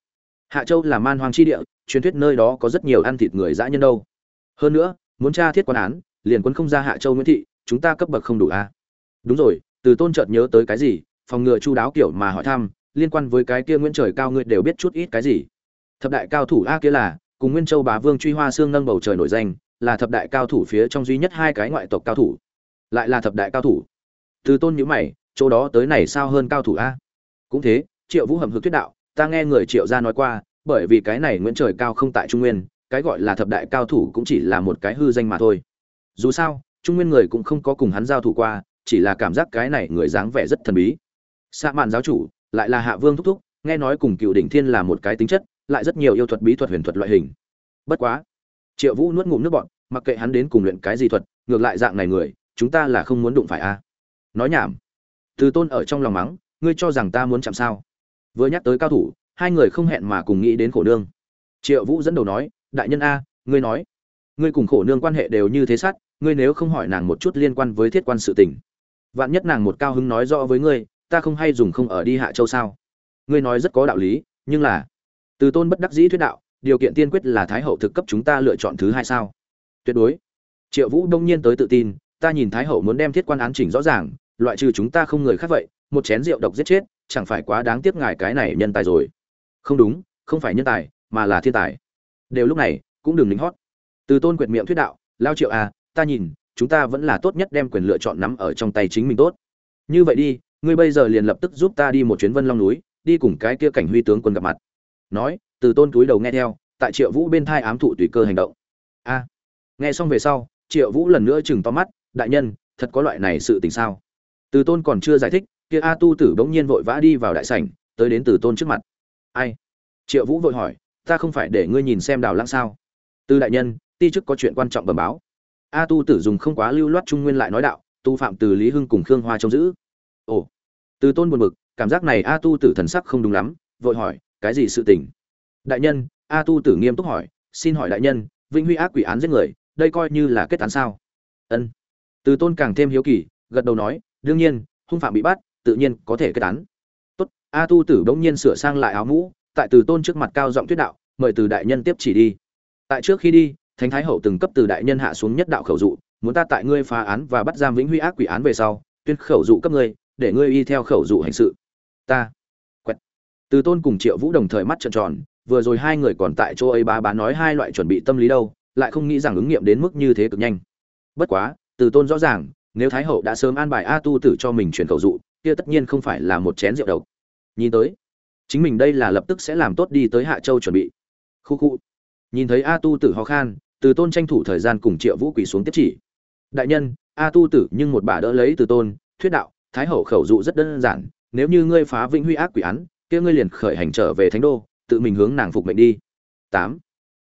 A: Hạ châu là man hoang chi địa, truyền thuyết nơi đó có rất nhiều ăn thịt người dã nhân đâu. Hơn nữa, muốn tra thiết quan án, liền quân không ra hạ châu nguyễn thị, chúng ta cấp bậc không đủ a. Đúng rồi, từ tôn chợt nhớ tới cái gì? Phòng ngừa chu đáo kiểu mà hỏi thăm, liên quan với cái kia nguyễn trời cao ngươi đều biết chút ít cái gì. Thập đại cao thủ a kia là, cùng nguyên châu bá vương truy hoa xương nâng bầu trời nổi danh, là thập đại cao thủ phía trong duy nhất hai cái ngoại tộc cao thủ. Lại là thập đại cao thủ. Từ tôn nhữ mày, chỗ đó tới này sao hơn cao thủ a? Cũng thế, triệu vũ hầm hực thuyết đạo, ta nghe người triệu gia nói qua, bởi vì cái này nguyễn trời cao không tại trung nguyên, cái gọi là thập đại cao thủ cũng chỉ là một cái hư danh mà thôi. Dù sao, trung nguyên người cũng không có cùng hắn giao thủ qua, chỉ là cảm giác cái này người dáng vẻ rất thần bí sa mạn giáo chủ, lại là hạ vương thúc thúc, nghe nói cùng cựu đỉnh thiên là một cái tính chất, lại rất nhiều yêu thuật, bí thuật, huyền thuật loại hình. Bất quá, triệu vũ nuốt ngụm nước bọn mặc kệ hắn đến cùng luyện cái gì thuật, ngược lại dạng này người, chúng ta là không muốn đụng phải a. Nói nhảm. Từ tôn ở trong lòng mắng, ngươi cho rằng ta muốn chạm sao? Vừa nhắc tới cao thủ, hai người không hẹn mà cùng nghĩ đến khổ nương. Triệu vũ dẫn đầu nói, đại nhân a, ngươi nói, ngươi cùng khổ nương quan hệ đều như thế sát, ngươi nếu không hỏi nàng một chút liên quan với thiết quan sự tình, vạn nhất nàng một cao hứng nói rõ với ngươi ta không hay dùng không ở đi hạ châu sao? Ngươi nói rất có đạo lý, nhưng là, từ tôn bất đắc dĩ thuyết đạo, điều kiện tiên quyết là thái hậu thực cấp chúng ta lựa chọn thứ hai sao? Tuyệt đối. Triệu vũ đông nhiên tới tự tin, ta nhìn thái hậu muốn đem thiết quan án chỉnh rõ ràng, loại trừ chúng ta không người khác vậy, một chén rượu độc giết chết, chẳng phải quá đáng tiếc ngài cái này nhân tài rồi. Không đúng, không phải nhân tài, mà là thiên tài. Đều lúc này, cũng đừng lính hót. Từ tôn quyệt miệng thuyết đạo, lao triệu à ta nhìn, chúng ta vẫn là tốt nhất đem quyền lựa chọn nắm ở trong tay chính mình tốt. Như vậy đi ngươi bây giờ liền lập tức giúp ta đi một chuyến vân long núi, đi cùng cái kia cảnh huy tướng quân gặp mặt. Nói, từ tôn túi đầu nghe theo, tại triệu vũ bên thai ám thụ tùy cơ hành động. A. Nghe xong về sau, triệu vũ lần nữa chừng to mắt, đại nhân, thật có loại này sự tình sao? Từ tôn còn chưa giải thích, kia a tu tử bỗng nhiên vội vã đi vào đại sảnh, tới đến từ tôn trước mặt. Ai? Triệu vũ vội hỏi, ta không phải để ngươi nhìn xem đào lãng sao? Từ đại nhân, ti chức có chuyện quan trọng bẩm báo. A tu tử dùng không quá lưu loát trung nguyên lại nói đạo, tu phạm từ lý hưng cùng khương hoa trông giữ ồ. Từ tôn buồn bực, cảm giác này a tu tử thần sắc không đúng lắm, vội hỏi, cái gì sự tình? Đại nhân, a tu tử nghiêm túc hỏi, xin hỏi đại nhân, vĩnh huy ác quỷ án giết người, đây coi như là kết án sao? Ân. Từ tôn càng thêm hiếu kỳ, gật đầu nói, đương nhiên, hung phạm bị bắt, tự nhiên có thể kết án. Tốt, a tu tử bỗng nhiên sửa sang lại áo mũ, tại từ tôn trước mặt cao giọng thuyết đạo, mời từ đại nhân tiếp chỉ đi. Tại trước khi đi, thánh thái hậu từng cấp từ đại nhân hạ xuống nhất đạo khẩu dụ, muốn ta tại ngươi phá án và bắt giam vĩnh huy ác quỷ án về sau, tuyên khẩu dụ cấp ngươi để ngươi y theo khẩu dụ hành sự. Ta. Quẹt. Từ tôn cùng triệu vũ đồng thời mắt trợn tròn, vừa rồi hai người còn tại chỗ ấy bá bá nói hai loại chuẩn bị tâm lý đâu, lại không nghĩ rằng ứng nghiệm đến mức như thế cực nhanh. Bất quá, từ tôn rõ ràng, nếu thái hậu đã sớm an bài a tu tử cho mình truyền khẩu dụ, kia tất nhiên không phải là một chén rượu độc. Nhìn tới, chính mình đây là lập tức sẽ làm tốt đi tới hạ châu chuẩn bị. Khu khu. Nhìn thấy a tu tử ho khan, từ tôn tranh thủ thời gian cùng triệu vũ quỳ xuống tiếp chỉ. Đại nhân, a tu tử nhưng một bà đỡ lấy từ tôn, thuyết đạo thái hậu khẩu dụ rất đơn giản, nếu như ngươi phá vĩnh huy ác quỷ án, kia ngươi liền khởi hành trở về thánh đô, tự mình hướng nàng phục mệnh đi. Tám.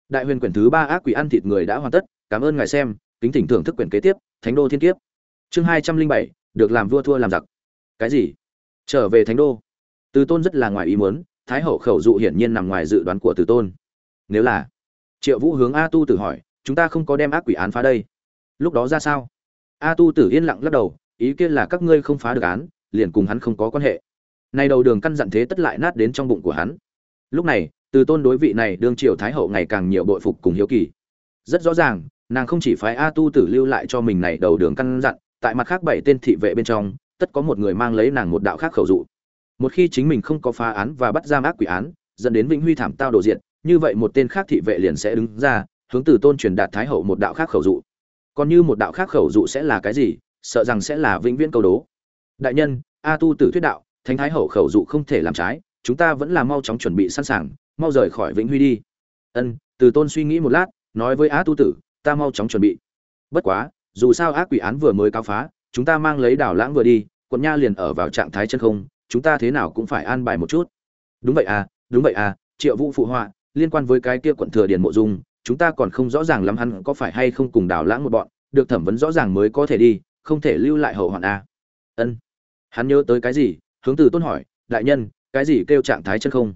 A: Đại huyền quyển thứ ba ác quỷ ăn thịt người đã hoàn tất, cảm ơn ngài xem, kính thỉnh thưởng thức quyển kế tiếp, thánh đô thiên kiếp. Chương hai trăm linh bảy, được làm vua thua làm giặc. Cái gì? Trở về thánh đô. Từ tôn rất là ngoài ý muốn, thái hậu khẩu dụ hiển nhiên nằm ngoài dự đoán của từ tôn. Nếu là triệu vũ hướng a tu tử hỏi, chúng ta không có đem ác quỷ án phá đây. Lúc đó ra sao? A tu tử yên lặng lắc đầu ý kiến là các ngươi không phá được án, liền cùng hắn không có quan hệ. Nay đầu đường căn dặn thế tất lại nát đến trong bụng của hắn. Lúc này, từ tôn đối vị này đương triều thái hậu ngày càng nhiều bội phục cùng hiếu kỳ. Rất rõ ràng, nàng không chỉ phái a tu tử lưu lại cho mình này đầu đường căn dặn, tại mặt khác bảy tên thị vệ bên trong, tất có một người mang lấy nàng một đạo khác khẩu dụ. Một khi chính mình không có phá án và bắt giam ác quỷ án, dẫn đến vĩnh huy thảm tao đồ diện như vậy một tên khác thị vệ liền sẽ đứng ra, hướng từ tôn truyền đạt thái hậu một đạo khác khẩu dụ. Còn như một đạo khác khẩu dụ sẽ là cái gì sợ rằng sẽ là vĩnh viễn câu đố. Đại nhân, a tu tử thuyết đạo, thánh thái hậu khẩu dụ không thể làm trái, chúng ta vẫn là mau chóng chuẩn bị sẵn sàng, mau rời khỏi vĩnh huy đi. Ân, từ tôn suy nghĩ một lát, nói với a tu tử, ta mau chóng chuẩn bị. Bất quá, dù sao ác quỷ án vừa mới cáo phá, chúng ta mang lấy đảo lãng vừa đi, quận nha liền ở vào trạng thái chân không, chúng ta thế nào cũng phải an bài một chút. Đúng vậy à đúng vậy à triệu vũ phụ họa, liên quan với cái kia quận thừa điền mộ dung, chúng ta còn không rõ ràng lắm hắn có phải hay không cùng đảo lãng một bọn, được thẩm vấn rõ ràng mới có thể đi không thể lưu lại hậu hoạn à. ân. Hắn nhớ tới cái gì? Hướng từ tôn hỏi, đại nhân, cái gì kêu trạng thái chân không?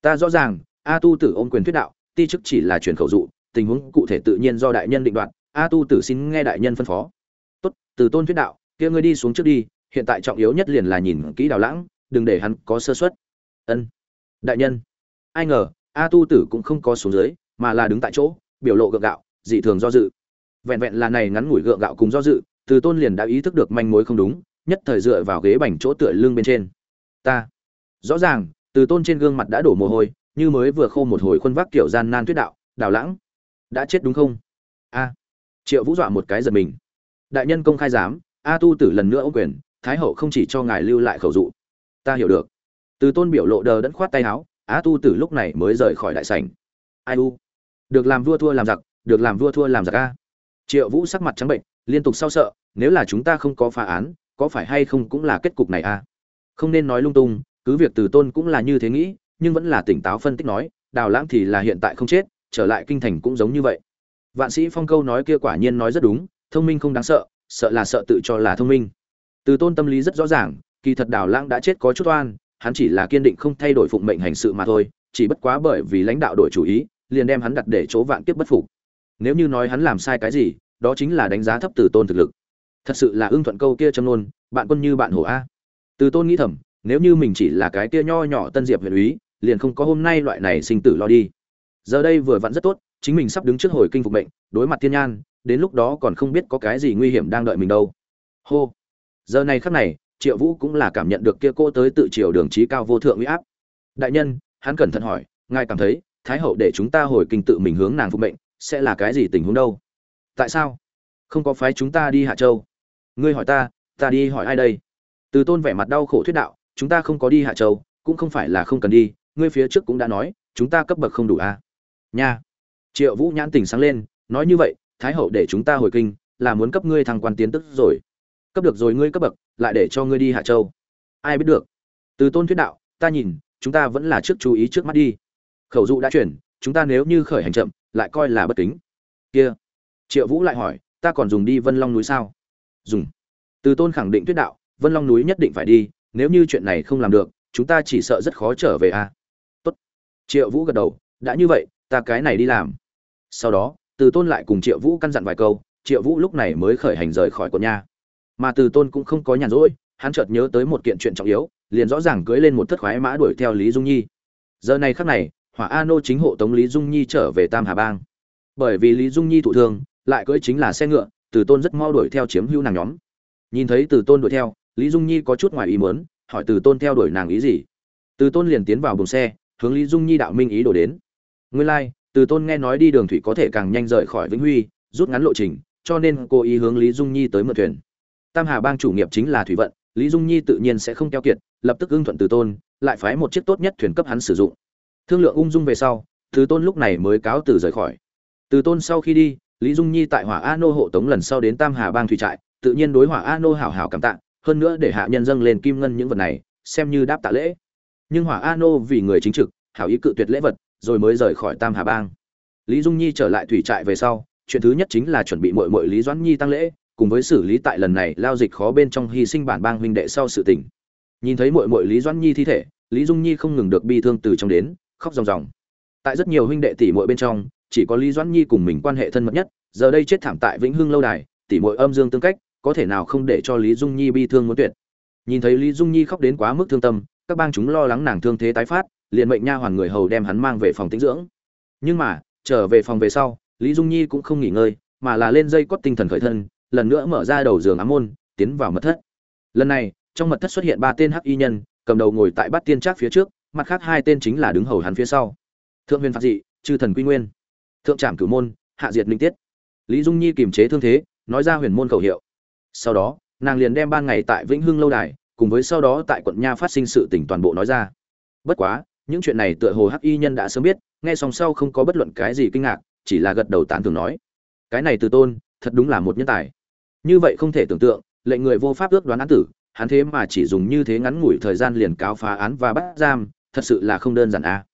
A: Ta rõ ràng, a tu tử ôm quyền thuyết đạo, ti chức chỉ là truyền khẩu dụ, tình huống cụ thể tự nhiên do đại nhân định đoạt, a tu tử xin nghe đại nhân phân phó. Tốt, từ tôn thuyết đạo, kia ngươi đi xuống trước đi, hiện tại trọng yếu nhất liền là nhìn kỹ đào lãng, đừng để hắn có sơ suất. Ân. Đại nhân. Ai ngờ, a tu tử cũng không có xuống dưới, mà là đứng tại chỗ, biểu lộ gượng gạo, dị thường do dự. Vẹn vẹn là này ngắn ngủi gượng gạo cùng do dự từ tôn liền đã ý thức được manh mối không đúng, nhất thời dựa vào ghế bành chỗ tựa lưng bên trên. Ta. Rõ ràng, từ tôn trên gương mặt đã đổ mồ hôi, như mới vừa khô một hồi khuôn vác kiểu gian nan tuyết đạo, đào lãng, đã chết đúng không? A. Triệu vũ dọa một cái giật mình. Đại nhân công khai giám, a tu tử lần nữa ô quyền, thái hậu không chỉ cho ngài lưu lại khẩu dụ. Ta hiểu được. Từ tôn biểu lộ đờ đẫn khoát tay áo, a tu tử lúc này mới rời khỏi đại sảnh. Ai u? Được làm vua thua làm giặc, được làm vua thua làm giặc a. Triệu vũ sắc mặt trắng bệnh liên tục sao sợ, nếu là chúng ta không có phá án, có phải hay không cũng là kết cục này à? Không nên nói lung tung, cứ việc từ tôn cũng là như thế nghĩ, nhưng vẫn là tỉnh táo phân tích nói, đào lãng thì là hiện tại không chết, trở lại kinh thành cũng giống như vậy. Vạn sĩ phong câu nói kia quả nhiên nói rất đúng, thông minh không đáng sợ sợ là sợ tự cho là thông minh. Từ tôn tâm lý rất rõ ràng, kỳ thật đào lãng đã chết có chút oan, hắn chỉ là kiên định không thay đổi phụng mệnh hành sự mà thôi, chỉ bất quá bởi vì lãnh đạo đổi chủ ý, liền đem hắn đặt để chỗ vạn kiếp bất phục. Nếu như nói hắn làm sai cái gì đó chính là đánh giá thấp từ tôn thực lực. Thật sự là ưng thuận câu kia châm nôn bạn quân như bạn hổ a. Từ tôn nghĩ thầm, nếu như mình chỉ là cái kia nho nhỏ tân diệp huyện úy, liền không có hôm nay loại này sinh tử lo đi. Giờ đây vừa vặn rất tốt, chính mình sắp đứng trước hồi kinh phục mệnh, đối mặt thiên nhan, đến lúc đó còn không biết có cái gì nguy hiểm đang đợi mình đâu. Hô. Giờ này khắc này, triệu vũ cũng là cảm nhận được kia cô tới tự triều đường trí cao vô thượng uy áp. Đại nhân, hắn cẩn thận hỏi, ngài cảm thấy, thái hậu để chúng ta hồi kinh tự mình hướng nàng phục mệnh, sẽ là cái gì tình huống đâu? Tại sao? Không có phái chúng ta đi hạ châu. Ngươi hỏi ta ta đi hỏi ai đây? Từ tôn vẻ mặt đau khổ thuyết đạo, chúng ta không có đi hạ châu, cũng không phải là không cần đi, ngươi phía trước cũng đã nói, chúng ta cấp bậc không đủ a à? nha. Triệu vũ nhãn tỉnh sáng lên, nói như vậy, thái hậu để chúng ta hồi kinh, là muốn cấp ngươi thăng quan tiến tức rồi. Cấp được rồi ngươi cấp bậc, lại để cho ngươi đi hạ châu. Ai biết được? Từ tôn thuyết đạo, ta nhìn, chúng ta vẫn là trước chú ý trước mắt đi. Khẩu dụ đã chuyển, chúng ta nếu như khởi hành chậm, lại coi là bất kính. Kia triệu vũ lại hỏi, ta còn dùng đi vân long núi sao? Dùng. Từ tôn khẳng định tuyết đạo, vân long núi nhất định phải đi, nếu như chuyện này không làm được, chúng ta chỉ sợ rất khó trở về a à? tốt. Triệu vũ gật đầu, đã như vậy, ta cái này đi làm. Sau đó, từ tôn lại cùng triệu vũ căn dặn vài câu, triệu vũ lúc này mới khởi hành rời khỏi quận nha mà từ tôn cũng không có nhàn rỗi, hắn chợt nhớ tới một kiện chuyện trọng yếu, liền rõ ràng cưỡi lên một thất khoái mã đuổi theo lý dung nhi. Giờ này khắc này, hỏa a nô chính hộ tống lý dung nhi trở về tam hà bang. Bởi vì lý dung nhi thụ thương lại cưỡi chính là xe ngựa từ tôn rất mau đuổi theo chiếm hữu nàng nhóm. Nhìn thấy từ tôn đuổi theo lý dung nhi có chút ngoài ý muốn hỏi từ tôn theo đuổi nàng ý gì? Từ tôn liền tiến vào buồng xe hướng lý dung nhi đạo minh ý đổ đến. Nguyên lai、like, từ tôn nghe nói đi đường thủy có thể càng nhanh rời khỏi vĩnh huy rút ngắn lộ trình cho nên cô ý hướng lý dung nhi tới mượn thuyền. Tam hà bang chủ nghiệp chính là thủy vận lý dung nhi tự nhiên sẽ không keo kiệt lập tức ưng thuận từ tôn lại phái một chiếc tốt nhất thuyền cấp hắn sử dụng. Thương lượng ung dung về sau từ tôn lúc này mới cáo từ rời khỏi. Từ tôn sau khi đi lý dung nhi tại hỏa a nô hộ tống lần sau đến tam hà bang thủy trại, tự nhiên đối hỏa a nô hảo hảo cảm tạ, hơn nữa để hạ nhân dâng lên kim ngân những vật này, xem như đáp tạ lễ. Nhưng hỏa a nô vì người chính trực, hảo ý cự tuyệt lễ vật, rồi mới rời khỏi tam hà bang. Lý dung nhi trở lại thủy trại về sau, chuyện thứ nhất chính là chuẩn bị mội mội lý doãn nhi tăng lễ, cùng với xử lý tại lần này lao dịch khó bên trong hy sinh bản bang huynh đệ sau sự tình. Nhìn thấy mội mội lý doãn nhi thi thể, lý dung nhi không ngừng được bi thương từ trong đến, khóc ròng ròng. Tại rất nhiều huynh đệ tỷ muội bên trong chỉ có lý doãn nhi cùng mình quan hệ thân mật nhất, giờ đây chết thảm tại vĩnh hưng lâu đài tỷ muội âm dương tương cách, có thể nào không để cho lý dung nhi bi thương muốn tuyệt. Nhìn thấy lý dung nhi khóc đến quá mức thương tâm, các bang chúng lo lắng nàng thương thế tái phát, liền mệnh nha hoàn người hầu đem hắn mang về phòng tĩnh dưỡng. Nhưng mà, trở về phòng về sau, lý dung nhi cũng không nghỉ ngơi, mà là lên dây cót tinh thần khởi thân, lần nữa mở ra đầu giường ám môn, tiến vào mật thất. Lần này, trong mật thất xuất hiện ba tên hắc y nhân, cầm đầu ngồi tại bát tiên trác phía trước, mặt khác hai tên chính là đứng hầu hắn phía sau. Thượng huyền phạt dị, chư thần quy nguyên thượng trảm cửu môn, hạ diệt linh tiết. Lý dung nhi kiềm chế thương thế, nói ra huyền môn khẩu hiệu. Sau đó, nàng liền đem ban ngày tại vĩnh hưng lâu đài, cùng với sau đó tại quận nha phát sinh sự tình toàn bộ nói ra. Bất quá, những chuyện này tựa hồ hắc y nhân đã sớm biết, nghe xong sau không có bất luận cái gì kinh ngạc, chỉ là gật đầu tán thường nói. Cái này từ tôn, thật đúng là một nhân tài. Như vậy không thể tưởng tượng, lệnh người vô pháp ước đoán án tử, hắn thế mà chỉ dùng như thế ngắn ngủi thời gian liền cáo phá án và bắt giam, thật sự là không đơn giản a à.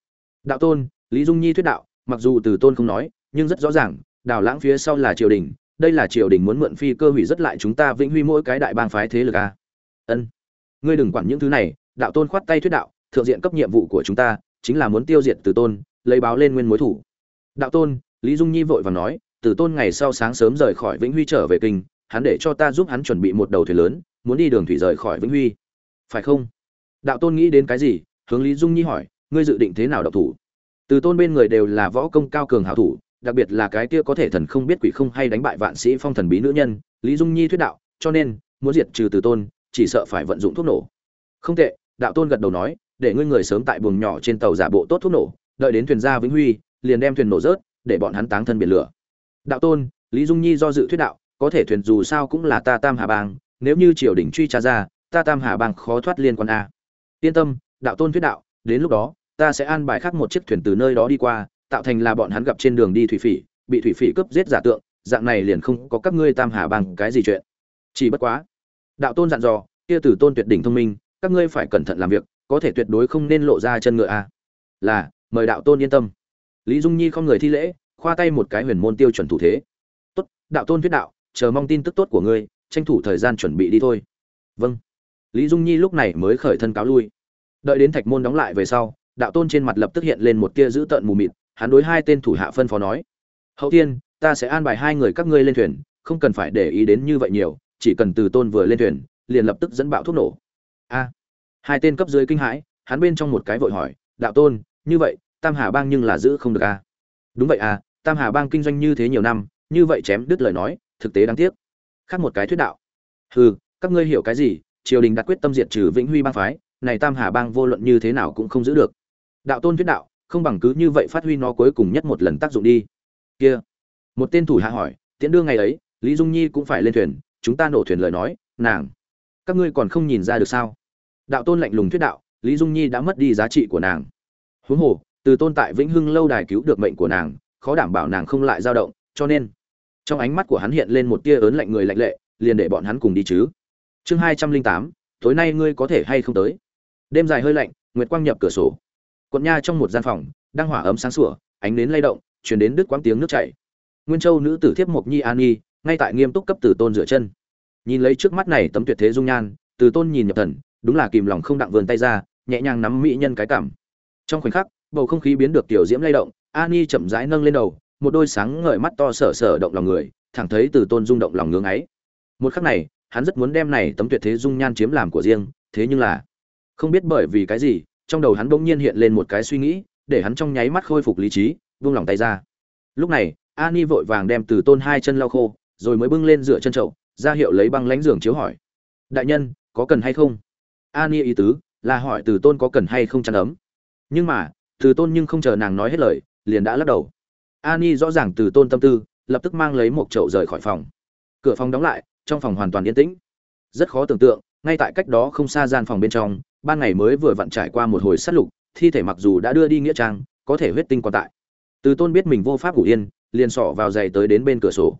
A: đạo tôn, lý dung nhi thuyết đạo mặc dù từ tôn không nói, nhưng rất rõ ràng, đào lãng phía sau là triều đình, đây là triều đình muốn mượn phi cơ hủy rất lại chúng ta vĩnh huy mỗi cái đại bang phái thế lực a. À. ân. Ngươi đừng quản những thứ này, đạo tôn khoát tay thuyết đạo, thượng diện cấp nhiệm vụ của chúng ta chính là muốn tiêu diệt từ tôn, lấy báo lên nguyên mối thủ. Đạo tôn, lý dung nhi vội vàng nói, từ tôn ngày sau sáng sớm rời khỏi vĩnh huy trở về kinh, hắn để cho ta giúp hắn chuẩn bị một đầu thuyền lớn, muốn đi đường thủy rời khỏi vĩnh huy. Phải không? Đạo tôn nghĩ đến cái gì, hướng lý dung nhi hỏi, ngươi dự định thế nào độc thủ? Từ tôn bên người đều là võ công cao cường hảo thủ, đặc biệt là cái kia có thể thần không biết quỷ không hay đánh bại vạn sĩ phong thần bí nữ nhân, lý dung nhi thuyết đạo, cho nên, muốn diệt trừ từ tôn, chỉ sợ phải vận dụng thuốc nổ. Không tệ, đạo tôn gật đầu nói, để ngươi người sớm tại buồng nhỏ trên tàu giả bộ tốt thuốc nổ, đợi đến thuyền ra vĩnh huy, liền đem thuyền nổ rớt, để bọn hắn táng thân biển lửa. Đạo tôn, lý dung nhi do dự thuyết đạo, có thể thuyền dù sao cũng là ta tam hà bang, nếu như triều đình truy tra ra, ta tam hà bang khó thoát liên quan a. Yên tâm, đạo tôn thuyết đạo, đến lúc đó ta sẽ an bài khác một chiếc thuyền từ nơi đó đi qua, tạo thành là bọn hắn gặp trên đường đi thủy phỉ, bị thủy phỉ cướp giết giả tượng, dạng này liền không có các ngươi tam hà bằng cái gì chuyện. Chỉ bất quá, đạo tôn dặn dò, kia tử tôn tuyệt đỉnh thông minh, các ngươi phải cẩn thận làm việc, có thể tuyệt đối không nên lộ ra chân ngựa a. Là, mời đạo tôn yên tâm. Lý dung nhi không người thi lễ, khoa tay một cái huyền môn tiêu chuẩn thủ thế. Tốt, đạo tôn thuyết đạo, chờ mong tin tức tốt của ngươi, tranh thủ thời gian chuẩn bị đi thôi. Vâng. Lý dung nhi lúc này mới khởi thân cáo lui. Đợi đến thạch môn đóng lại về sau đạo tôn trên mặt lập tức hiện lên một tia dữ tợn mù mịt, hắn đối hai tên thủ hạ phân phó nói, hậu tiên, ta sẽ an bài hai người các ngươi lên thuyền, không cần phải để ý đến như vậy nhiều, chỉ cần từ tôn vừa lên thuyền, liền lập tức dẫn bạo thuốc nổ. A, hai tên cấp dưới kinh hãi, hắn bên trong một cái vội hỏi, đạo tôn, như vậy, tam hà bang nhưng là giữ không được a đúng vậy à tam hà bang kinh doanh như thế nhiều năm, như vậy chém đứt lời nói, thực tế đáng tiếc. Khác một cái thuyết đạo, hừ, các ngươi hiểu cái gì, triều đình đặt quyết tâm diệt trừ vĩnh huy bang phái, này tam hà bang vô luận như thế nào cũng không giữ được đạo tôn thuyết đạo, không bằng cứ như vậy phát huy nó cuối cùng nhất một lần tác dụng đi. Kia. Một tên thủ hạ hỏi, tiễn đưa ngày ấy, lý dung nhi cũng phải lên thuyền, chúng ta nổ thuyền lời nói, nàng, các ngươi còn không nhìn ra được sao? Đạo tôn lạnh lùng thuyết đạo, lý dung nhi đã mất đi giá trị của nàng. Huống hồ, từ tôn tại vĩnh hưng lâu đài cứu được mệnh của nàng, khó đảm bảo nàng không lại dao động, cho nên, trong ánh mắt của hắn hiện lên một tia ớn lạnh người lạnh lệ, liền để bọn hắn cùng đi chứ. Chương hai trăm linh tám, tối nay ngươi có thể hay không tới? Đêm dài hơi lạnh, nguyệt quang nhập cửa sổ quận nha trong một gian phòng, đang hỏa ấm sáng sủa, ánh nến lay động chuyển đến đứt quãng tiếng nước chảy. Nguyên châu nữ tử thiếp mộc nhi an nhi, ngay tại nghiêm túc cấp từ tôn rửa chân. Nhìn lấy trước mắt này tấm tuyệt thế dung nhan từ tôn nhìn nhập thần, đúng là kìm lòng không đặng vườn tay ra, nhẹ nhàng nắm mỹ nhân cái cảm. Trong khoảnh khắc, bầu không khí biến được tiểu diễm lay động ani chậm rãi nâng lên đầu, một đôi sáng ngời mắt to sở sở động lòng người, thẳng thấy từ tôn rung động lòng ngưỡng ấy. Một khắc này, hắn rất muốn đem này tấm tuyệt thế dung nhan chiếm làm của riêng, thế nhưng là không biết bởi vì cái gì trong đầu hắn bỗng nhiên hiện lên một cái suy nghĩ, để hắn trong nháy mắt khôi phục lý trí buông lòng tay ra. Lúc này, ani vội vàng đem từ tôn hai chân lau khô, rồi mới bưng lên dựa chân chậu, ra hiệu lấy băng lánh giường chiếu hỏi. Đại nhân, có cần hay không? Ani ý tứ là hỏi từ tôn có cần hay không chăn ấm. Nhưng mà, từ tôn nhưng không chờ nàng nói hết lời, liền đã lắc đầu. Ani rõ ràng từ tôn tâm tư, lập tức mang lấy một chậu rời khỏi phòng. Cửa phòng đóng lại, trong phòng hoàn toàn yên tĩnh. Rất khó tưởng tượng, ngay tại cách đó không xa gian phòng bên trong ban ngày mới vừa vặn trải qua một hồi sát lục, thi thể mặc dù đã đưa đi nghĩa trang, có thể huyết tinh còn tại. Từ tôn biết mình vô pháp ngủ yên, liền sọ vào giày tới đến bên cửa sổ.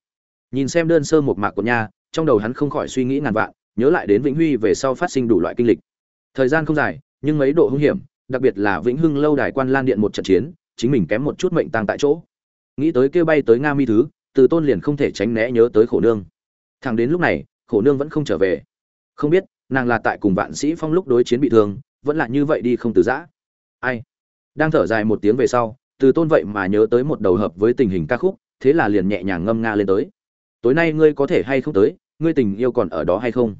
A: Nhìn xem đơn sơ một mạc của nha trong đầu hắn không khỏi suy nghĩ ngàn vạn, nhớ lại đến vĩnh huy về sau phát sinh đủ loại kinh lịch. Thời gian không dài, nhưng mấy độ hung hiểm, đặc biệt là vĩnh hưng lâu đài quan lan điện một trận chiến, chính mình kém một chút mệnh tăng tại chỗ. Nghĩ tới kêu bay tới nga mi thứ, từ tôn liền không thể tránh né nhớ tới khổ nương. Thằng đến lúc này, khổ nương vẫn không trở về. Không biết nàng là tại cùng vạn sĩ phong lúc đối chiến bị thương, vẫn là như vậy đi không từ giã. Ai? Đang thở dài một tiếng về sau, từ tôn vậy mà nhớ tới một đầu hợp với tình hình ca khúc, thế là liền nhẹ nhàng ngâm nga lên tới. Tối nay ngươi có thể hay không tới, ngươi tình yêu còn ở đó hay không?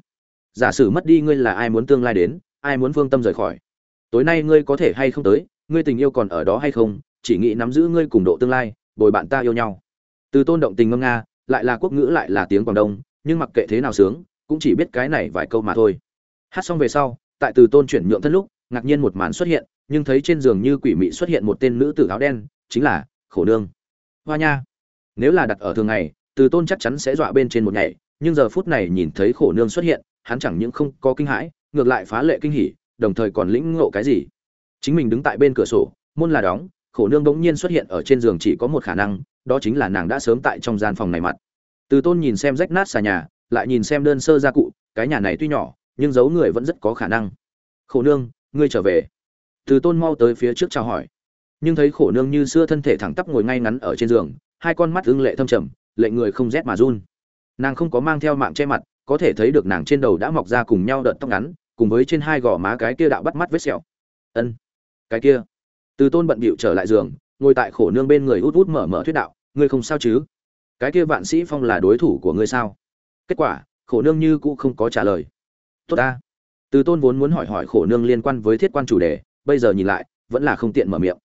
A: Giả sử mất đi ngươi là ai muốn tương lai đến, ai muốn phương tâm rời khỏi? Tối nay ngươi có thể hay không tới, ngươi tình yêu còn ở đó hay không? Chỉ nghĩ nắm giữ ngươi cùng độ tương lai, bồi bạn ta yêu nhau. Từ tôn động tình ngâm nga, lại là quốc ngữ lại là tiếng quảng đông, nhưng mặc kệ thế nào sướng cũng chỉ biết cái này vài câu mà thôi. Hát xong về sau, tại từ tôn chuyển nhượng thân lúc, ngạc nhiên một màn xuất hiện, nhưng thấy trên giường như quỷ mị xuất hiện một tên nữ tử áo đen, chính là khổ nương. Hoa nha. Nếu là đặt ở thường ngày, từ tôn chắc chắn sẽ dọa bên trên một ngày, nhưng giờ phút này nhìn thấy khổ nương xuất hiện, hắn chẳng những không có kinh hãi, ngược lại phá lệ kinh hỉ, đồng thời còn lĩnh ngộ cái gì. Chính mình đứng tại bên cửa sổ, môn là đóng, khổ nương bỗng nhiên xuất hiện ở trên giường chỉ có một khả năng, đó chính là nàng đã sớm tại trong gian phòng này mặt. Từ tôn nhìn xem rách nát xà nhà lại nhìn xem đơn sơ gia cụ, cái nhà này tuy nhỏ, nhưng giấu người vẫn rất có khả năng. Khổ nương, ngươi trở về. Từ tôn mau tới phía trước chào hỏi. Nhưng thấy khổ nương như xưa thân thể thẳng tắp ngồi ngay ngắn ở trên giường, hai con mắt ưng lệ thâm trầm, lệnh người không rét mà run. Nàng không có mang theo mạng che mặt, có thể thấy được nàng trên đầu đã mọc ra cùng nhau đợt tóc ngắn, cùng với trên hai gò má cái kia đạo bắt mắt vết sẹo. Ân, cái kia. Từ tôn bận bịu trở lại giường, ngồi tại khổ nương bên người út út mở mở thuyết đạo, ngươi không sao chứ? Cái kia vạn sĩ phong là đối thủ của ngươi sao? Kết quả, khổ nương như cũ không có trả lời. Tốt ta. Từ tôn vốn muốn hỏi hỏi khổ nương liên quan với thiết quan chủ đề, bây giờ nhìn lại, vẫn là không tiện mở miệng.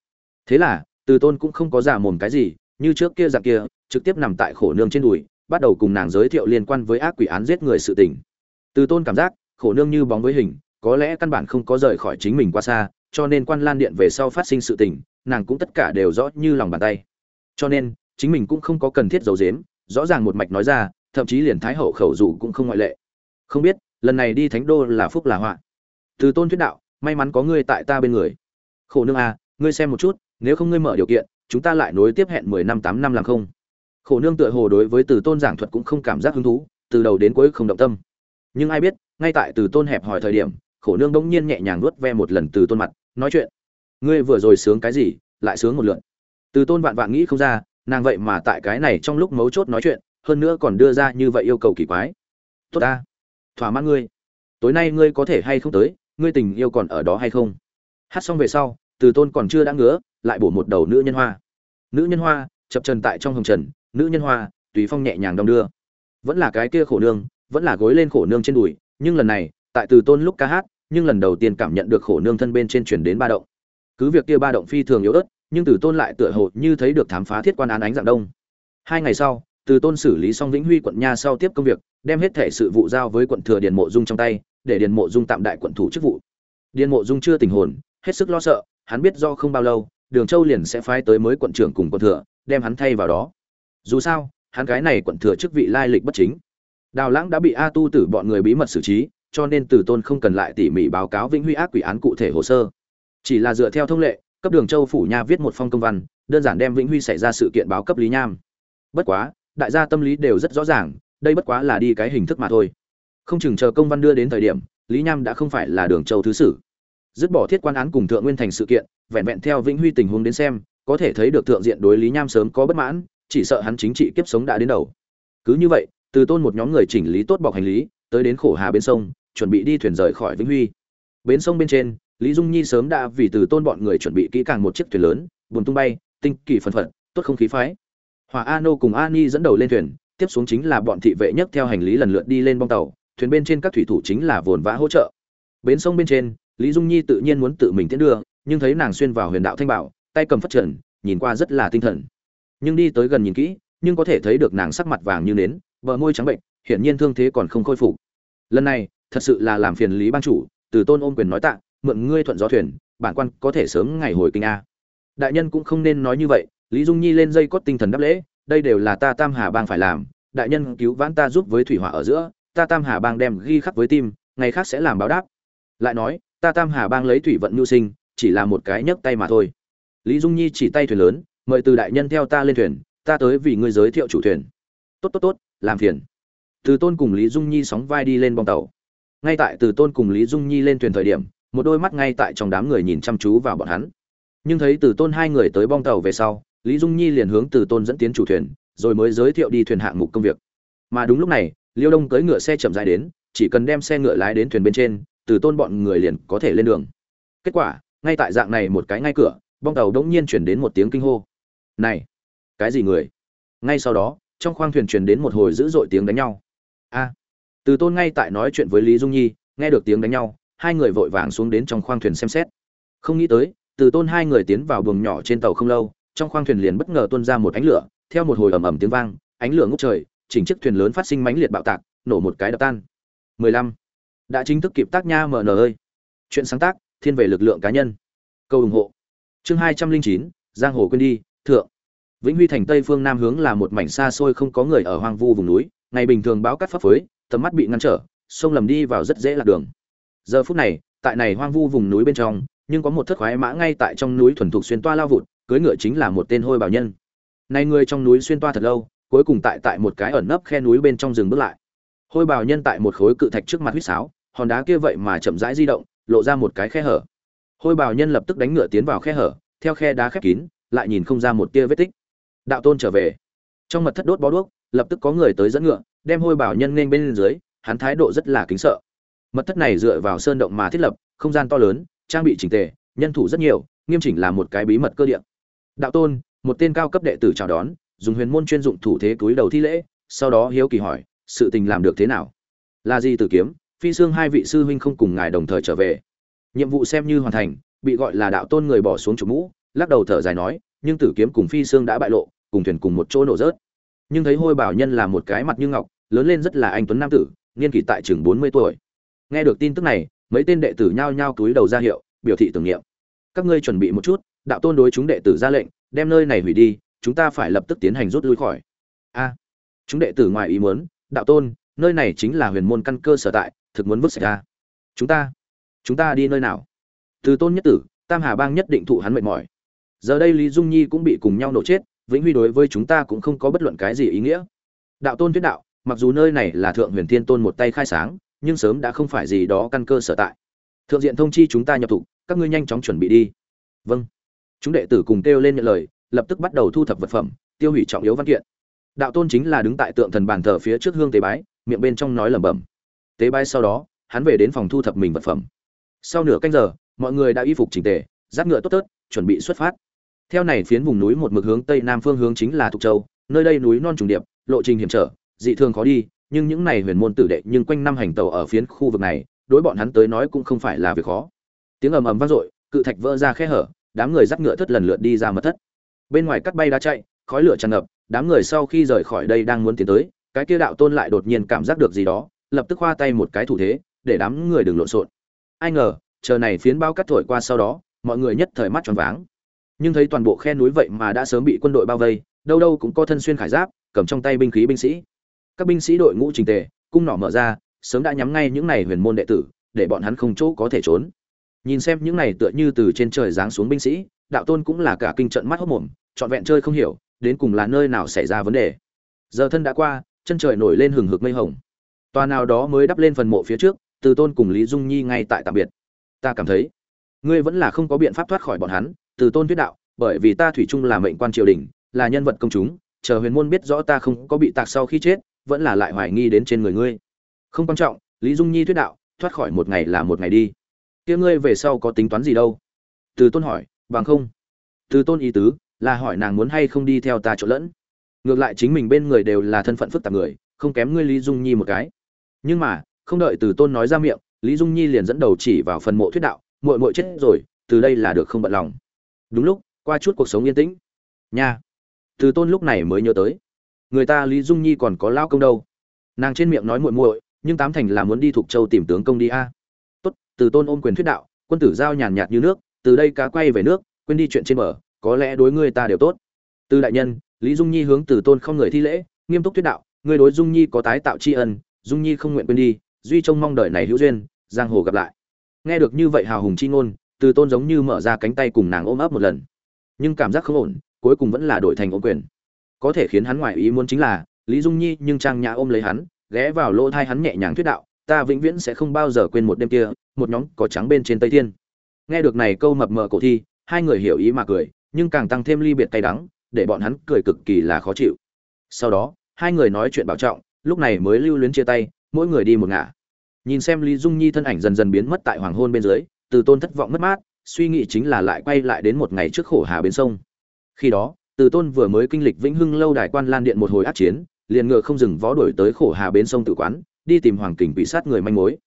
A: Thế là, từ tôn cũng không có giả mồm cái gì, như trước kia dạng kia, trực tiếp nằm tại khổ nương trên đùi, bắt đầu cùng nàng giới thiệu liên quan với ác quỷ án giết người sự tình. Từ tôn cảm giác, khổ nương như bóng với hình, có lẽ căn bản không có rời khỏi chính mình qua xa, cho nên quan lan điện về sau phát sinh sự tình, nàng cũng tất cả đều rõ như lòng bàn tay. Cho nên, chính mình cũng không có cần thiết giấu giếm, rõ ràng một mạch nói ra thậm chí liền thái hậu khẩu dụ cũng không ngoại lệ. Không biết, lần này đi thánh đô là phúc là họa? Từ tôn thuyết đạo, may mắn có ngươi tại ta bên người. Khổ nương à ngươi xem một chút, nếu không ngươi mở điều kiện, chúng ta lại nối tiếp hẹn mười năm, tám năm làm không? Khổ nương tựa hồ đối với từ tôn giảng thuật cũng không cảm giác hứng thú, từ đầu đến cuối không động tâm. Nhưng ai biết, ngay tại từ tôn hẹp hỏi thời điểm, khổ nương bỗng nhiên nhẹ nhàng nuốt ve một lần từ tôn mặt, nói chuyện. Ngươi vừa rồi sướng cái gì, lại sướng một lượn từ tôn vạn vạn nghĩ không ra, nàng vậy mà tại cái này trong lúc mấu chốt nói chuyện hơn nữa còn đưa ra như vậy yêu cầu kỳ quái. Tốt ta. Thỏa mãn ngươi. Tối nay ngươi có thể hay không tới, ngươi tình yêu còn ở đó hay không? Hát xong về sau, từ tôn còn chưa đã ngứa, lại bổ một đầu nữ nhân hoa. Nữ nhân hoa, chập trần tại trong hồng trần, nữ nhân hoa, tùy phong nhẹ nhàng đong đưa. Vẫn là cái kia khổ nương, vẫn là gối lên khổ nương trên đùi, nhưng lần này, tại từ tôn lúc ca hát, nhưng lần đầu tiên cảm nhận được khổ nương thân bên trên chuyển đến ba động. Cứ việc kia ba động phi thường yếu ớt, nhưng từ tôn lại tựa hồ như thấy được thám phá thiết quan án ánh dạng đông. Hai ngày sau từ tôn xử lý xong vĩnh huy quận nha sau tiếp công việc, đem hết thể sự vụ giao với quận thừa điền mộ dung trong tay, để điền mộ dung tạm đại quận thủ chức vụ. Điền mộ dung chưa tình hồn, hết sức lo sợ, hắn biết do không bao lâu, đường châu liền sẽ phái tới mới quận trưởng cùng quận thừa, đem hắn thay vào đó. Dù sao, hắn cái này quận thừa chức vị lai lịch bất chính. Đào lãng đã bị a tu tử bọn người bí mật xử trí, cho nên từ tôn không cần lại tỉ mỉ báo cáo vĩnh huy ác quỷ án cụ thể hồ sơ. Chỉ là dựa theo thông lệ, cấp đường châu phủ nha viết một phong công văn, đơn giản đem vĩnh huy xảy ra sự kiện báo cấp lý nham. Bất quá đại gia tâm lý đều rất rõ ràng, đây bất quá là đi cái hình thức mà thôi. Không chừng chờ công văn đưa đến thời điểm, lý nham đã không phải là đường châu thứ sử. Dứt bỏ thiết quan án cùng thượng nguyên thành sự kiện, vẹn vẹn theo vĩnh huy tình huống đến xem, có thể thấy được thượng diện đối lý nham sớm có bất mãn, chỉ sợ hắn chính trị kiếp sống đã đến đầu. Cứ như vậy, từ tôn một nhóm người chỉnh lý tốt bọc hành lý, tới đến khổ hà bên sông, chuẩn bị đi thuyền rời khỏi vĩnh huy. Bến sông bên trên, lý dung nhi sớm đã vì từ tôn bọn người chuẩn bị kỹ càng một chiếc thuyền lớn, buồn tung bay, tinh kỳ phần phận tốt không khí phái hòa Ano nô cùng Ani dẫn đầu lên thuyền, tiếp xuống chính là bọn thị vệ nhất theo hành lý lần lượt đi lên bong tàu, thuyền bên trên các thủy thủ chính là vồn vã hỗ trợ. Bến sông bên trên, lý dung nhi tự nhiên muốn tự mình tiến đưa, nhưng thấy nàng xuyên vào huyền đạo thanh bảo, tay cầm phất trần, nhìn qua rất là tinh thần. Nhưng đi tới gần nhìn kỹ, nhưng có thể thấy được nàng sắc mặt vàng như nến, bờ môi trắng bệnh, hiển nhiên thương thế còn không khôi phục. Lần này, thật sự là làm phiền lý ban chủ, từ tôn ôm quyền nói tạ, mượn ngươi thuận gió thuyền, bản quan có thể sớm ngày hồi kinh a. Đại nhân cũng không nên nói như vậy lý dung nhi lên dây cót tinh thần đáp lễ, đây đều là ta tam hà bang phải làm, đại nhân cứu vãn ta giúp với thủy hỏa ở giữa, ta tam hà bang đem ghi khắc với tim, ngày khác sẽ làm báo đáp. Lại nói, ta tam hà bang lấy thủy vận nhu sinh, chỉ là một cái nhấc tay mà thôi. Lý dung nhi chỉ tay thuyền lớn, mời từ đại nhân theo ta lên thuyền, ta tới vì ngươi giới thiệu chủ thuyền. Tốt tốt tốt, làm phiền. Từ tôn cùng lý dung nhi sóng vai đi lên bong tàu. Ngay tại từ tôn cùng lý dung nhi lên thuyền thời điểm, một đôi mắt ngay tại trong đám người nhìn chăm chú vào bọn hắn. Nhưng thấy từ tôn hai người tới bong tàu về sau lý dung nhi liền hướng từ tôn dẫn tiến chủ thuyền, rồi mới giới thiệu đi thuyền hạng mục công việc. Mà đúng lúc này, liêu đông cưỡi ngựa xe chậm dài đến, chỉ cần đem xe ngựa lái đến thuyền bên trên, từ tôn bọn người liền có thể lên đường. Kết quả, ngay tại dạng này một cái ngay cửa, bong tàu đống nhiên chuyển đến một tiếng kinh hô. Này, cái gì người? Ngay sau đó, trong khoang thuyền truyền đến một hồi dữ dội tiếng đánh nhau. A. Từ tôn ngay tại nói chuyện với lý dung nhi, nghe được tiếng đánh nhau, hai người vội vàng xuống đến trong khoang thuyền xem xét. Không nghĩ tới, từ tôn hai người tiến vào buồng nhỏ trên tàu không lâu trong khoang thuyền liền bất ngờ tuôn ra một ánh lửa theo một hồi ầm ầm tiếng vang ánh lửa ngút trời chỉnh chiếc thuyền lớn phát sinh mãnh liệt bạo tạc nổ một cái đập tan. 15. đã chính thức kịp tác nha mn ơi. Chuyện sáng tác thiên về lực lượng cá nhân. Câu ủng hộ. Chương 209, giang hồ quên đi thượng. Vĩnh huy thành tây phương nam hướng là một mảnh xa xôi không có người ở hoang vu vùng núi ngày bình thường báo cắt pháp phới tầm mắt bị ngăn trở sông lầm đi vào rất dễ lạc đường. Giờ phút này tại này hoang vu vùng núi bên trong nhưng có một thất khoái mã ngay tại trong núi thuần thục xuyên toa lao vụt cưỡi ngựa chính là một tên hôi bảo nhân. Này người trong núi xuyên toa thật lâu, cuối cùng tại tại một cái ẩn nấp khe núi bên trong rừng bước lại. Hôi bảo nhân tại một khối cự thạch trước mặt huýt sáo, hòn đá kia vậy mà chậm rãi di động, lộ ra một cái khe hở. Hôi bảo nhân lập tức đánh ngựa tiến vào khe hở, theo khe đá khép kín, lại nhìn không ra một tia vết tích. Đạo tôn trở về. Trong mật thất đốt bó đuốc, lập tức có người tới dẫn ngựa, đem hôi bảo nhân nên bên dưới, hắn thái độ rất là kính sợ. Mật thất này dựa vào sơn động mà thiết lập, không gian to lớn, trang bị chỉnh tề, nhân thủ rất nhiều, nghiêm chỉnh là một cái bí mật cơ địa đạo tôn, một tên cao cấp đệ tử chào đón, dùng huyền môn chuyên dụng thủ thế túi đầu thi lễ, sau đó hiếu kỳ hỏi, sự tình làm được thế nào? Là gì tử kiếm, phi xương hai vị sư huynh không cùng ngài đồng thời trở về. Nhiệm vụ xem như hoàn thành, bị gọi là đạo tôn người bỏ xuống chủ mũ, lắc đầu thở dài nói, nhưng tử kiếm cùng phi xương đã bại lộ, cùng thuyền cùng một chỗ nổ rớt. Nhưng thấy hôi bảo nhân là một cái mặt như ngọc, lớn lên rất là anh tuấn nam tử, niên kỷ tại chừng bốn mươi tuổi. Nghe được tin tức này, mấy tên đệ tử nhao nhao túi đầu ra hiệu, biểu thị tưởng niệm. Các ngươi chuẩn bị một chút đạo tôn đối chúng đệ tử ra lệnh, đem nơi này hủy đi, chúng ta phải lập tức tiến hành rút lui khỏi. A, chúng đệ tử ngoài ý muốn, đạo tôn, nơi này chính là huyền môn căn cơ sở tại, thực muốn vứt sạch ra chúng ta chúng ta đi nơi nào? Từ tôn nhất tử, tam hà bang nhất định thụ hắn mệt mỏi. Giờ đây lý dung nhi cũng bị cùng nhau nổ chết, vĩnh huy đối với chúng ta cũng không có bất luận cái gì ý nghĩa. Đạo tôn thuyết đạo, mặc dù nơi này là thượng huyền thiên tôn một tay khai sáng, nhưng sớm đã không phải gì đó căn cơ sở tại. Thượng diện thông chi chúng ta nhập thụ, các ngươi nhanh chóng chuẩn bị đi. Vâng chúng đệ tử cùng kêu lên nhận lời, lập tức bắt đầu thu thập vật phẩm, tiêu hủy trọng yếu văn kiện. Đạo tôn chính là đứng tại tượng thần bàn thờ phía trước hương tế bái, miệng bên trong nói lẩm bẩm. Tế bái sau đó, hắn về đến phòng thu thập mình vật phẩm. Sau nửa canh giờ, mọi người đã y phục chỉnh tề giáp ngựa tốt tớt chuẩn bị xuất phát. Theo này phiến vùng núi một mực hướng tây nam phương hướng chính là thục châu, nơi đây núi non trùng điệp, lộ trình hiểm trở, dị thường khó đi, nhưng những này huyền môn tử đệ nhưng quanh năm hành tàu ở phiến khu vực này, đối bọn hắn tới nói cũng không phải là việc khó. Tiếng ầm ầm vang dội, cự thạch vỡ ra khe hở đám người dắt ngựa thất lần lượt đi ra mật thất. Bên ngoài cắt bay đá chạy, khói lửa tràn ngập, đám người sau khi rời khỏi đây đang muốn tiến tới, cái kia đạo tôn lại đột nhiên cảm giác được gì đó, lập tức khoa tay một cái thủ thế, để đám người đừng lộn xộn. Ai ngờ, chờ này phiến bao cắt thổi qua sau đó, mọi người nhất thời mắt tròn váng. Nhưng thấy toàn bộ khe núi vậy mà đã sớm bị quân đội bao vây, đâu đâu cũng có thân xuyên khải giáp, cầm trong tay binh khí binh sĩ. Các binh sĩ đội ngũ trình tề, cung nỏ mở ra, sớm đã nhắm ngay những này huyền môn đệ tử, để bọn hắn không chỗ có thể trốn nhìn xem những này tựa như từ trên trời giáng xuống binh sĩ, đạo tôn cũng là cả kinh trận mắt hốc mồm, trọn vẹn chơi không hiểu, đến cùng là nơi nào xảy ra vấn đề. Giờ thân đã qua, chân trời nổi lên hừng hực mây hồng. Tòa nào đó mới đắp lên phần mộ phía trước, từ tôn cùng lý dung nhi ngay tại tạm biệt. Ta cảm thấy, ngươi vẫn là không có biện pháp thoát khỏi bọn hắn, từ tôn thuyết đạo, bởi vì ta thủy chung là mệnh quan triều đình, là nhân vật công chúng, chờ huyền môn biết rõ ta không có bị tạc sau khi chết, vẫn là lại hoài nghi đến trên người ngươi. Không quan trọng, lý dung nhi thuyết đạo, thoát khỏi một ngày là một ngày đi kia ngươi về sau có tính toán gì đâu? Từ tôn hỏi, bằng không. Từ tôn ý tứ là hỏi nàng muốn hay không đi theo ta trộn lẫn. Ngược lại chính mình bên người đều là thân phận phức tạp người, không kém ngươi lý dung nhi một cái. Nhưng mà, không đợi từ tôn nói ra miệng, lý dung nhi liền dẫn đầu chỉ vào phần mộ thuyết đạo, muội muội chết rồi, từ đây là được không bận lòng. Đúng lúc, qua chút cuộc sống yên tĩnh. Nha. Từ tôn lúc này mới nhớ tới. Người ta lý dung nhi còn có lao công đâu? Nàng trên miệng nói muội muội, nhưng tám thành là muốn đi thuộc châu tìm tướng công đi a từ tôn ôm quyền thuyết đạo, quân tử giao nhàn nhạt như nước, từ đây cá quay về nước, quên đi chuyện trên bờ, có lẽ đối ngươi ta đều tốt. Từ đại nhân, lý dung nhi hướng từ tôn không người thi lễ, nghiêm túc thuyết đạo, ngươi đối dung nhi có tái tạo tri ân, dung nhi không nguyện quên đi, duy trông mong đợi này hữu duyên, giang hồ gặp lại. Nghe được như vậy hào hùng chi ngôn, từ tôn giống như mở ra cánh tay cùng nàng ôm ấp một lần. Nhưng cảm giác không ổn, cuối cùng vẫn là đổi thành ôm quyền. Có thể khiến hắn ngoại ý muốn chính là, lý dung nhi nhưng trang nhã ôm lấy hắn, ghé vào lỗ thai hắn nhẹ nhàng thuyết đạo, ta vĩnh viễn sẽ không bao giờ quên một đêm kia một nhóm có trắng bên trên tây thiên. Nghe được này câu mập mờ cổ thi, hai người hiểu ý mà cười, nhưng càng tăng thêm ly biệt tay đắng, để bọn hắn cười cực kỳ là khó chịu. Sau đó, hai người nói chuyện bảo trọng, lúc này mới lưu luyến chia tay, mỗi người đi một ngả. Nhìn xem lý dung nhi thân ảnh dần dần biến mất tại hoàng hôn bên dưới, từ tôn thất vọng mất mát, suy nghĩ chính là lại quay lại đến một ngày trước khổ hà bên sông. Khi đó, từ tôn vừa mới kinh lịch vĩnh hưng lâu đài quan lan điện một hồi át chiến, liền ngựa không dừng vó đổi tới khổ hà bến sông tự quán, đi tìm hoàng kình bị sát người manh mối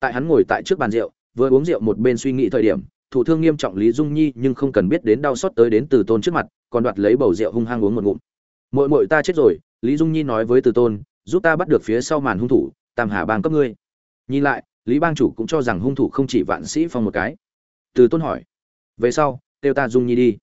A: tại hắn ngồi tại trước bàn rượu, vừa uống rượu một bên suy nghĩ thời điểm, thủ thương nghiêm trọng lý dung nhi nhưng không cần biết đến đau xót tới đến từ tôn trước mặt, còn đoạt lấy bầu rượu hung hăng uống một ngụm. Mội mội ta chết rồi, lý dung nhi nói với từ tôn, giúp ta bắt được phía sau màn hung thủ, tam hà bang cấp ngươi. Nhìn lại, lý bang chủ cũng cho rằng hung thủ không chỉ vạn sĩ phong một cái. Từ tôn hỏi, về sau, kêu ta dung nhi đi.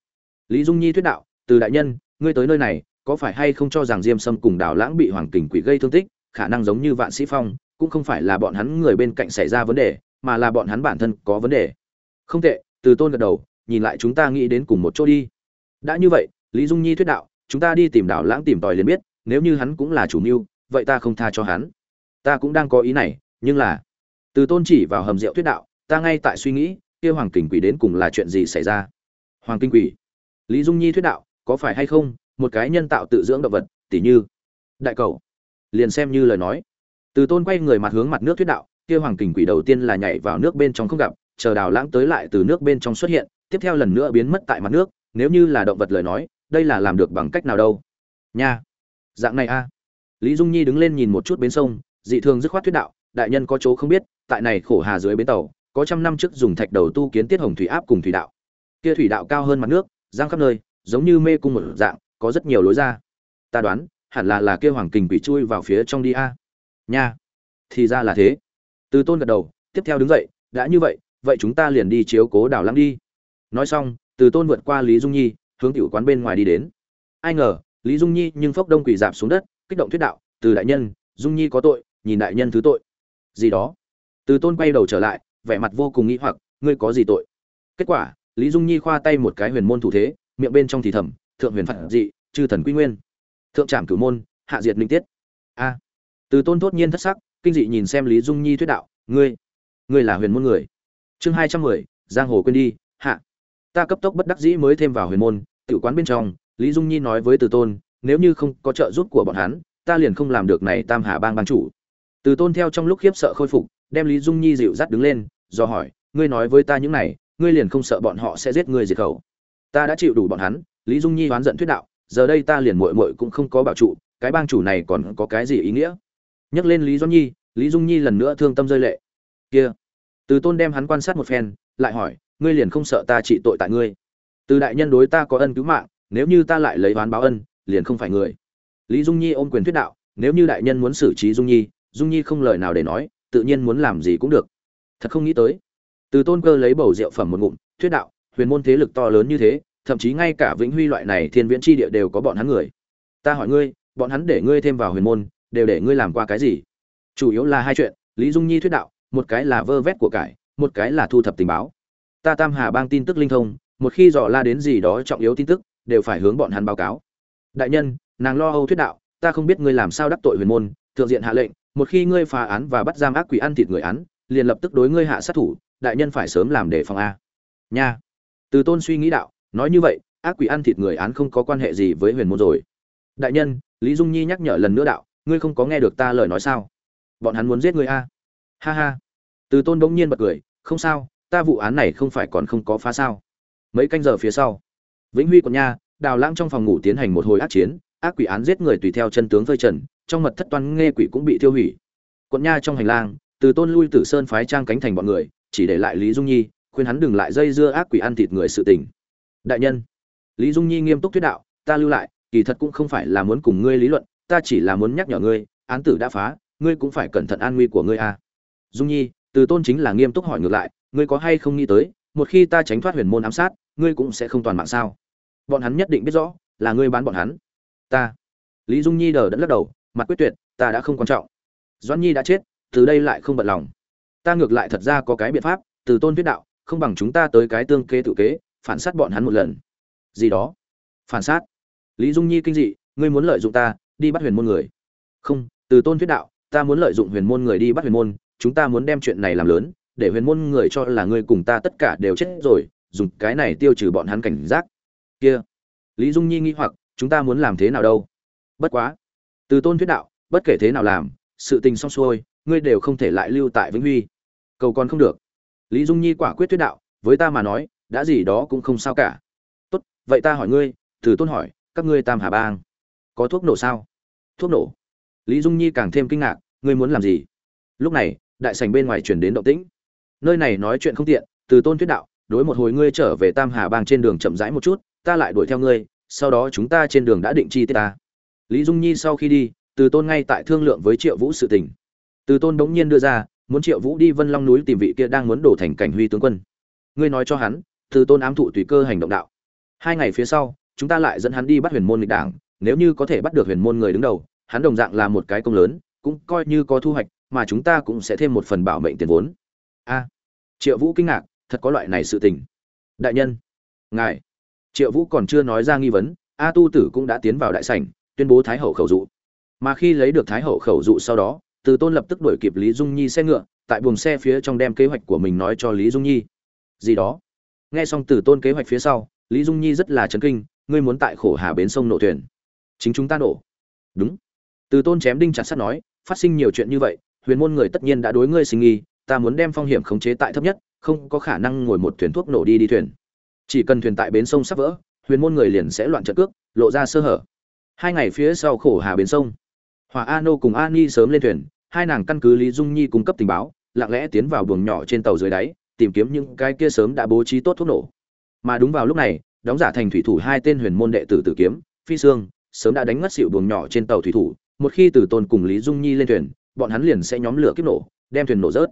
A: Lý dung nhi thuyết đạo, từ đại nhân, ngươi tới nơi này, có phải hay không cho rằng diêm sâm cùng đào lãng bị hoàng kình quỷ gây thương tích, khả năng giống như vạn sĩ phong cũng không phải là bọn hắn người bên cạnh xảy ra vấn đề, mà là bọn hắn bản thân có vấn đề. Không tệ, từ tôn gật đầu, nhìn lại chúng ta nghĩ đến cùng một chỗ đi. Đã như vậy, lý dung nhi thuyết đạo, chúng ta đi tìm đảo lãng tìm tòi liền biết, nếu như hắn cũng là chủ mưu, vậy ta không tha cho hắn. Ta cũng đang có ý này, nhưng là, từ tôn chỉ vào hầm rượu thuyết đạo, ta ngay tại suy nghĩ, kia hoàng kình quỷ đến cùng là chuyện gì xảy ra? Hoàng kinh quỷ. Lý dung nhi thuyết đạo, có phải hay không, một cái nhân tạo tự dưỡng động vật, tỉ như đại cầu. Liền xem như lời nói từ tôn quay người mặt hướng mặt nước thuyết đạo, kia hoàng kình quỷ đầu tiên là nhảy vào nước bên trong không gặp, chờ đào lãng tới lại từ nước bên trong xuất hiện, tiếp theo lần nữa biến mất tại mặt nước, nếu như là động vật lời nói, đây là làm được bằng cách nào đâu? Nha! Dạng này a. Lý dung nhi đứng lên nhìn một chút bến sông, dị thường dứt khoát thuyết đạo, đại nhân có chỗ không biết, tại này khổ hà dưới bến tàu, có trăm năm trước dùng thạch đầu tu kiến tiết hồng thủy áp cùng thủy đạo. Kia thủy đạo cao hơn mặt nước, giang khắp nơi, giống như mê cung một dạng, có rất nhiều lối ra. Ta đoán, hẳn là là kia hoàng kình bị chui vào phía trong đi a nha. Thì ra là thế. Từ tôn gật đầu tiếp theo đứng dậy đã như vậy vậy chúng ta liền đi chiếu cố đào lăng đi. Nói xong từ tôn vượt qua lý dung nhi hướng tiểu quán bên ngoài đi đến. Ai ngờ lý dung nhi nhưng phốc đông quỳ dạp xuống đất kích động thuyết đạo từ đại nhân dung nhi có tội nhìn đại nhân thứ tội. Gì đó? Từ tôn quay đầu trở lại vẻ mặt vô cùng nghĩ hoặc ngươi có gì tội? Kết quả lý dung nhi khoa tay một cái huyền môn thủ thế miệng bên trong thì thầm thượng huyền phật, dị chư thần quy nguyên. Thượng trảm cửu môn hạ diệt linh tiết. A từ tôn thốt nhiên thất sắc, kinh dị nhìn xem lý dung nhi thuyết đạo, ngươi ngươi là huyền môn người. Chương hai trăm mười, giang hồ quên đi, hạ. Ta cấp tốc bất đắc dĩ mới thêm vào huyền môn tự quán bên trong, lý dung nhi nói với từ tôn, nếu như không có trợ giúp của bọn hắn, ta liền không làm được này tam hà bang ban chủ. Từ tôn theo trong lúc khiếp sợ khôi phục, đem lý dung nhi dịu dắt đứng lên, do hỏi, ngươi nói với ta những này, ngươi liền không sợ bọn họ sẽ giết ngươi diệt khẩu? Ta đã chịu đủ bọn hắn, lý dung nhi oán giận thuyết đạo, giờ đây ta liền muội muội cũng không có bảo trụ, cái bang chủ này còn có cái gì ý nghĩa? Nhắc lên lý Do nhi, lý dung nhi lần nữa thương tâm rơi lệ. Kia. Từ tôn đem hắn quan sát một phen, lại hỏi, ngươi liền không sợ ta trị tội tại ngươi? Từ đại nhân đối ta có ân cứu mạng, nếu như ta lại lấy oán báo ân, liền không phải người. Lý dung nhi ôm quyền thuyết đạo, nếu như đại nhân muốn xử trí dung nhi dung nhi không lời nào để nói, tự nhiên muốn làm gì cũng được. Thật không nghĩ tới. Từ tôn cơ lấy bầu rượu phẩm một ngụm, thuyết đạo, huyền môn thế lực to lớn như thế, thậm chí ngay cả vĩnh huy loại này thiên viễn chi địa đều có bọn hắn người. Ta hỏi ngươi, bọn hắn để ngươi thêm vào huyền môn đều để ngươi làm qua cái gì? Chủ yếu là hai chuyện, lý dung nhi thuyết đạo, một cái là vơ vét của cải, một cái là thu thập tình báo. Ta tam hà bang tin tức linh thông, một khi dò la đến gì đó trọng yếu tin tức, đều phải hướng bọn hắn báo cáo. Đại nhân, nàng lo âu thuyết đạo, ta không biết ngươi làm sao đắc tội huyền môn, thượng diện hạ lệnh, một khi ngươi phá án và bắt giam ác quỷ ăn thịt người án, liền lập tức đối ngươi hạ sát thủ, đại nhân phải sớm làm để phòng a. Nha. Từ tôn suy nghĩ đạo, nói như vậy, ác quỷ ăn thịt người án không có quan hệ gì với huyền môn rồi. Đại nhân, lý dung nhi nhắc nhở lần nữa đạo ngươi không có nghe được ta lời nói sao? Bọn hắn muốn giết ngươi a. Ha ha. Từ tôn bỗng nhiên bật cười, không sao, ta vụ án này không phải còn không có phá sao. Mấy canh giờ phía sau, vĩnh huy còn nha đào lãng trong phòng ngủ tiến hành một hồi ác chiến, ác quỷ án giết người tùy theo chân tướng phơi trần, trong mật thất toan nghe quỷ cũng bị tiêu hủy. Quận nha trong hành lang, từ tôn lui tử sơn phái trang cánh thành bọn người, chỉ để lại lý dung nhi, khuyên hắn đừng lại dây dưa ác quỷ ăn thịt người sự tình. Đại nhân, lý dung nhi nghiêm túc thuyết đạo, ta lưu lại, kỳ thật cũng không phải là muốn cùng ngươi lý luận ta chỉ là muốn nhắc nhở ngươi, án tử đã phá, ngươi cũng phải cẩn thận an nguy của ngươi a. À. dung nhi, từ tôn chính là nghiêm túc hỏi ngược lại, ngươi có hay không nghĩ tới, một khi ta tránh thoát huyền môn ám sát, ngươi cũng sẽ không toàn mạng sao? Bọn hắn nhất định biết rõ, là ngươi bán bọn hắn. Ta. Lý dung nhi đờ đẫn lắc đầu, mặt quyết tuyệt, ta đã không quan trọng. Doãn nhi đã chết, từ đây lại không bận lòng. Ta ngược lại thật ra có cái biện pháp, từ tôn viết đạo, không bằng chúng ta tới cái tương kế tự kế, phản sát bọn hắn một lần. Gì đó? Phản sát? Lý dung nhi kinh dị, ngươi muốn lợi dụng ta đi bắt huyền môn người. Không, từ tôn thuyết đạo, ta muốn lợi dụng huyền môn người đi bắt huyền môn, chúng ta muốn đem chuyện này làm lớn, để huyền môn người cho là ngươi cùng ta tất cả đều chết rồi, dùng cái này tiêu trừ bọn hắn cảnh giác. Kia, lý dung nhi nghi hoặc, chúng ta muốn làm thế nào đâu? Bất quá, từ tôn thuyết đạo, bất kể thế nào làm, sự tình xong xuôi, ngươi đều không thể lại lưu tại vĩnh huy. Cầu còn không được. Lý dung nhi quả quyết thuyết đạo, với ta mà nói, đã gì đó cũng không sao cả. Tốt, vậy ta hỏi ngươi, từ tôn hỏi, các ngươi tam hà bang có thuốc nổ sao? Thuốc nổ? Lý dung nhi càng thêm kinh ngạc, ngươi muốn làm gì? Lúc này, đại sảnh bên ngoài chuyển đến động tĩnh. Nơi này nói chuyện không tiện, từ tôn thuyết đạo, đối một hồi ngươi trở về tam hà bang trên đường chậm rãi một chút, ta lại đuổi theo ngươi, sau đó chúng ta trên đường đã định chi tiết ta. Lý dung nhi sau khi đi, từ tôn ngay tại thương lượng với triệu vũ sự tình. Từ tôn bỗng nhiên đưa ra, muốn triệu vũ đi vân long núi tìm vị kia đang muốn đổ thành cảnh huy tướng quân. Ngươi nói cho hắn, từ tôn ám thụ tùy cơ hành động đạo. Hai ngày phía sau, chúng ta lại dẫn hắn đi bắt huyền môn lịch đảng nếu như có thể bắt được huyền môn người đứng đầu, hắn đồng dạng là một cái công lớn, cũng coi như có thu hoạch, mà chúng ta cũng sẽ thêm một phần bảo mệnh tiền vốn. A. Triệu vũ kinh ngạc, thật có loại này sự tình. Đại nhân. Ngài. Triệu vũ còn chưa nói ra nghi vấn, a tu tử cũng đã tiến vào đại sảnh, tuyên bố thái hậu khẩu dụ. Mà khi lấy được thái hậu khẩu dụ sau đó, từ tôn lập tức đuổi kịp lý dung nhi xe ngựa, tại buồng xe phía trong đem kế hoạch của mình nói cho lý dung nhi. Gì đó? Nghe xong từ tôn kế hoạch phía sau, lý dung nhi rất là chấn kinh, ngươi muốn tại khổ hà bến sông nổ thuyền? Chính chúng ta nổ. Đúng. Từ tôn chém đinh chặt sắt nói, phát sinh nhiều chuyện như vậy, huyền môn người tất nhiên đã đối ngươi sinh nghi, ta muốn đem phong hiểm khống chế tại thấp nhất, không có khả năng ngồi một thuyền thuốc nổ đi đi thuyền. Chỉ cần thuyền tại bến sông sắp vỡ, huyền môn người liền sẽ loạn trận cước, lộ ra sơ hở. Hai ngày phía sau khổ hà bến sông, hòa a nô cùng a ni sớm lên thuyền, hai nàng căn cứ lý dung nhi cung cấp tình báo, lặng lẽ tiến vào buồng nhỏ trên tàu dưới đáy, tìm kiếm những cái kia sớm đã bố trí tốt thuốc nổ. Mà đúng vào lúc này, đóng giả thành thủy thủ hai tên huyền môn đệ tử tử kiếm, phi sương sớm đã đánh ngất xịu buồng nhỏ trên tàu thủy thủ, một khi tử tôn cùng lý dung nhi lên thuyền, bọn hắn liền sẽ nhóm lửa kiếp nổ, đem thuyền nổ rớt.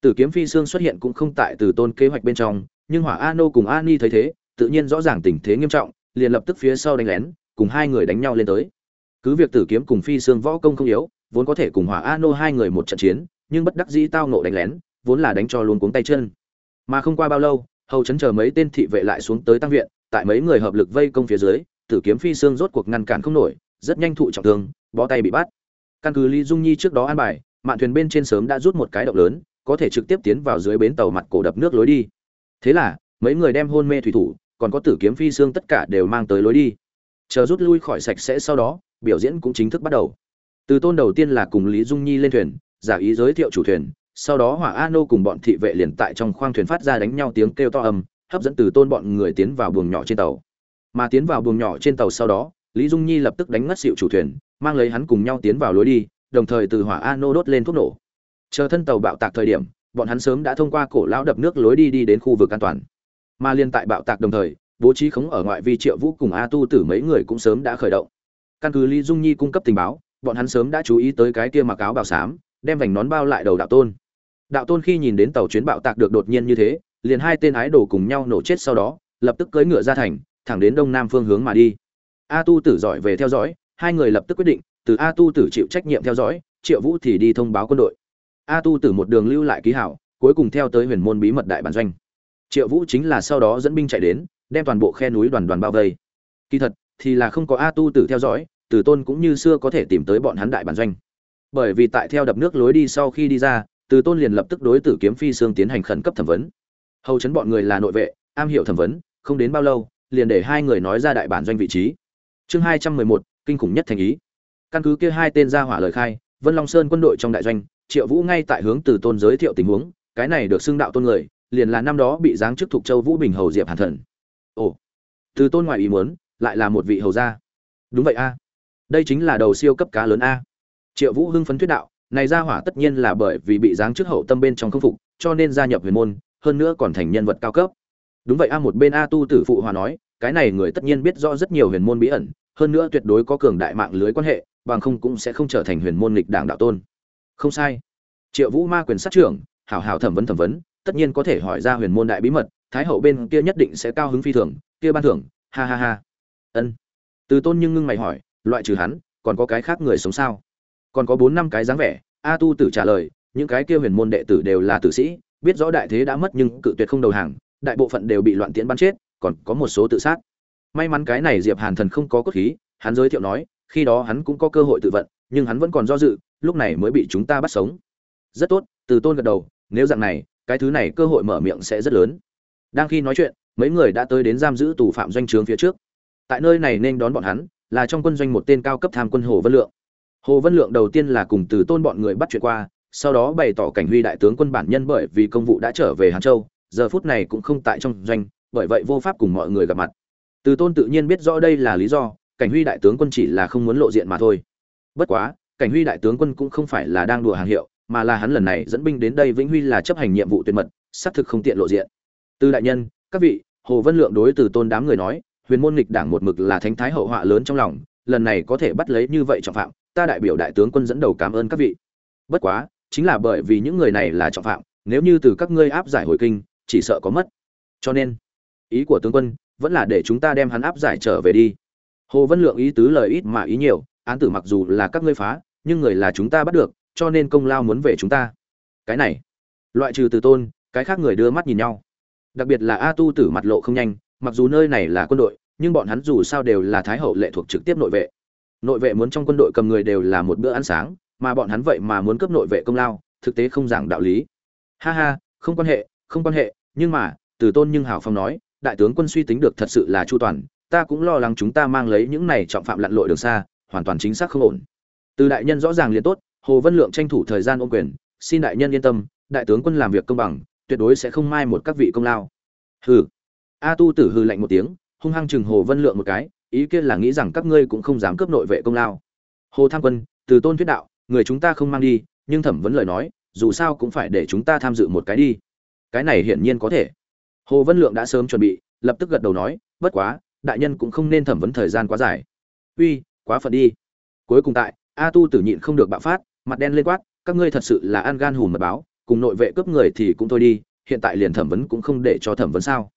A: Tử kiếm phi xương xuất hiện cũng không tại tử tôn kế hoạch bên trong, nhưng hỏa a nô cùng a ni thấy thế, tự nhiên rõ ràng tình thế nghiêm trọng, liền lập tức phía sau đánh lén, cùng hai người đánh nhau lên tới. Cứ việc tử kiếm cùng phi xương võ công không yếu, vốn có thể cùng hỏa a nô hai người một trận chiến, nhưng bất đắc dĩ tao nộ đánh lén, vốn là đánh cho luôn cuống tay chân. Mà không qua bao lâu, hầu chấn chờ mấy tên thị vệ lại xuống tới tăng viện, tại mấy người hợp lực vây công phía dưới tử kiếm phi xương rốt cuộc ngăn cản không nổi, rất nhanh thụ trọng thương, bó tay bị bắt. Căn cứ lý dung nhi trước đó an bài, mạn thuyền bên trên sớm đã rút một cái động lớn, có thể trực tiếp tiến vào dưới bến tàu mặt cổ đập nước lối đi. Thế là, mấy người đem hôn mê thủy thủ, còn có tử kiếm phi xương tất cả đều mang tới lối đi. Chờ rút lui khỏi sạch sẽ sau đó, biểu diễn cũng chính thức bắt đầu. Từ tôn đầu tiên là cùng lý dung nhi lên thuyền, giả ý giới thiệu chủ thuyền, sau đó hỏa a nô cùng bọn thị vệ liền tại trong khoang thuyền phát ra đánh nhau tiếng kêu to âm, hấp dẫn từ tôn bọn người tiến vào buồng nhỏ trên tàu mà tiến vào buồng nhỏ trên tàu sau đó, lý dung nhi lập tức đánh ngất xịu chủ thuyền, mang lấy hắn cùng nhau tiến vào lối đi, đồng thời từ hỏa a nô đốt lên thuốc nổ. Chờ thân tàu bạo tạc thời điểm, bọn hắn sớm đã thông qua cổ lão đập nước lối đi đi đến khu vực an toàn. Mà liên tại bạo tạc đồng thời, bố trí khống ở ngoại vi triệu vũ cùng a tu tử mấy người cũng sớm đã khởi động. Căn cứ lý dung nhi cung cấp tình báo, bọn hắn sớm đã chú ý tới cái kia mặc áo bào xám, đem vành nón bao lại đầu đạo tôn. Đạo tôn khi nhìn đến tàu chuyến bạo tạc được đột nhiên như thế, liền hai tên ái đồ cùng nhau nổ chết sau đó, lập tức cưỡi ngựa ra thành thẳng đến đông nam phương hướng mà đi. A tu tử giỏi về theo dõi, hai người lập tức quyết định, từ a tu tử chịu trách nhiệm theo dõi, triệu vũ thì đi thông báo quân đội. A tu tử một đường lưu lại ký hảo, cuối cùng theo tới huyền môn bí mật đại bản doanh. Triệu vũ chính là sau đó dẫn binh chạy đến, đem toàn bộ khe núi đoàn đoàn bao vây. Kỳ thật, thì là không có a tu tử theo dõi, tử tôn cũng như xưa có thể tìm tới bọn hắn đại bản doanh. Bởi vì tại theo đập nước lối đi sau khi đi ra Từ tôn liền lập tức đối tử kiếm phi sương tiến hành khẩn cấp thẩm vấn. Hầu chấn bọn người là nội vệ, am hiểu thẩm vấn, không đến bao lâu liền để hai người nói ra đại bản doanh vị trí. Chương hai trăm mười một, kinh khủng nhất thành ý. Căn cứ kia hai tên ra hỏa lời khai, vân long sơn quân đội trong đại doanh, triệu vũ ngay tại hướng từ tôn giới thiệu tình huống, cái này được xưng đạo tôn người, liền là năm đó bị giáng chức thuộc châu vũ bình hầu diệp hàn thần. Ồ, từ tôn ngoại ý muốn, lại là một vị hầu gia. Đúng vậy a. Đây chính là đầu siêu cấp cá lớn a. Triệu vũ hưng phấn thuyết đạo, này ra hỏa tất nhiên là bởi vì bị giáng chức hậu tâm bên trong không phục, cho nên gia nhập huyền môn, hơn nữa còn thành nhân vật cao cấp. Đúng vậy a, một bên a tu tử phụ hòa nói cái này người tất nhiên biết rõ rất nhiều huyền môn bí ẩn, hơn nữa tuyệt đối có cường đại mạng lưới quan hệ, bằng không cũng sẽ không trở thành huyền môn lịch đảng đạo tôn. Không sai. Triệu vũ ma quyền sát trưởng, hảo hảo thẩm vấn thẩm vấn, tất nhiên có thể hỏi ra huyền môn đại bí mật, thái hậu bên kia nhất định sẽ cao hứng phi thường, kia ban thưởng, ha ha ha. Ân. Từ tôn nhưng ngưng mày hỏi, loại trừ hắn, còn có cái khác người sống sao? Còn có bốn năm cái dáng vẻ, a tu tử trả lời, những cái kia huyền môn đệ tử đều là tử sĩ, biết rõ đại thế đã mất nhưng cự tuyệt không đầu hàng, đại bộ phận đều bị loạn tiễn bắn chết còn có một số tự sát. May mắn cái này diệp hàn thần không có cốt khí, hắn giới thiệu nói, khi đó hắn cũng có cơ hội tự vận, nhưng hắn vẫn còn do dự, lúc này mới bị chúng ta bắt sống. Rất tốt, từ tôn gật đầu, nếu dạng này, cái thứ này cơ hội mở miệng sẽ rất lớn. Đang khi nói chuyện, mấy người đã tới đến giam giữ tù phạm doanh trướng phía trước. Tại nơi này nên đón bọn hắn, là trong quân doanh một tên cao cấp tham quân hồ vân lượng. Hồ vân lượng đầu tiên là cùng từ tôn bọn người bắt chuyện qua, sau đó bày tỏ cảnh huy đại tướng quân bản nhân bởi vì công vụ đã trở về hàn châu, giờ phút này cũng không tại trong doanh bởi vậy vô pháp cùng mọi người gặp mặt. Từ tôn tự nhiên biết rõ đây là lý do, cảnh huy đại tướng quân chỉ là không muốn lộ diện mà thôi. Bất quá, cảnh huy đại tướng quân cũng không phải là đang đùa hàng hiệu, mà là hắn lần này dẫn binh đến đây vĩnh huy là chấp hành nhiệm vụ tuyệt mật, xác thực không tiện lộ diện. Từ đại nhân, các vị, hồ vân lượng đối từ tôn đám người nói, huyền môn nghịch đảng một mực là thánh thái hậu họa lớn trong lòng, lần này có thể bắt lấy như vậy trọng phạm, ta đại biểu đại tướng quân dẫn đầu cảm ơn các vị. Bất quá, chính là bởi vì những người này là trọng phạm, nếu như từ các ngươi áp giải hồi kinh, chỉ sợ có mất. Cho nên ý của tướng quân, vẫn là để chúng ta đem hắn áp giải trở về đi. Hồ vân lượng ý tứ lời ít mà ý nhiều, án tử mặc dù là các ngươi phá, nhưng người là chúng ta bắt được, cho nên công lao muốn về chúng ta. Cái này, loại trừ từ tôn, cái khác người đưa mắt nhìn nhau. Đặc biệt là a tu tử mặt lộ không nhanh, mặc dù nơi này là quân đội, nhưng bọn hắn dù sao đều là thái hậu lệ thuộc trực tiếp nội vệ. Nội vệ muốn trong quân đội cầm người đều là một bữa ăn sáng, mà bọn hắn vậy mà muốn cướp nội vệ công lao, thực tế không giảng đạo lý. Ha ha, không quan hệ, không quan hệ, nhưng mà từ tôn nhưng hảo phong nói đại tướng quân suy tính được thật sự là chu toàn, ta cũng lo lắng chúng ta mang lấy những này trọng phạm lặn lội đường xa, hoàn toàn chính xác không ổn. Từ đại nhân rõ ràng liền tốt, hồ vân lượng tranh thủ thời gian ôm quyền, xin đại nhân yên tâm, đại tướng quân làm việc công bằng, tuyệt đối sẽ không mai một các vị công lao. Hừ. A tu tử hừ lạnh một tiếng, hung hăng chừng hồ vân lượng một cái, ý kiến là nghĩ rằng các ngươi cũng không dám cướp nội vệ công lao. Hồ tham quân, từ tôn thuyết đạo, người chúng ta không mang đi, nhưng thẩm vấn lời nói, dù sao cũng phải để chúng ta tham dự một cái đi. Cái này hiển nhiên có thể hồ vân lượng đã sớm chuẩn bị, lập tức gật đầu nói, bất quá, đại nhân cũng không nên thẩm vấn thời gian quá dài. Uy, quá phận đi. Cuối cùng tại, a tu tử nhịn không được bạo phát, mặt đen lên quát, các ngươi thật sự là an gan hùm mật báo, cùng nội vệ cướp người thì cũng thôi đi, hiện tại liền thẩm vấn cũng không để cho thẩm vấn sao.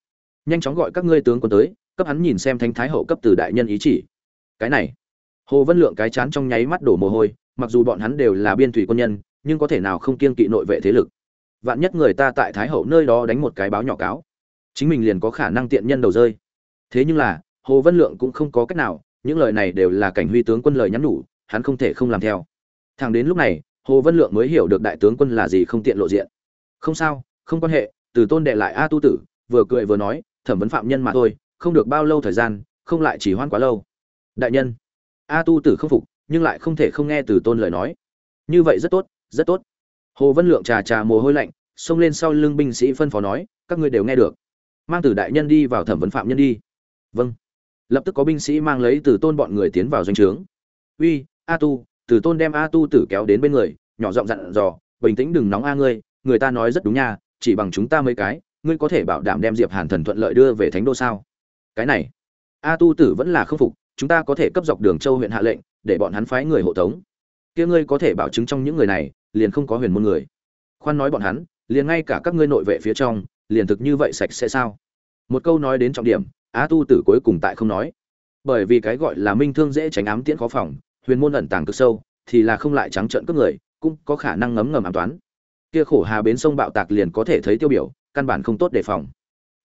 A: Nhanh chóng gọi các ngươi tướng quân tới, cấp hắn nhìn xem thánh thái hậu cấp từ đại nhân ý chỉ. Cái này, hồ vân lượng cái chán trong nháy mắt đổ mồ hôi, mặc dù bọn hắn đều là biên thủy quân nhân, nhưng có thể nào không kiên kỵ nội vệ thế lực. Vạn nhất người ta tại thái hậu nơi đó đánh một cái báo nhỏ cáo chính mình liền có khả năng tiện nhân đầu rơi. Thế nhưng là, hồ văn lượng cũng không có cách nào, những lời này đều là cảnh huy tướng quân lời nhắn nhủ, hắn không thể không làm theo. Thẳng đến lúc này, hồ văn lượng mới hiểu được đại tướng quân là gì không tiện lộ diện. Không sao, không quan hệ, từ tôn đệ lại a tu tử, vừa cười vừa nói, thẩm vấn phạm nhân mà thôi, không được bao lâu thời gian, không lại chỉ hoan quá lâu. Đại nhân, a tu tử không phục, nhưng lại không thể không nghe từ tôn lời nói. Như vậy rất tốt rất tốt. Hồ văn lượng trà trà mồ hôi lạnh, xông lên sau lưng binh sĩ phân phó nói, các ngươi đều nghe được mang từ đại nhân đi vào thẩm vấn phạm nhân đi. Vâng. Lập tức có binh sĩ mang lấy từ tôn bọn người tiến vào doanh trướng. Uy, a tu, từ tôn đem a tu tử kéo đến bên người, nhỏ giọng dặn dò, bình tĩnh đừng nóng a ngươi, người ta nói rất đúng nha, chỉ bằng chúng ta mấy cái, ngươi có thể bảo đảm đem diệp hàn thần thuận lợi đưa về thánh đô sao? Cái này, a tu tử vẫn là không phục, chúng ta có thể cấp dọc đường châu huyện hạ lệnh, để bọn hắn phái người hộ tống. Kia ngươi có thể bảo chứng trong những người này, liền không có huyền môn người. Khoan nói bọn hắn, liền ngay cả các ngươi nội vệ phía trong liền thực như vậy sạch sẽ sao? Một câu nói đến trọng điểm, á tu tử cuối cùng tại không nói. Bởi vì cái gọi là minh thương dễ tránh ám tiễn khó phòng, huyền môn ẩn tàng cực sâu, thì là không lại trắng trợn cướp người, cũng có khả năng ngấm ngầm ám toán. Kia khổ hà bến sông bạo tạc liền có thể thấy tiêu biểu, căn bản không tốt đề phòng.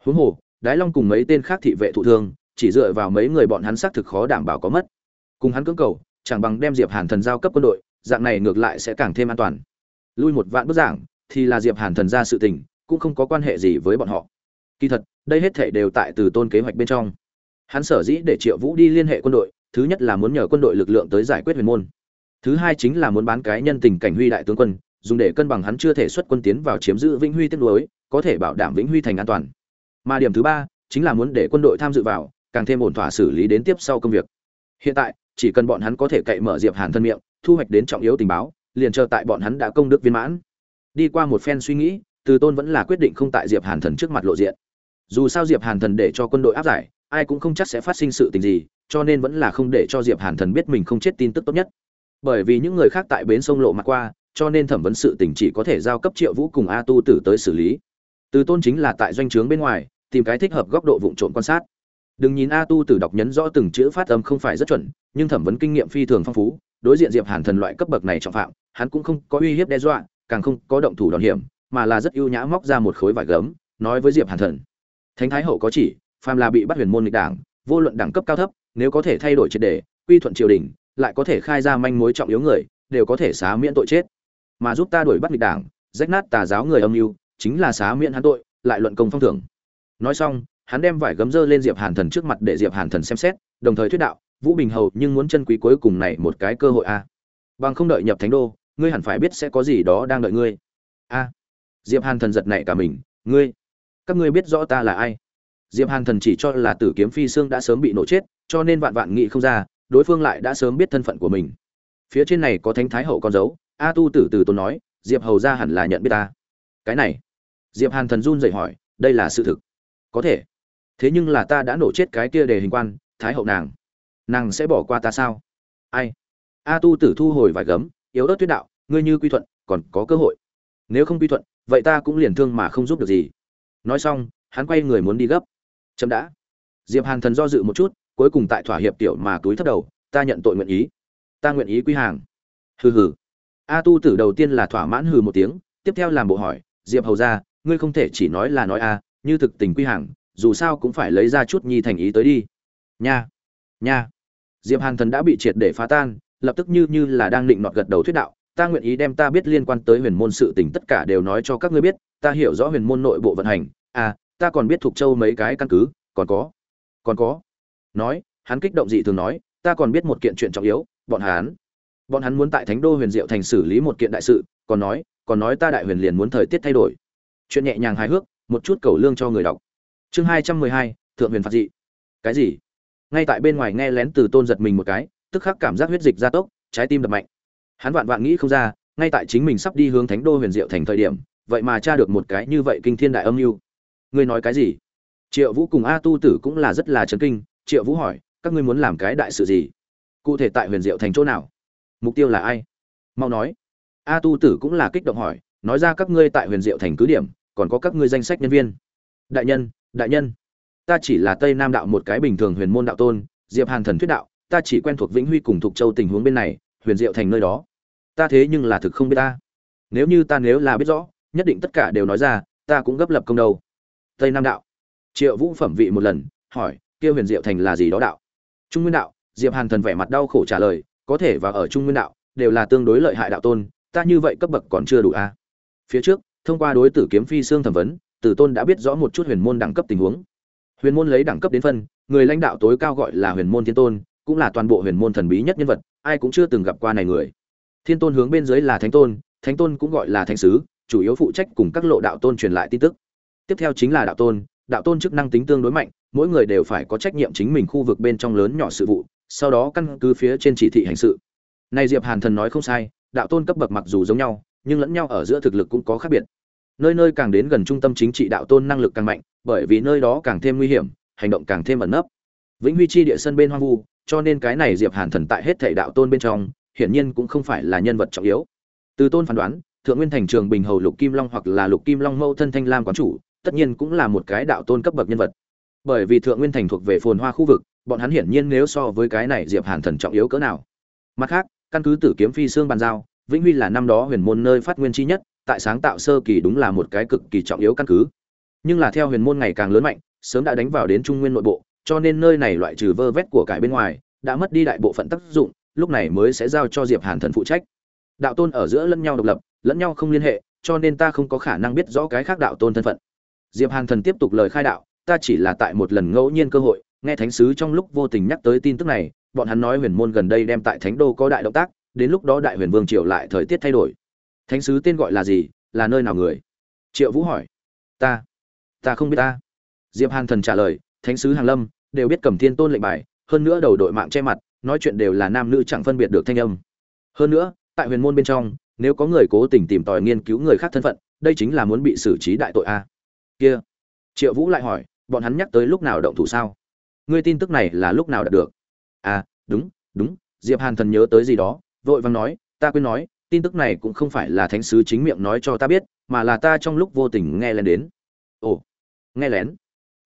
A: Huống hồ, đái long cùng mấy tên khác thị vệ thụ thương, chỉ dựa vào mấy người bọn hắn xác thực khó đảm bảo có mất. Cùng hắn cưỡng cầu, chẳng bằng đem diệp hàn thần giao cấp quân đội, dạng này ngược lại sẽ càng thêm an toàn. Lui một vạn bức giảng, thì là diệp hàn thần ra sự tình cũng không có quan hệ gì với bọn họ. Kỳ thật, đây hết thể đều tại từ tôn kế hoạch bên trong. Hắn sở dĩ để triệu vũ đi liên hệ quân đội, thứ nhất là muốn nhờ quân đội lực lượng tới giải quyết huyền môn. Thứ hai chính là muốn bán cái nhân tình cảnh huy đại tướng quân, dùng để cân bằng hắn chưa thể xuất quân tiến vào chiếm giữ vĩnh huy tiết đối có thể bảo đảm vĩnh huy thành an toàn. Mà điểm thứ ba, chính là muốn để quân đội tham dự vào, càng thêm ổn thỏa xử lý đến tiếp sau công việc. Hiện tại, chỉ cần bọn hắn có thể cậy mở diệp hàn thân miệng, thu hoạch đến trọng yếu tình báo, liền chờ tại bọn hắn đã công đức viên mãn. Đi qua một phen suy nghĩ từ tôn vẫn là quyết định không tại diệp hàn thần trước mặt lộ diện. Dù sao diệp hàn thần để cho quân đội áp giải, ai cũng không chắc sẽ phát sinh sự tình gì, cho nên vẫn là không để cho diệp hàn thần biết mình không chết tin tức tốt nhất. Bởi vì những người khác tại bến sông lộ mặt qua, cho nên thẩm vấn sự tình chỉ có thể giao cấp triệu vũ cùng a tu tử tới xử lý. Từ tôn chính là tại doanh trướng bên ngoài, tìm cái thích hợp góc độ vụng trộn quan sát. Đừng nhìn a tu tử đọc nhấn rõ từng chữ phát âm không phải rất chuẩn, nhưng thẩm vấn kinh nghiệm phi thường phong phú, đối diện diệp hàn thần loại cấp bậc này trọng phạm, hắn cũng không có uy hiếp đe dọa, càng không có động thủ đòn hiểm mà là rất ưu nhã móc ra một khối vải gấm, nói với diệp hàn thần. Thánh thái hậu có chỉ, phàm là bị bắt huyền môn nghịch đảng, vô luận đẳng cấp cao thấp, nếu có thể thay đổi triệt đề, quy thuận triều đình, lại có thể khai ra manh mối trọng yếu người, đều có thể xá miễn tội chết. Mà giúp ta đuổi bắt nghịch đảng, rách nát tà giáo người âm mưu, chính là xá miễn hắn tội, lại luận công phong thưởng. Nói xong, hắn đem vải gấm dơ lên diệp hàn thần trước mặt để diệp hàn thần xem xét, đồng thời thuyết đạo, vũ bình hầu, nhưng muốn chân quý cuối cùng này một cái cơ hội a. Bằng không đợi nhập thánh đô, ngươi hẳn phải biết sẽ có gì đó đang đợi ngươi. A diệp hàn thần giật nảy cả mình, ngươi, các ngươi biết rõ ta là ai? Diệp hàn thần chỉ cho là tử kiếm phi xương đã sớm bị nổ chết, cho nên vạn vạn nghị không ra, đối phương lại đã sớm biết thân phận của mình. Phía trên này có thánh thái hậu con dấu, a tu tử từ tôn nói, diệp hầu ra hẳn là nhận biết ta. Cái này, diệp hàn thần run dậy hỏi, đây là sự thực? Có thể. Thế nhưng là ta đã nổ chết cái kia để hình quan, thái hậu nàng. Nàng sẽ bỏ qua ta sao? Ai? A tu tử thu hồi vài gấm, yếu ớt tuyết đạo, ngươi như quy thuận, còn có cơ hội. Nếu không quy thuận vậy ta cũng liền thương mà không giúp được gì. Nói xong, hắn quay người muốn đi gấp. Chậm đã. Diệp hàn thần do dự một chút, cuối cùng tại thỏa hiệp tiểu mà túi thấp đầu, ta nhận tội nguyện ý. Ta nguyện ý quy hàng. Hừ hừ. A tu tử đầu tiên là thỏa mãn hừ một tiếng, tiếp theo làm bộ hỏi, diệp hầu ra ngươi không thể chỉ nói là nói a, như thực tình quy hàng, dù sao cũng phải lấy ra chút nhi thành ý tới đi. Nha nha. Diệp hàn thần đã bị triệt để phá tan, lập tức như như là đang định nọt gật đầu thuyết đạo ta nguyện ý đem ta biết liên quan tới huyền môn sự tình tất cả đều nói cho các ngươi biết, ta hiểu rõ huyền môn nội bộ vận hành. À ta còn biết thuộc châu mấy cái căn cứ, còn có còn có. Nói, hắn kích động dị thường nói, ta còn biết một kiện chuyện trọng yếu, bọn hắn bọn hắn muốn tại thánh đô huyền diệu thành xử lý một kiện đại sự, còn nói còn nói ta đại huyền liền muốn thời tiết thay đổi. Chuyện nhẹ nhàng hài hước, một chút cầu lương cho người đọc. Chương hai trăm mười hai, thượng huyền phạt dị. Cái gì? Ngay tại bên ngoài nghe lén từ tôn giật mình một cái, tức khắc cảm giác huyết dịch gia tốc, trái tim đập mạnh hắn vạn vạn nghĩ không ra, ngay tại chính mình sắp đi hướng thánh đô huyền diệu thành thời điểm, vậy mà tra được một cái như vậy kinh thiên đại âm mưu. Ngươi nói cái gì? Triệu vũ cùng a tu tử cũng là rất là chấn kinh, triệu vũ hỏi, các ngươi muốn làm cái đại sự gì? Cụ thể tại huyền diệu thành chỗ nào? Mục tiêu là ai? Mau nói. A tu tử cũng là kích động hỏi, nói ra các ngươi tại huyền diệu thành cứ điểm, còn có các ngươi danh sách nhân viên. Đại nhân đại nhân. Ta chỉ là tây nam đạo một cái bình thường huyền môn đạo tôn, diệp hàn thần thuyết đạo, ta chỉ quen thuộc vĩnh huy cùng thục châu tình huống bên này, huyền diệu thành nơi đó ta thế nhưng là thực không biết ta. Nếu như ta nếu là biết rõ, nhất định tất cả đều nói ra, ta cũng gấp lập công đầu tây nam đạo. Triệu vũ phẩm vị một lần, hỏi, kia huyền diệu thành là gì đó đạo? Trung nguyên đạo, diệp hàn thần vẻ mặt đau khổ trả lời, có thể và ở trung nguyên đạo, đều là tương đối lợi hại đạo tôn, ta như vậy cấp bậc còn chưa đủ a. À? phía trước, thông qua đối tử kiếm phi xương thẩm vấn, tử tôn đã biết rõ một chút huyền môn đẳng cấp tình huống. Huyền môn lấy đẳng cấp đến phân, người lãnh đạo tối cao gọi là huyền môn thiên tôn, cũng là toàn bộ huyền môn thần bí nhất nhân vật, ai cũng chưa từng gặp qua này người thiên tôn hướng bên dưới là thánh tôn thánh tôn cũng gọi là thánh sứ, chủ yếu phụ trách cùng các lộ đạo tôn truyền lại tin tức. Tiếp theo chính là đạo tôn đạo tôn chức năng tính tương đối mạnh, mỗi người đều phải có trách nhiệm chính mình khu vực bên trong lớn nhỏ sự vụ, sau đó căn cứ phía trên chỉ thị hành sự. Này diệp hàn thần nói không sai, đạo tôn cấp bậc mặc dù giống nhau, nhưng lẫn nhau ở giữa thực lực cũng có khác biệt. Nơi nơi càng đến gần trung tâm chính trị đạo tôn năng lực càng mạnh, bởi vì nơi đó càng thêm nguy hiểm, hành động càng thêm ẩn nấp. Vĩnh huy chi địa sân bên hoang vu, cho nên cái này diệp hàn thần tại hết thảy đạo tôn bên trong hiển nhiên cũng không phải là nhân vật trọng yếu. Từ tôn phán đoán, thượng nguyên thành trường bình hầu lục kim long hoặc là lục kim long mâu thân thanh lam quán chủ, tất nhiên cũng là một cái đạo tôn cấp bậc nhân vật. Bởi vì thượng nguyên thành thuộc về phồn hoa khu vực, bọn hắn hiển nhiên nếu so với cái này diệp hàn thần trọng yếu cỡ nào. Mặt khác, căn cứ tử kiếm phi xương bàn giao, vĩnh huy là năm đó huyền môn nơi phát nguyên chi nhất, tại sáng tạo sơ kỳ đúng là một cái cực kỳ trọng yếu căn cứ. Nhưng là theo huyền môn ngày càng lớn mạnh, sớm đã đánh vào đến trung nguyên nội bộ, cho nên nơi này loại trừ vơ vét của cải bên ngoài, đã mất đi đại bộ phận tác dụng lúc này mới sẽ giao cho diệp hàn thần phụ trách. Đạo tôn ở giữa lẫn nhau độc lập, lẫn nhau không liên hệ, cho nên ta không có khả năng biết rõ cái khác đạo tôn thân phận. Diệp hàn thần tiếp tục lời khai đạo, ta chỉ là tại một lần ngẫu nhiên cơ hội, nghe thánh sứ trong lúc vô tình nhắc tới tin tức này, bọn hắn nói huyền môn gần đây đem tại thánh đô có đại động tác, đến lúc đó đại huyền vương triều lại thời tiết thay đổi. Thánh sứ tên gọi là gì, là nơi nào người? Triệu vũ hỏi. Ta ta không biết ta. Diệp hàn thần trả lời, thánh sứ hàng lâm, đều biết cầm thiên tôn lệnh bài, hơn nữa đầu đội mạng che mặt nói chuyện đều là nam nữ chẳng phân biệt được thanh âm. Hơn nữa, tại huyền môn bên trong, nếu có người cố tình tìm tòi nghiên cứu người khác thân phận, đây chính là muốn bị xử trí đại tội a. Kia. Triệu vũ lại hỏi, bọn hắn nhắc tới lúc nào động thủ sao? Ngươi tin tức này là lúc nào đạt được? À đúng đúng, diệp hàn thần nhớ tới gì đó, vội vàng nói, ta quên nói, tin tức này cũng không phải là thánh sứ chính miệng nói cho ta biết, mà là ta trong lúc vô tình nghe lén đến. Ồ, nghe lén.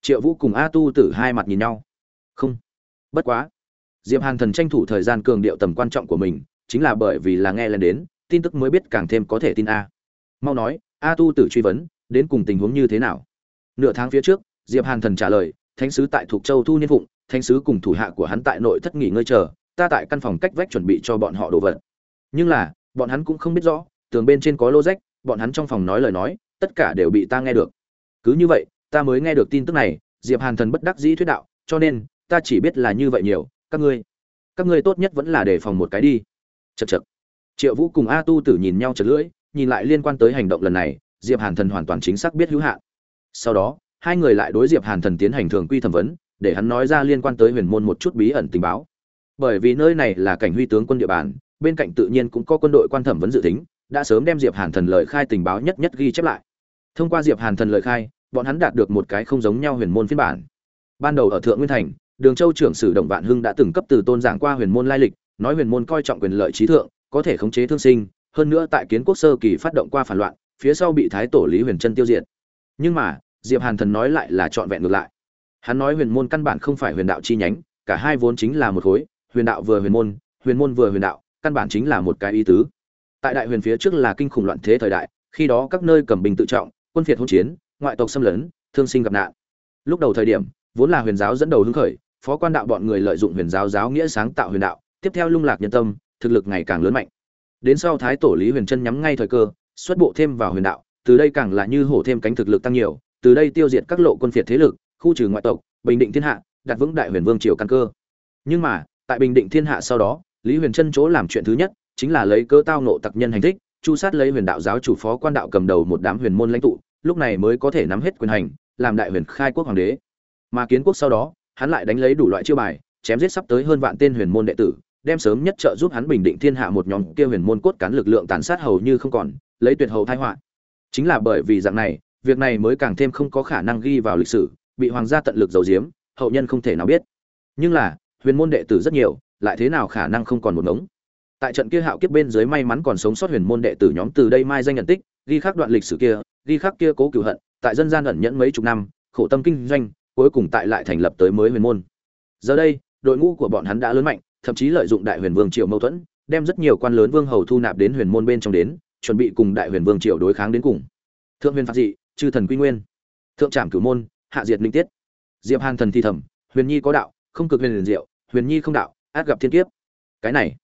A: Triệu vũ cùng a tu tử hai mặt nhìn nhau. Không. Bất quá diệp hàn thần tranh thủ thời gian cường điệu tầm quan trọng của mình, chính là bởi vì là nghe lên đến, tin tức mới biết càng thêm có thể tin a. Mau nói, a tu tử truy vấn, đến cùng tình huống như thế nào? Nửa tháng phía trước, diệp hàn thần trả lời, thánh sứ tại thuộc châu thu niên phụng, thánh sứ cùng thủ hạ của hắn tại nội thất nghỉ ngơi chờ, ta tại căn phòng cách vách chuẩn bị cho bọn họ đồ vật. Nhưng là, bọn hắn cũng không biết rõ, tường bên trên có lô rách bọn hắn trong phòng nói lời nói, tất cả đều bị ta nghe được. Cứ như vậy, ta mới nghe được tin tức này, diệp hàn thần bất đắc dĩ thuyết đạo, cho nên, ta chỉ biết là như vậy nhiều các ngươi các ngươi tốt nhất vẫn là đề phòng một cái đi. Chật chật triệu vũ cùng a tu tử nhìn nhau chật lưỡi, nhìn lại liên quan tới hành động lần này, diệp hàn thần hoàn toàn chính xác biết hữu hạn. Sau đó, hai người lại đối diệp hàn thần tiến hành thường quy thẩm vấn, để hắn nói ra liên quan tới huyền môn một chút bí ẩn tình báo. Bởi vì nơi này là cảnh huy tướng quân địa bàn, bên cạnh tự nhiên cũng có quân đội quan thẩm vấn dự tính, đã sớm đem diệp hàn thần lời khai tình báo nhất nhất ghi chép lại. Thông qua diệp hàn thần lời khai, bọn hắn đạt được một cái không giống nhau huyền môn phiên bản. Ban đầu ở thượng nguyên thành đường châu trưởng sử đồng vạn hưng đã từng cấp từ tôn giảng qua huyền môn lai lịch, nói huyền môn coi trọng quyền lợi trí thượng, có thể khống chế thương sinh, hơn nữa tại kiến quốc sơ kỳ phát động qua phản loạn, phía sau bị thái tổ lý huyền chân tiêu diệt. Nhưng mà, diệp hàn thần nói lại là trọn vẹn ngược lại. Hắn nói huyền môn căn bản không phải huyền đạo chi nhánh, cả hai vốn chính là một khối, huyền đạo vừa huyền môn huyền môn vừa huyền đạo, căn bản chính là một cái ý tứ. Tại đại huyền phía trước là kinh khủng loạn thế thời đại, khi đó các nơi cầm bình tự trọng, quân phiệt hỗn chiến, ngoại tộc xâm lấn, thương sinh gặp nạn. Lúc đầu thời điểm, vốn là huyền giáo dẫn đầu hứng khởi phó quan đạo bọn người lợi dụng huyền giáo giáo nghĩa sáng tạo huyền đạo, tiếp theo lung lạc nhân tâm, thực lực ngày càng lớn mạnh. Đến sau thái tổ lý huyền chân nhắm ngay thời cơ, xuất bộ thêm vào huyền đạo, từ đây càng là như hổ thêm cánh thực lực tăng nhiều, từ đây tiêu diệt các lộ quân phiệt thế lực, khu trừ ngoại tộc, bình định thiên hạ, đặt vững đại huyền vương triều căn cơ. Nhưng mà, tại bình định thiên hạ sau đó, lý huyền chân chỗ làm chuyện thứ nhất, chính là lấy cơ tao nộ tặc nhân hành thích, chu sát lấy huyền đạo giáo chủ phó quan đạo cầm đầu một đám huyền môn lãnh tụ, lúc này mới có thể nắm hết quyền hành, làm đại huyền khai quốc hoàng đế. Mà kiến quốc sau đó hắn lại đánh lấy đủ loại chiêu bài, chém giết sắp tới hơn vạn tên huyền môn đệ tử, đem sớm nhất trợ giúp hắn bình định thiên hạ một nhóm kia huyền môn cốt cán lực lượng tàn sát hầu như không còn, lấy tuyệt hầu thái họa. Chính là bởi vì dạng này, việc này mới càng thêm không có khả năng ghi vào lịch sử, bị hoàng gia tận lực giấu giếm, hậu nhân không thể nào biết. Nhưng là, huyền môn đệ tử rất nhiều, lại thế nào khả năng không còn một ngống? Tại trận kia hạo kiếp bên dưới may mắn còn sống sót huyền môn đệ tử nhóm từ đây mai danh nhận tích, ghi khắc đoạn lịch sử kia, ghi khắc kia cố cửu hận, tại dân gian ẩn nhẫn mấy chục năm, khổ tâm kinh doanh cuối cùng tại lại thành lập tới mới huyền môn. Giờ đây, đội ngũ của bọn hắn đã lớn mạnh, thậm chí lợi dụng đại huyền vương triều mâu thuẫn, đem rất nhiều quan lớn vương hầu thu nạp đến huyền môn bên trong đến, chuẩn bị cùng đại huyền vương triều đối kháng đến cùng. Thượng huyền phạt dị, chư thần quy nguyên, thượng trảm cửu môn, hạ diệt linh tiết, diệp hàn thần thi thầm huyền nhi có đạo, không cực huyền liền diệu, huyền nhi không đạo, át gặp thiên kiếp. Cái này,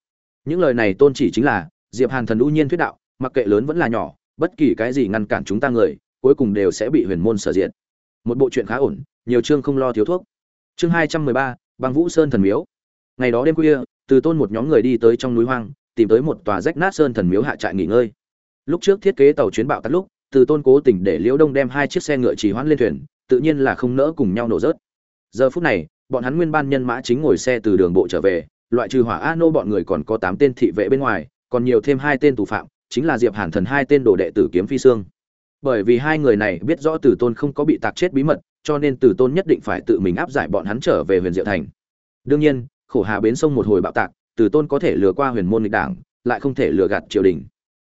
A: những lời này tôn chỉ chính là diệp hàn thần ưu nhiên thuyết đạo, mặc kệ lớn vẫn là nhỏ, bất kỳ cái gì ngăn cản chúng ta người, cuối cùng đều sẽ bị huyền môn sở diệt. một bộ truyện khá ổn nhiều chương không lo thiếu thuốc. Chương hai trăm mười ba, băng vũ sơn thần miếu. Ngày đó đêm khuya, từ tôn một nhóm người đi tới trong núi hoang, tìm tới một tòa rách nát sơn thần miếu hạ trại nghỉ ngơi. Lúc trước thiết kế tàu chuyến bạo tắt lúc, từ tôn cố tình để liễu đông đem hai chiếc xe ngựa trì hoãn lên thuyền, tự nhiên là không nỡ cùng nhau nổ rớt. Giờ phút này, bọn hắn nguyên ban nhân mã chính ngồi xe từ đường bộ trở về, loại trừ hỏa a nô bọn người còn có tám tên thị vệ bên ngoài, còn nhiều thêm hai tên tù phạm, chính là diệp hàn thần hai tên đồ đệ tử kiếm phi xương. Bởi vì hai người này biết rõ từ tôn không có bị tạc chết bí mật cho nên từ tôn nhất định phải tự mình áp giải bọn hắn trở về huyền diệu thành. Đương nhiên, khổ hà bến sông một hồi bạo tạc từ tôn có thể lừa qua huyền môn lịch đảng, lại không thể lừa gạt triều đình.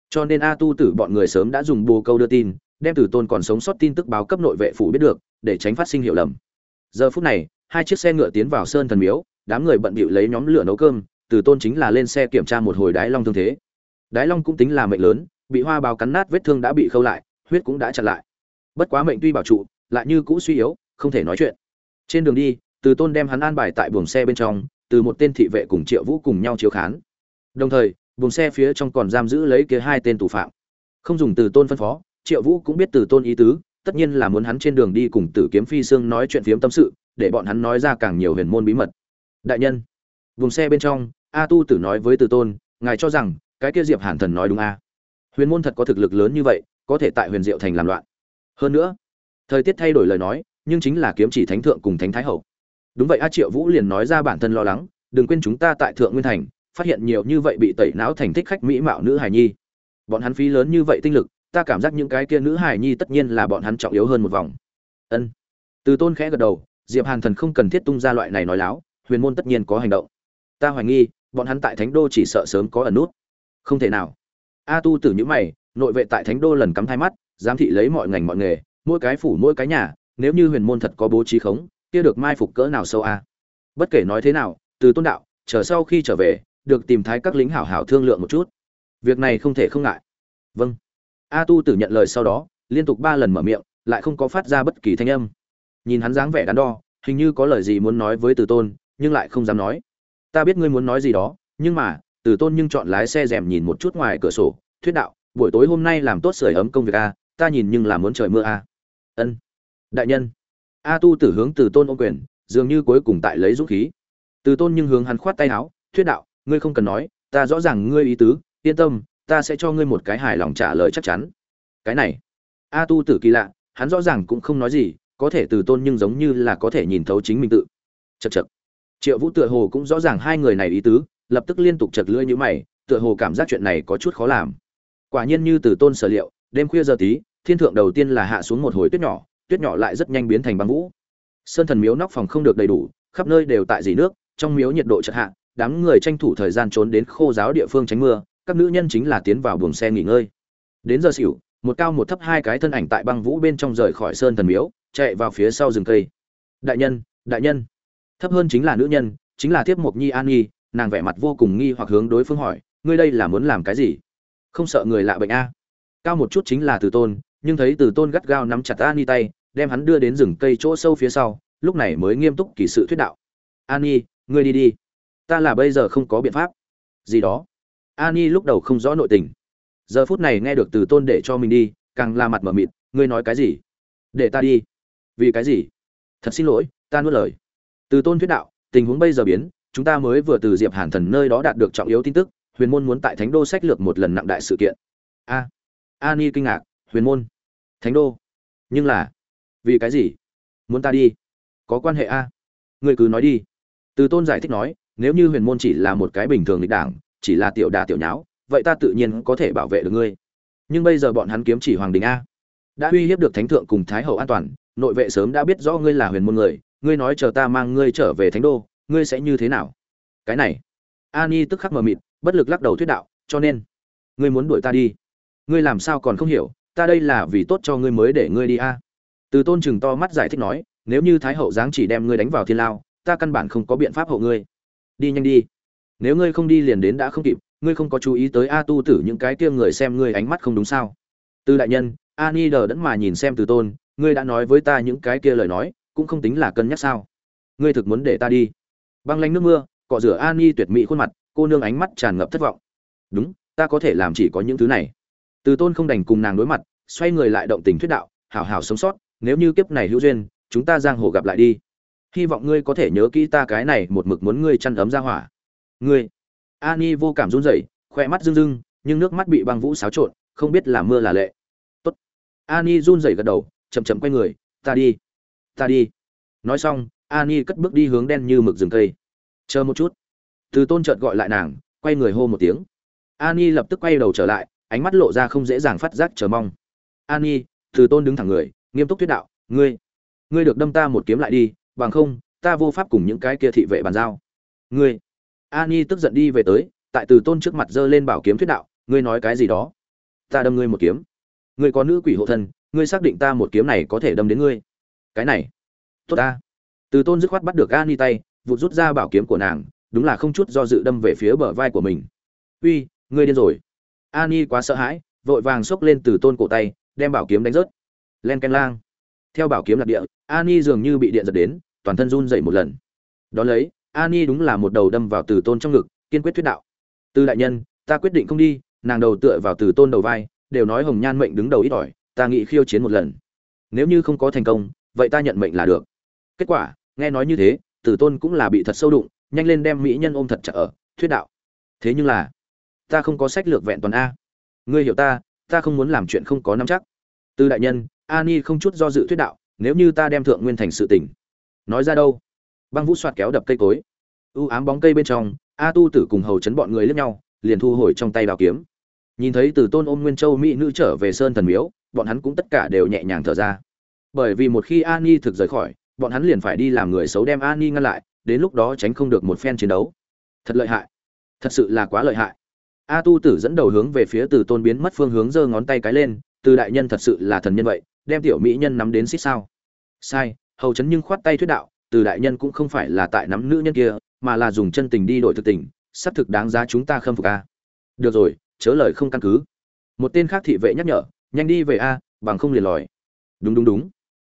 A: Cho nên a tu tử bọn người sớm đã dùng bồ câu đưa tin, đem từ tôn còn sống sót tin tức báo cấp nội vệ phủ biết được, để tránh phát sinh hiểu lầm. Giờ phút này, hai chiếc xe ngựa tiến vào sơn thần miếu, đám người bận bịu lấy nhóm lửa nấu cơm từ tôn chính là lên xe kiểm tra một hồi đái long thương thế. Đái long cũng tính là mệnh lớn, bị hoa báo cắn nát vết thương đã bị khâu lại, huyết cũng đã chặn lại. Bất quá mệnh tuy bảo trụ lại như cũ suy yếu, không thể nói chuyện. Trên đường đi, từ tôn đem hắn an bài tại buồng xe bên trong, từ một tên thị vệ cùng triệu vũ cùng nhau chiếu khán. Đồng thời, buồng xe phía trong còn giam giữ lấy kia hai tên tù phạm. Không dùng từ tôn phân phó, triệu vũ cũng biết từ tôn ý tứ, tất nhiên là muốn hắn trên đường đi cùng tử kiếm phi sương nói chuyện phiếm tâm sự, để bọn hắn nói ra càng nhiều huyền môn bí mật. Đại nhân, buồng xe bên trong, a tu tử nói với từ tôn, ngài cho rằng, cái kia diệp hàn thần nói đúng a huyền môn thật có thực lực lớn như vậy, có thể tại huyền diệu thành làm loạn. Hơn nữa thời tiết thay đổi lời nói, nhưng chính là kiếm chỉ thánh thượng cùng thánh thái hậu. Đúng vậy, a triệu vũ liền nói ra bản thân lo lắng, đừng quên chúng ta tại thượng nguyên thành, phát hiện nhiều như vậy bị tẩy não thành thích khách mỹ mạo nữ hài nhi. Bọn hắn phí lớn như vậy tinh lực, ta cảm giác những cái kia nữ hài nhi tất nhiên là bọn hắn trọng yếu hơn một vòng. Ân. Từ tôn khẽ gật đầu, diệp hàn thần không cần thiết tung ra loại này nói láo, huyền môn tất nhiên có hành động. Ta hoài nghi, bọn hắn tại thánh đô chỉ sợ sớm có ẩn nút. Không thể nào. A tu tử những mày, nội vệ tại thánh đô lần cắm thai mắt, giám thị lấy mọi ngành mọi nghề mỗi cái phủ mỗi cái nhà, nếu như huyền môn thật có bố trí khống, kia được mai phục cỡ nào sâu a? Bất kể nói thế nào, từ tôn đạo, chờ sau khi trở về, được tìm thái các lính hảo hảo thương lượng một chút. Việc này không thể không ngại. Vâng. A tu tử nhận lời sau đó, liên tục ba lần mở miệng, lại không có phát ra bất kỳ thanh âm. Nhìn hắn dáng vẻ đắn đo, hình như có lời gì muốn nói với từ tôn, nhưng lại không dám nói. Ta biết ngươi muốn nói gì đó, nhưng mà, từ tôn nhưng chọn lái xe rèm nhìn một chút ngoài cửa sổ, thuyết đạo, buổi tối hôm nay làm tốt sưởi ấm công việc a, ta nhìn nhưng là muốn trời mưa a ân. Đại nhân. A tu tử hướng từ tôn ô quyền, dường như cuối cùng tại lấy dũng khí. Từ tôn nhưng hướng hắn khoát tay áo, thuyết đạo, ngươi không cần nói, ta rõ ràng ngươi ý tứ, yên tâm, ta sẽ cho ngươi một cái hài lòng trả lời chắc chắn. Cái này. A tu tử kỳ lạ, hắn rõ ràng cũng không nói gì, có thể từ tôn nhưng giống như là có thể nhìn thấu chính mình tự. Chật chật triệu vũ tựa hồ cũng rõ ràng hai người này ý tứ, lập tức liên tục chật lưỡi như mày, tựa hồ cảm giác chuyện này có chút khó làm. Quả nhiên như từ tôn sở liệu, đêm khuya giờ tí thiên thượng đầu tiên là hạ xuống một hồi tuyết nhỏ tuyết nhỏ lại rất nhanh biến thành băng vũ. Sơn thần miếu nóc phòng không được đầy đủ, khắp nơi đều tại dì nước, trong miếu nhiệt độ chật hạ, đám người tranh thủ thời gian trốn đến khô giáo địa phương tránh mưa, các nữ nhân chính là tiến vào buồng xe nghỉ ngơi. Đến giờ xỉu, một cao một thấp hai cái thân ảnh tại băng vũ bên trong rời khỏi sơn thần miếu, chạy vào phía sau rừng cây. Đại nhân đại nhân. Thấp hơn chính là nữ nhân, chính là thiếp mộc nhi an nhi, nàng vẻ mặt vô cùng nghi hoặc hướng đối phương hỏi, ngươi đây là muốn làm cái gì? Không sợ người lạ bệnh a. Cao một chút chính là từ tôn nhưng thấy từ tôn gắt gao nắm chặt an nhi tay, đem hắn đưa đến rừng cây chỗ sâu phía sau, lúc này mới nghiêm túc kỳ sự thuyết đạo. An nhi ngươi đi đi. Ta là bây giờ không có biện pháp. Gì đó. An nhi lúc đầu không rõ nội tình. Giờ phút này nghe được từ tôn để cho mình đi, càng là mặt mở mịt, ngươi nói cái gì? Để ta đi. Vì cái gì? Thật xin lỗi, ta nuốt lời. Từ tôn thuyết đạo, tình huống bây giờ biến, chúng ta mới vừa từ diệp hàn thần nơi đó đạt được trọng yếu tin tức, huyền môn muốn tại thánh đô sách lược một lần nặng đại sự kiện. A. A ani kinh ngạc huyền môn. Thánh đô. Nhưng là, vì cái gì? Muốn ta đi? Có quan hệ a? Người cứ nói đi. Từ tôn giải thích nói, nếu như huyền môn chỉ là một cái bình thường lịch đảng, chỉ là tiểu đà tiểu nháo, vậy ta tự nhiên có thể bảo vệ được ngươi. Nhưng bây giờ bọn hắn kiếm chỉ hoàng đình a. Đã uy hiếp được thánh thượng cùng thái hậu an toàn, nội vệ sớm đã biết rõ ngươi là huyền môn người, ngươi nói chờ ta mang ngươi trở về thánh đô, ngươi sẽ như thế nào? Cái này. Ani tức khắc mờ mịt, bất lực lắc đầu thuyết đạo, cho nên, ngươi muốn đuổi ta đi. Ngươi làm sao còn không hiểu? Ta đây là vì tốt cho ngươi mới để ngươi đi a. Từ tôn chừng to mắt giải thích nói, nếu như thái hậu giáng chỉ đem ngươi đánh vào thiên lao, ta căn bản không có biện pháp hộ ngươi. Đi nhanh đi. Nếu ngươi không đi liền đến đã không kịp, ngươi không có chú ý tới a tu tử những cái kia người xem ngươi ánh mắt không đúng sao? Từ đại nhân, a ni đờ đẫn mà nhìn xem từ tôn, ngươi đã nói với ta những cái kia lời nói, cũng không tính là cân nhắc sao? Ngươi thực muốn để ta đi. Băng lanh nước mưa, cọ rửa a ni tuyệt mỹ khuôn mặt, cô nương ánh mắt tràn ngập thất vọng. Đúng, ta có thể làm chỉ có những thứ này từ tôn không đành cùng nàng đối mặt, xoay người lại động tình thuyết đạo, hảo hảo sống sót, nếu như kiếp này hữu duyên, chúng ta giang hồ gặp lại đi. Hy vọng ngươi có thể nhớ kỹ ta cái này một mực muốn ngươi chăn ấm ra hỏa. Ngươi? Ani vô cảm run rẩy khoe mắt rưng rưng, nhưng nước mắt bị băng vũ xáo trộn, không biết là mưa là lệ. Tốt. Ani run rẩy gật đầu, chậm chậm quay người, ta đi ta đi. Nói xong, ani cất bước đi hướng đen như mực rừng cây. Chờ một chút. Từ tôn chợt gọi lại nàng, quay người hô một tiếng. Ani lập tức quay đầu trở lại ánh mắt lộ ra không dễ dàng phát giác chờ mong. An Nhi, từ tôn đứng thẳng người nghiêm túc thuyết đạo ngươi ngươi được đâm ta một kiếm lại đi bằng không ta vô pháp cùng những cái kia thị vệ bàn giao. Ngươi? An Nhi tức giận đi về tới tại từ tôn trước mặt giơ lên bảo kiếm thuyết đạo ngươi nói cái gì đó? Ta đâm ngươi một kiếm. Ngươi có nữ quỷ hộ thân ngươi xác định ta một kiếm này có thể đâm đến ngươi. Cái này? Tốt ta. Từ tôn dứt khoát bắt được An Nhi tay vụt rút ra bảo kiếm của nàng đúng là không chút do dự đâm về phía bờ vai của mình. Uy ngươi điên rồi ani quá sợ hãi, vội vàng xốc lên từ tôn cổ tay, đem bảo kiếm đánh rớt. Len ken lang. Theo bảo kiếm lạc địa, ani dường như bị điện giật đến, toàn thân run dậy một lần. Đón lấy, ani đúng là một đầu đâm vào từ tôn trong ngực, kiên quyết thuyết đạo. Từ đại nhân, ta quyết định không đi, nàng đầu tựa vào từ tôn đầu vai, đều nói hồng nhan mệnh đứng đầu ít ỏi, ta nghĩ khiêu chiến một lần. Nếu như không có thành công, vậy ta nhận mệnh là được. Kết quả, nghe nói như thế tử tôn cũng là bị thật sâu đụng, nhanh lên đem mỹ nhân ôm thật chặt ở, thuyết đạo. Thế nhưng là ta không có sách lược vẹn toàn a. Ngươi hiểu ta ta không muốn làm chuyện không có nắm chắc. Từ đại nhân, ani không chút do dự thuyết đạo, nếu như ta đem thượng nguyên thành sự tỉnh nói ra đâu? Băng vũ soạt kéo đập cây cối. U ám bóng cây bên trong, a tu tử cùng hầu chấn bọn người lướt nhau, liền thu hồi trong tay đào kiếm. Nhìn thấy từ tôn ôm nguyên châu mỹ nữ trở về sơn thần miếu, bọn hắn cũng tất cả đều nhẹ nhàng thở ra. Bởi vì một khi ani thực rời khỏi, bọn hắn liền phải đi làm người xấu đem ani ngăn lại, đến lúc đó tránh không được một phen chiến đấu. Thật lợi hại. Thật sự là quá lợi hại a tu tử dẫn đầu hướng về phía từ tôn biến mất phương hướng giơ ngón tay cái lên, từ đại nhân thật sự là thần nhân vậy, đem tiểu mỹ nhân nắm đến xích sao? Sai, hầu chấn nhưng khoát tay thuyết đạo, từ đại nhân cũng không phải là tại nắm nữ nhân kia, mà là dùng chân tình đi đổi thực tình sắp thực đáng giá chúng ta khâm phục a. Được rồi, chớ lời không căn cứ. Một tên khác thị vệ nhắc nhở, nhanh đi về a, bằng không liền lòi. Đúng đúng đúng.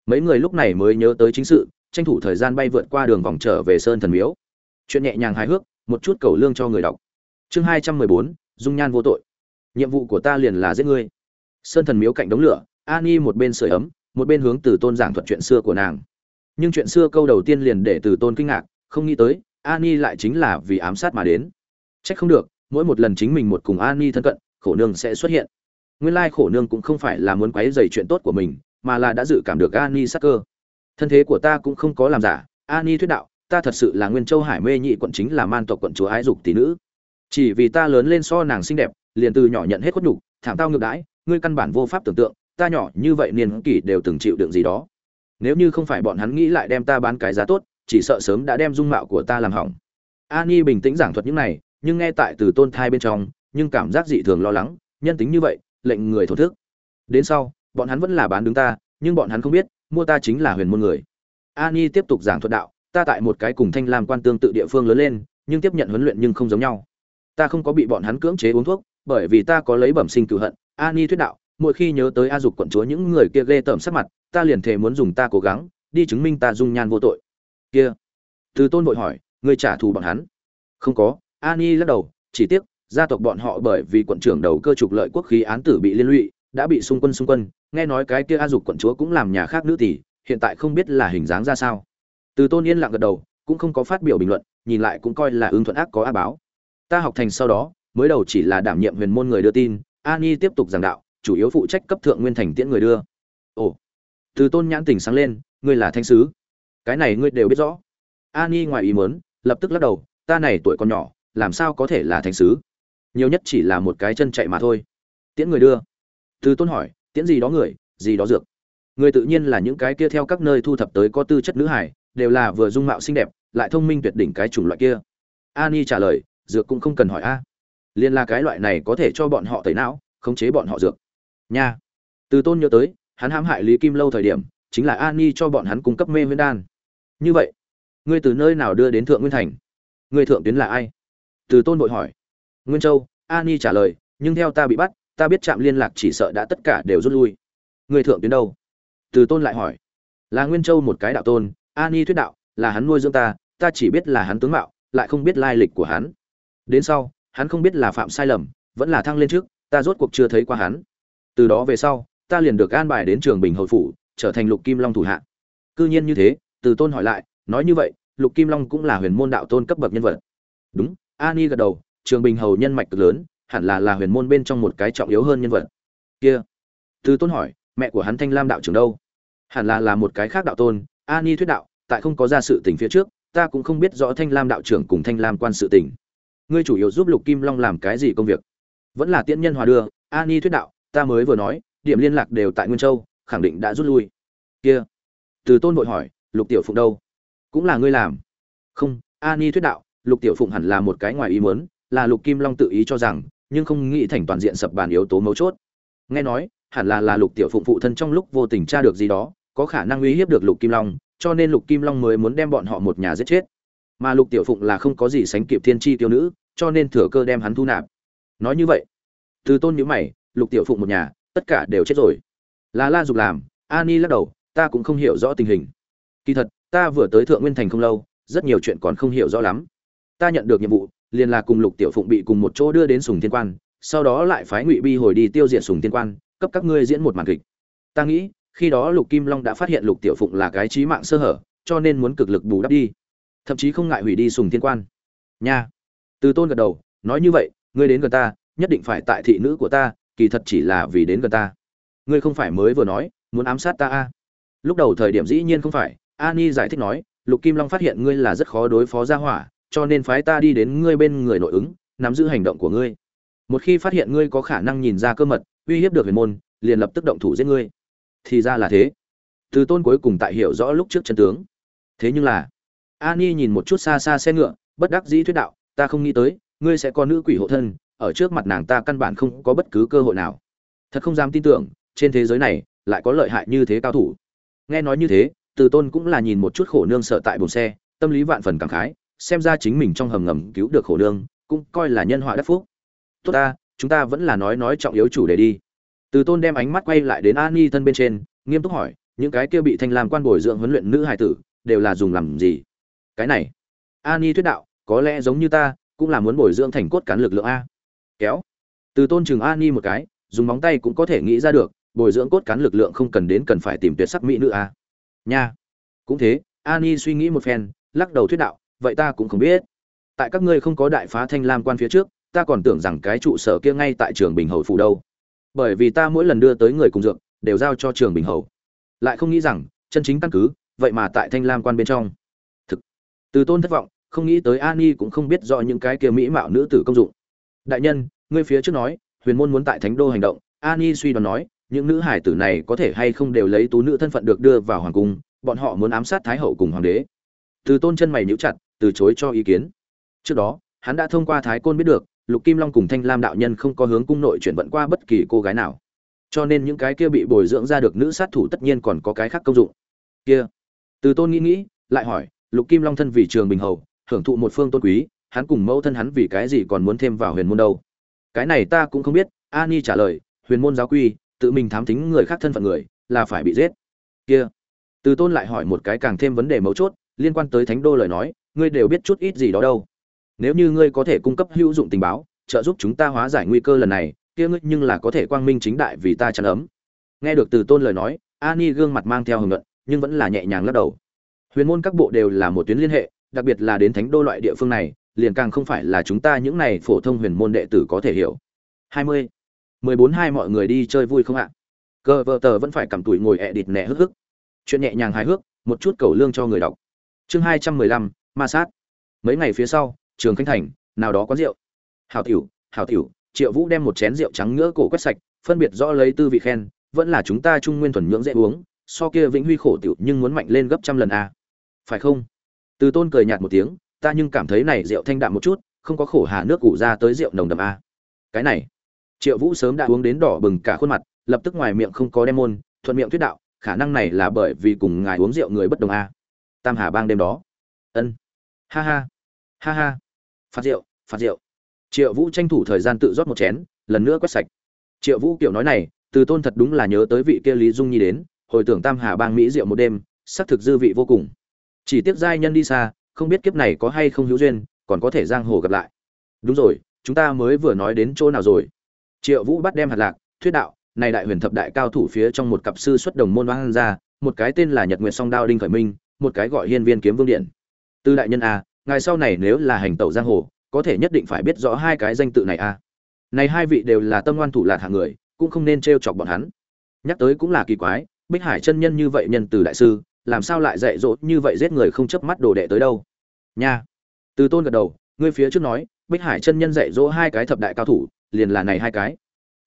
A: Mấy người lúc này mới nhớ tới chính sự, tranh thủ thời gian bay vượt qua đường vòng trở về sơn thần miếu. Chuyện nhẹ nhàng hài hước, một chút cầu lương cho người đọc chương hai trăm mười bốn, dung nhan vô tội. Nhiệm vụ của ta liền là giết ngươi. Sơn thần miếu cạnh đống lửa An ani một bên sưởi ấm, một bên hướng từ tôn giảng thuật chuyện xưa của nàng. Nhưng chuyện xưa câu đầu tiên liền để từ tôn kinh ngạc, không nghĩ tới An ani lại chính là vì ám sát mà đến. Trách không được, mỗi một lần chính mình một cùng An ani thân cận, khổ nương sẽ xuất hiện. Nguyên lai khổ nương cũng không phải là muốn quấy dày chuyện tốt của mình, mà là đã dự cảm được An ani sắc cơ. Thân thế của ta cũng không có làm giả An ani thuyết đạo, ta thật sự là nguyên châu hải mê nhị quận chính là man tộc quận chúa ái dục tỷ nữ chỉ vì ta lớn lên so nàng xinh đẹp, liền từ nhỏ nhận hết khuất nhục, thảm tao ngược đãi, ngươi căn bản vô pháp tưởng tượng, ta nhỏ như vậy niên kỷ đều từng chịu đựng gì đó. Nếu như không phải bọn hắn nghĩ lại đem ta bán cái giá tốt, chỉ sợ sớm đã đem dung mạo của ta làm hỏng. Ani bình tĩnh giảng thuật những này, nhưng nghe tại từ tôn thai bên trong, nhưng cảm giác dị thường lo lắng, nhân tính như vậy, lệnh người thổ thức. Đến sau, bọn hắn vẫn là bán đứng ta, nhưng bọn hắn không biết, mua ta chính là huyền môn người. Ani tiếp tục giảng thuật đạo, ta tại một cái cùng thanh lam quan tương tự địa phương lớn lên, nhưng tiếp nhận huấn luyện nhưng không giống nhau ta không có bị bọn hắn cưỡng chế uống thuốc, bởi vì ta có lấy bẩm sinh cựu hận ani thuyết đạo, mỗi khi nhớ tới a dục quận chúa những người kia ghê tởm sắc mặt, ta liền thề muốn dùng ta cố gắng, đi chứng minh ta dung nhan vô tội. Kia. Từ tôn vội hỏi, ngươi trả thù bọn hắn? Không có ani lắc đầu, chỉ tiếc, gia tộc bọn họ bởi vì quận trưởng đầu cơ trục lợi quốc khí án tử bị liên lụy, đã bị xung quân xung quân, nghe nói cái kia a dục quận chúa cũng làm nhà khác nữ tỷ, hiện tại không biết là hình dáng ra sao. Từ tôn yên lặng gật đầu, cũng không có phát biểu bình luận, nhìn lại cũng coi là ứng thuận ác có á báo ta học thành sau đó, mới đầu chỉ là đảm nhiệm huyền môn người đưa tin, ani tiếp tục giảng đạo, chủ yếu phụ trách cấp thượng nguyên thành tiễn người đưa. Ồ, từ tôn nhãn tỉnh sáng lên, ngươi là thanh sứ. Cái này ngươi đều biết rõ. Ani ngoài ý muốn, lập tức lắc đầu, ta này tuổi còn nhỏ, làm sao có thể là thanh sứ? Nhiều nhất chỉ là một cái chân chạy mà thôi. Tiễn người đưa. Từ tôn hỏi, tiễn gì đó người, gì đó dược? Người tự nhiên là những cái kia theo các nơi thu thập tới có tư chất nữ hải đều là vừa dung mạo xinh đẹp, lại thông minh tuyệt đỉnh cái chủng loại kia. Ani trả lời dược cũng không cần hỏi a. Liên là cái loại này có thể cho bọn họ tẩy não, khống chế bọn họ dược. Nha. Từ tôn nhớ tới, hắn hãm hại lý kim lâu thời điểm, chính là an ni cho bọn hắn cung cấp mê nguyên đan. Như vậy, ngươi từ nơi nào đưa đến thượng nguyên thành? Ngươi thượng tuyến là ai? Từ tôn vội hỏi. Nguyên châu an ni trả lời, nhưng theo ta bị bắt, ta biết trạm liên lạc chỉ sợ đã tất cả đều rút lui. Ngươi thượng tuyến đâu? Từ tôn lại hỏi. Là nguyên châu một cái đạo tôn an ni thuyết đạo, là hắn nuôi dưỡng ta ta chỉ biết là hắn tướng mạo, lại không biết lai lịch của hắn đến sau, hắn không biết là phạm sai lầm, vẫn là thăng lên trước, ta rốt cuộc chưa thấy qua hắn. Từ đó về sau, ta liền được an bài đến trường bình Hội phủ, trở thành lục kim long thủ hạ. Cư nhiên như thế, từ tôn hỏi lại, nói như vậy, lục kim long cũng là huyền môn đạo tôn cấp bậc nhân vật. Đúng ani gật đầu, trường bình hầu nhân mạch cực lớn, hẳn là là huyền môn bên trong một cái trọng yếu hơn nhân vật. Kia. Từ tôn hỏi, mẹ của hắn thanh lam đạo trưởng đâu? Hẳn là là một cái khác đạo tôn ani thuyết đạo, tại không có ra sự tình phía trước, ta cũng không biết rõ thanh lam đạo trưởng cùng thanh lam quan sự tình ngươi chủ yếu giúp lục kim long làm cái gì công việc? Vẫn là tiễn nhân hòa đưa ani thuyết đạo, ta mới vừa nói, điểm liên lạc đều tại nguyên châu, khẳng định đã rút lui. Kia, từ tôn vội hỏi, lục tiểu phụng đâu? Cũng là ngươi làm. Không ani thuyết đạo, lục tiểu phụng hẳn là một cái ngoài ý muốn, là lục kim long tự ý cho rằng, nhưng không nghĩ thành toàn diện sập bàn yếu tố mấu chốt. Nghe nói, hẳn là là lục tiểu phụng phụ thân trong lúc vô tình tra được gì đó, có khả năng uy hiếp được lục kim long, cho nên lục kim long mới muốn đem bọn họ một nhà giết chết mà lục tiểu phụng là không có gì sánh kịp thiên tri tiêu nữ, cho nên thừa cơ đem hắn thu nạp. Nói như vậy, từ tôn nhữ mày, lục tiểu phụng một nhà, tất cả đều chết rồi. Là la dục làm ani lắc đầu, ta cũng không hiểu rõ tình hình. Kỳ thật, ta vừa tới thượng nguyên thành không lâu, rất nhiều chuyện còn không hiểu rõ lắm. Ta nhận được nhiệm vụ, liền là cùng lục tiểu phụng bị cùng một chỗ đưa đến sùng thiên quan, sau đó lại phái ngụy bi hồi đi tiêu diệt sùng thiên quan, cấp các ngươi diễn một màn kịch. Ta nghĩ, khi đó lục kim long đã phát hiện lục tiểu phụng là cái trí mạng sơ hở, cho nên muốn cực lực bù đắp đi thậm chí không ngại hủy đi sùng thiên quan. Nha. Từ tôn gật đầu, nói như vậy, ngươi đến gần ta, nhất định phải tại thị nữ của ta, kỳ thật chỉ là vì đến gần ta. Ngươi không phải mới vừa nói, muốn ám sát ta a à? lúc đầu thời điểm dĩ nhiên không phải, ani giải thích nói, lục kim long phát hiện ngươi là rất khó đối phó ra hỏa, cho nên phái ta đi đến ngươi bên người nội ứng, nắm giữ hành động của ngươi. Một khi phát hiện ngươi có khả năng nhìn ra cơ mật, uy hiếp được huyền môn, liền lập tức động thủ giết ngươi. Thì ra là thế. Từ tôn cuối cùng tại hiểu rõ lúc trước chân tướng. Thế nhưng là ani nhìn một chút xa xa xe ngựa, bất đắc dĩ thuyết đạo, ta không nghĩ tới, ngươi sẽ có nữ quỷ hộ thân, ở trước mặt nàng ta căn bản không có bất cứ cơ hội nào. Thật không dám tin tưởng, trên thế giới này, lại có lợi hại như thế cao thủ. Nghe nói như thế, từ tôn cũng là nhìn một chút khổ nương sợ tại bồn xe, tâm lý vạn phần cảm khái, xem ra chính mình trong hầm ngầm cứu được khổ nương, cũng coi là nhân họa đắc phúc. Tốt ta, chúng ta vẫn là nói nói trọng yếu chủ đề đi. Từ tôn đem ánh mắt quay lại đến an thân bên trên, nghiêm túc hỏi, những cái kia bị thanh lam quan bồi dưỡng huấn luyện nữ hài tử, đều là dùng làm gì? Cái này. Ani thuyết đạo, có lẽ giống như ta, cũng là muốn bồi dưỡng thành cốt cán lực lượng a. Kéo. Từ tôn chừng Ani một cái, dùng móng tay cũng có thể nghĩ ra được, bồi dưỡng cốt cán lực lượng không cần đến cần phải tìm tuyệt sắc mỹ nữ a. Nha. Cũng thế ani suy nghĩ một phen, lắc đầu thuyết đạo, vậy ta cũng không biết. Tại các ngươi không có đại phá thanh lam quan phía trước, ta còn tưởng rằng cái trụ sở kia ngay tại trường bình hầu phủ đâu. Bởi vì ta mỗi lần đưa tới người cùng dược, đều giao cho trường bình hầu. Lại không nghĩ rằng, chân chính căn cứ, vậy mà tại thanh lam quan bên trong từ tôn thất vọng, không nghĩ tới ani cũng không biết rõ những cái kia mỹ mạo nữ tử công dụng. Đại nhân, ngươi phía trước nói, huyền môn muốn tại thánh đô hành động. Ani suy đoán nói, những nữ hải tử này có thể hay không đều lấy tú nữ thân phận được đưa vào hoàng cung, bọn họ muốn ám sát thái hậu cùng hoàng đế. Từ tôn chân mày nhíu chặt, từ chối cho ý kiến. Trước đó, hắn đã thông qua thái côn biết được, lục kim long cùng thanh lam đạo nhân không có hướng cung nội chuyển vận qua bất kỳ cô gái nào. Cho nên những cái kia bị bồi dưỡng ra được nữ sát thủ tất nhiên còn có cái khác công dụng. Kia. Từ tôn nghĩ nghĩ, lại hỏi lục kim long thân vì trường bình hầu, hưởng thụ một phương tôn quý, hắn cùng mẫu thân hắn vì cái gì còn muốn thêm vào huyền môn đâu? Cái này ta cũng không biết ani trả lời, huyền môn giáo quy, tự mình thám thính người khác thân phận người, là phải bị giết. Kia. Từ tôn lại hỏi một cái càng thêm vấn đề mấu chốt, liên quan tới thánh đô lời nói, ngươi đều biết chút ít gì đó đâu. Nếu như ngươi có thể cung cấp hữu dụng tình báo, trợ giúp chúng ta hóa giải nguy cơ lần này, kia ngươi nhưng là có thể quang minh chính đại vì ta chăn ấm. Nghe được từ tôn lời nói ani gương mặt mang theo hưởng luận nhưng vẫn là nhẹ nhàng lắc đầu huyền môn các bộ đều là một tuyến liên hệ, đặc biệt là đến thánh đô loại địa phương này, liền càng không phải là chúng ta những này phổ thông huyền môn đệ tử có thể hiểu. Hai mươi, mười bốn hai mọi người đi chơi vui không ạ? Cờ vợ tờ vẫn phải cầm tuổi ngồi ẹ địt nẹ hức hức. Chuyện nhẹ nhàng hài hước, một chút cầu lương cho người đọc. Chương hai trăm mười lăm, ma sát. Mấy ngày phía sau, trường khánh thành, nào đó có rượu. Hào tiểu hào tiểu, triệu vũ đem một chén rượu trắng ngỡ cổ quét sạch, phân biệt rõ lấy tư vị khen, vẫn là chúng ta trung nguyên thuần nhưỡng dễ uống, so kia vĩnh huy khổ tiểu nhưng muốn mạnh lên gấp trăm lần a phải không? Từ tôn cười nhạt một tiếng, ta nhưng cảm thấy này rượu thanh đạm một chút, không có khổ hà nước củ ra tới rượu nồng đậm a cái này. Triệu vũ sớm đã uống đến đỏ bừng cả khuôn mặt, lập tức ngoài miệng không có đem môn, thuận miệng thuyết đạo, khả năng này là bởi vì cùng ngài uống rượu người bất đồng a tam hà bang đêm đó. Ân. Ha ha. Ha ha. Phạt rượu phạt rượu. Triệu vũ tranh thủ thời gian tự rót một chén, lần nữa quét sạch. Triệu vũ kiểu nói này, từ tôn thật đúng là nhớ tới vị kia lý dung nhi đến, hồi tưởng tam hà bang mỹ rượu một đêm, xác thực dư vị vô cùng chỉ tiếc giai nhân đi xa, không biết kiếp này có hay không hữu duyên, còn có thể giang hồ gặp lại. Đúng rồi, chúng ta mới vừa nói đến chỗ nào rồi? Triệu vũ bắt đem hạt lạc, thuyết đạo, này đại huyền thập đại cao thủ phía trong một cặp sư xuất đồng môn vang ra một cái tên là nhật nguyệt song đao đinh khởi minh, một cái gọi hiên viên kiếm vương điện. Tư đại nhân a ngài sau này nếu là hành tẩu giang hồ, có thể nhất định phải biết rõ hai cái danh tự này a. Này hai vị đều là tâm ngoan thủ lạc hạng người, cũng không nên trêu chọc bọn hắn. Nhắc tới cũng là kỳ quái, bích hải chân nhân như vậy nhân từ đại sư làm sao lại dạy dỗ như vậy giết người không chớp mắt đồ đệ tới đâu? Nha. Từ tôn gật đầu, ngươi phía trước nói, bích hải chân nhân dạy dỗ hai cái thập đại cao thủ, liền là này hai cái.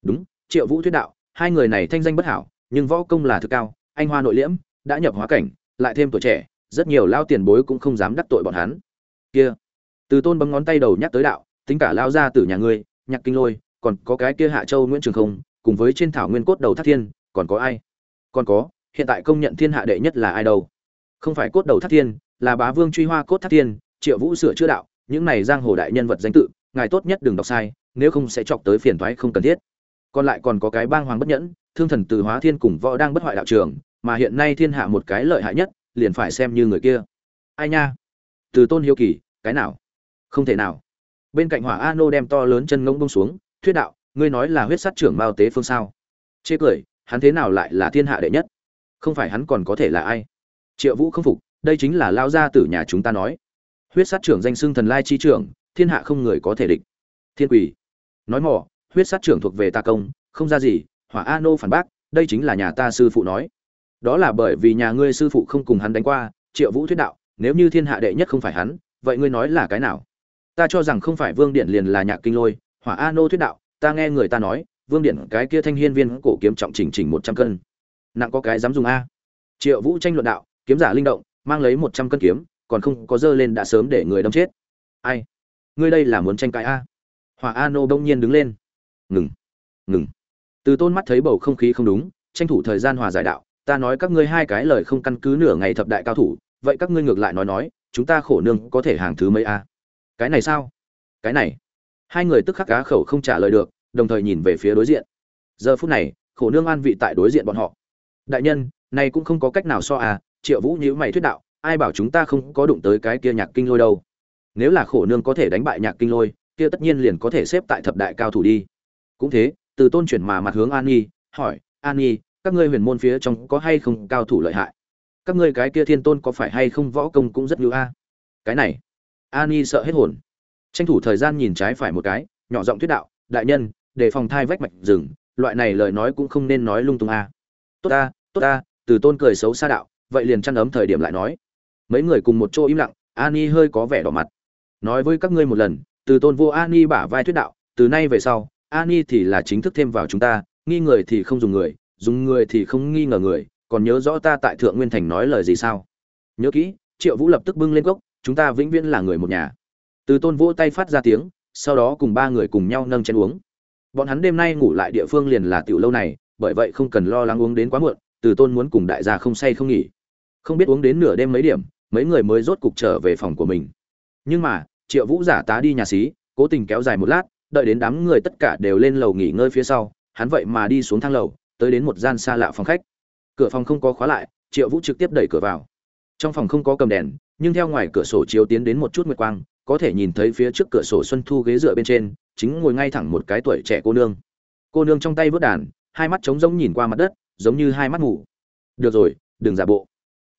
A: Đúng, triệu vũ thuyết đạo, hai người này thanh danh bất hảo, nhưng võ công là thực cao, anh hoa nội liễm, đã nhập hóa cảnh, lại thêm tuổi trẻ, rất nhiều lao tiền bối cũng không dám đắc tội bọn hắn. Kia. Từ tôn bấm ngón tay đầu nhắc tới đạo, tính cả lao ra từ nhà ngươi, nhạc kinh lôi, còn có cái kia hạ châu nguyễn trường không, cùng với trên thảo nguyên cốt đầu thác thiên, còn có ai? Còn có hiện tại công nhận thiên hạ đệ nhất là ai đâu? Không phải cốt đầu thác thiên, là bá vương truy hoa cốt thác thiên, triệu vũ sửa chữa đạo, những này giang hồ đại nhân vật danh tự, ngài tốt nhất đừng đọc sai, nếu không sẽ chọc tới phiền toái không cần thiết. Còn lại còn có cái bang hoàng bất nhẫn, thương thần từ hóa thiên cùng võ đang bất hoại đạo trường, mà hiện nay thiên hạ một cái lợi hại nhất, liền phải xem như người kia. Ai nha? Từ tôn hiếu kỳ, cái nào? Không thể nào. Bên cạnh hỏa a nô đem to lớn chân ngỗng bông xuống, thuyết đạo, ngươi nói là huyết sát trưởng mao tế phương sao? Chê cười, hắn thế nào lại là thiên hạ đệ nhất? Không phải hắn còn có thể là ai? Triệu vũ không phục, đây chính là lao gia tử nhà chúng ta nói. Huyết sát trưởng danh xưng thần lai chi trưởng, thiên hạ không người có thể địch. Thiên quỷ. Nói mỏ, huyết sát trưởng thuộc về ta công, không ra gì, hỏa a nô phản bác, đây chính là nhà ta sư phụ nói. Đó là bởi vì nhà ngươi sư phụ không cùng hắn đánh qua, triệu vũ thuyết đạo, nếu như thiên hạ đệ nhất không phải hắn, vậy ngươi nói là cái nào? Ta cho rằng không phải vương điện liền là nhạc kinh lôi, hỏa a nô thuyết đạo, ta nghe người ta nói, vương điện cái kia thanh hiên viên cổ kiếm trọng chỉnh chỉnh một trăm cân nặng có cái dám dùng a. Triệu vũ tranh luận đạo, kiếm giả linh động, mang lấy một trăm cân kiếm, còn không có dơ lên đã sớm để người đâm chết. Ai? Ngươi đây là muốn tranh cãi a? Hòa a nô bỗng nhiên đứng lên. Ngừng. Ngừng. Từ tôn mắt thấy bầu không khí không đúng, tranh thủ thời gian hòa giải đạo, ta nói các ngươi hai cái lời không căn cứ nửa ngày thập đại cao thủ, vậy các ngươi ngược lại nói nói, chúng ta khổ nương có thể hàng thứ mấy a? Cái này sao? Cái này. Hai người tức khắc cá khẩu không trả lời được, đồng thời nhìn về phía đối diện. Giờ phút này, khổ nương an vị tại đối diện bọn họ đại nhân này cũng không có cách nào so à triệu vũ nhữ mày thuyết đạo, ai bảo chúng ta không có đụng tới cái kia nhạc kinh lôi đâu. Nếu là khổ nương có thể đánh bại nhạc kinh lôi, kia tất nhiên liền có thể xếp tại thập đại cao thủ đi. Cũng thế, từ tôn chuyển mà mặt hướng an nhi, hỏi, an nhi, các ngươi huyền môn phía trong có hay không cao thủ lợi hại? Các ngươi cái kia thiên tôn có phải hay không võ công cũng rất ngữ a? Cái này, an nhi sợ hết hồn. Tranh thủ thời gian nhìn trái phải một cái, nhỏ giọng thuyết đạo, đại nhân để phòng thai vách mạch rừng, loại này lời nói cũng không nên nói lung tung a. Tốt ta tốt ta từ tôn cười xấu xa đạo vậy liền chăn ấm thời điểm lại nói. Mấy người cùng một chỗ im lặng ani hơi có vẻ đỏ mặt. Nói với các ngươi một lần từ tôn vô ani bả vai thuyết đạo từ nay về sau ani thì là chính thức thêm vào chúng ta nghi người thì không dùng người dùng người thì không nghi ngờ người còn nhớ rõ ta tại thượng nguyên thành nói lời gì sao? Nhớ kỹ triệu vũ lập tức bưng lên gốc, chúng ta vĩnh viễn là người một nhà. Từ tôn vỗ tay phát ra tiếng sau đó cùng ba người cùng nhau nâng chén uống. Bọn hắn đêm nay ngủ lại địa phương liền là tiểu lâu này bởi vậy không cần lo lắng uống đến quá muộn từ tôn muốn cùng đại gia không say không nghỉ. Không biết uống đến nửa đêm mấy điểm, mấy người mới rốt cục trở về phòng của mình. Nhưng mà, triệu vũ giả tá đi nhà xí, cố tình kéo dài một lát, đợi đến đám người tất cả đều lên lầu nghỉ ngơi phía sau, hắn vậy mà đi xuống thang lầu, tới đến một gian xa lạ phòng khách. Cửa phòng không có khóa lại, triệu vũ trực tiếp đẩy cửa vào. Trong phòng không có cầm đèn, nhưng theo ngoài cửa sổ chiếu tiến đến một chút nguyệt quang, có thể nhìn thấy phía trước cửa sổ xuân thu ghế dựa bên trên, chính ngồi ngay thẳng một cái tuổi trẻ cô nương. Cô nương trong tay vớt đàn, hai mắt trống rỗng nhìn qua mặt đất giống như hai mắt ngủ. Được rồi đừng giả bộ.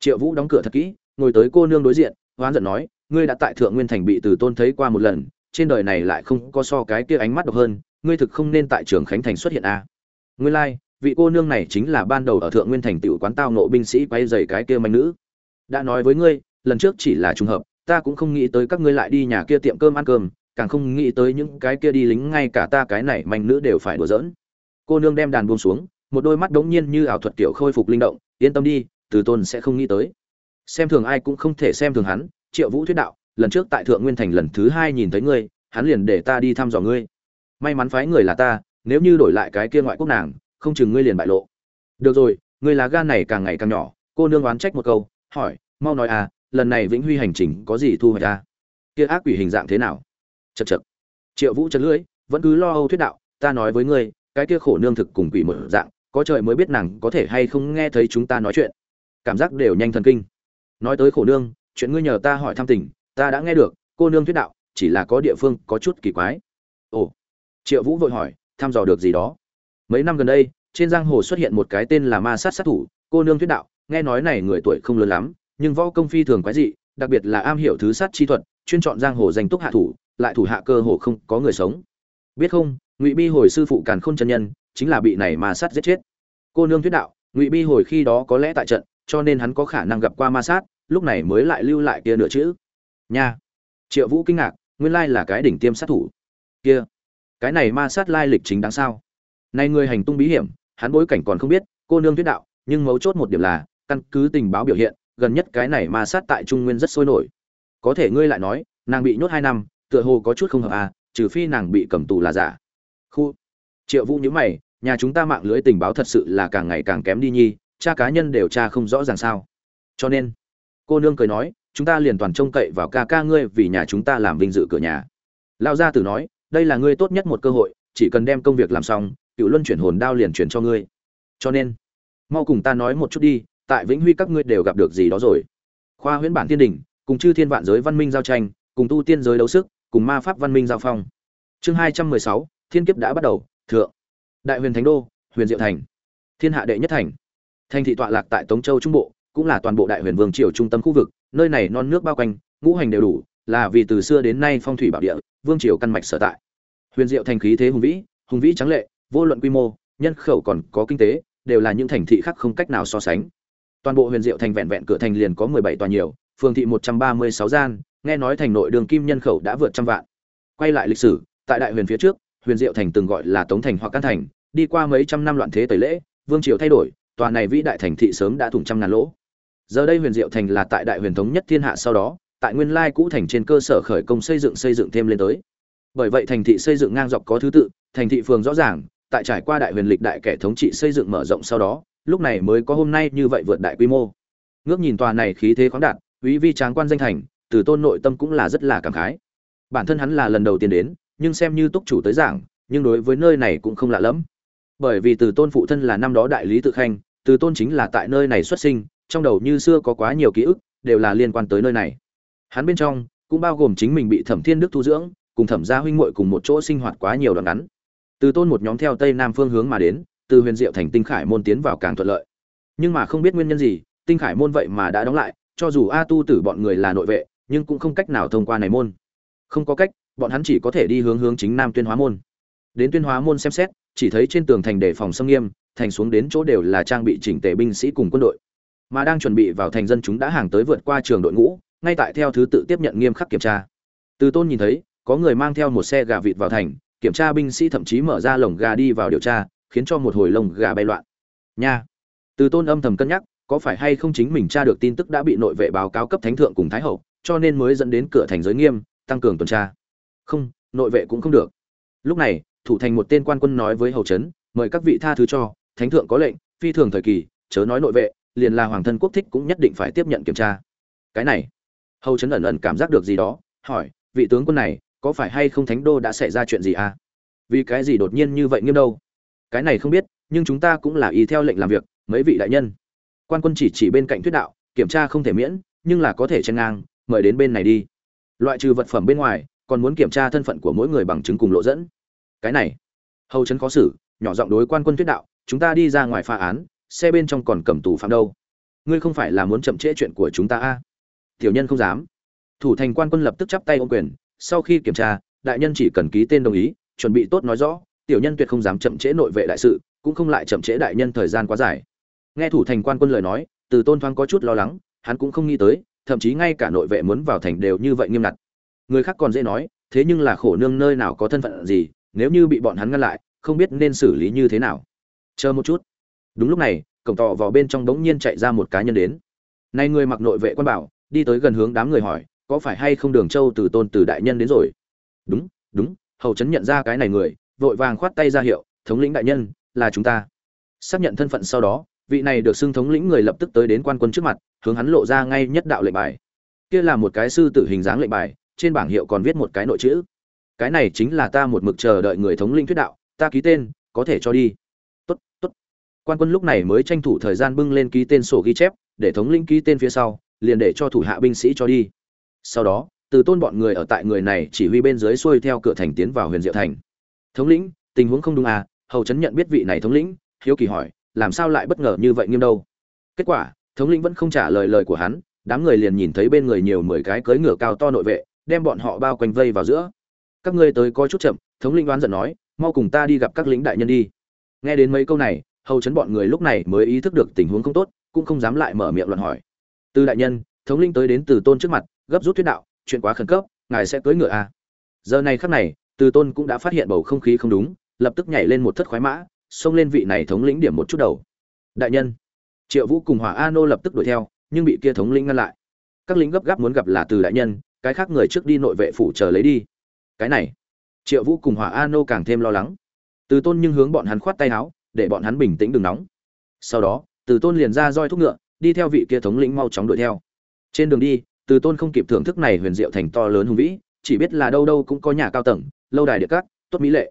A: Triệu vũ đóng cửa thật kỹ ngồi tới cô nương đối diện hoán giận nói ngươi đã tại thượng nguyên thành bị từ tôn thấy qua một lần trên đời này lại không có so cái kia ánh mắt độc hơn ngươi thực không nên tại trường khánh thành xuất hiện a. À. ngươi lai、like, vị cô nương này chính là ban đầu ở thượng nguyên thành tiểu quán tao nộ binh sĩ quay dày cái kia manh nữ. Đã nói với ngươi lần trước chỉ là trùng hợp ta cũng không nghĩ tới các ngươi lại đi nhà kia tiệm cơm ăn cơm càng không nghĩ tới những cái kia đi lính ngay cả ta cái này manh nữ đều phải đùa giỡn. Cô nương đem đàn buông xuống một đôi mắt đống nhiên như ảo thuật tiểu khôi phục linh động, yên tâm đi, từ tôn sẽ không nghĩ tới. Xem thường ai cũng không thể xem thường hắn, triệu vũ thuyết đạo, lần trước tại thượng nguyên thành lần thứ hai nhìn thấy ngươi, hắn liền để ta đi thăm dò ngươi. May mắn phái người là ta, nếu như đổi lại cái kia ngoại quốc nàng, không chừng ngươi liền bại lộ. Được rồi, ngươi lá gan này càng ngày càng nhỏ. Cô nương oán trách một câu, hỏi, mau nói à lần này vĩnh huy hành trình có gì thu hoạch ta? kia ác quỷ hình dạng thế nào? Chật chật. Triệu vũ chật lưỡi, vẫn cứ lo âu thuyết đạo, ta nói với ngươi, cái kia khổ nương thực cùng quỷ một dạng có trời mới biết nàng có thể hay không nghe thấy chúng ta nói chuyện. Cảm giác đều nhanh thần kinh. Nói tới khổ nương, chuyện ngươi nhờ ta hỏi thăm tình, ta đã nghe được, cô nương thuyết đạo, chỉ là có địa phương có chút kỳ quái. Ồ, triệu vũ vội hỏi, thăm dò được gì đó? Mấy năm gần đây, trên giang hồ xuất hiện một cái tên là ma sát sát thủ, cô nương thuyết đạo, nghe nói này người tuổi không lớn lắm, nhưng võ công phi thường quái dị, đặc biệt là am hiểu thứ sát chi thuật, chuyên chọn giang hồ danh túc hạ thủ, lại thủ hạ cơ hồ không có người sống. Biết không, ngụy bi hồi sư phụ càn khôn chân nhân chính là bị này ma sát giết chết. Cô nương thuyết đạo, ngụy bi hồi khi đó có lẽ tại trận, cho nên hắn có khả năng gặp qua ma sát, lúc này mới lại lưu lại kia nửa chữ. Nha. Triệu vũ kinh ngạc, nguyên lai là cái đỉnh tiêm sát thủ. Kia, cái này ma sát lai lịch chính đáng sao? Nay người hành tung bí hiểm, hắn bối cảnh còn không biết, cô nương thuyết đạo, nhưng mấu chốt một điểm là, căn cứ tình báo biểu hiện, gần nhất cái này ma sát tại trung nguyên rất sôi nổi. Có thể ngươi lại nói, nàng bị nhốt hai năm, tựa hồ có chút không hợp à trừ phi nàng bị cầm tù là giả. Khu. Triệu vũ nhíu mày nhà chúng ta mạng lưới tình báo thật sự là càng ngày càng kém đi nhi, cha cá nhân đều tra không rõ ràng sao. Cho nên, cô nương cười nói, chúng ta liền toàn trông cậy vào ca ca ngươi vì nhà chúng ta làm vinh dự cửa nhà. Lao gia tử nói, đây là ngươi tốt nhất một cơ hội, chỉ cần đem công việc làm xong, cựu luân chuyển hồn đao liền chuyển cho ngươi. Cho nên, mau cùng ta nói một chút đi, tại vĩnh huy các ngươi đều gặp được gì đó rồi. Khoa huyễn bản Thiên đình, cùng chư thiên vạn giới văn minh giao tranh, cùng tu tiên giới đấu sức, cùng ma pháp văn minh giao phong. Chương hai trăm mười sáu, thiên kiếp đã bắt đầu, thượng đại huyền thánh đô, huyền diệu thành, thiên hạ đệ nhất thành. Thành thị tọa lạc tại tống châu trung bộ, cũng là toàn bộ đại huyền vương triều trung tâm khu vực, nơi này non nước bao quanh, ngũ hành đều đủ, là vì từ xưa đến nay phong thủy bảo địa, vương triều căn mạch sở tại. Huyền diệu thành khí thế hùng vĩ hùng vĩ trắng lệ, vô luận quy mô, nhân khẩu còn có kinh tế, đều là những thành thị khác không cách nào so sánh. Toàn bộ huyền diệu thành vẹn vẹn cửa thành liền có mười bảy tòa nhiều phường thị một trăm ba mươi sáu gian, nghe nói thành nội đường kim nhân khẩu đã vượt trăm vạn. Quay lại lịch sử, tại đại huyền phía trước huyền diệu thành từng gọi là tống thành hoặc căn thành, đi qua mấy trăm năm loạn thế tẩy lễ, vương triều thay đổi, tòa này vĩ đại thành thị sớm đã thủng trăm ngàn lỗ. Giờ đây huyền diệu thành là tại đại huyền thống nhất thiên hạ sau đó, tại nguyên lai cũ thành trên cơ sở khởi công xây dựng xây dựng thêm lên tới. Bởi vậy thành thị xây dựng ngang dọc có thứ tự, thành thị phường rõ ràng, tại trải qua đại huyền lịch đại kẻ thống trị xây dựng mở rộng sau đó, lúc này mới có hôm nay như vậy vượt đại quy mô. Ngước nhìn tòa này khí thế khoáng đạt quý vi tráng quan danh thành, từ tôn nội tâm cũng là rất là cảm khái. Bản thân hắn là lần đầu tiên đến nhưng xem như túc chủ tới giảng, nhưng đối với nơi này cũng không lạ lẫm. Bởi vì từ tôn phụ thân là năm đó đại lý tự khanh, từ tôn chính là tại nơi này xuất sinh, trong đầu như xưa có quá nhiều ký ức, đều là liên quan tới nơi này. Hắn bên trong cũng bao gồm chính mình bị thẩm thiên đức thu dưỡng, cùng thẩm gia huynh muội cùng một chỗ sinh hoạt quá nhiều đoạn ngắn. Từ tôn một nhóm theo tây nam phương hướng mà đến, từ huyền diệu thành tinh khải môn tiến vào càng thuận lợi. Nhưng mà không biết nguyên nhân gì, tinh khải môn vậy mà đã đóng lại, cho dù a tu tử bọn người là nội vệ, nhưng cũng không cách nào thông qua này môn. Không có cách bọn hắn chỉ có thể đi hướng hướng chính nam tuyên hóa môn. Đến tuyên hóa môn xem xét, chỉ thấy trên tường thành đề phòng xâm nghiêm, thành xuống đến chỗ đều là trang bị chỉnh tề binh sĩ cùng quân đội. Mà đang chuẩn bị vào thành dân chúng đã hàng tới vượt qua trường đội ngũ, ngay tại theo thứ tự tiếp nhận nghiêm khắc kiểm tra. Từ tôn nhìn thấy, có người mang theo một xe gà vịt vào thành, kiểm tra binh sĩ thậm chí mở ra lồng gà đi vào điều tra, khiến cho một hồi lồng gà bay loạn. Nha! Từ tôn âm thầm cân nhắc, có phải hay không chính mình tra được tin tức đã bị nội vệ báo cáo cấp thánh thượng cùng thái hậu, cho nên mới dẫn đến cửa thành giới nghiêm, tăng cường tuần tra không, nội vệ cũng không được. Lúc này, thủ thành một tên quan quân nói với hầu trấn, mời các vị tha thứ cho, thánh thượng có lệnh, phi thường thời kỳ, chớ nói nội vệ, liền là hoàng thân quốc thích cũng nhất định phải tiếp nhận kiểm tra. Cái này, hầu trấn ẩn ẩn cảm giác được gì đó, hỏi, vị tướng quân này, có phải hay không thánh đô đã xảy ra chuyện gì à? Vì cái gì đột nhiên như vậy nghiêm đâu? Cái này không biết, nhưng chúng ta cũng là ý theo lệnh làm việc, mấy vị đại nhân. Quan quân chỉ chỉ bên cạnh thuyết đạo, kiểm tra không thể miễn, nhưng là có thể chen ngang, mời đến bên này đi. Loại trừ vật phẩm bên ngoài còn muốn kiểm tra thân phận của mỗi người bằng chứng cùng lộ dẫn. Cái này, hầu trấn khó xử, nhỏ giọng đối quan quân tuyết đạo, chúng ta đi ra ngoài phá án, xe bên trong còn cầm tù phạm đâu. Ngươi không phải là muốn chậm trễ chuyện của chúng ta a? À? tiểu nhân không dám. Thủ thành quan quân lập tức chắp tay ôm quyền, sau khi kiểm tra, đại nhân chỉ cần ký tên đồng ý, chuẩn bị tốt nói rõ, tiểu nhân tuyệt không dám chậm trễ nội vệ đại sự, cũng không lại chậm trễ đại nhân thời gian quá dài. Nghe thủ thành quan quân lời nói, từ tôn thoáng có chút lo lắng, hắn cũng không nghĩ tới, thậm chí ngay cả nội vệ muốn vào thành đều như vậy nghiêm ngặt người khác còn dễ nói, thế nhưng là khổ nương nơi nào có thân phận gì, nếu như bị bọn hắn ngăn lại, không biết nên xử lý như thế nào. Chờ một chút. Đúng lúc này, cổng tỏ vào bên trong đống nhiên chạy ra một cá nhân đến. Nay người mặc nội vệ quan bảo, đi tới gần hướng đám người hỏi, có phải hay không đường châu từ tôn từ đại nhân đến rồi? Đúng đúng, hầu chấn nhận ra cái này người, vội vàng khoát tay ra hiệu, thống lĩnh đại nhân, là chúng ta. Xác nhận thân phận sau đó, vị này được xưng thống lĩnh người lập tức tới đến quan quân trước mặt, hướng hắn lộ ra ngay nhất đạo lệnh bài. Kia là một cái sư tử hình dáng lệnh bài trên bảng hiệu còn viết một cái nội chữ. Cái này chính là ta một mực chờ đợi người thống lĩnh thuyết đạo, ta ký tên, có thể cho đi. Tốt tốt. Quan quân lúc này mới tranh thủ thời gian bưng lên ký tên sổ ghi chép, để thống lĩnh ký tên phía sau, liền để cho thủ hạ binh sĩ cho đi. Sau đó, từ tôn bọn người ở tại người này chỉ huy bên dưới xuôi theo cửa thành tiến vào huyền diệu thành. Thống lĩnh, tình huống không đúng à hầu chấn nhận biết vị này thống lĩnh, hiếu kỳ hỏi, làm sao lại bất ngờ như vậy nghiêm đâu? Kết quả, thống lĩnh vẫn không trả lời lời của hắn, đám người liền nhìn thấy bên người nhiều mười cái cưỡi ngựa cao to nội vệ đem bọn họ bao quanh vây vào giữa. Các ngươi tới có chút chậm, thống lĩnh đoán giận nói, mau cùng ta đi gặp các lính đại nhân đi. Nghe đến mấy câu này, hầu chấn bọn người lúc này mới ý thức được tình huống không tốt, cũng không dám lại mở miệng luận hỏi. Từ đại nhân, thống lĩnh tới đến từ tôn trước mặt, gấp rút thuyết đạo, chuyện quá khẩn cấp, ngài sẽ cưỡi ngựa à. giờ này khắc này, từ tôn cũng đã phát hiện bầu không khí không đúng, lập tức nhảy lên một thất khoái mã, xông lên vị này thống lĩnh điểm một chút đầu. Đại nhân, triệu vũ cùng hỏa a nô lập tức đuổi theo, nhưng bị kia thống lĩnh ngăn lại. Các lính gấp gáp muốn gặp là từ đại nhân cái khác người trước đi nội vệ phủ chờ lấy đi. Cái này, triệu vũ cùng hỏa a nô càng thêm lo lắng. Từ tôn nhưng hướng bọn hắn khoát tay áo, để bọn hắn bình tĩnh đừng nóng. Sau đó, từ tôn liền ra roi thúc ngựa, đi theo vị kia thống lĩnh mau chóng đuổi theo. Trên đường đi, từ tôn không kịp thưởng thức này huyền diệu thành to lớn hùng vĩ, chỉ biết là đâu đâu cũng có nhà cao tầng, lâu đài địa cát, tốt mỹ lệ.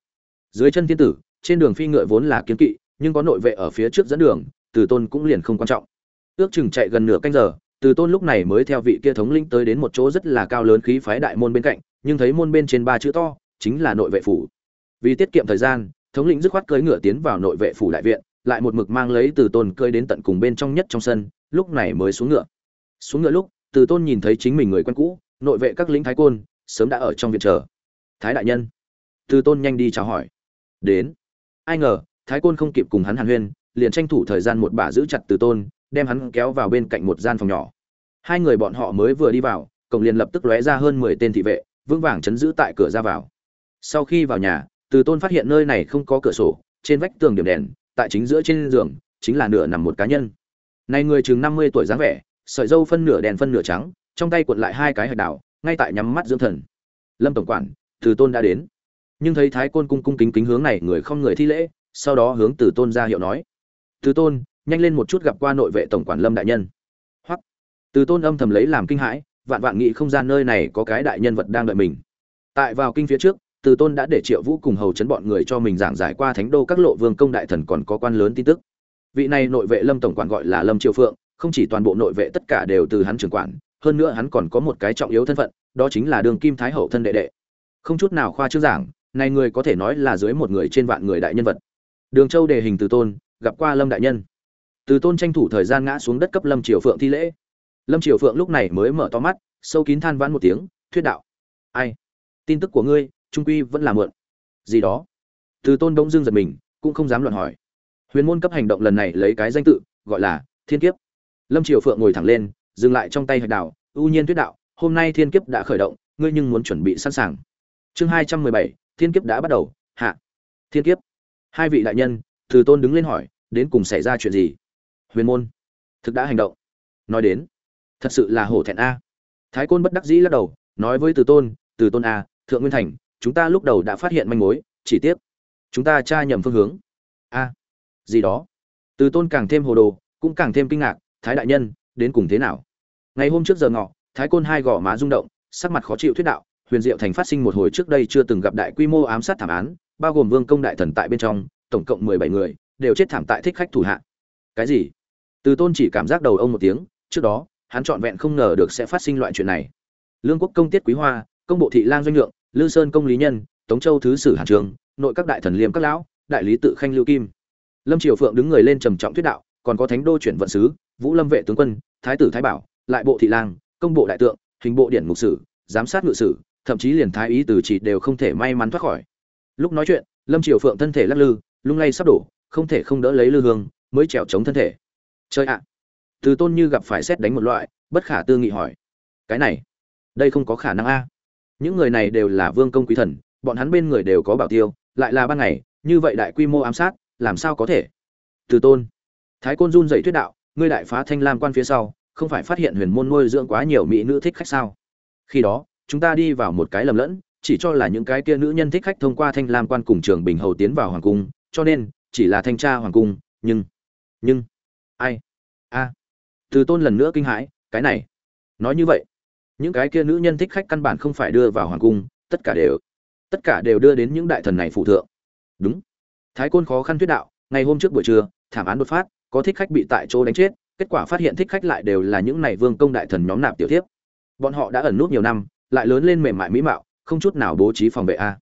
A: Dưới chân thiên tử, trên đường phi ngựa vốn là kiến kỵ, nhưng có nội vệ ở phía trước dẫn đường, từ tôn cũng liền không quan trọng. Ước chừng chạy gần nửa canh giờ từ tôn lúc này mới theo vị kia thống lĩnh tới đến một chỗ rất là cao lớn khí phái đại môn bên cạnh, nhưng thấy môn bên trên ba chữ to, chính là nội vệ phủ. Vì tiết kiệm thời gian, thống lĩnh dứt khoát cưỡi ngựa tiến vào nội vệ phủ đại viện, lại một mực mang lấy từ tôn cơi đến tận cùng bên trong nhất trong sân, lúc này mới xuống ngựa. Xuống ngựa lúc, từ tôn nhìn thấy chính mình người quen cũ, nội vệ các lính thái côn, sớm đã ở trong viện chờ. Thái đại nhân. Từ tôn nhanh đi chào hỏi. Đến. Ai ngờ, thái côn không kịp cùng hắn hàn huyên, liền tranh thủ thời gian một bà giữ chặt từ tôn đem hắn kéo vào bên cạnh một gian phòng nhỏ. Hai người bọn họ mới vừa đi vào, cổng liền lập tức lóe ra hơn mười tên thị vệ, vững vàng chấn giữ tại cửa ra vào. Sau khi vào nhà, từ tôn phát hiện nơi này không có cửa sổ, trên vách tường điểm đèn, tại chính giữa trên giường, chính là nửa nằm một cá nhân. Này người chừng năm mươi tuổi dáng vẻ, sợi dâu phân nửa đèn phân nửa trắng, trong tay cuộn lại hai cái hạch đảo ngay tại nhắm mắt dưỡng thần. Lâm tổng quản, từ tôn đã đến. Nhưng thấy thái côn cung cung kính kính hướng này người không người thi lễ, sau đó hướng từ tôn ra hiệu nói. Từ tôn nhanh lên một chút gặp qua nội vệ tổng quản lâm đại nhân. Hoặc từ tôn âm thầm lấy làm kinh hãi, vạn vạn nghị không gian nơi này có cái đại nhân vật đang đợi mình. Tại vào kinh phía trước, từ tôn đã để triệu vũ cùng hầu chấn bọn người cho mình giảng giải qua thánh đô các lộ vương công đại thần còn có quan lớn tin tức. Vị này nội vệ lâm tổng quản gọi là lâm triệu phượng, không chỉ toàn bộ nội vệ tất cả đều từ hắn trưởng quản, hơn nữa hắn còn có một cái trọng yếu thân phận, đó chính là đường kim thái hậu thân đệ đệ. Không chút nào khoa trương giảng, này người có thể nói là dưới một người trên vạn người đại nhân vật. Đường châu đề hình từ tôn, gặp qua lâm đại nhân từ tôn tranh thủ thời gian ngã xuống đất cấp lâm triều phượng thi lễ. Lâm triều phượng lúc này mới mở to mắt, sâu kín than vãn một tiếng, thuyết đạo. Ai? Tin tức của ngươi, trung quy vẫn là mượn gì đó? Từ tôn đông dương giật mình, cũng không dám luận hỏi. Huyền môn cấp hành động lần này lấy cái danh tự, gọi là thiên kiếp. Lâm triều phượng ngồi thẳng lên, dừng lại trong tay hạch đạo ưu nhiên thuyết đạo, hôm nay thiên kiếp đã khởi động, ngươi nhưng muốn chuẩn bị sẵn sàng. Chương hai trăm mười bảy, thiên kiếp đã bắt đầu, hạ. Thiên kiếp. Hai vị đại nhân, từ tôn đứng lên hỏi, đến cùng xảy ra chuyện gì? Huyền môn. Thực đã hành động. Nói đến, thật sự là hổ thẹn a. Thái côn bất đắc dĩ lắc đầu, nói với từ tôn từ tôn a thượng nguyên thành, chúng ta lúc đầu đã phát hiện manh mối, chỉ tiếp chúng ta tra nhầm phương hướng. A, gì đó? Từ tôn càng thêm hồ đồ, cũng càng thêm kinh ngạc, thái đại nhân, đến cùng thế nào? Ngày hôm trước giờ ngọ, thái côn hai gò má rung động, sắc mặt khó chịu thuyết đạo, huyền diệu thành phát sinh một hồi trước đây chưa từng gặp đại quy mô ám sát thảm án, bao gồm vương công đại thần tại bên trong, tổng cộng mười bảy người, đều chết thảm tại thích khách thủ hạ. Cái gì? Từ tôn chỉ cảm giác đầu ông một tiếng, trước đó, hắn trọn vẹn không ngờ được sẽ phát sinh loại chuyện này. Lương quốc công tiết quý hoa, công bộ thị lang doanh lượng, lư sơn công lý nhân, tống châu thứ sử hàn trường, nội các đại thần liêm các lão, đại lý tự khanh lưu kim. Lâm triều phượng đứng người lên trầm trọng thuyết đạo, còn có thánh đô chuyển vận sứ, vũ lâm vệ tướng quân, thái tử thái bảo, lại bộ thị lang, công bộ đại tượng, hình bộ điển mục sử, giám sát ngự sử, thậm chí liền thái ý từ chỉ đều không thể may mắn thoát khỏi. Lúc nói chuyện, lâm triều phượng thân thể lắc lư, lung lay sắp đổ, không thể không đỡ lấy lư hương, mới trèo chống thân thể chơi ạ! Từ tôn như gặp phải xét đánh một loại, bất khả tư nghị hỏi. Cái này, đây không có khả năng a. Những người này đều là vương công quý thần, bọn hắn bên người đều có bảo tiêu, lại là ban ngày, như vậy đại quy mô ám sát, làm sao có thể? Từ tôn, thái côn run dậy thuyết đạo, ngươi đại phá thanh lam quan phía sau, không phải phát hiện huyền môn nuôi dưỡng quá nhiều mỹ nữ thích khách sao? Khi đó, chúng ta đi vào một cái lầm lẫn, chỉ cho là những cái kia nữ nhân thích khách thông qua thanh lam quan cùng trường bình hầu tiến vào hoàng cung, cho nên, chỉ là thanh tra hoàng cung, nhưng nhưng ai? A. Từ tôn lần nữa kinh hãi, cái này. Nói như vậy, những cái kia nữ nhân thích khách căn bản không phải đưa vào hoàng cung, tất cả đều, tất cả đều đưa đến những đại thần này phụ thượng. Đúng. Thái côn khó khăn thuyết đạo, ngày hôm trước buổi trưa, thảm án đột phát, có thích khách bị tại chỗ đánh chết, kết quả phát hiện thích khách lại đều là những này vương công đại thần nhóm nạp tiểu thiếp. Bọn họ đã ẩn nút nhiều năm, lại lớn lên mềm mại mỹ mạo, không chút nào bố trí phòng vệ a.